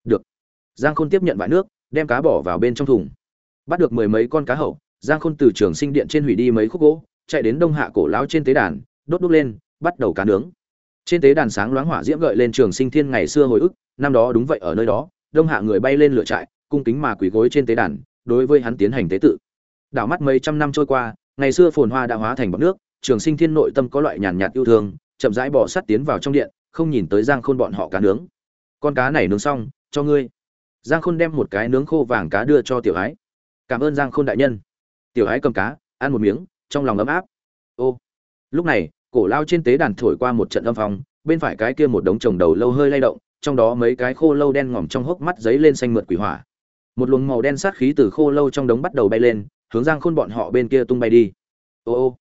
Được. Giang khôn tiếp nhận vại nước, đem cá bỏ vào bên trong thùng. Bắt được mười mấy con cá hậu, giang khôn từ trường sinh điện trên hủy đi mấy khúc gỗ, chạy đến đông hạ cổ lão trên tế đàn, đốt đốt lên, bắt đầu cá nướng. Trên tế đàn sáng loáng hỏa diễm gợi lên trường sinh thiên ngày xưa hồi ức, năm đó đúng vậy ở nơi đó, đông hạ người bay lên lửa trại, cung kính mà quỳ gối trên tế đàn, đối với hắn tiến hành tế tự đảo mắt mấy trăm năm trôi qua, ngày xưa phồn hoa đã hóa thành bọt nước, trường sinh thiên nội tâm có loại nhàn nhạt yêu thương, chậm rãi bỏ sắt tiến vào trong điện, không nhìn tới giang khôn bọn họ cá nướng. Con cá này nướng xong, cho ngươi. Giang khôn đem một cái nướng khô vàng cá đưa cho tiểu ái cảm ơn giang khôn đại nhân. Tiểu ái cầm cá, ăn một miếng, trong lòng ấm áp. Ô. Lúc này, cổ lao trên tế đàn thổi qua một trận âm phòng bên phải cái kia một đống trồng đầu lâu hơi lay động, trong đó mấy cái khô lâu đen ngòm trong hốc mắt giấy lên xanh mượt quỷ hỏa. Một luồng màu đen sát khí từ khô lâu trong đống bắt đầu bay lên hướng giang khôn bọn họ bên kia tung bay đi. Ô ô.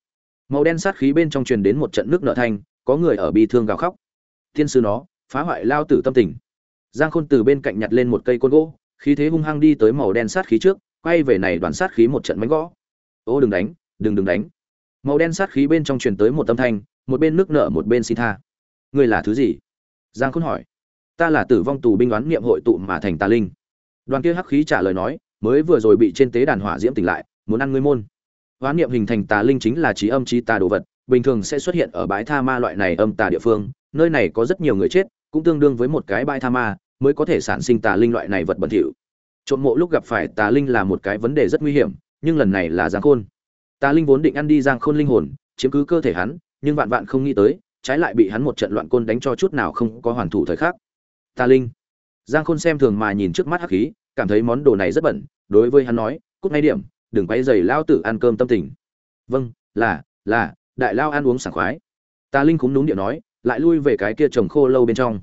Màu đen sát khí bên trong truyền đến một trận nước nợ thanh, có người ở bi thương gào khóc. Thiên sư nó, phá hoại lao tử tâm tình. Giang khôn từ bên cạnh nhặt lên một cây côn gỗ, khí thế hung hăng đi tới màu đen sát khí trước, quay về này đoàn sát khí một trận mánh gõ. Ô, đừng đánh, đừng đừng đánh. Màu đen sát khí bên trong truyền tới một âm thanh, một bên nước nợ một bên xin tha. Ngươi là thứ gì? Giang khôn hỏi. Ta là tử vong tù binh đoán niệm hội tụ mà thành tà linh. Đoàn kia hắc khí trả lời nói, mới vừa rồi bị trên tế đàn hỏa diễm tỉnh lại muốn ăn ngươi môn. Hoán niệm hình thành tà linh chính là trí âm trí tà đồ vật, bình thường sẽ xuất hiện ở bãi tha ma loại này âm tà địa phương, nơi này có rất nhiều người chết, cũng tương đương với một cái bãi tha ma, mới có thể sản sinh tà linh loại này vật bẩn thỉu. Trộm mộ lúc gặp phải tà linh là một cái vấn đề rất nguy hiểm, nhưng lần này là giang khôn. Tà linh vốn định ăn đi giang khôn linh hồn, chiếm cứ cơ thể hắn, nhưng vạn vạn không nghĩ tới, trái lại bị hắn một trận loạn côn đánh cho chút nào không có hoàn thủ thời khắc. Tà linh. Giang khôn xem thường mà nhìn trước mắt hắc khí, cảm thấy món đồ này rất bẩn, đối với hắn nói, cút ngay điểm đừng quấy dày lao tử ăn cơm tâm tình. Vâng là là, đại lao ăn uống sảng khoái. Ta linh cũng núm điệu nói, lại lui về cái kia trồng khô lâu bên trong.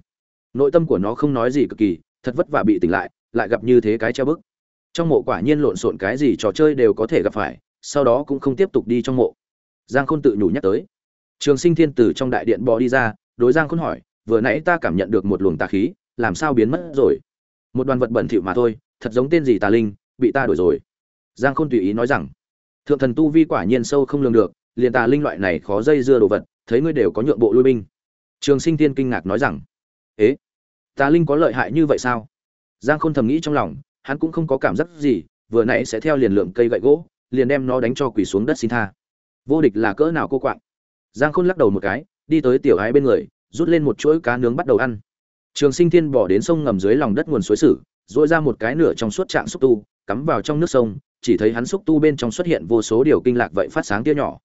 Nội tâm của nó không nói gì cực kỳ, thật vất vả bị tỉnh lại lại gặp như thế cái treo bức. Trong mộ quả nhiên lộn xộn cái gì trò chơi đều có thể gặp phải, sau đó cũng không tiếp tục đi trong mộ. Giang khôn tự nhủ nhắc tới. Trường sinh thiên tử trong đại điện bò đi ra, đối giang khôn hỏi, vừa nãy ta cảm nhận được một luồng tà khí, làm sao biến mất rồi? Một đoàn vật bẩn thỉu mà thôi, thật giống tên gì tà linh, bị ta đổi rồi giang khôn tùy ý nói rằng, thượng thần tu vi quả nhiên sâu không lường được, liền tà linh loại này khó dây dưa đồ vật, thấy ngươi đều có nhượng bộ lui binh. Trường sinh thiên kinh ngạc nói rằng, ế, tà linh có lợi hại như vậy sao? Giang khôn thầm nghĩ trong lòng, hắn cũng không có cảm giác gì, vừa nãy sẽ theo liền lượng cây gậy gỗ, liền đem nó đánh cho quỳ xuống đất xin tha. Vô địch là cỡ nào cô quạng? Giang khôn lắc đầu một cái, đi tới tiểu ái bên người, rút lên một chuỗi cá nướng bắt đầu ăn. Trường sinh thiên bỏ đến sông ngầm dưới lòng đất nguồn suối sử dội ra một cái nửa trong suốt trạng xúc tu, cắm vào trong nước sông chỉ thấy hắn xúc tu bên trong xuất hiện vô số điều kinh lạc vậy phát sáng tia nhỏ.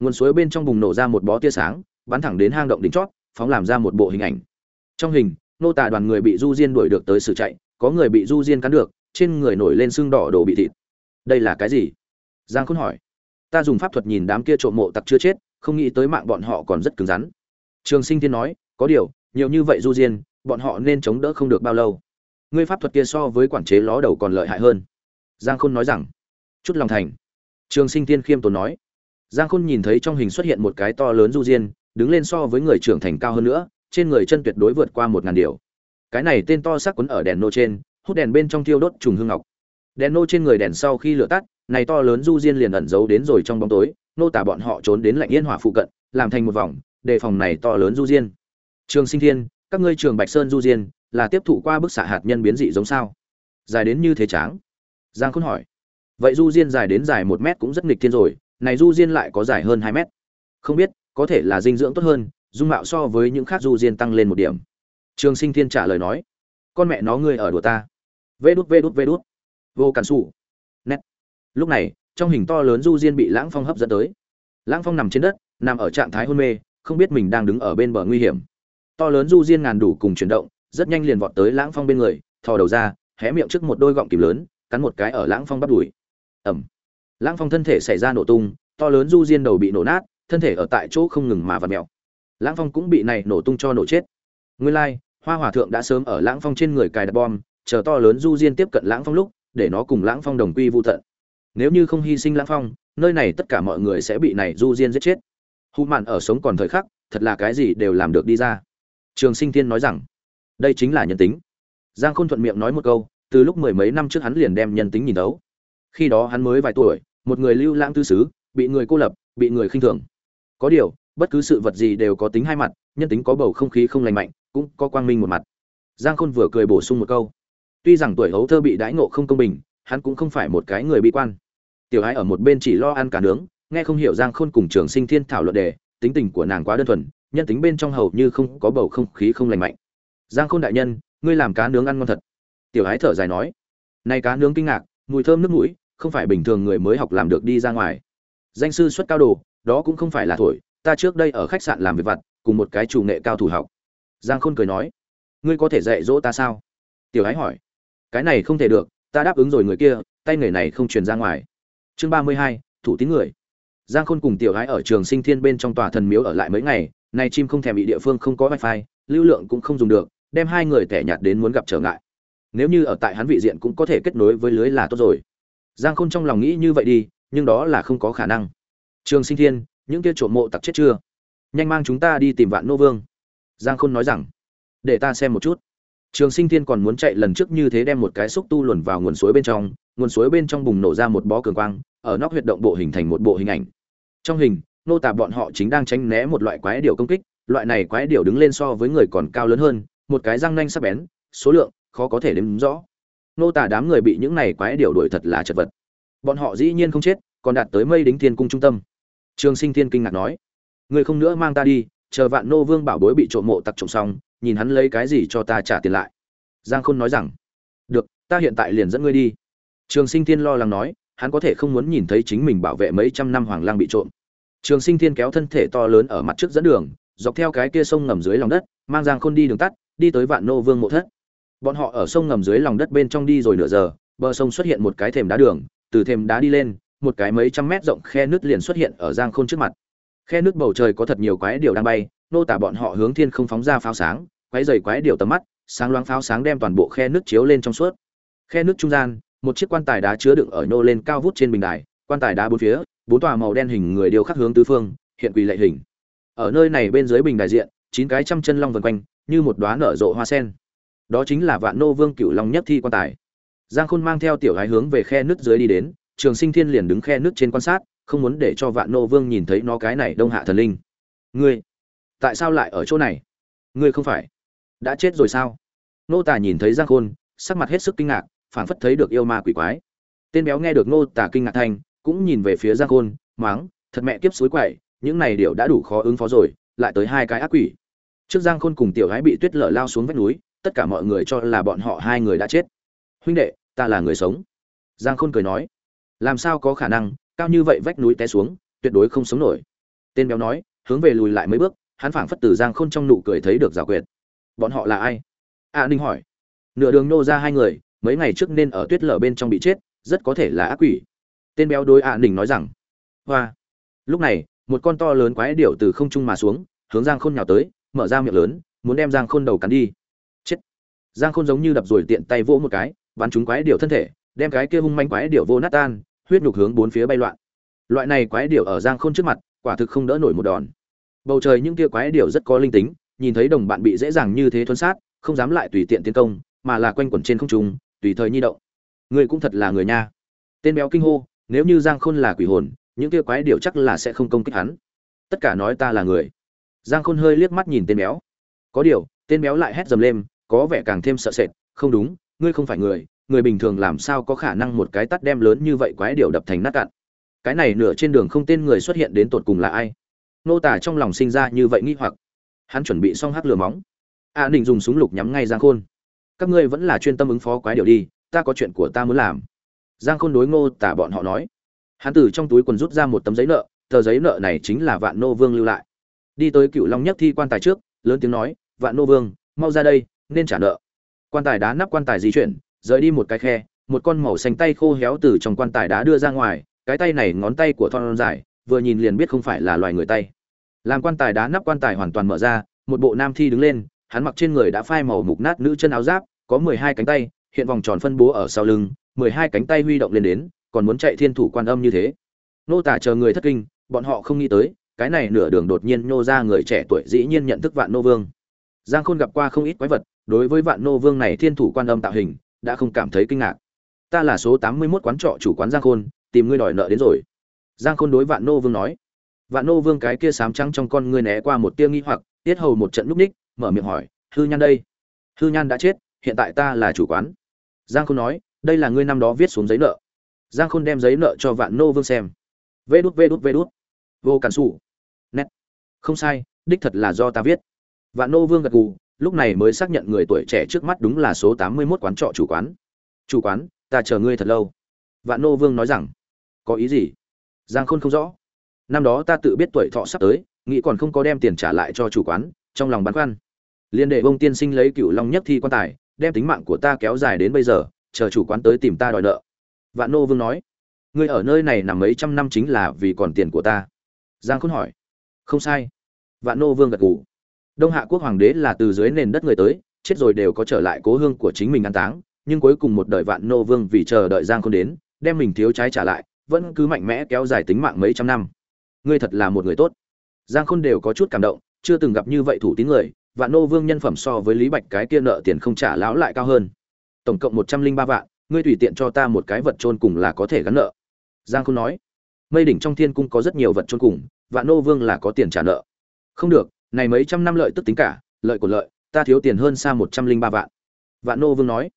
Nguồn suối bên trong bùng nổ ra một bó tia sáng, bắn thẳng đến hang động đỉnh chót, phóng làm ra một bộ hình ảnh. Trong hình, nô tả đoàn người bị du diên đuổi được tới xử chạy, có người bị du diên cắn được, trên người nổi lên xương đỏ đồ bị thịt. Đây là cái gì? Giang khôn hỏi. Ta dùng pháp thuật nhìn đám kia trộm mộ tặc chưa chết, không nghĩ tới mạng bọn họ còn rất cứng rắn. Trường sinh thiên nói, có điều, nhiều như vậy du diên, bọn họ nên chống đỡ không được bao lâu. Ngươi pháp thuật kia so với quản chế ló đầu còn lợi hại hơn. Giang khôn nói rằng chút lòng thành. Trường sinh tiên khiêm tốn nói. Giang khôn nhìn thấy trong hình xuất hiện một cái to lớn du diên, đứng lên so với người trưởng thành cao hơn nữa, trên người chân tuyệt đối vượt qua một ngàn điều. Cái này tên to sắc quấn ở đèn nô trên, hút đèn bên trong thiêu đốt trùng hương ngọc. Đèn nô trên người đèn sau khi lửa tắt, này to lớn du diên liền ẩn giấu đến rồi trong bóng tối, nô tả bọn họ trốn đến lạnh yên hỏa phụ cận, làm thành một vòng, đề phòng này to lớn du diên. Trường sinh thiên, các ngươi trường bạch sơn du diên, là tiếp thụ qua bức xạ hạt nhân biến dị giống sao? Dài đến như thế tráng? Giang khôn hỏi vậy du diên dài đến dài một mét cũng rất nghịch thiên rồi, này du diên lại có dài hơn hai mét. Không biết, có thể là dinh dưỡng tốt hơn, dung mạo so với những khác du diên tăng lên một điểm. Trường sinh thiên trả lời nói, con mẹ nó ngươi ở đùa ta. Vê đút vê đút vê đút. Vô cản xù nét. Lúc này, trong hình to lớn du diên bị lãng phong hấp dẫn tới. Lãng phong nằm trên đất, nằm ở trạng thái hôn mê, không biết mình đang đứng ở bên bờ nguy hiểm. To lớn du diên ngàn đủ cùng chuyển động, rất nhanh liền vọt tới lãng phong bên người, thò đầu ra, hé miệng trước một đôi gọng kìm lớn, cắn một cái ở lãng phong bắt đùi ẩm. Lãng phong thân thể xảy ra nổ tung, to lớn du diên đầu bị nổ nát, thân thể ở tại chỗ không ngừng mà vặt mẹo lãng phong cũng bị này nổ tung cho nổ chết. Nguyên lai, hoa hòa thượng đã sớm ở lãng phong trên người cài đặt bom, chờ to lớn du diên tiếp cận lãng phong lúc, để nó cùng lãng phong đồng quy vô tận. Nếu như không hy sinh lãng phong, nơi này tất cả mọi người sẽ bị này du diên giết chết. Hù mạn ở sống còn thời khắc, thật là cái gì đều làm được đi ra. Trường sinh thiên nói rằng, đây chính là nhân tính. Giang khôn thuận miệng nói một câu, từ lúc mười mấy năm trước hắn liền đem nhân tính nhìn đấu khi đó hắn mới vài tuổi, một người lưu lãng tư xứ, bị người cô lập, bị người khinh thường. Có điều, bất cứ sự vật gì đều có tính hai mặt, nhân tính có bầu không khí không lành mạnh, cũng có quang minh một mặt. Giang khôn vừa cười bổ sung một câu. Tuy rằng tuổi hấu thơ bị đãi ngộ không công bình, hắn cũng không phải một cái người bi quan. Tiểu ái ở một bên chỉ lo ăn cả nướng, nghe không hiểu giang khôn cùng trường sinh thiên thảo luận đề, tính tình của nàng quá đơn thuần, nhân tính bên trong hầu như không có bầu không khí không lành mạnh. Giang khôn đại nhân, ngươi làm cá nướng ăn ngon thật. Tiểu ái thở dài nói. Nay cá nướng kinh ngạc, mùi thơm nước mũi không phải bình thường người mới học làm được đi ra ngoài. Danh sư xuất cao đồ, đó cũng không phải là thổi, ta trước đây ở khách sạn làm việc vặt, cùng một cái chủ nghệ cao thủ học. Giang khôn cười nói, ngươi có thể dạy dỗ ta sao? Tiểu ái hỏi. Cái này không thể được, ta đáp ứng rồi người kia, tay nghề này không truyền ra ngoài. Chương ba mươi hai, thủ tín người. Giang khôn cùng tiểu ái ở trường sinh thiên bên trong tòa thần miếu ở lại mấy ngày, nay chim không thèm bị địa phương không có wifi, lưu lượng cũng không dùng được, đem hai người tẻ nhạt đến muốn gặp trở ngại. Nếu như ở tại hắn vị diện cũng có thể kết nối với lưới là tốt rồi giang khôn trong lòng nghĩ như vậy đi, nhưng đó là không có khả năng. Trường sinh thiên, những kia trộm mộ tặc chết chưa? Nhanh mang chúng ta đi tìm vạn nô vương. Giang khôn nói rằng, để ta xem một chút. Trường sinh thiên còn muốn chạy lần trước như thế đem một cái xúc tu luồn vào nguồn suối bên trong, nguồn suối bên trong bùng nổ ra một bó cường quang, ở nóc huyệt động bộ hình thành một bộ hình ảnh. Trong hình, nô tả bọn họ chính đang tránh né một loại quái điểu công kích, loại này quái điểu đứng lên so với người còn cao lớn hơn, một cái răng nanh sắc bén, số lượng khó có thể đếm rõ nô tả đám người bị những này quái điều đuổi thật là chật vật. Bọn họ dĩ nhiên không chết, còn đạt tới mây đính thiên cung trung tâm. Trường sinh thiên kinh ngạc nói người không nữa mang ta đi, chờ vạn nô vương bảo bối bị trộm mộ tặc trộm xong, nhìn hắn lấy cái gì cho ta trả tiền lại. Giang khôn nói rằng, được, ta hiện tại liền dẫn ngươi đi. Trường sinh thiên lo lắng nói, hắn có thể không muốn nhìn thấy chính mình bảo vệ mấy trăm năm hoàng lang bị trộm. Trường sinh thiên kéo thân thể to lớn ở mặt trước dẫn đường, dọc theo cái kia sông ngầm dưới lòng đất, mang giang khôn đi đường tắt, đi tới vạn nô vương mộ thất bọn họ ở sông ngầm dưới lòng đất bên trong đi rồi nửa giờ, bờ sông xuất hiện một cái thềm đá đường, từ thềm đá đi lên, một cái mấy trăm mét rộng khe nước liền xuất hiện ở giang khôn trước mặt. Khe nước bầu trời có thật nhiều quái điều đang bay, nô tả bọn họ hướng thiên không phóng ra pháo sáng quái dày quái điều tầm mắt, sáng loáng pháo sáng đem toàn bộ khe nước chiếu lên trong suốt. Khe nước trung gian, một chiếc quan tài đá chứa đựng ở nô lên cao vút trên bình đài, quan tài đá bốn phía, bốn tòa màu đen hình người điêu khắc hướng tứ phương, hiện quỳ lệ hình. Ở nơi này bên dưới bình đại diện, chín cái trăm chân long vần quanh, như một đóa nở rộ hoa sen đó chính là vạn nô vương cựu long nhất thi quan tài. Giang khôn mang theo tiểu gái hướng về khe nước dưới đi đến, trường sinh thiên liền đứng khe nước trên quan sát, không muốn để cho vạn nô vương nhìn thấy nó cái này đông hạ thần linh. Ngươi, tại sao lại ở chỗ này? Ngươi không phải đã chết rồi sao? Nô tả nhìn thấy giang khôn, sắc mặt hết sức kinh ngạc, phảng phất thấy được yêu ma quỷ quái. Tên béo nghe được nô tả kinh ngạc thanh cũng nhìn về phía giang khôn máng thật mẹ kiếp suối quậy, những này đều đã đủ khó ứng phó rồi, lại tới hai cái ác quỷ. Trước giang khôn cùng tiểu gái bị tuyết lở lao xuống vách núi tất cả mọi người cho là bọn họ hai người đã chết. Huynh đệ, ta là người sống. Giang khôn cười nói, làm sao có khả năng, cao như vậy vách núi té xuống, tuyệt đối không sống nổi. Tên béo nói, hướng về lùi lại mấy bước, hắn phảng phất từ giang khôn trong nụ cười thấy được giả quyệt. Bọn họ là ai? A ninh hỏi. Nửa đường nô ra hai người, mấy ngày trước nên ở tuyết lở bên trong bị chết, rất có thể là ác quỷ. Tên béo đối a ninh nói rằng, hoa. Lúc này, một con to lớn quái điểu từ không trung mà xuống, hướng giang khôn nhào tới, mở ra miệng lớn, muốn đem giang khôn đầu cắn đi giang khôn giống như đập rồi tiện tay vỗ một cái, bắn chúng quái điểu thân thể, đem cái kia hung manh quái điểu vô nát tan, huyết nhục hướng bốn phía bay loạn. Loại này quái điểu ở giang khôn trước mặt, quả thực không đỡ nổi một đòn. Bầu trời những kia quái điểu rất có linh tính, nhìn thấy đồng bạn bị dễ dàng như thế thuấn sát, không dám lại tùy tiện tiến công, mà là quanh quẩn trên không trung, tùy thời nhi động. Người cũng thật là người nha. Tên béo kinh hô, nếu như giang khôn là quỷ hồn, những kia quái điểu chắc là sẽ không công kích hắn. Tất cả nói ta là người. Giang khôn hơi liếc mắt nhìn tên béo. Có điều, tên béo lại hét dầm lên có vẻ càng thêm sợ sệt không đúng ngươi không phải người người bình thường làm sao có khả năng một cái tắt đem lớn như vậy quái điều đập thành nát cạn? Cái này nửa trên đường không tên người xuất hiện đến tột cùng là ai? Nô tả trong lòng sinh ra như vậy nghi hoặc. Hắn chuẩn bị xong hắc lửa móng. A à, định dùng súng lục nhắm ngay giang khôn. Các ngươi vẫn là chuyên tâm ứng phó quái điều đi ta có chuyện của ta muốn làm. Giang khôn đối ngô tả bọn họ nói. Hắn từ trong túi quần rút ra một tấm giấy nợ tờ giấy nợ này chính là vạn nô vương lưu lại. Đi tới cựu long nhất thi quan tài trước lớn tiếng nói vạn nô vương mau ra đây nên trả nợ. Quan tài đá nắp quan tài di chuyển, rời đi một cái khe, một con màu xanh tay khô héo từ trong quan tài đá đưa ra ngoài, cái tay này ngón tay của thon dài, vừa nhìn liền biết không phải là loài người tay. Làm quan tài đá nắp quan tài hoàn toàn mở ra, một bộ nam thi đứng lên, hắn mặc trên người đã phai màu mục nát nữ chân áo giáp, có mười hai cánh tay, hiện vòng tròn phân bố ở sau lưng, mười hai cánh tay huy động lên đến, còn muốn chạy thiên thủ quan âm như thế. Nô tả chờ người thất kinh, bọn họ không nghĩ tới, cái này nửa đường đột nhiên nhô ra người trẻ tuổi dĩ nhiên nhận thức vạn nô vương. Giang khôn gặp qua không ít quái vật đối với vạn nô vương này thiên thủ quan âm tạo hình, đã không cảm thấy kinh ngạc. Ta là số tám mươi mốt quán trọ chủ quán giang khôn, tìm ngươi đòi nợ đến rồi. Giang khôn đối vạn nô vương nói. Vạn nô vương cái kia sám trắng trong con ngươi né qua một tia nghi hoặc, tiết hầu một trận núp ních, mở miệng hỏi, hư nhan đây? Hư nhan đã chết, hiện tại ta là chủ quán. Giang khôn nói, đây là ngươi năm đó viết xuống giấy nợ. Giang khôn đem giấy nợ cho vạn nô vương xem. Vê đút vê đút vê đút. Vô cản xù nét. Không sai, đích thật là do ta viết. Vạn nô vương gật gù lúc này mới xác nhận người tuổi trẻ trước mắt đúng là số tám mươi 81 quán trọ chủ quán. Chủ quán, ta chờ ngươi thật lâu. Vạn nô vương nói rằng. Có ý gì? Giang khôn không rõ. Năm đó ta tự biết tuổi thọ sắp tới, nghĩ còn không có đem tiền trả lại cho chủ quán, trong lòng băn khoăn. Liên đệ bông tiên sinh lấy cựu long nhất thi quan tài, đem tính mạng của ta kéo dài đến bây giờ, chờ chủ quán tới tìm ta đòi nợ. Vạn nô vương nói. Ngươi ở nơi này nằm mấy trăm năm chính là vì còn tiền của ta. Giang khôn hỏi. Không sai. Vạn nô vương gật gù đông hạ quốc hoàng đế là từ dưới nền đất người tới, chết rồi đều có trở lại cố hương của chính mình an táng, nhưng cuối cùng một đời vạn nô vương vì chờ đợi giang khôn đến, đem mình thiếu trái trả lại, vẫn cứ mạnh mẽ kéo dài tính mạng mấy trăm năm. Ngươi thật là một người tốt. Giang khôn đều có chút cảm động, chưa từng gặp như vậy thủ tín người, vạn nô vương nhân phẩm so với lý bạch cái kia nợ tiền không trả lão lại cao hơn. Tổng cộng một trăm linh ba vạn, ngươi tùy tiện cho ta một cái vật trôn cùng là có thể gắn nợ. Giang khôn nói, mây đỉnh trong thiên cung có rất nhiều vật trôn cùng, vạn nô vương là có tiền trả nợ. Không được này mấy trăm năm lợi tức tính cả, lợi của lợi, ta thiếu tiền hơn xa một trăm linh ba vạn. Vạn nô vương nói.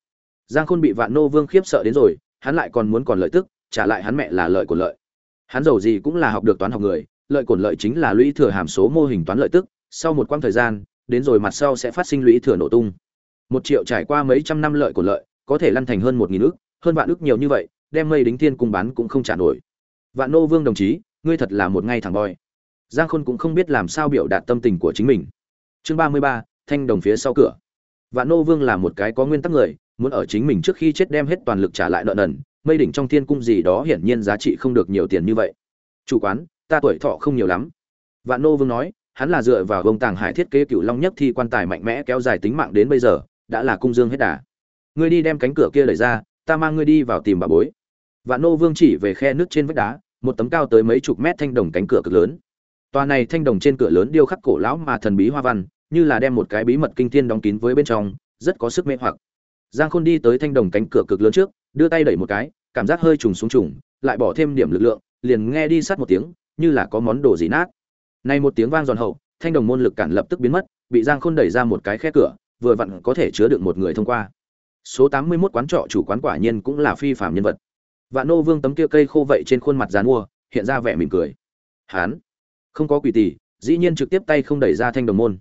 Giang khôn bị vạn nô vương khiếp sợ đến rồi, hắn lại còn muốn còn lợi tức, trả lại hắn mẹ là lợi của lợi. Hắn giàu gì cũng là học được toán học người, lợi của lợi chính là lũy thừa hàm số mô hình toán lợi tức, sau một quãng thời gian, đến rồi mặt sau sẽ phát sinh lũy thừa nổ tung. Một triệu trải qua mấy trăm năm lợi của lợi, có thể lăn thành hơn một nghìn ước hơn vạn ước nhiều như vậy, đem mây đính thiên cung bán cũng không trả nổi. Vạn nô vương đồng chí, ngươi thật là một ngay thẳng voi giang khôn cũng không biết làm sao biểu đạt tâm tình của chính mình. Chương ba mươi ba, thanh đồng phía sau cửa. Vạn nô vương là một cái có nguyên tắc người, muốn ở chính mình trước khi chết đem hết toàn lực trả lại nợ nần, mây đỉnh trong thiên cung gì đó hiển nhiên giá trị không được nhiều tiền như vậy. Chủ quán, ta tuổi thọ không nhiều lắm. Vạn nô vương nói, hắn là dựa vào vông tàng hải thiết kế cựu long nhất thi quan tài mạnh mẽ kéo dài tính mạng đến bây giờ, đã là cung dương hết đà. Ngươi đi đem cánh cửa kia đẩy ra, ta mang ngươi đi vào tìm bà bối. Vạn nô vương chỉ về khe nước trên vách đá, một tấm cao tới mấy chục mét thanh đồng cánh cửa cực lớn tòa này thanh đồng trên cửa lớn điêu khắc cổ lão mà thần bí hoa văn, như là đem một cái bí mật kinh thiên đóng kín với bên trong, rất có sức mê hoặc. Giang khôn đi tới thanh đồng cánh cửa cực lớn trước, đưa tay đẩy một cái, cảm giác hơi trùng xuống trùng, lại bỏ thêm điểm lực lượng, liền nghe đi sát một tiếng, như là có món đồ gì nát. Này một tiếng vang giòn hậu, thanh đồng môn lực cản lập tức biến mất, bị giang khôn đẩy ra một cái khe cửa, vừa vặn có thể chứa được một người thông qua. Số tám mươi 81 quán trọ chủ quán quả nhiên cũng là phi phàm nhân vật. Vạn nô vương tấm kia cây khô vậy trên khuôn mặt giàn mua hiện ra vẻ mỉm cười. Hán không có quỷ tỷ dĩ nhiên trực tiếp tay không đẩy ra thanh đồng môn.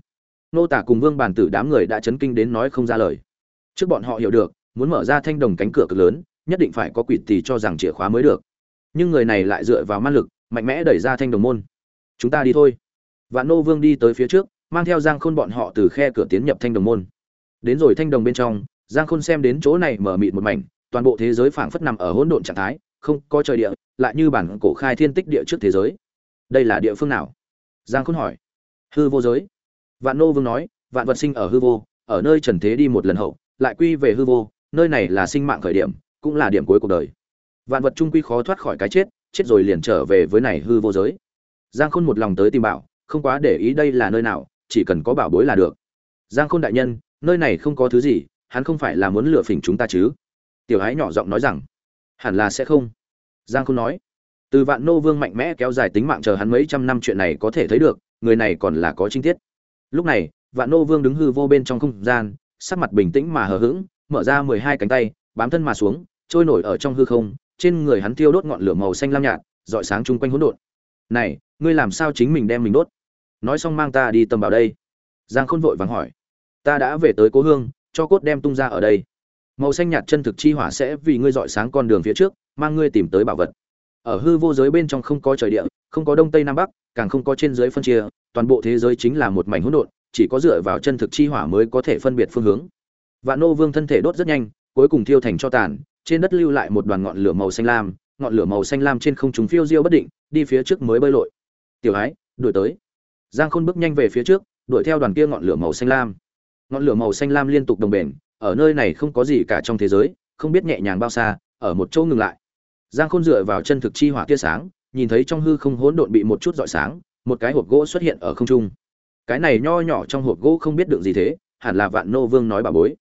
Nô tả cùng vương bản tử đám người đã chấn kinh đến nói không ra lời. Trước bọn họ hiểu được, muốn mở ra thanh đồng cánh cửa cực lớn, nhất định phải có quỷ tỷ cho rằng chìa khóa mới được. Nhưng người này lại dựa vào man lực, mạnh mẽ đẩy ra thanh đồng môn. Chúng ta đi thôi. Vạn nô vương đi tới phía trước, mang theo giang khôn bọn họ từ khe cửa tiến nhập thanh đồng môn. Đến rồi thanh đồng bên trong, giang khôn xem đến chỗ này mở mịt một mảnh, toàn bộ thế giới phảng phất nằm ở hỗn độn trạng thái, không có trời địa, lại như bản cổ khai thiên tích địa trước thế giới đây là địa phương nào? Giang khôn hỏi. Hư vô giới. Vạn nô vương nói, vạn vật sinh ở hư vô, ở nơi trần thế đi một lần hậu, lại quy về hư vô, nơi này là sinh mạng khởi điểm, cũng là điểm cuối cuộc đời. Vạn vật trung quy khó thoát khỏi cái chết chết rồi liền trở về với này hư vô giới. Giang khôn một lòng tới tìm bảo, không quá để ý đây là nơi nào, chỉ cần có bảo bối là được. Giang khôn đại nhân, nơi này không có thứ gì, hắn không phải là muốn lừa phỉnh chúng ta chứ? Tiểu hái nhỏ giọng nói rằng, hẳn là sẽ không. Giang khôn nói từ vạn nô vương mạnh mẽ kéo dài tính mạng chờ hắn mấy trăm năm chuyện này có thể thấy được, người này còn là có trinh tiết. Lúc này, vạn nô vương đứng hư vô bên trong không gian, sắc mặt bình tĩnh mà hờ hững, mở ra mười hai cánh tay, bám thân mà xuống, trôi nổi ở trong hư không, trên người hắn thiêu đốt ngọn lửa màu xanh lam nhạt rọi sáng chung quanh hỗn độn. Này, ngươi làm sao chính mình đem mình đốt? Nói xong mang ta đi tầm vào đây. Giang khôn vội vàng hỏi. Ta đã về tới cố hương, cho cốt đem tung ra ở đây. Màu xanh nhạt chân thực chi hỏa sẽ vì ngươi dọi sáng con đường phía trước, mang ngươi tìm tới bảo vật ở hư vô giới bên trong không có trời địa, không có đông tây nam bắc, càng không có trên dưới phân chia, toàn bộ thế giới chính là một mảnh hỗn độn, chỉ có dựa vào chân thực chi hỏa mới có thể phân biệt phương hướng. Vạn nô vương thân thể đốt rất nhanh, cuối cùng thiêu thành cho tàn, trên đất lưu lại một đoàn ngọn lửa màu xanh lam, ngọn lửa màu xanh lam trên không trung phiêu diêu bất định, đi phía trước mới bơi lội. Tiểu ái, đuổi tới. Giang khôn bước nhanh về phía trước, đuổi theo đoàn kia ngọn lửa màu xanh lam. Ngọn lửa màu xanh lam liên tục đồng bền, ở nơi này không có gì cả trong thế giới, không biết nhẹ nhàng bao xa, ở một chỗ ngừng lại giang khôn dựa vào chân thực chi hỏa tia sáng, nhìn thấy trong hư không hỗn độn bị một chút rọi sáng, một cái hộp gỗ xuất hiện ở không trung. Cái này nho nhỏ trong hộp gỗ không biết đựng gì thế, hẳn là vạn nô vương nói bà bối.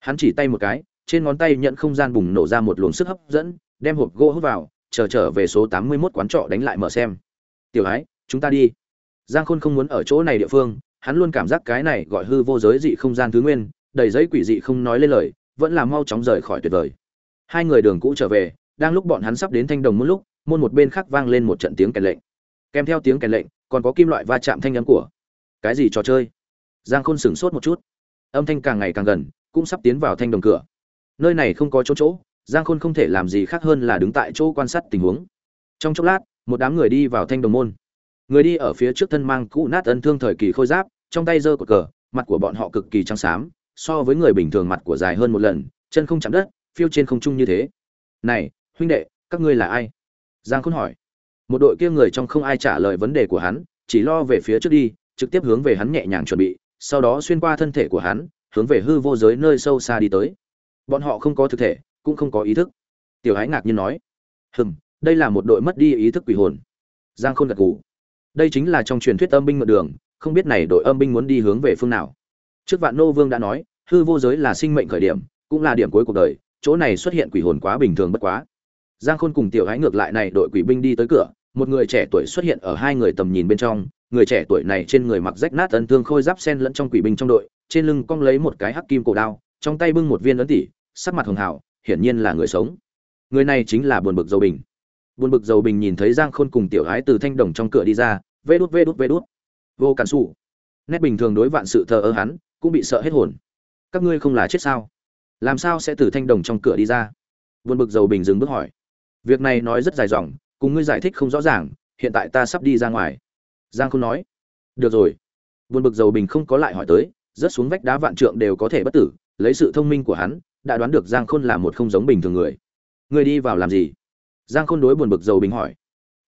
Hắn chỉ tay một cái, trên ngón tay nhận không gian bùng nổ ra một luồng sức hấp dẫn, đem hộp gỗ hút vào, chờ trở về số tám mươi 81 quán trọ đánh lại mở xem. Tiểu ái, chúng ta đi. Giang khôn không muốn ở chỗ này địa phương, hắn luôn cảm giác cái này gọi hư vô giới dị không gian thứ nguyên, đầy giấy quỷ dị không nói lên lời, vẫn là mau chóng rời khỏi tuyệt vời. Hai người đường cũ trở về đang lúc bọn hắn sắp đến thanh đồng một lúc, môn một bên khác vang lên một trận tiếng kèn lệnh. Kèm theo tiếng kèn lệnh, còn có kim loại va chạm thanh âm của cái gì trò chơi? Giang khôn sửng sốt một chút. Âm thanh càng ngày càng gần, cũng sắp tiến vào thanh đồng cửa. Nơi này không có chỗ chỗ, giang khôn không thể làm gì khác hơn là đứng tại chỗ quan sát tình huống. Trong chốc lát, một đám người đi vào thanh đồng môn. Người đi ở phía trước thân mang cũ nát ân thương thời kỳ khôi giáp, trong tay giơ cột cờ, mặt của bọn họ cực kỳ trắng xám, so với người bình thường mặt của dài hơn một lần, chân không chạm đất, phiêu trên không trung như thế. Này huynh đệ, các ngươi là ai? Giang khôn hỏi. Một đội kia người trong không ai trả lời vấn đề của hắn, chỉ lo về phía trước đi, trực tiếp hướng về hắn nhẹ nhàng chuẩn bị, sau đó xuyên qua thân thể của hắn, hướng về hư vô giới nơi sâu xa đi tới. Bọn họ không có thực thể, cũng không có ý thức. Tiểu ái ngạc nhiên nói. Hừm, đây là một đội mất đi ý thức quỷ hồn. Giang khôn gật gù. Đây chính là trong truyền thuyết âm binh mượn đường, không biết này đội âm binh muốn đi hướng về phương nào. Trước vạn nô vương đã nói, hư vô giới là sinh mệnh khởi điểm, cũng là điểm cuối cuộc đời, chỗ này xuất hiện quỷ hồn quá bình thường bất quá giang khôn cùng tiểu ái ngược lại này đội quỷ binh đi tới cửa, một người trẻ tuổi xuất hiện ở hai người tầm nhìn bên trong, người trẻ tuổi này trên người mặc rách nát ân thương khôi giáp sen lẫn trong quỷ binh trong đội, trên lưng cong lấy một cái hắc kim cổ đao, trong tay bưng một viên ấn tỷ sắc mặt hường hảo hiển nhiên là người sống. Người này chính là buồn bực dầu bình. Buồn bực dầu bình nhìn thấy giang khôn cùng tiểu ái từ thanh đồng trong cửa đi ra, vê đút vê đút vê đút. Vô cản xù nét bình thường đối vạn sự thờ ơ hắn, cũng bị sợ hết hồn. Các ngươi không là chết sao? Làm sao sẽ từ thanh đồng trong cửa đi ra? Buồn bực dầu bình dừng bước hỏi việc này nói rất dài dòng, cùng ngươi giải thích không rõ ràng, hiện tại ta sắp đi ra ngoài. Giang khôn nói. Được rồi. Buồn bực dầu bình không có lại hỏi tới, rớt xuống vách đá vạn trượng đều có thể bất tử, lấy sự thông minh của hắn, đã đoán được giang khôn là một không giống bình thường người. Người đi vào làm gì? Giang khôn đối buồn bực dầu bình hỏi.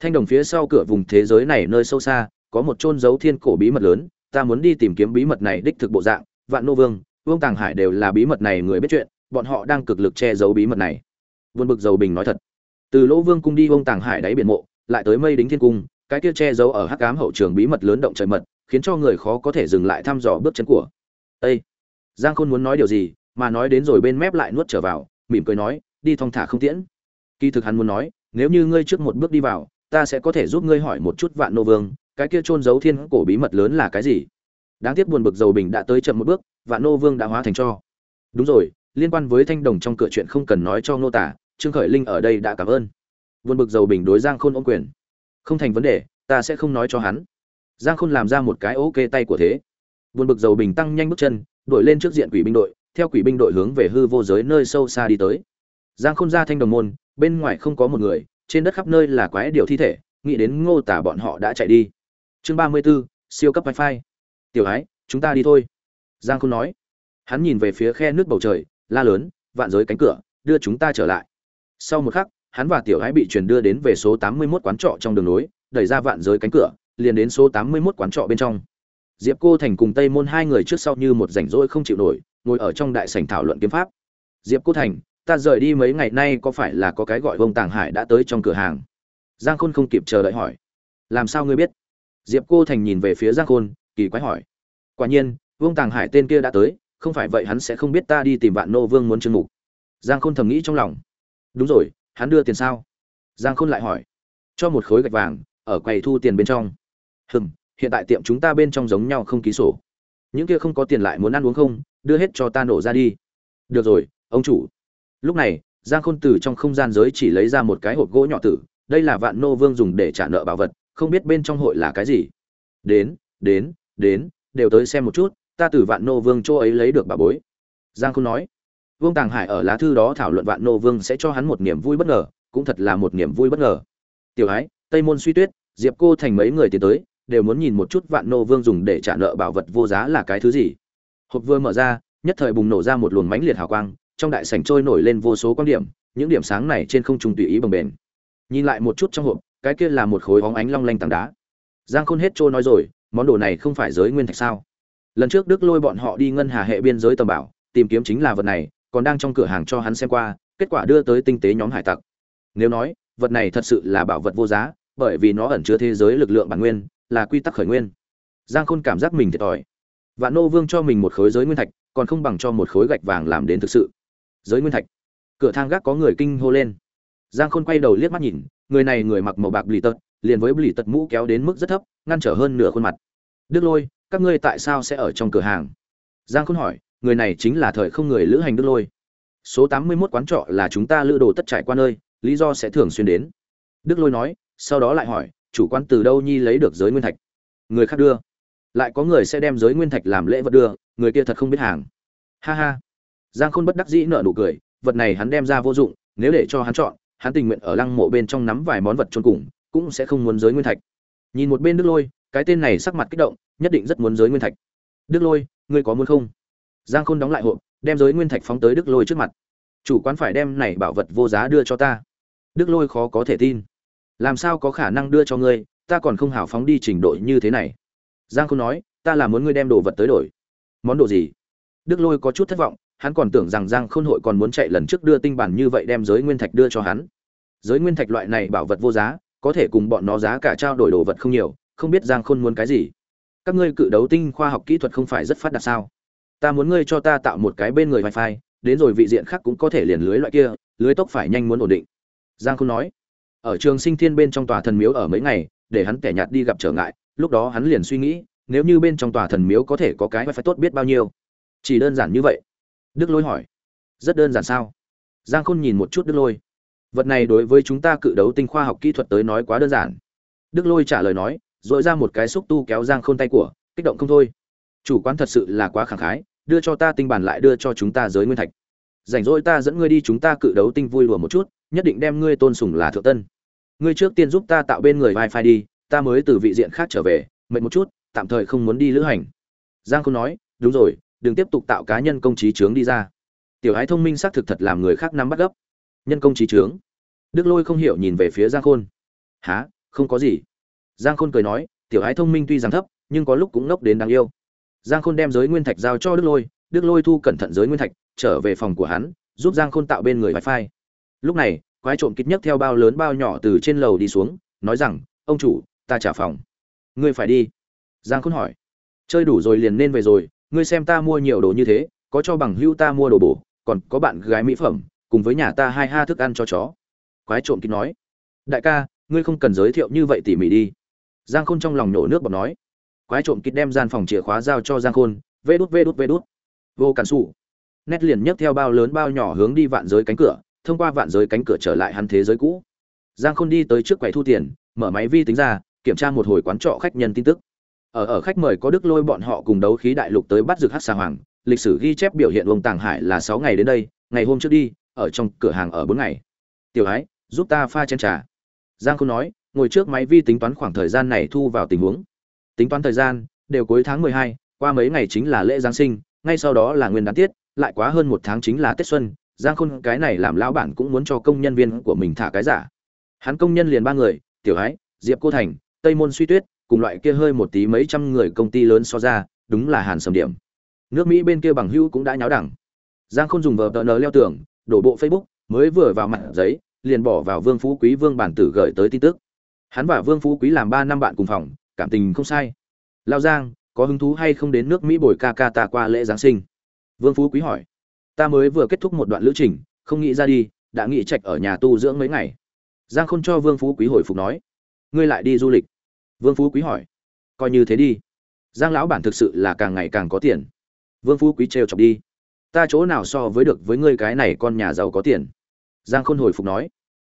Thanh đồng phía sau cửa vùng thế giới này nơi sâu xa, có một chôn giấu thiên cổ bí mật lớn, ta muốn đi tìm kiếm bí mật này đích thực bộ dạng, vạn nô vương vương tàng hải đều là bí mật này người biết chuyện, bọn họ đang cực lực che giấu bí mật này. Buồn bực dầu bình nói thật từ lỗ vương cung đi vông tàng hải đáy biển mộ, lại tới mây đính thiên cung, cái kia che giấu ở hắc ám hậu trường bí mật lớn động trời mật, khiến cho người khó có thể dừng lại thăm dò bước chân của. Ê! giang khôn muốn nói điều gì, mà nói đến rồi bên mép lại nuốt trở vào, mỉm cười nói, đi thong thả không tiễn. Kỳ thực hắn muốn nói, nếu như ngươi trước một bước đi vào, ta sẽ có thể giúp ngươi hỏi một chút vạn nô vương, cái kia trôn giấu thiên cổ bí mật lớn là cái gì? Đáng tiếc buồn bực dầu bình đã tới chậm một bước, vạn nô vương đã hóa thành cho. Đúng rồi, liên quan với thanh đồng trong cửa chuyện không cần nói cho nô tả trương khởi linh ở đây đã cảm ơn. Vượt bực dầu bình đối giang khôn ôm quyền. Không thành vấn đề ta sẽ không nói cho hắn. Giang khôn làm ra một cái ok tay của thế. Vượt bực dầu bình tăng nhanh bước chân đuổi lên trước diện quỷ binh đội theo quỷ binh đội hướng về hư vô giới nơi sâu xa đi tới. Giang khôn ra thanh đồng môn bên ngoài không có một người trên đất khắp nơi là quái điều thi thể nghĩ đến ngô tả bọn họ đã chạy đi. Chương ba mươi 34, siêu cấp wifi. Tiểu ái chúng ta đi thôi. Giang khôn nói. Hắn nhìn về phía khe nước bầu trời la lớn vạn giới cánh cửa đưa chúng ta trở lại sau một khắc, hắn và tiểu ái bị truyền đưa đến về số tám mươi 81 quán trọ trong đường nối, đẩy ra vạn giới cánh cửa, liền đến số tám mươi 81 quán trọ bên trong. Diệp cô thành cùng tây môn hai người trước sau như một rảnh rỗi không chịu nổi, ngồi ở trong đại sảnh thảo luận kiếm pháp. Diệp cô thành, ta rời đi mấy ngày nay có phải là có cái gọi vông tàng hải đã tới trong cửa hàng? Giang khôn không kịp chờ đợi hỏi. Làm sao ngươi biết? Diệp cô thành nhìn về phía giang khôn, kỳ quái hỏi. Quả nhiên, vương tàng hải tên kia đã tới, không phải vậy hắn sẽ không biết ta đi tìm vạn nô vương muốn chương mục. Giang khôn thầm nghĩ trong lòng đúng rồi, hắn đưa tiền sao? Giang khôn lại hỏi. Cho một khối gạch vàng, ở quầy thu tiền bên trong. Hừm, hiện tại tiệm chúng ta bên trong giống nhau không ký sổ. Những kia không có tiền lại muốn ăn uống không, đưa hết cho ta nổ ra đi. Được rồi, ông chủ. Lúc này, giang khôn từ trong không gian giới chỉ lấy ra một cái hộp gỗ nhỏ tử. Đây là vạn nô vương dùng để trả nợ bảo vật, không biết bên trong hội là cái gì. Đến đến đến, đều tới xem một chút, ta từ vạn nô vương chỗ ấy lấy được bà bối. Giang khôn nói vương tàng hải ở lá thư đó thảo luận vạn nô vương sẽ cho hắn một niềm vui bất ngờ, cũng thật là một niềm vui bất ngờ. Tiểu ái, tây môn suy tuyết, diệp cô thành mấy người tiến tới, đều muốn nhìn một chút vạn nô vương dùng để trả nợ bảo vật vô giá là cái thứ gì. Hộp vừa mở ra, nhất thời bùng nổ ra một luồng mãnh liệt hào quang, trong đại sảnh trôi nổi lên vô số quan điểm, những điểm sáng này trên không trung tùy ý bồng bềnh. Nhìn lại một chút trong hộp, cái kia là một khối óng ánh long lanh tảng đá. Giang khôn hết trôi nói rồi, món đồ này không phải giới nguyên thạch sao? Lần trước đức lôi bọn họ đi ngân hà hệ biên giới tầm bảo, tìm kiếm chính là vật này còn đang trong cửa hàng cho hắn xem qua, kết quả đưa tới tinh tế nhóm hải tặc. Nếu nói, vật này thật sự là bảo vật vô giá, bởi vì nó ẩn chứa thế giới lực lượng bản nguyên, là quy tắc khởi nguyên. Giang khôn cảm giác mình thiệt thòi. Vạn nô vương cho mình một khối giới nguyên thạch, còn không bằng cho một khối gạch vàng làm đến thực sự. Giới nguyên thạch. Cửa thang gác có người kinh hô lên. Giang khôn quay đầu liếc mắt nhìn, người này người mặc màu bạc bì tật, liền với bì tật mũ kéo đến mức rất thấp, ngăn trở hơn nửa khuôn mặt. Đức lôi, các ngươi tại sao sẽ ở trong cửa hàng? Giang khôn hỏi người này chính là thời không người lữ hành đức lôi. Số tám mươi 81 quán trọ là chúng ta lữ đồ tất trải qua nơi, lý do sẽ thường xuyên đến. Đức lôi nói, sau đó lại hỏi, chủ quan từ đâu nhi lấy được giới nguyên thạch? Người khác đưa. Lại có người sẽ đem giới nguyên thạch làm lễ vật đưa, người kia thật không biết hàng. Ha ha. Giang khôn bất đắc dĩ nợ nụ cười, vật này hắn đem ra vô dụng, nếu để cho hắn chọn, hắn tình nguyện ở lăng mộ bên trong nắm vài món vật trôn cùng, cũng sẽ không muốn giới nguyên thạch. Nhìn một bên đức lôi, cái tên này sắc mặt kích động, nhất định rất muốn giới nguyên thạch. Đức lôi, ngươi có muốn không? Giang khôn đóng lại hộp, đem giới nguyên thạch phóng tới đức lôi trước mặt. Chủ quán phải đem này bảo vật vô giá đưa cho ta. Đức lôi khó có thể tin. Làm sao có khả năng đưa cho ngươi, ta còn không hào phóng đi trình độ như thế này. Giang khôn nói, ta là muốn ngươi đem đồ vật tới đổi. Món đồ gì? Đức lôi có chút thất vọng, hắn còn tưởng rằng giang khôn hội còn muốn chạy lần trước đưa tinh bản như vậy đem giới nguyên thạch đưa cho hắn. Giới nguyên thạch loại này bảo vật vô giá, có thể cùng bọn nó giá cả trao đổi đồ vật không nhiều, không biết giang khôn muốn cái gì. Các ngươi cự đấu tinh khoa học kỹ thuật không phải rất phát đạt sao? Ta muốn ngươi cho ta tạo một cái bên người wifi, đến rồi vị diện khác cũng có thể liền lưới loại kia, lưới tốc phải nhanh muốn ổn định. Giang khôn nói, ở trường sinh thiên bên trong tòa thần miếu ở mấy ngày, để hắn kẻ nhạt đi gặp trở ngại, lúc đó hắn liền suy nghĩ, nếu như bên trong tòa thần miếu có thể có cái wifi tốt biết bao nhiêu. Chỉ đơn giản như vậy. Đức lôi hỏi, rất đơn giản sao? Giang khôn nhìn một chút đức lôi. Vật này đối với chúng ta cự đấu tinh khoa học kỹ thuật tới nói quá đơn giản. Đức lôi trả lời nói dội ra một cái xúc tu kéo giang khôn tay của, kích động không thôi. Chủ quán thật sự là quá khẳng khái đưa cho ta tinh bản lại đưa cho chúng ta giới nguyên thạch. Rảnh rỗi ta dẫn ngươi đi chúng ta cự đấu tinh vui lùa một chút, nhất định đem ngươi tôn sùng là thượng tân. Ngươi trước tiên giúp ta tạo bên người wifi đi, ta mới từ vị diện khác trở về, mệt một chút, tạm thời không muốn đi lữ hành. Giang khôn nói, đúng rồi, đừng tiếp tục tạo cá nhân công trí trướng đi ra. Tiểu ái thông minh xác thực thật làm người khác nắm bắt gấp. Nhân công trí trướng đức lôi không hiểu nhìn về phía giang khôn. Há không có gì. Giang khôn cười nói, tiểu ái thông minh tuy rằng thấp, nhưng có lúc cũng ngốc đến đáng yêu giang khôn đem giới nguyên thạch giao cho đức lôi đức lôi thu cẩn thận giới nguyên thạch, trở về phòng của hắn, giúp giang khôn tạo bên người wifi. Lúc này, quái trộm kích nhất theo bao lớn bao nhỏ từ trên lầu đi xuống, nói rằng, ông chủ, ta trả phòng. Ngươi phải đi. Giang khôn hỏi. Chơi đủ rồi liền nên về rồi, ngươi xem ta mua nhiều đồ như thế, có cho bằng hưu ta mua đồ bổ, còn có bạn gái mỹ phẩm, cùng với nhà ta hai ha thức ăn cho chó. Quái trộm kín nói. Đại ca, ngươi không cần giới thiệu như vậy tỉ mỉ đi. Giang khôn trong lòng nhổ nước bọt nói quái trộm kít đem gian phòng chìa khóa giao cho giang khôn, vê đút vê đút vê đút. Vô cản xù nét liền nhấc theo bao lớn bao nhỏ hướng đi vạn giới cánh cửa, thông qua vạn giới cánh cửa trở lại hắn thế giới cũ. Giang khôn đi tới trước quầy thu tiền, mở máy vi tính ra, kiểm tra một hồi quán trọ khách nhân tin tức. Ở ở khách mời có đức lôi bọn họ cùng đấu khí đại lục tới bắt rực hát xà hoàng, lịch sử ghi chép biểu hiện ông tàng hải là sáu ngày đến đây, ngày hôm trước đi, ở trong cửa hàng ở bốn ngày. Tiểu ái, giúp ta pha chén trà. Giang Khôn nói, ngồi trước máy vi tính toán khoảng thời gian này thu vào tình huống tính toán thời gian đều cuối tháng mười hai qua mấy ngày chính là lễ giáng sinh ngay sau đó là nguyên đán tiết lại quá hơn một tháng chính là tết xuân giang khôn cái này làm lão bản cũng muốn cho công nhân viên của mình thả cái giả. Hắn công nhân liền ba người tiểu Hái, diệp cô thành tây môn suy tuyết cùng loại kia hơi một tí mấy trăm người công ty lớn so ra đúng là hàn sầm điểm. Nước mỹ bên kia bằng hữu cũng đã nháo đẳng. Giang khôn dùng vờ tờ nờ leo tường đổ bộ facebook mới vừa vào mặt giấy liền bỏ vào vương phú quý vương bản tử gửi tới tin tức. Hắn và vương phú quý làm ba năm bạn cùng phòng cảm tình không sai. Lao giang, có hứng thú hay không đến nước mỹ bồi ca ca ta qua lễ giáng sinh? Vương phú quý hỏi. Ta mới vừa kết thúc một đoạn lữ trình, không nghĩ ra đi, đã nghĩ trạch ở nhà tu dưỡng mấy ngày. Giang khôn cho vương phú quý hồi phục nói. Ngươi lại đi du lịch. Vương phú quý hỏi. Coi như thế đi. Giang lão bản thực sự là càng ngày càng có tiền. Vương phú quý trêu chọc đi. Ta chỗ nào so với được với ngươi cái này con nhà giàu có tiền? Giang khôn hồi phục nói.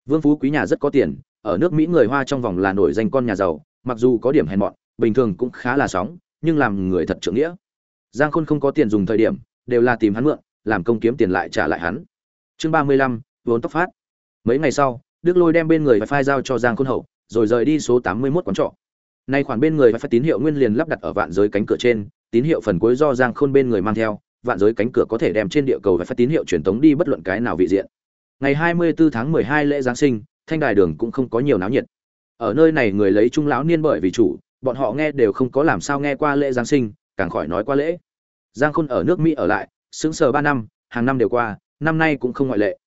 Vương phú quý nhà rất có tiền, ở nước mỹ người hoa trong vòng là nổi danh con nhà giàu mặc dù có điểm hèn mọn, bình thường cũng khá là sóng, nhưng làm người thật trưởng nghĩa. Giang khôn không có tiền dùng thời điểm, đều là tìm hắn mượn, làm công kiếm tiền lại trả lại hắn. Chương ba mươi lăm, vốn tốc phát. Mấy ngày sau, đức lôi đem bên người và phai giao cho giang khôn hậu, rồi rời đi số tám mươi mốt quán trọ. Nay khoản bên người phải tín hiệu nguyên liền lắp đặt ở vạn giới cánh cửa trên, tín hiệu phần cuối do giang khôn bên người mang theo, vạn giới cánh cửa có thể đem trên địa cầu và phát tín hiệu truyền tống đi bất luận cái nào vị diện. Ngày 24 tháng 12 lễ giáng sinh, thanh đài đường cũng không có nhiều náo nhiệt ở nơi này người lấy trung lão niên bởi vì chủ, bọn họ nghe đều không có làm sao nghe qua lễ giáng sinh, càng khỏi nói qua lễ. Giang khôn ở nước mỹ ở lại, sững sờ ba năm, hàng năm đều qua, năm nay cũng không ngoại lệ.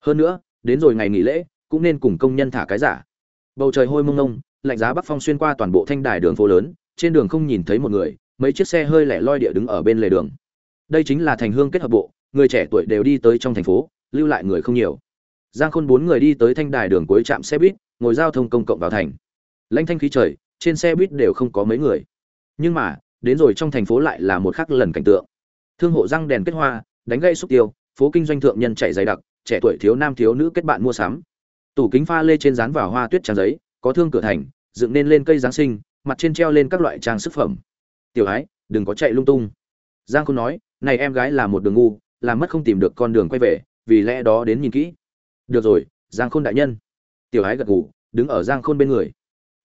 Hơn nữa, đến rồi ngày nghỉ lễ, cũng nên cùng công nhân thả cái giả. Bầu trời hôi mông ngông, lạnh giá bắc phong xuyên qua toàn bộ thanh đài đường phố lớn, trên đường không nhìn thấy một người, mấy chiếc xe hơi lẻ loi địa đứng ở bên lề đường. Đây chính là thành hương kết hợp bộ, người trẻ tuổi đều đi tới trong thành phố, lưu lại người không nhiều. Giang khôn bốn người đi tới thanh đài đường cuối trạm xe buýt ngồi giao thông công cộng vào thành. Lãnh thanh khí trời, trên xe buýt đều không có mấy người. Nhưng mà, đến rồi trong thành phố lại là một khắc lần cảnh tượng. Thương hộ răng đèn kết hoa, đánh gây xúc tiêu, phố kinh doanh thượng nhân chạy dày đặc, trẻ tuổi thiếu nam thiếu nữ kết bạn mua sắm. Tủ kính pha lê trên dán vào hoa tuyết trang giấy, có thương cửa thành, dựng nên lên cây giáng sinh, mặt trên treo lên các loại trang sức phẩm. Tiểu ái, đừng có chạy lung tung. Giang khôn nói, này em gái là một đường ngu, làm mất không tìm được con đường quay về, vì lẽ đó đến nhìn kỹ. Được rồi, giang khôn đại nhân tiểu ái gật ngủ đứng ở giang khôn bên người.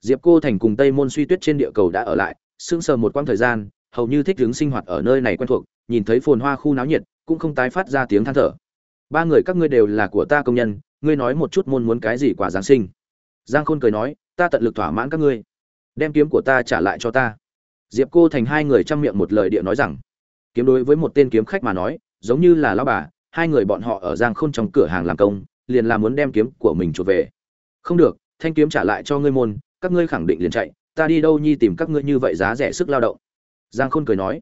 Diệp cô thành cùng tây môn suy tuyết trên địa cầu đã ở lại, sững sờ một quãng thời gian, hầu như thích ứng sinh hoạt ở nơi này quen thuộc, nhìn thấy phồn hoa khu náo nhiệt, cũng không tái phát ra tiếng than thở. Ba người các ngươi đều là của ta công nhân, ngươi nói một chút môn muốn cái gì quả giáng sinh. Giang khôn cười nói, ta tận lực thỏa mãn các ngươi, đem kiếm của ta trả lại cho ta. Diệp cô thành hai người chăm miệng một lời địa nói rằng, kiếm đối với một tên kiếm khách mà nói, giống như là lão bà, hai người bọn họ ở giang khôn trong cửa hàng làm công, liền là muốn đem kiếm của mình chuột về không được, thanh kiếm trả lại cho ngươi môn, các ngươi khẳng định liền chạy, ta đi đâu nhi tìm các ngươi như vậy giá rẻ sức lao động? Giang khôn cười nói.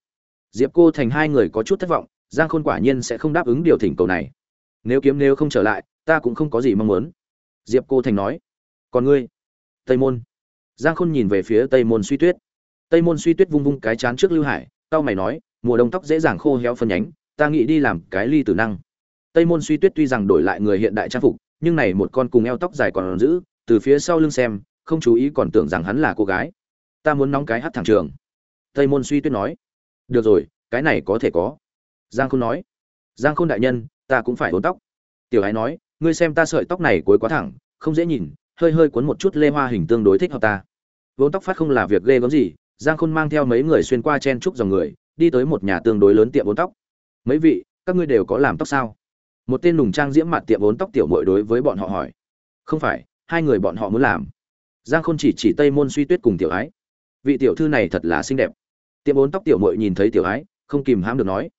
Diệp cô thành hai người có chút thất vọng, giang khôn quả nhiên sẽ không đáp ứng điều thỉnh cầu này. Nếu kiếm nếu không trở lại, ta cũng không có gì mong muốn. Diệp cô thành nói. Còn ngươi? Tây môn. Giang khôn nhìn về phía tây môn suy tuyết. Tây môn suy tuyết vung vung cái chán trước lưu hải tao mày nói, mùa đông tóc dễ dàng khô héo phân nhánh, ta nghĩ đi làm cái ly tử năng. Tây môn suy tuyết tuy rằng đổi lại người hiện đại trang phục nhưng này một con cùng eo tóc dài còn giữ, từ phía sau lưng xem, không chú ý còn tưởng rằng hắn là cô gái. Ta muốn nóng cái hát thẳng trường. Tây môn suy tuyết nói. Được rồi, cái này có thể có. Giang khôn nói. Giang khôn đại nhân, ta cũng phải uốn tóc. Tiểu ái nói, ngươi xem ta sợi tóc này cuối quá thẳng, không dễ nhìn, hơi hơi cuốn một chút lê hoa hình tương đối thích hợp ta. Vốn tóc phát không là việc ghê gớm gì, giang khôn mang theo mấy người xuyên qua chen trúc dòng người, đi tới một nhà tương đối lớn tiệm vốn tóc. Mấy vị, các ngươi đều có làm tóc sao? Một tên nùng trang diễm mặt tiệm vốn tóc tiểu mội đối với bọn họ hỏi. Không phải, hai người bọn họ muốn làm. Giang khôn chỉ chỉ tây môn suy tuyết cùng tiểu ái. Vị tiểu thư này thật là xinh đẹp. Tiệm vốn tóc tiểu mội nhìn thấy tiểu ái, không kìm hãm được nói.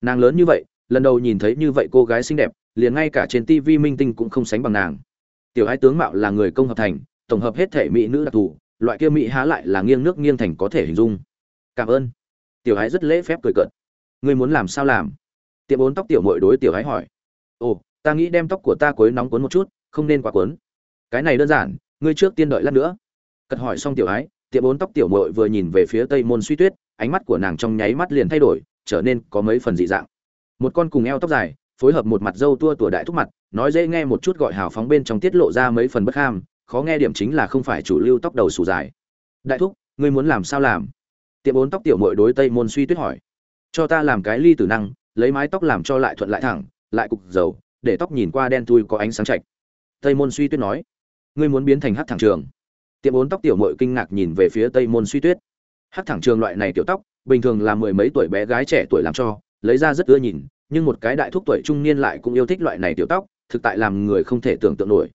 Nàng lớn như vậy, lần đầu nhìn thấy như vậy cô gái xinh đẹp, liền ngay cả trên tv minh tinh cũng không sánh bằng nàng. Tiểu ái tướng mạo là người công hợp thành, tổng hợp hết thể mỹ nữ đặc thù, loại kia mỹ há lại là nghiêng nước nghiêng thành có thể hình dung. Cảm ơn. Tiểu ái rất lễ phép cười cợt. Ngươi muốn làm sao làm? Tiệm bốn tóc tiểu mội đối tiểu ái hỏi ồ, ta nghĩ đem tóc của ta quấy nóng cuốn một chút, không nên quá cuốn. Cái này đơn giản, ngươi trước tiên đợi lát nữa. Cật hỏi xong tiểu ái, tiệm bốn tóc tiểu mội vừa nhìn về phía tây môn suy tuyết, ánh mắt của nàng trong nháy mắt liền thay đổi, trở nên có mấy phần dị dạng. Một con cùng eo tóc dài, phối hợp một mặt dâu tua tủa đại thúc mặt, nói dễ nghe một chút gọi hào phóng bên trong tiết lộ ra mấy phần bất ham, khó nghe điểm chính là không phải chủ lưu tóc đầu sù dài. Đại thúc, ngươi muốn làm sao làm? Tiệm bốn tóc tiểu mội đối tây môn suy tuyết hỏi. Cho ta làm cái ly tử năng, lấy mái tóc làm cho lại thuận lại thẳng lại cục dầu, để tóc nhìn qua đen thui có ánh sáng chạch. Tây môn suy tuyết nói, ngươi muốn biến thành hát thẳng trường? Tiệm bốn tóc tiểu mội kinh ngạc nhìn về phía tây môn suy tuyết. Hát thẳng trường loại này tiểu tóc, bình thường là mười mấy tuổi bé gái trẻ tuổi làm cho, lấy ra rất ưa nhìn, nhưng một cái đại thúc tuổi trung niên lại cũng yêu thích loại này tiểu tóc, thực tại làm người không thể tưởng tượng nổi.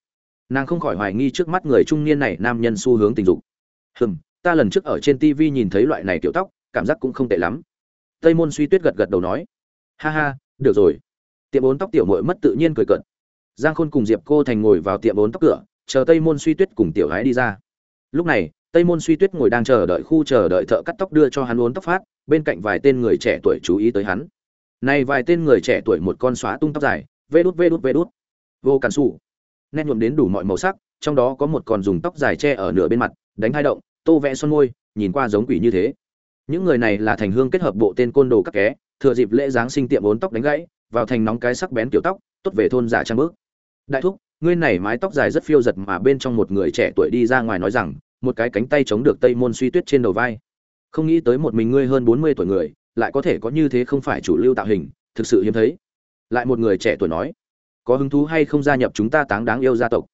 Nàng không khỏi hoài nghi trước mắt người trung niên này nam nhân xu hướng tình dục. Hừm, ta lần trước ở trên tv nhìn thấy loại này tiểu tóc, cảm giác cũng không tệ lắm. Tây môn suy tuyết gật gật đầu nói, ha ha, được rồi tiệm bốn tóc tiểu mội mất tự nhiên cười cợt. Giang khôn cùng diệp cô thành ngồi vào tiệm bốn tóc cửa, chờ tây môn suy tuyết cùng tiểu gái đi ra. Lúc này, tây môn suy tuyết ngồi đang chờ đợi khu chờ đợi thợ cắt tóc đưa cho hắn uốn tóc phát, bên cạnh vài tên người trẻ tuổi chú ý tới hắn. Này vài tên người trẻ tuổi một con xóa tung tóc dài, vê đút vê đút vê đút. Vô cản xù. Nét nhuộm đến đủ mọi màu sắc, trong đó có một con dùng tóc dài che ở nửa bên mặt, đánh hai động, tô vẽ son môi, nhìn qua giống quỷ như thế. Những người này là thành hương kết hợp bộ tên côn đồ các ké thừa dịp lễ giáng sinh tiệm bốn tóc đánh gãy vào thành nóng cái sắc bén kiểu tóc, tốt về thôn giả trang bước. Đại thúc, ngươi này mái tóc dài rất phiêu giật mà bên trong một người trẻ tuổi đi ra ngoài nói rằng, một cái cánh tay chống được tây môn suy tuyết trên đầu vai. Không nghĩ tới một mình ngươi hơn bốn mươi tuổi người, lại có thể có như thế không phải chủ lưu tạo hình, thực sự hiếm thấy. Lại một người trẻ tuổi nói, có hứng thú hay không gia nhập chúng ta táng đáng yêu gia tộc?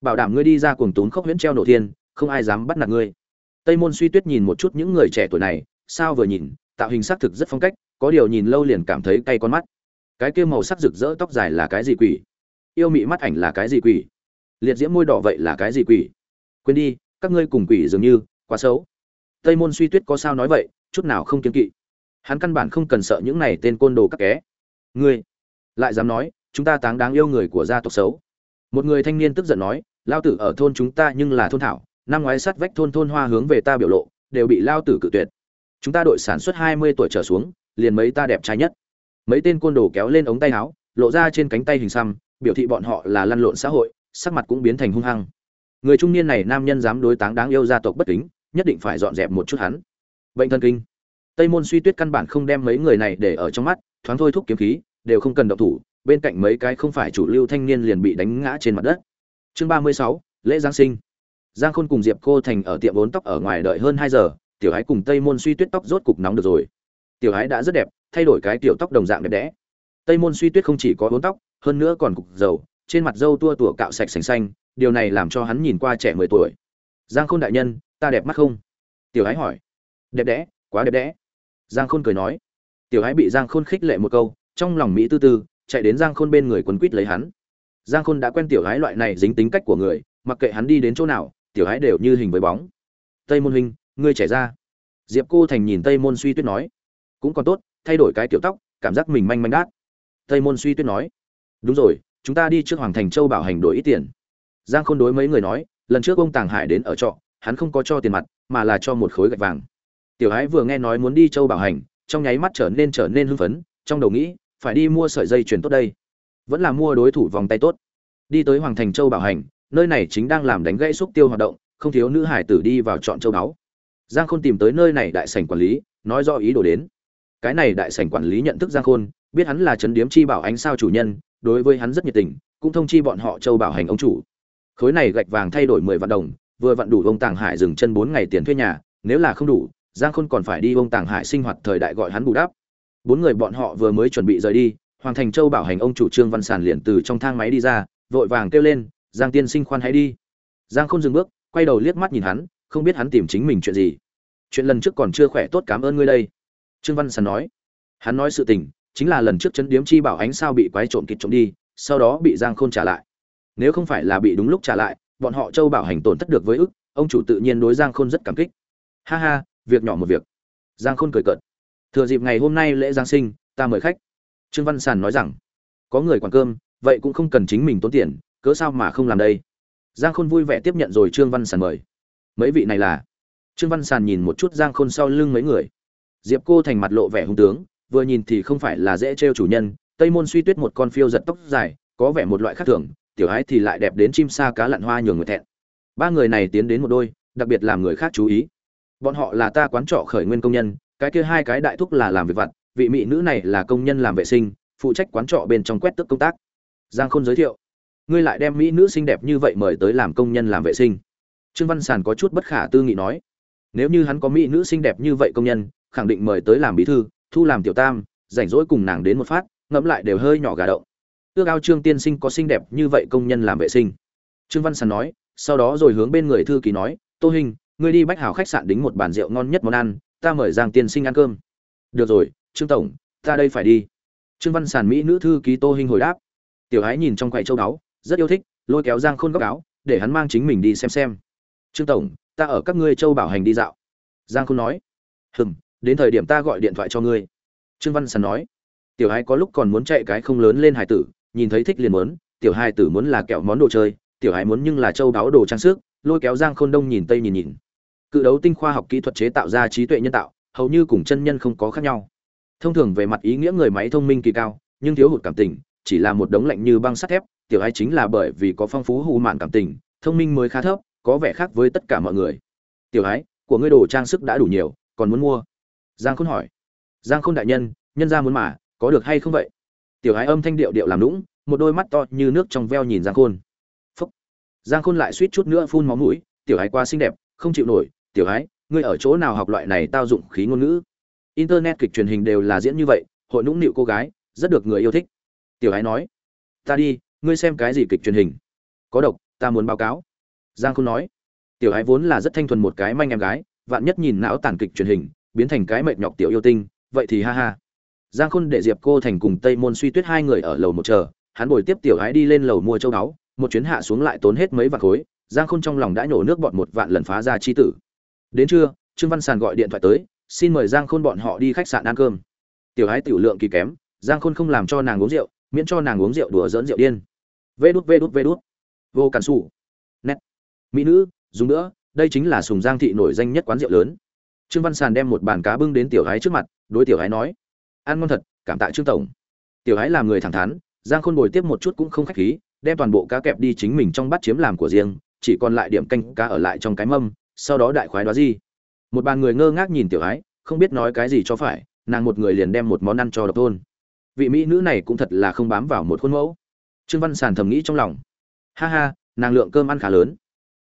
Bảo đảm ngươi đi ra cuồng tốn khốc huyễn treo nổ thiên, không ai dám bắt nạt ngươi. Tây môn suy tuyết nhìn một chút những người trẻ tuổi này, sao vừa nhìn, tạo hình xác thực rất phong cách, có điều nhìn lâu liền cảm thấy cay con mắt cái kia màu sắc rực rỡ tóc dài là cái gì quỷ? Yêu mị mắt ảnh là cái gì quỷ? Liệt diễm môi đỏ vậy là cái gì quỷ? Quên đi, các ngươi cùng quỷ dường như, quá xấu. Tây môn suy tuyết có sao nói vậy, chút nào không kiên kỵ. Hắn căn bản không cần sợ những này tên côn đồ các ké ngươi, lại dám nói, chúng ta táng đáng yêu người của gia tộc xấu. Một người thanh niên tức giận nói, lao tử ở thôn chúng ta nhưng là thôn thảo, năm ngoái sát vách thôn thôn hoa hướng về ta biểu lộ, đều bị lao tử cự tuyệt. Chúng ta đội sản xuất hai mươi tuổi trở xuống, liền mấy ta đẹp trai nhất mấy tên côn đồ kéo lên ống tay áo, lộ ra trên cánh tay hình xăm, biểu thị bọn họ là lăn lộn xã hội, sắc mặt cũng biến thành hung hăng. Người trung niên này nam nhân dám đối táng đáng yêu gia tộc bất kính, nhất định phải dọn dẹp một chút hắn. Bệnh thần kinh. Tây môn suy tuyết căn bản không đem mấy người này để ở trong mắt, thoáng thôi thúc kiếm khí, đều không cần động thủ, bên cạnh mấy cái không phải chủ lưu thanh niên liền bị đánh ngã trên mặt đất. Chương ba mươi sáu, lễ giáng sinh. Giang khôn cùng diệp cô thành ở tiệm vốn tóc ở ngoài đợi hơn hai giờ, tiểu ái cùng tây môn suy tuyết tóc rốt cục nóng được rồi tiểu ái đã rất đẹp, thay đổi cái tiểu tóc đồng dạng đẹp đẽ. Tây môn suy tuyết không chỉ có bốn tóc, hơn nữa còn cục dầu, trên mặt dâu tua tủa cạo sạch sành xanh, điều này làm cho hắn nhìn qua trẻ mười tuổi. Giang khôn đại nhân, ta đẹp mắt không? Tiểu ái hỏi. Đẹp đẽ, quá đẹp đẽ. Giang khôn cười nói. Tiểu ái bị giang khôn khích lệ một câu, trong lòng mỹ tư tư, chạy đến giang khôn bên người quấn quýt lấy hắn. Giang khôn đã quen tiểu ái loại này dính tính cách của người, mặc kệ hắn đi đến chỗ nào, tiểu ái đều như hình với bóng. Tây môn huynh, ngươi trẻ ra. Diệp cô thành nhìn tây môn suy tuyết nói cũng còn tốt, thay đổi cái kiểu tóc, cảm giác mình manh manh đát. Tây môn suy tuyết nói, đúng rồi, chúng ta đi trước hoàng thành châu bảo hành đổi ít tiền. Giang khôn đối mấy người nói, lần trước ông tàng hải đến ở trọ, hắn không có cho tiền mặt, mà là cho một khối gạch vàng. Tiểu ái vừa nghe nói muốn đi châu bảo hành, trong nháy mắt trở nên trở nên hưng phấn, trong đầu nghĩ, phải đi mua sợi dây chuyền tốt đây. Vẫn là mua đối thủ vòng tay tốt. Đi tới hoàng thành châu bảo hành, nơi này chính đang làm đánh gãy xúc tiêu hoạt động, không thiếu nữ hải tử đi vào chọn châu báu. Giang khôn tìm tới nơi này đại sảnh quản lý, nói do ý đồ đến cái này đại sảnh quản lý nhận thức giang khôn, biết hắn là trấn điếm chi bảo ánh sao chủ nhân, đối với hắn rất nhiệt tình, cũng thông chi bọn họ châu bảo hành ông chủ. Khối này gạch vàng thay đổi mười vạn đồng, vừa vặn đủ ông tàng hải dừng chân bốn ngày tiền thuê nhà, nếu là không đủ, giang khôn còn phải đi ông tàng hải sinh hoạt thời đại gọi hắn bù đắp. Bốn người bọn họ vừa mới chuẩn bị rời đi, hoàng thành châu bảo hành ông chủ trương văn sản liền từ trong thang máy đi ra, vội vàng kêu lên, giang tiên sinh khoan hãy đi. Giang Khôn dừng bước, quay đầu liếc mắt nhìn hắn, không biết hắn tìm chính mình chuyện gì. Chuyện lần trước còn chưa khỏe tốt, cảm ơn ngươi đây trương văn sản nói. Hắn nói sự tình, chính là lần trước chấn điếm chi bảo ánh sao bị quái trộm kịp trộm đi, sau đó bị giang khôn trả lại. Nếu không phải là bị đúng lúc trả lại, bọn họ châu bảo hành tổn thất được với ức, ông chủ tự nhiên đối giang khôn rất cảm kích. Ha ha, việc nhỏ một việc. Giang khôn cười cợt. Thừa dịp ngày hôm nay lễ giáng sinh, ta mời khách. Trương văn sàn nói rằng, có người quản cơm, vậy cũng không cần chính mình tốn tiền, cớ sao mà không làm đây? Giang khôn vui vẻ tiếp nhận rồi trương văn sàn mời. Mấy vị này là? Trương văn sàn nhìn một chút giang khôn sau lưng mấy người diệp cô thành mặt lộ vẻ hung tướng, vừa nhìn thì không phải là dễ trêu chủ nhân, tây môn suy tuyết một con phiêu giật tóc dài, có vẻ một loại khác thường, tiểu ái thì lại đẹp đến chim sa cá lặn hoa nhường người thẹn. Ba người này tiến đến một đôi, đặc biệt làm người khác chú ý. Bọn họ là ta quán trọ khởi nguyên công nhân, cái kia hai cái đại thúc là làm việc vặt, vị mỹ nữ này là công nhân làm vệ sinh, phụ trách quán trọ bên trong quét tức công tác. Giang khôn giới thiệu, ngươi lại đem mỹ nữ xinh đẹp như vậy mời tới làm công nhân làm vệ sinh. Trương văn sàn có chút bất khả tư nghị nói, nếu như hắn có mỹ nữ xinh đẹp như vậy công nhân khẳng định mời tới làm bí thư, thu làm tiểu tam, rảnh rỗi cùng nàng đến một phát, ngẫm lại đều hơi nhỏ gà động ước ao trương tiên sinh có xinh đẹp như vậy công nhân làm vệ sinh. Trương văn sàn nói, sau đó rồi hướng bên người thư ký nói, tô hình, ngươi đi bách hảo khách sạn đính một bàn rượu ngon nhất món ăn, ta mời giang tiên sinh ăn cơm. Được rồi, trương tổng, ta đây phải đi. Trương văn sàn mỹ nữ thư ký tô hình hồi đáp. Tiểu ái nhìn trong quầy châu đáo rất yêu thích, lôi kéo giang khôn góc áo, để hắn mang chính mình đi xem xem. Trương tổng, ta ở các ngươi châu bảo hành đi dạo. Giang khôn nói. Hừm đến thời điểm ta gọi điện thoại cho ngươi. Trương văn sàn nói. Tiểu hai có lúc còn muốn chạy cái không lớn lên hải tử, nhìn thấy thích liền muốn, tiểu hai tử muốn là kẹo món đồ chơi, tiểu hai muốn nhưng là châu đáo đồ trang sức, lôi kéo giang khôn đông nhìn tây nhìn nhìn. Cự đấu tinh khoa học kỹ thuật chế tạo ra trí tuệ nhân tạo, hầu như cùng chân nhân không có khác nhau. Thông thường về mặt ý nghĩa người máy thông minh kỳ cao, nhưng thiếu hụt cảm tình, chỉ là một đống lạnh như băng sắt thép, tiểu hai chính là bởi vì có phong phú hù mạn cảm tình, thông minh mới khá thấp, có vẻ khác với tất cả mọi người. Tiểu ái của ngươi đồ trang sức đã đủ nhiều, còn muốn mua giang khôn hỏi. Giang khôn đại nhân nhân ra muốn mà, có được hay không vậy? Tiểu ái âm thanh điệu điệu làm lũng một đôi mắt to như nước trong veo nhìn giang khôn. Phúc. Giang khôn lại suýt chút nữa phun máu mũi, tiểu ái quá xinh đẹp, không chịu nổi, tiểu ái ngươi ở chỗ nào học loại này tao dụng khí ngôn ngữ? Internet kịch truyền hình đều là diễn như vậy, hội nũng nịu cô gái, rất được người yêu thích. Tiểu ái nói. Ta đi, ngươi xem cái gì kịch truyền hình? Có độc, ta muốn báo cáo. Giang khôn nói. Tiểu ái vốn là rất thanh thuần một cái manh em gái, vạn nhất nhìn não tàn kịch truyền hình biến thành cái mệt nhọc tiểu yêu tinh, vậy thì ha ha. Giang khôn để diệp cô thành cùng tây môn suy tuyết hai người ở lầu một chờ, hắn bồi tiếp tiểu ái đi lên lầu mua châu đáo một chuyến hạ xuống lại tốn hết mấy vạn khối, giang khôn trong lòng đã nhổ nước bọn một vạn lần phá ra chi tử. Đến trưa, trương văn sàn gọi điện thoại tới, xin mời giang khôn bọn họ đi khách sạn ăn cơm. Tiểu ái tiểu lượng kỳ kém, giang khôn không làm cho nàng uống rượu, miễn cho nàng uống rượu đùa dỡn rượu điên. Vê đút vê đút vê đút. Vô cản xù nét. Mỹ nữ, dùng nữa, đây chính là sùng giang thị nổi danh nhất quán rượu lớn trương văn sàn đem một bàn cá bưng đến tiểu gái trước mặt, đối tiểu gái nói, ăn ngon thật, cảm tạ trương tổng. Tiểu gái làm người thẳng thắn, giang khôn bồi tiếp một chút cũng không khách khí, đem toàn bộ cá kẹp đi chính mình trong bát chiếm làm của riêng, chỉ còn lại điểm canh cá ở lại trong cái mâm, sau đó đại khoái đó gì một bàn người ngơ ngác nhìn tiểu gái không biết nói cái gì cho phải, nàng một người liền đem một món ăn cho độc thôn vị mỹ nữ này cũng thật là không bám vào một khuôn mẫu. Trương văn sàn thầm nghĩ trong lòng. Ha ha, nàng lượng cơm ăn khá lớn.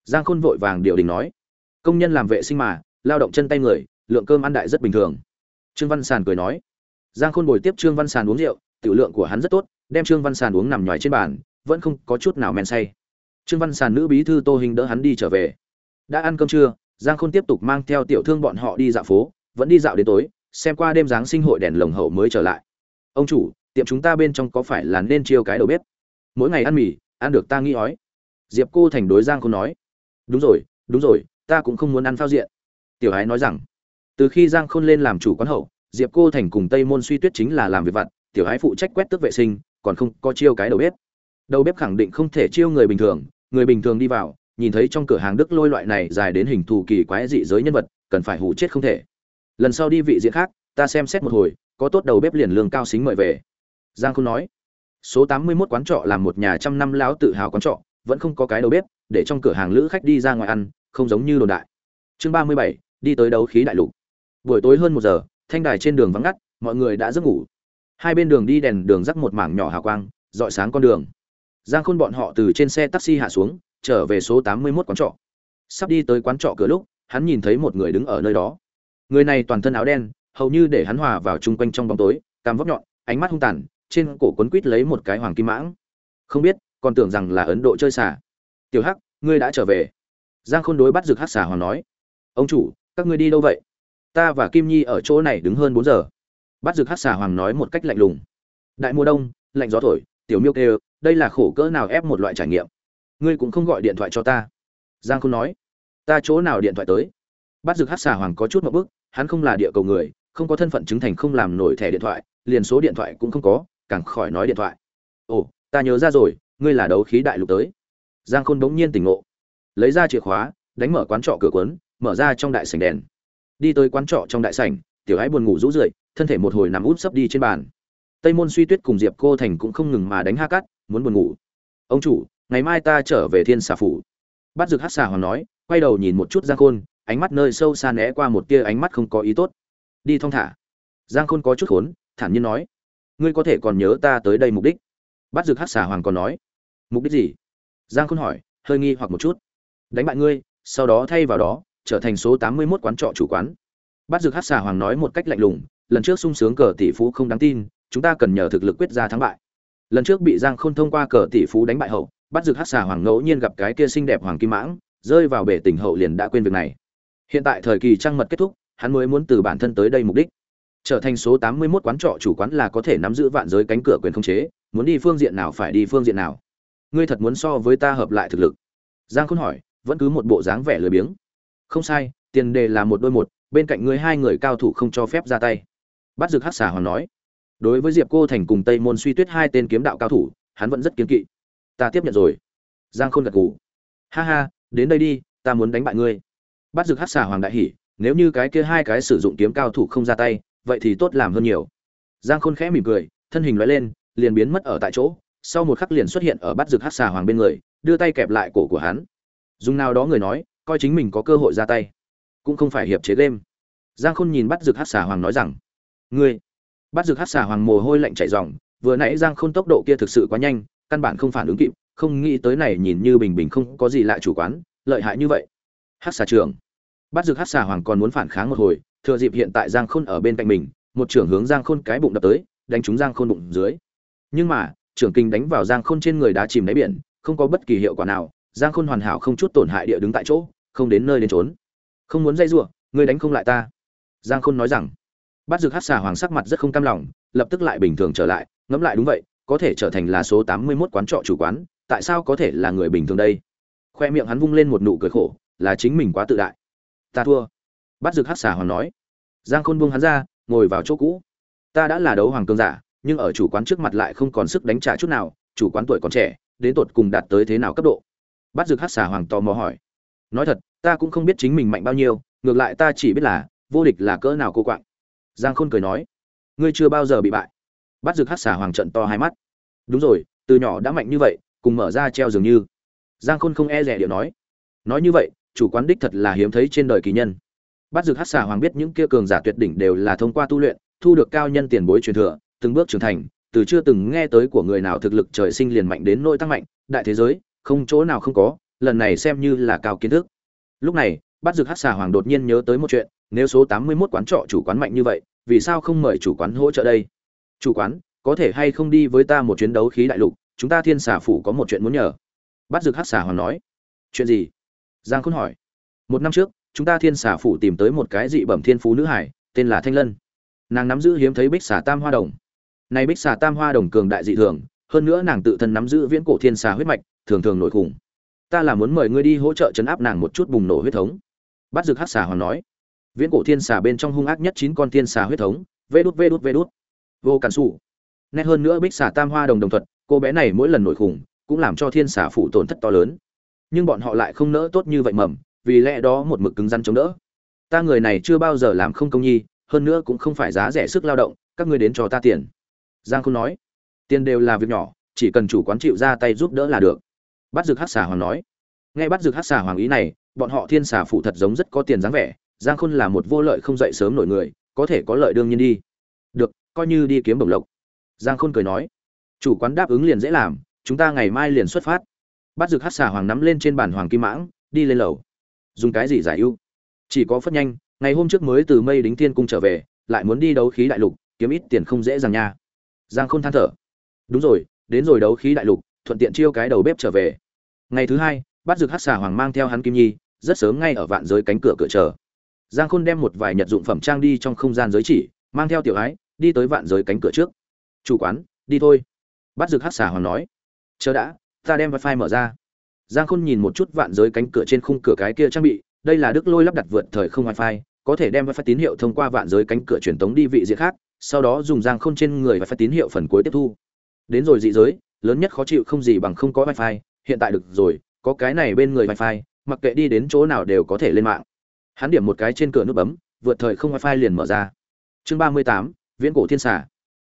Giang khôn vội vàng điều đình nói, công nhân làm vệ sinh mà lao động chân tay người, lượng cơm ăn đại rất bình thường. Trương văn sàn cười nói, giang khôn bồi tiếp trương văn sàn uống rượu, tiểu lượng của hắn rất tốt, đem trương văn sàn uống nằm nhòi trên bàn, vẫn không có chút nào men say. Trương văn sàn nữ bí thư tô hình đỡ hắn đi trở về. Đã ăn cơm trưa, giang khôn tiếp tục mang theo tiểu thương bọn họ đi dạo phố, vẫn đi dạo đến tối, xem qua đêm giáng sinh hội đèn lồng hậu mới trở lại. Ông chủ, tiệm chúng ta bên trong có phải là nên chiêu cái đầu bếp? Mỗi ngày ăn mì, ăn được ta nghĩ ói. Diệp cô thành đối giang khôn nói, đúng rồi đúng rồi, ta cũng không muốn ăn phao diện tiểu ái nói rằng, từ khi giang khôn lên làm chủ quán hậu, diệp cô thành cùng tây môn suy tuyết chính là làm việc vặt, tiểu ái phụ trách quét tước vệ sinh, còn không có chiêu cái đầu bếp. Đầu bếp khẳng định không thể chiêu người bình thường, người bình thường đi vào, nhìn thấy trong cửa hàng đức lôi loại này dài đến hình thù kỳ quái dị giới nhân vật, cần phải hủ chết không thể. Lần sau đi vị diện khác, ta xem xét một hồi, có tốt đầu bếp liền lương cao xính mời về. Giang khôn nói, số tám mươi 81 quán trọ là một nhà trăm năm lão tự hào quán trọ, vẫn không có cái đầu bếp, để trong cửa hàng lữ khách đi ra ngoài ăn, không giống như đồn đại. Chương ba mươi bảy đi tới đấu khí đại lục. Buổi tối hơn một giờ, thanh đài trên đường vắng ngắt, mọi người đã giấc ngủ. Hai bên đường đi đèn đường rắc một mảng nhỏ hào quang, dọi sáng con đường. Giang khôn bọn họ từ trên xe taxi hạ xuống, trở về số tám mươi 81 quán trọ. Sắp đi tới quán trọ cửa lúc, hắn nhìn thấy một người đứng ở nơi đó. Người này toàn thân áo đen, hầu như để hắn hòa vào chung quanh trong bóng tối, cằm vóc nhọn, ánh mắt hung tàn, trên cổ quấn quít lấy một cái hoàng kim mãng. Không biết, còn tưởng rằng là ấn độ chơi xả tiểu hắc, ngươi đã trở về. Giang khôn đối bắt rực hắc xà hoàng nói. Ông chủ các ngươi đi đâu vậy? Ta và kim nhi ở chỗ này đứng hơn bốn giờ. Bắt rực hát xà hoàng nói một cách lạnh lùng. Đại mùa đông, lạnh gió thổi, tiểu miêu kêu, đây là khổ cỡ nào ép một loại trải nghiệm? Ngươi cũng không gọi điện thoại cho ta. Giang khôn nói, ta chỗ nào điện thoại tới? Bắt rực hát xà hoàng có chút một bức, hắn không là địa cầu người, không có thân phận chứng thành không làm nổi thẻ điện thoại, liền số điện thoại cũng không có, càng khỏi nói điện thoại. Ồ, ta nhớ ra rồi, ngươi là đấu khí đại lục tới. Giang khôn bỗng nhiên tỉnh ngộ. Lấy ra chìa khóa, đánh mở quán trọ cửa cuốn mở ra trong đại sảnh đèn. Đi tới quán trọ trong đại sảnh, tiểu ái buồn ngủ rũ rượi, thân thể một hồi nằm út sấp đi trên bàn. Tây môn suy tuyết cùng diệp cô thành cũng không ngừng mà đánh ha cắt, muốn buồn ngủ. Ông chủ, ngày mai ta trở về thiên xà phủ. Bắt rực hát xà hoàng nói, quay đầu nhìn một chút giang khôn, ánh mắt nơi sâu xa né qua một tia ánh mắt không có ý tốt. Đi thong thả. Giang khôn có chút khốn, thản nhiên nói, ngươi có thể còn nhớ ta tới đây mục đích? Bắt rực hát xà hoàng còn nói, mục đích gì? Giang khôn hỏi, hơi nghi hoặc một chút. Đánh bại ngươi, sau đó thay vào đó trở thành số tám mươi 81 quán trọ chủ quán. Bát Dược Hắc xà hoàng nói một cách lạnh lùng, lần trước sung sướng cờ tỷ phú không đáng tin, chúng ta cần nhờ thực lực quyết ra thắng bại. Lần trước bị giang khôn thông qua cờ tỷ phú đánh bại hậu, Bát Dược Hắc xà hoàng ngẫu nhiên gặp cái kia xinh đẹp hoàng kim mãng, rơi vào bể tình hậu liền đã quên việc này. Hiện tại thời kỳ trăng mật kết thúc, hắn mới muốn từ bản thân tới đây mục đích. Trở thành số tám mươi 81 quán trọ chủ quán là có thể nắm giữ vạn giới cánh cửa quyền không chế, muốn đi phương diện nào phải đi phương diện nào. Ngươi thật muốn so với ta hợp lại thực lực? Giang khôn hỏi, vẫn cứ một bộ dáng vẻ lười biếng không sai, tiền đề là một đôi một, bên cạnh ngươi hai người cao thủ không cho phép ra tay. Bắt dược hắc xà hoàng nói. Đối với diệp cô thành cùng tây môn suy tuyết hai tên kiếm đạo cao thủ, hắn vẫn rất kiếm kỵ. Ta tiếp nhận rồi. Giang khôn gật gù. Ha ha, đến đây đi, ta muốn đánh bại ngươi. Bắt dược hắc xà hoàng đại hỉ, nếu như cái kia hai cái sử dụng kiếm cao thủ không ra tay, vậy thì tốt làm hơn nhiều. Giang khôn khẽ mỉm cười, thân hình loại lên, liền biến mất ở tại chỗ, sau một khắc liền xuất hiện ở bắt rực hắc xà hoàng bên người, đưa tay kẹp lại cổ của hắn. Dùng nào đó người nói coi chính mình có cơ hội ra tay. Cũng không phải hiệp chế game. Giang khôn nhìn bắt rực hát xà hoàng nói rằng, ngươi. Bắt rực hát xà hoàng mồ hôi lạnh chảy ròng, vừa nãy giang khôn tốc độ kia thực sự quá nhanh, căn bản không phản ứng kịp, không nghĩ tới này nhìn như bình bình không có gì lạ chủ quán, lợi hại như vậy. Hát xà trường bắt rực hát xà hoàng còn muốn phản kháng một hồi, thừa dịp hiện tại giang khôn ở bên cạnh mình, một trưởng hướng giang khôn cái bụng đập tới, đánh trúng giang khôn bụng dưới. Nhưng mà, trưởng kinh đánh vào giang khôn trên người đá chìm đáy biển, không có bất kỳ hiệu quả nào giang khôn hoàn hảo không chút tổn hại địa đứng tại chỗ, không đến nơi đến trốn không muốn dây giụa ngươi đánh không lại ta. Giang khôn nói rằng. Bắt dược hát xà hoàng sắc mặt rất không cam lòng, lập tức lại bình thường trở lại, ngẫm lại đúng vậy, có thể trở thành là số tám mươi 81 quán trọ chủ quán, tại sao có thể là người bình thường đây? Khoe miệng hắn vung lên một nụ cười khổ, là chính mình quá tự đại. Ta thua. Bắt dược hát xà hoàng nói. Giang khôn buông hắn ra, ngồi vào chỗ cũ. Ta đã là đấu hoàng cương giả, nhưng ở chủ quán trước mặt lại không còn sức đánh trả chút nào, chủ quán tuổi còn trẻ, đến tột cùng đạt tới thế nào cấp độ? Bắt dược hát xà hoàng tò mò hỏi. Nói thật, ta cũng không biết chính mình mạnh bao nhiêu, ngược lại ta chỉ biết là, vô địch là cỡ nào cô quạng. Giang khôn cười nói. Ngươi chưa bao giờ bị bại. Bắt rực hát xà hoàng trận to hai mắt. Đúng rồi, từ nhỏ đã mạnh như vậy, cùng mở ra treo dường như. Giang khôn không e rẻ điệu nói. Nói như vậy, chủ quán đích thật là hiếm thấy trên đời kỳ nhân. Bắt rực hát xà hoàng biết những kia cường giả tuyệt đỉnh đều là thông qua tu luyện, thu được cao nhân tiền bối truyền thừa, từng bước trưởng thành, từ chưa từng nghe tới của người nào thực lực trời sinh liền mạnh đến nỗi tăng mạnh, đại thế giới không chỗ nào không có, lần này xem như là cao kiến thức. Lúc này bắt rực hát xà hoàng đột nhiên nhớ tới một chuyện, nếu số tám mươi mốt quán trọ chủ quán mạnh như vậy, vì sao không mời chủ quán hỗ trợ đây? Chủ quán, có thể hay không đi với ta một chuyến đấu khí đại lục, chúng ta thiên xà phủ có một chuyện muốn nhờ. Bắt rực hát xà hoàng nói. Chuyện gì? Giang khôn hỏi. Một năm trước, chúng ta thiên xà phủ tìm tới một cái dị bẩm thiên phú nữ hải, tên là thanh lân. Nàng nắm giữ hiếm thấy bích xà tam hoa đồng. Nay bích xà tam hoa đồng cường đại dị thường, hơn nữa nàng tự thân nắm giữ viễn cổ thiên xà huyết mạch thường thường nổi khủng. Ta là muốn mời ngươi đi hỗ trợ chấn áp nàng một chút bùng nổ huyết thống. Bắt rực hát xà hoàng nói. Viễn cổ thiên xà bên trong hung ác nhất chín con thiên xà huyết thống. Vê đút vê đút vê đút. Vô cản xù nét hơn nữa bích xà tam hoa đồng đồng thuật, cô bé này mỗi lần nổi khủng, cũng làm cho thiên xà phụ tổn thất to lớn. Nhưng bọn họ lại không nỡ tốt như vậy mầm, vì lẽ đó một mực cứng rắn chống đỡ. Ta người này chưa bao giờ làm không công nhi, hơn nữa cũng không phải giá rẻ sức lao động, các ngươi đến cho ta tiền. Giang không nói. Tiền đều là việc nhỏ, chỉ cần chủ quán chịu ra tay giúp đỡ là được bắt dược hát xà hoàng nói. Nghe bắt dược hát xà hoàng ý này, bọn họ thiên xà phụ thật giống rất có tiền dáng vẻ, giang khôn là một vô lợi không dậy sớm nổi người, có thể có lợi đương nhiên đi. Được, coi như đi kiếm bổng lộc. Giang khôn cười nói. Chủ quán đáp ứng liền dễ làm, chúng ta ngày mai liền xuất phát. Bắt dược hát xà hoàng nắm lên trên bàn hoàng kim mãng, đi lên lầu. Dùng cái gì giải ưu? Chỉ có phất nhanh, ngày hôm trước mới từ mây đính thiên cung trở về, lại muốn đi đấu khí đại lục, kiếm ít tiền không dễ dàng nha. Giang khôn than thở. Đúng rồi, đến rồi đấu khí đại lục, thuận tiện chiêu cái đầu bếp trở về ngày thứ hai bắt dược hát xà hoàng mang theo hắn kim nhi, rất sớm ngay ở vạn giới cánh cửa cửa chờ. Giang khôn đem một vài nhật dụng phẩm trang đi trong không gian giới chỉ, mang theo tiểu ái, đi tới vạn giới cánh cửa trước. Chủ quán, đi thôi. Bắt dược hát xà hoàng nói. Chờ đã, ta đem wifi mở ra. Giang khôn nhìn một chút vạn giới cánh cửa trên khung cửa cái kia trang bị, đây là đức lôi lắp đặt vượt thời không wifi, có thể đem wifi tín hiệu thông qua vạn giới cánh cửa truyền tống đi vị diện khác, sau đó dùng giang khôn trên người wifi tín hiệu phần cuối tiếp thu. Đến rồi dị giới, lớn nhất khó chịu không gì bằng không có wifi hiện tại được rồi, có cái này bên người wifi, mặc kệ đi đến chỗ nào đều có thể lên mạng. Hắn điểm một cái trên cửa nút bấm, vượt thời không wifi liền mở ra. Chương ba mươi tám, viễn cổ thiên xà.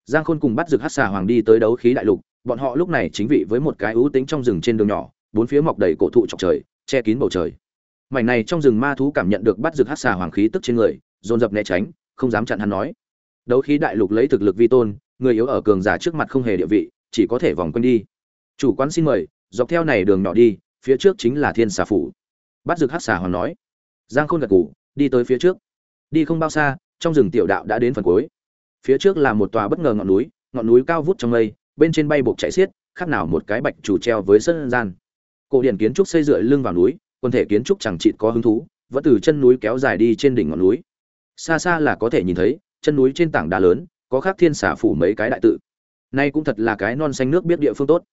Giang khôn cùng bắt rực hắc xà hoàng đi tới đấu khí đại lục, bọn họ lúc này chính vị với một cái ưu tính trong rừng trên đường nhỏ, bốn phía mọc đầy cổ thụ chọc trời, che kín bầu trời. Mảnh này trong rừng ma thú cảm nhận được bắt rực hắc xà hoàng khí tức trên người, dồn dập né tránh, không dám chặn hắn nói. Đấu khí đại lục lấy thực lực vi tôn, người yếu ở cường giả trước mặt không hề địa vị, chỉ có thể vòng quanh đi. Chủ quán xin mời dọc theo này đường nhỏ đi, phía trước chính là thiên xà phủ. Bắt rực hát xà hoàng nói, giang khôn gật ngủ đi tới phía trước. Đi không bao xa, trong rừng tiểu đạo đã đến phần cuối. Phía trước là một tòa bất ngờ ngọn núi ngọn núi cao vút trong mây, bên trên bay buộc chạy xiết, khác nào một cái bạch chủ treo với sân gian. Cổ điển kiến trúc xây dựa lưng vào núi, quần thể kiến trúc chẳng chịt có hứng thú, vẫn từ chân núi kéo dài đi trên đỉnh ngọn núi. Xa xa là có thể nhìn thấy, chân núi trên tảng đá lớn, có khắc thiên xả phủ mấy cái đại tự. Nay cũng thật là cái non xanh nước biết địa phương tốt.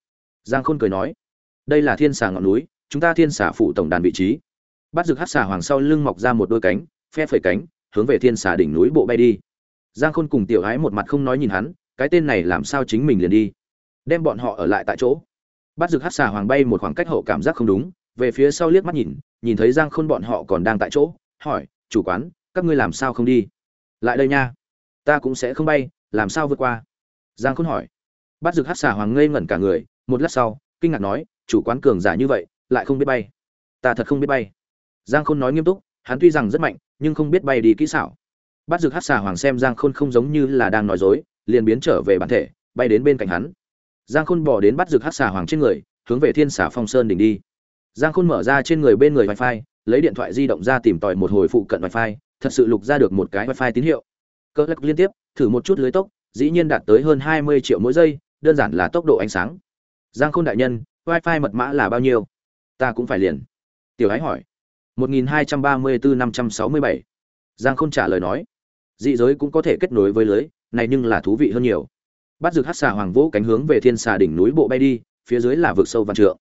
Giang khôn cười nói đây là thiên xà ngọn núi, chúng ta thiên xà phủ tổng đàn vị trí. Bắt rực hát Xà hoàng sau lưng mọc ra một đôi cánh, phe phẩy cánh, hướng về thiên xà đỉnh núi bộ bay đi. Giang khôn cùng tiểu ái một mặt không nói nhìn hắn, cái tên này làm sao chính mình liền đi. Đem bọn họ ở lại tại chỗ. Bắt rực hát xà hoàng bay một khoảng cách hậu cảm giác không đúng, về phía sau liếc mắt nhìn nhìn thấy giang khôn bọn họ còn đang tại chỗ, hỏi, chủ quán, các ngươi làm sao không đi? Lại đây nha, ta cũng sẽ không bay, làm sao vượt qua? Giang khôn hỏi. Bắt rực hát xà hoàng ngây ngẩn cả người, một lát sau, kinh ngạc nói chủ quán cường giả như vậy, lại không biết bay. Ta thật không biết bay. Giang khôn nói nghiêm túc, hắn tuy rằng rất mạnh, nhưng không biết bay đi kỹ xảo. Bắt rực hát xà hoàng xem giang khôn không giống như là đang nói dối, liền biến trở về bản thể, bay đến bên cạnh hắn. Giang khôn bỏ đến bắt rực hát xà hoàng trên người, hướng về thiên xà phong sơn đỉnh đi. Giang khôn mở ra trên người bên người wifi, lấy điện thoại di động ra tìm tòi một hồi phụ cận wifi, thật sự lục ra được một cái wifi tín hiệu. Cơ lắc liên tiếp, thử một chút lưới tốc, dĩ nhiên đạt tới hơn hai mươi triệu mỗi giây, đơn giản là tốc độ ánh sáng. Giang khôn đại nhân wifi mật mã là bao nhiêu? Ta cũng phải liền. Tiểu Ái hỏi. một nghìn hai trăm ba mươi bốn năm trăm sáu mươi bảy. Giang không trả lời nói. Dị giới cũng có thể kết nối với lưới, này nhưng là thú vị hơn nhiều. Bắt rực hát xà hoàng vũ cánh hướng về thiên xà đỉnh núi bộ bay đi, phía dưới là vực sâu văn trượng.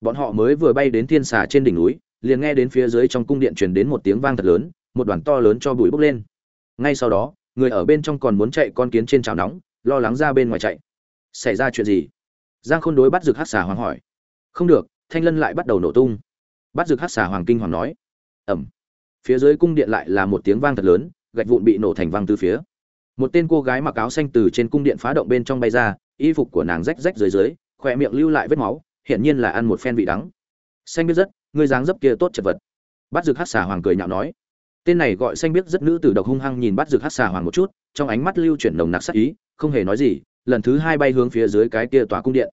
Bọn họ mới vừa bay đến thiên xà trên đỉnh núi, liền nghe đến phía dưới trong cung điện truyền đến một tiếng vang thật lớn, một đoàn to lớn cho bụi bốc lên. Ngay sau đó, người ở bên trong còn muốn chạy con kiến trên chảo nóng, lo lắng ra bên ngoài chạy. Xảy ra chuyện gì? Giang khôn đối bắt dược hát xà hoàng hỏi. Không được, thanh lân lại bắt đầu nổ tung. Bắt rực hắc xà hoàng kinh hoàng nói. Ẩm. Phía dưới cung điện lại là một tiếng vang thật lớn, gạch vụn bị nổ thành văng từ phía. Một tên cô gái mặc áo xanh từ trên cung điện phá động bên trong bay ra, y phục của nàng rách rách dưới dưới, khỏe miệng lưu lại vết máu, hiển nhiên là ăn một phen vị đắng. Xanh biết rất, ngươi dáng dấp kia tốt chật vật. Bắt rực hát xà hoàng cười nhạo nói. Tên này gọi xanh biết rất nữ tử độc hung hăng nhìn bắt rực hát xà hoàng một chút, trong ánh mắt lưu chuyển nồng nặc sắc ý, không hề nói gì lần thứ hai bay hướng phía dưới cái kia tòa cung điện.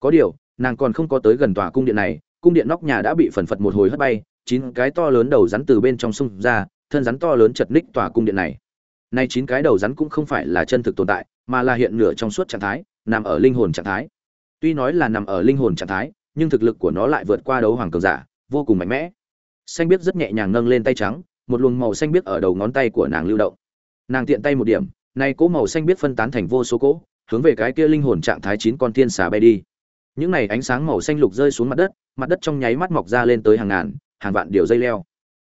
Có điều, nàng còn không có tới gần tòa cung điện này, cung điện nóc nhà đã bị phần phật một hồi hất bay, chín cái to lớn đầu rắn từ bên trong sông ra, thân rắn to lớn chật ních tòa cung điện này. Nay chín cái đầu rắn cũng không phải là chân thực tồn tại, mà là hiện nửa trong suốt trạng thái, nằm ở linh hồn trạng thái. Tuy nói là nằm ở linh hồn trạng thái, nhưng thực lực của nó lại vượt qua đấu hoàng cường giả, vô cùng mạnh mẽ. Xanh biết rất nhẹ nhàng nâng lên tay trắng, một luồng màu xanh biết ở đầu ngón tay của nàng lưu động. Nàng tiện tay một điểm, nay cỗ màu xanh biết phân tán thành vô số cỗ hướng về cái kia linh hồn trạng thái chín con thiên xà bay đi. Những này ánh sáng màu xanh lục rơi xuống mặt đất mặt đất trong nháy mắt mọc ra lên tới hàng ngàn, hàng vạn điều dây leo.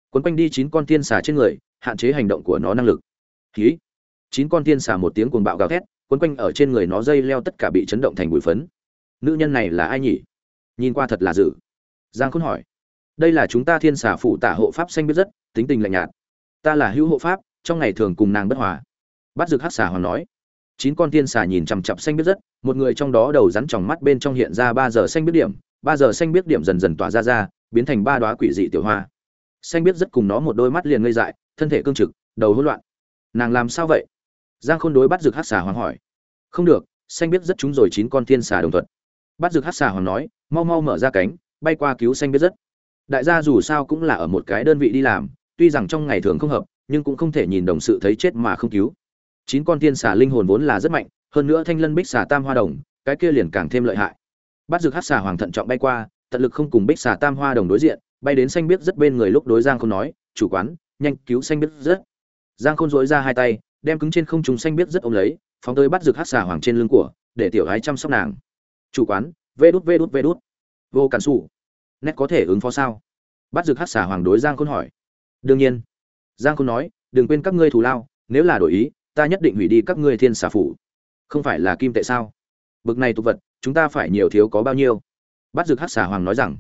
Quấn quanh đi chín con thiên xà trên người, hạn chế hành động của nó năng lực. Khí chín con thiên xà một tiếng cuồng bạo gào thét, quấn quanh ở trên người nó dây leo tất cả bị chấn động thành bụi phấn. Nữ nhân này là ai nhỉ? Nhìn qua thật là dữ. Giang khôn hỏi. Đây là chúng ta thiên xà phụ tả hộ pháp xanh biết rất, tính tình lạnh nhạt. Ta là hữu hộ pháp, trong ngày thường cùng nàng bất hòa. Bắt dược hát xà hoàn nói chín con thiên xà nhìn chằm chặp xanh biết rất, một người trong đó đầu rắn tròng mắt bên trong hiện ra ba giờ xanh biết điểm, ba giờ xanh biết điểm dần dần tỏa ra ra, biến thành ba đoá quỷ dị tiểu hoa. Xanh biết rất cùng nó một đôi mắt liền ngây dại, thân thể cương trực, đầu hỗn loạn. Nàng làm sao vậy? Giang khôn đối bắt rực hát xà hoàng hỏi. Không được, xanh biết rất chúng rồi chín con thiên xà đồng thuận. Bắt rực hát xà hoàng nói, mau mau mở ra cánh, bay qua cứu xanh biết rất. Đại gia dù sao cũng là ở một cái đơn vị đi làm, tuy rằng trong ngày thường không hợp, nhưng cũng không thể nhìn đồng sự thấy chết mà không cứu chín con thiên xà linh hồn vốn là rất mạnh, hơn nữa thanh lân bích xà tam hoa đồng, cái kia liền càng thêm lợi hại. Bắt dược hát xà hoàng thận trọng bay qua, tận lực không cùng bích xà tam hoa đồng đối diện, bay đến xanh biết rất bên người lúc đối giang không nói, chủ quán, nhanh cứu xanh biết rất. Giang khôn dối ra hai tay, đem cứng trên không chúng xanh biết rất ôm lấy, phóng tới bắt dược hát xà hoàng trên lưng của, để tiểu gái chăm sóc nàng. Chủ quán, vê đút vê đút vê đút. Vô cản xù nét có thể ứng phó sao? Bắt dược hát xà hoàng đối giang khôn hỏi. Đương nhiên. Giang khôn nói, đừng quên các ngươi thù lao, nếu là đổi ý ta nhất định hủy đi các ngươi thiên xà phủ. Không phải là kim tệ sao? Bực này tục vật, chúng ta phải nhiều thiếu có bao nhiêu? Bắt dược hát xà hoàng nói rằng,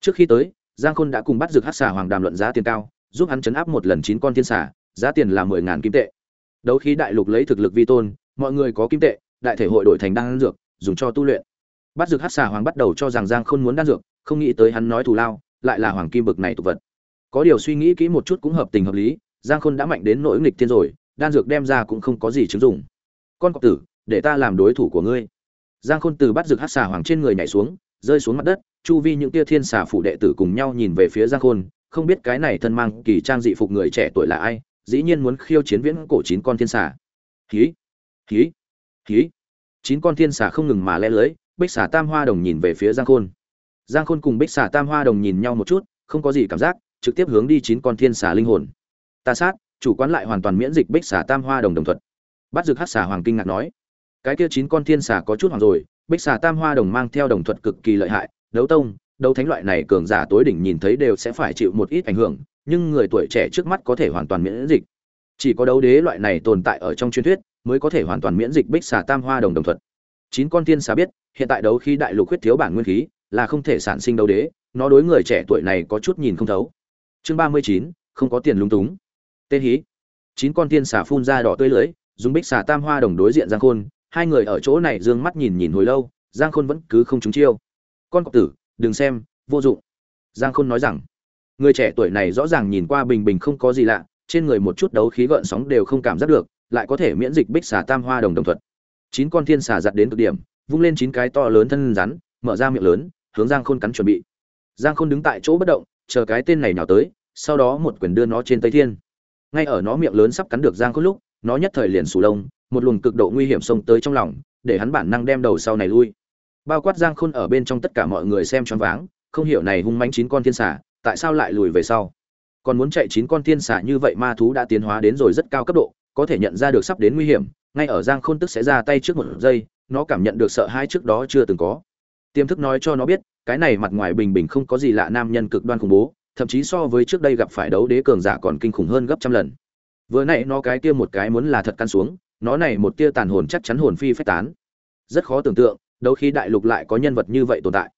trước khi tới, giang khôn đã cùng bắt dược hát xà hoàng đàm luận giá tiền cao, giúp hắn chấn áp một lần chín con thiên xà, giá tiền là mười ngàn kim tệ. Đấu khí đại lục lấy thực lực vi tôn, mọi người có kim tệ, đại thể hội đổi thành đan dược, dùng cho tu luyện. Bắt dược hát xà hoàng bắt đầu cho rằng giang khôn muốn đan dược, không nghĩ tới hắn nói thù lao, lại là hoàng kim bực này tục vật. Có điều suy nghĩ kỹ một chút cũng hợp tình hợp lý, giang khôn đã mạnh đến nỗi nghịch thiên rồi đan dược đem ra cũng không có gì chứng dụng. Con cọp tử, để ta làm đối thủ của ngươi. Giang khôn từ bắt dược hát xà hoàng trên người nhảy xuống, rơi xuống mặt đất, chu vi những tia thiên xà phủ đệ tử cùng nhau nhìn về phía giang khôn, không biết cái này thân mang kỳ trang dị phục người trẻ tuổi là ai, dĩ nhiên muốn khiêu chiến viễn cổ chín con thiên xà. Hí hí hí. Chín con thiên xà không ngừng mà le lưới, bích xà tam hoa đồng nhìn về phía giang khôn. Giang khôn cùng bích xà tam hoa đồng nhìn nhau một chút, không có gì cảm giác, trực tiếp hướng đi chín con thiên xà linh hồn. Ta sát chủ quán lại hoàn toàn miễn dịch bích xà tam hoa đồng đồng thuật. Bắt dược hát xà hoàng kinh ngạc nói, cái kia chín con thiên xà có chút hoàng rồi, bích xà tam hoa đồng mang theo đồng thuật cực kỳ lợi hại, đấu tông, đấu thánh loại này cường giả tối đỉnh nhìn thấy đều sẽ phải chịu một ít ảnh hưởng, nhưng người tuổi trẻ trước mắt có thể hoàn toàn miễn dịch. Chỉ có đấu đế loại này tồn tại ở trong truyền thuyết mới có thể hoàn toàn miễn dịch bích xà tam hoa đồng đồng thuật. Chín con thiên xà biết, hiện tại đấu khí đại lục huyết thiếu bản nguyên khí, là không thể sản sinh đấu đế, nó đối người trẻ tuổi này có chút nhìn không thấu. Chương ba mươi chín, không có tiền lung túng tên hí. Chín con tiên xà phun ra đỏ tươi lưới, dùng bích xà tam hoa đồng đối diện giang khôn. Hai người ở chỗ này d ư ơ n g mắt nhìn nhìn hồi lâu, giang khôn vẫn cứ không trúng chiêu. Con cọp tử, đừng xem, vô dụng. Giang khôn nói rằng, người trẻ tuổi này rõ ràng nhìn qua bình bình không có gì lạ, trên người một chút đấu khí gợn sóng đều không cảm giác được, lại có thể miễn dịch bích xà tam hoa đồng đồng thuật. Chín con thiên xà giặt đến cực điểm, vung lên chín cái to lớn thân rắn, mở ra miệng lớn, hướng giang khôn cắn chuẩn bị. Giang khôn đứng tại chỗ bất động, chờ cái tên này nhào tới, sau đó một quyền đưa nó trên tây thiên ngay ở nó miệng lớn sắp cắn được giang khôn lúc, nó nhất thời liền sù lông, một luồng cực độ nguy hiểm xông tới trong lòng, để hắn bản năng đem đầu sau này lui. Bao quát giang khôn ở bên trong tất cả mọi người xem choáng váng, không hiểu này hung manh chín con thiên xà, tại sao lại lùi về sau? Còn muốn chạy chín con thiên xà như vậy ma thú đã tiến hóa đến rồi rất cao cấp độ, có thể nhận ra được sắp đến nguy hiểm, ngay ở giang khôn tức sẽ ra tay trước một giây, nó cảm nhận được sợ hãi trước đó chưa từng có. Tiềm thức nói cho nó biết, cái này mặt ngoài bình bình không có gì lạ nam nhân cực đoan khủng bố thậm chí so với trước đây gặp phải đấu đế cường giả còn kinh khủng hơn gấp trăm lần. Vừa nãy nó cái kia một cái muốn là thật căn xuống, nó này một tia tàn hồn chắc chắn hồn phi phách tán. Rất khó tưởng tượng, đấu khí đại lục lại có nhân vật như vậy tồn tại.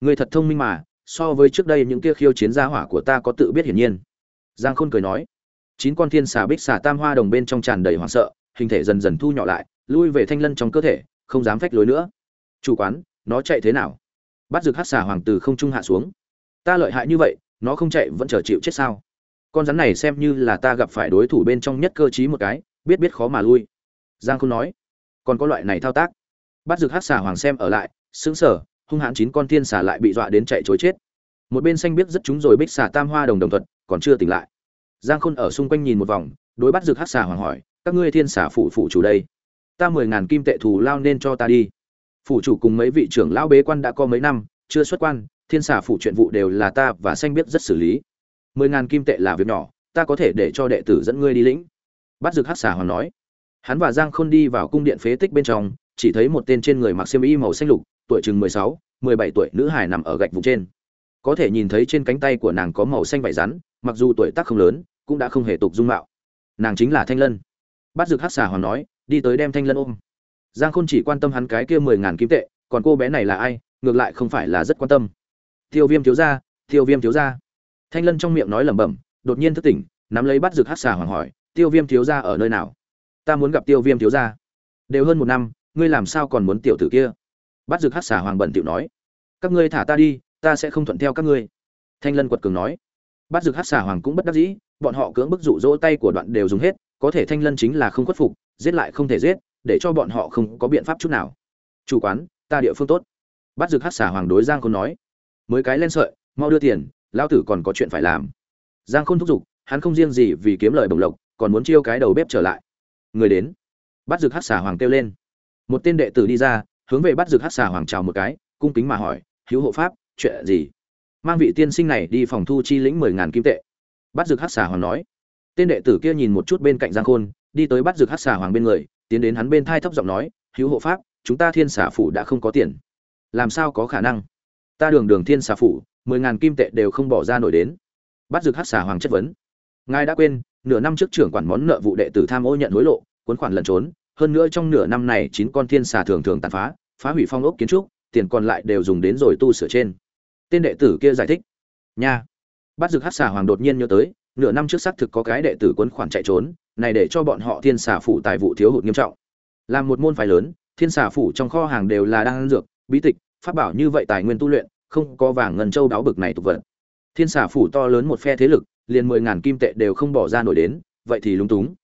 Người thật thông minh mà, so với trước đây những kia khiêu chiến gia hỏa của ta có tự biết hiển nhiên. Giang khôn cười nói, chín con thiên xà bích xà tam hoa đồng bên trong tràn đầy hoảng sợ, hình thể dần dần thu nhỏ lại, lui về thanh lân trong cơ thể, không dám phách lối nữa. Chủ quán, nó chạy thế nào? Bắt rực hát xà hoàng từ không trung hạ xuống. Ta lợi hại như vậy nó không chạy vẫn chờ chịu chết sao? Con rắn này xem như là ta gặp phải đối thủ bên trong nhất cơ chí một cái, biết biết khó mà lui. Giang không nói, còn có loại này thao tác. Bắt rực hát xà hoàng xem ở lại xứng sở hung hãn chín con thiên xà lại bị dọa đến chạy chối chết. Một bên xanh biết rất chúng rồi bích xà tam hoa đồng đồng thuật, còn chưa tỉnh lại. Giang khôn ở xung quanh nhìn một vòng, đối bắt rực hát xà hoàng hỏi, các ngươi thiên xà phụ phụ chủ đây? Ta mười ngàn kim tệ thù lao nên cho ta đi. Phụ chủ cùng mấy vị trưởng lão bế quan đã có mấy năm, chưa xuất quan thiên xà phủ chuyện vụ đều là ta và xanh biết rất xử lý. Mười ngàn kim tệ là việc nhỏ, ta có thể để cho đệ tử dẫn ngươi đi lĩnh. Bắt rực hát xà hoàng nói. Hắn và giang khôn đi vào cung điện phế tích bên trong, chỉ thấy một tên trên người mặc xiêm y màu xanh lục, tuổi chừng mười sáu, mười bảy tuổi, nữ hải nằm ở gạch vùng trên. Có thể nhìn thấy trên cánh tay của nàng có màu xanh vải rắn, mặc dù tuổi tác không lớn, cũng đã không hề tục dung mạo. Nàng chính là thanh lân. Bắt rực hát xà hoàng nói, đi tới đem thanh lân ôm. Giang khôn chỉ quan tâm hắn cái kia mười ngàn kim tệ, còn cô bé này là ai? Ngược lại không phải là rất quan tâm tiêu viêm thiếu gia, tiêu viêm thiếu gia. Thanh lân trong miệng nói lẩm bẩm, đột nhiên thức tỉnh, nắm lấy bắt rực hát xà hoàng hỏi, tiêu viêm thiếu gia ở nơi nào? Ta muốn gặp tiêu viêm thiếu gia. Đều hơn một năm, ngươi làm sao còn muốn tiểu tử kia? Bắt rực hát xà hoàng bẩn tiểu nói, các ngươi thả ta đi, ta sẽ không thuận theo các ngươi. Thanh lân quật cường nói bắt rực hát xà hoàng cũng bất đắc dĩ, bọn họ cưỡng bức dụ dỗ tay của đoạn đều dùng hết, có thể thanh lân chính là không khuất phục, giết lại không thể giết, để cho bọn họ không có biện pháp chút nào. Chủ quán, ta địa phương tốt. Bắt rực hát xà hoàng đối giang khôn nói mới cái lên sợi, mau đưa tiền lao tử còn có chuyện phải làm. Giang khôn thúc giục, hắn không riêng gì vì kiếm lời bồng lộc, còn muốn chiêu cái đầu bếp trở lại. Người đến. Bắt rực hát xà hoàng kêu lên. Một tên đệ tử đi ra, hướng về bắt rực hát xà hoàng chào một cái, cung kính mà hỏi, hữu hộ pháp, chuyện gì? Mang vị tiên sinh này đi phòng thu chi lĩnh mười ngàn kim tệ. Bắt rực hát xà hoàng nói. Tên đệ tử kia nhìn một chút bên cạnh giang khôn, đi tới bắt rực hát xà hoàng bên người, tiến đến hắn bên thai thấp giọng nói, hữu hộ pháp, chúng ta thiên xà phủ đã không có tiền. Làm sao có khả năng? Ta đường đường thiên xà phủ, mười ngàn kim tệ đều không bỏ ra nổi đến. Bắt rực hát xà hoàng chất vấn. Ngài đã quên, nửa năm trước trưởng quản món nợ vụ đệ tử tham ô nhận hối lộ, cuốn khoản lẩn trốn, hơn nữa trong nửa năm này chín con thiên xà thường thường tàn phá phá hủy phong ốc kiến trúc, tiền còn lại đều dùng đến rồi tu sửa trên. Tên đệ tử kia giải thích. Nha. Bắt rực hát xà hoàng đột nhiên nhớ tới, nửa năm trước xác thực có cái đệ tử quấn khoản chạy trốn, này để cho bọn họ thiên xà phủ tài vụ thiếu hụt nghiêm trọng. Làm một môn phái lớn, thiên xà phủ trong kho hàng đều là đan dược, bí tịch pháp bảo như vậy tài nguyên tu luyện không có vàng ngân châu đáo bực này tục vật. Thiên xà phủ to lớn một phe thế lực liền mười ngàn kim tệ đều không bỏ ra nổi đến vậy thì lúng túng.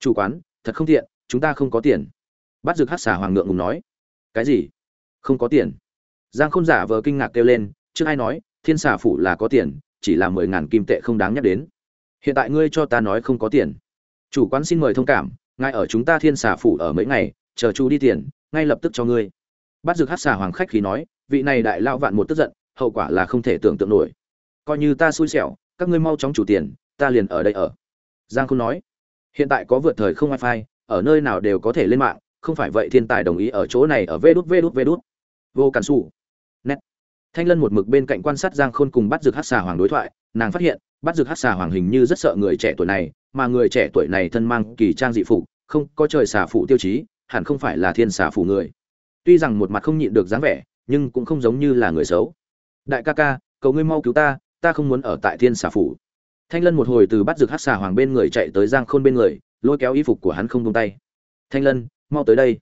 Chủ quán thật không tiện, chúng ta không có tiền. Bắt rực hát xà hoàng ngượng ngùng nói. Cái gì? Không có tiền. Giang khôn giả vờ kinh ngạc kêu lên trước ai nói thiên xà phủ là có tiền chỉ là mười ngàn kim tệ không đáng nhắc đến. Hiện tại ngươi cho ta nói không có tiền. Chủ quán xin mời thông cảm ngài ở chúng ta thiên xà phủ ở mấy ngày chờ chú đi tiền ngay lập tức cho ngươi bắt Dược hát xà hoàng khách khí nói, vị này đại lao vạn một tức giận, hậu quả là không thể tưởng tượng nổi. Coi như ta xui xẻo, các ngươi mau chóng chủ tiền, ta liền ở đây ở. Giang khôn nói, hiện tại có vượt thời không wifi, ở nơi nào đều có thể lên mạng, không phải vậy thiên tài đồng ý ở chỗ này ở vê đút vê đút vê đút. Vô cản xù nét. Thanh lân một mực bên cạnh quan sát giang khôn cùng bắt Dược hát xà hoàng đối thoại, nàng phát hiện bắt Dược hát xà hoàng hình như rất sợ người trẻ tuổi này, mà người trẻ tuổi này thân mang kỳ trang dị phụ không có trời xà phụ tiêu chí, hẳn không phải là thiên xà phụ người tuy rằng một mặt không nhịn được dáng vẻ, nhưng cũng không giống như là người xấu. Đại ca ca, cầu ngươi mau cứu ta ta không muốn ở tại thiên xà phủ. Thanh lân một hồi từ bắt rực hát xà hoàng bên người chạy tới giang khôn bên người, lôi kéo y phục của hắn không tung tay. Thanh lân, mau tới đây.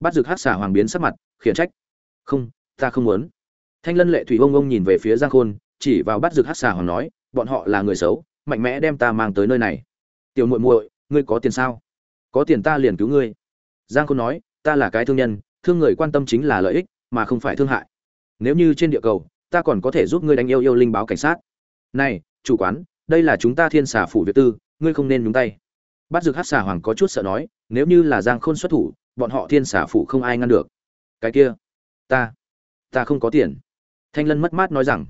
Bắt rực hát xà hoàng biến sắc mặt, khiển trách. Không, ta không muốn. Thanh lân lệ thủy ông ông nhìn về phía giang khôn, chỉ vào bắt rực hát xà hoàng nói, bọn họ là người xấu, mạnh mẽ đem ta mang tới nơi này. Tiểu muội muội, ngươi có tiền sao? Có tiền ta liền cứu ngươi. Giang khôn nói, ta là cái thương nhân thương người quan tâm chính là lợi ích, mà không phải thương hại. Nếu như trên địa cầu, ta còn có thể giúp ngươi đánh yêu yêu linh báo cảnh sát. Này, chủ quán, đây là chúng ta thiên xà phủ việt tư, ngươi không nên nhúng tay. Bắt dược hát xà hoàng có chút sợ nói, nếu như là giang khôn xuất thủ, bọn họ thiên xà phủ không ai ngăn được. Cái kia, ta ta không có tiền. Thanh lân mất mát nói rằng,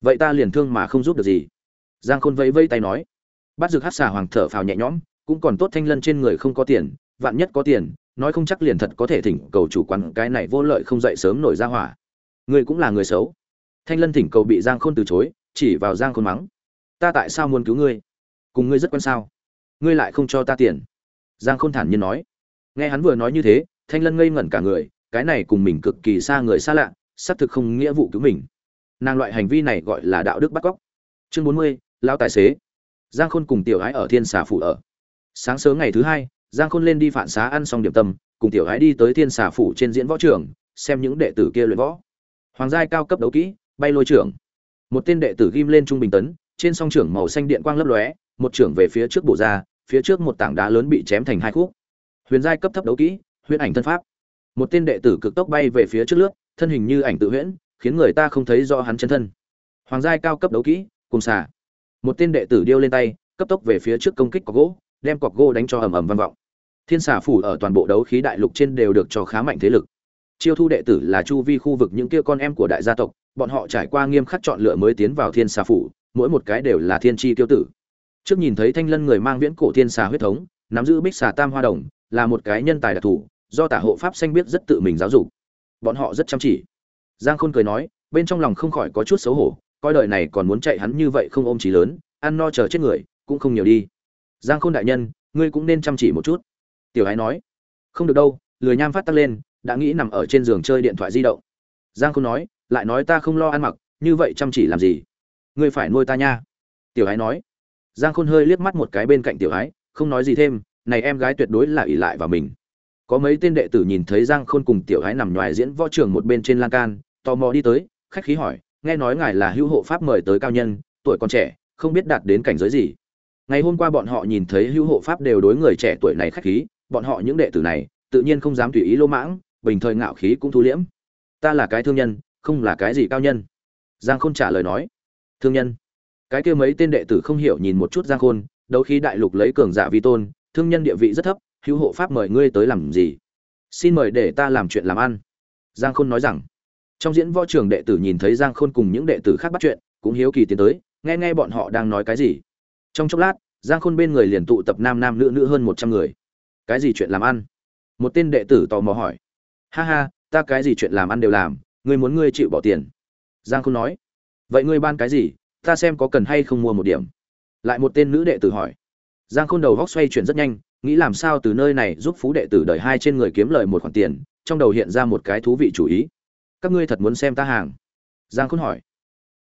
vậy ta liền thương mà không giúp được gì. Giang khôn vẫy vẫy tay nói. Bắt dược hát xà hoàng thở phào nhẹ nhõm, cũng còn tốt thanh lân trên người không có tiền, vạn nhất có tiền nói không chắc liền thật có thể thỉnh cầu chủ quán cái này vô lợi không dậy sớm nổi ra hỏa. Ngươi cũng là người xấu. Thanh lân thỉnh cầu bị giang khôn từ chối, chỉ vào giang khôn mắng. Ta tại sao muốn cứu ngươi? Cùng ngươi rất quan sao? Ngươi lại không cho ta tiền. Giang khôn thản nhiên nói. Nghe hắn vừa nói như thế, thanh lân ngây ngẩn cả người, cái này cùng mình cực kỳ xa người xa lạ, xác thực không nghĩa vụ cứu mình. Nàng loại hành vi này gọi là đạo đức bắt cóc. Chương bốn mươi lao tài xế. Giang khôn cùng tiểu ái ở thiên xà phủ ở. Sáng sớm ngày thứ hai giang khôn lên đi phản xá ăn xong điểm tâm, cùng tiểu ái đi tới thiên xà phủ trên diễn võ trường, xem những đệ tử kia luyện võ. Hoàng giai cao cấp đấu kỹ, bay lôi trưởng. Một tên đệ tử ghim lên trung bình tấn, trên song trưởng màu xanh điện quang lấp lóe, một trưởng về phía trước bổ ra, phía trước một tảng đá lớn bị chém thành hai khúc. Huyền giai cấp thấp đấu kỹ huyền ảnh thân pháp. Một tên đệ tử cực tốc bay về phía trước lướt, thân hình như ảnh tự huyễn, khiến người ta không thấy rõ hắn chân thân. Hoàng giai cao cấp đấu kỹ, cùng xả một tên đệ tử điêu lên tay, cấp tốc về phía trước công kích cọc gỗ, đem cọc gỗ đánh cho ầm ầm vang vọng thiên Xà phủ ở toàn bộ đấu khí đại lục trên đều được cho khá mạnh thế lực. Chiêu thu đệ tử là chu vi khu vực những kia con em của đại gia tộc, bọn họ trải qua nghiêm khắc chọn lựa mới tiến vào thiên xà phủ, mỗi một cái đều là thiên tri tiêu tử. Trước nhìn thấy thanh lân người mang viễn cổ thiên xà huyết thống, nắm giữ bích xà tam hoa đồng, là một cái nhân tài đặc thù, do tả hộ pháp xanh biết rất tự mình giáo dục. Bọn họ rất chăm chỉ. Giang khôn cười nói, bên trong lòng không khỏi có chút xấu hổ, coi đời này còn muốn chạy hắn như vậy không ôm trí lớn, ăn no chờ chết người, cũng không nhiều đi. Giang khôn đại nhân, ngươi cũng nên chăm chỉ một chút tiểu ái nói, không được đâu, lười nham phát tăng lên, đã nghĩ nằm ở trên giường chơi điện thoại di động. Giang khôn nói, lại nói ta không lo ăn mặc, như vậy chăm chỉ làm gì? Ngươi phải nuôi ta nha. Tiểu ái nói. Giang khôn hơi liếc mắt một cái bên cạnh tiểu ái, không nói gì thêm, này em gái tuyệt đối là ỷ lại vào mình. Có mấy tên đệ tử nhìn thấy giang khôn cùng tiểu ái nằm ngoài diễn võ trường một bên trên lan can, tò mò đi tới, khách khí hỏi, nghe nói ngài là hữu hộ pháp mời tới cao nhân, tuổi còn trẻ, không biết đạt đến cảnh giới gì? Ngày hôm qua bọn họ nhìn thấy hữu hộ pháp đều đối người trẻ tuổi này khách khí bọn họ những đệ tử này, tự nhiên không dám tùy ý lỗ mãng, bình thời ngạo khí cũng thu liễm. Ta là cái thương nhân, không là cái gì cao nhân. Giang khôn trả lời nói. Thương nhân. Cái kia mấy tên đệ tử không hiểu nhìn một chút giang khôn, đấu khí đại lục lấy cường giả vi tôn, thương nhân địa vị rất thấp, hữu hộ pháp mời ngươi tới làm gì? Xin mời để ta làm chuyện làm ăn. Giang khôn nói rằng. Trong diễn võ trường đệ tử nhìn thấy giang khôn cùng những đệ tử khác bắt chuyện, cũng hiếu kỳ tiến tới, nghe nghe bọn họ đang nói cái gì. Trong chốc lát, giang khôn bên người liền tụ tập nam nam nữ nữ hơn một trăm người cái gì chuyện làm ăn? Một tên đệ tử tò mò hỏi. Ha ha, ta cái gì chuyện làm ăn đều làm, ngươi muốn ngươi chịu bỏ tiền. Giang khôn nói. Vậy ngươi ban cái gì, ta xem có cần hay không mua một điểm. Lại một tên nữ đệ tử hỏi. Giang khôn đầu góc xoay chuyển rất nhanh, nghĩ làm sao từ nơi này giúp phú đệ tử đời hai trên người kiếm lời một khoản tiền, trong đầu hiện ra một cái thú vị chủ ý. Các ngươi thật muốn xem ta hàng? Giang khôn hỏi.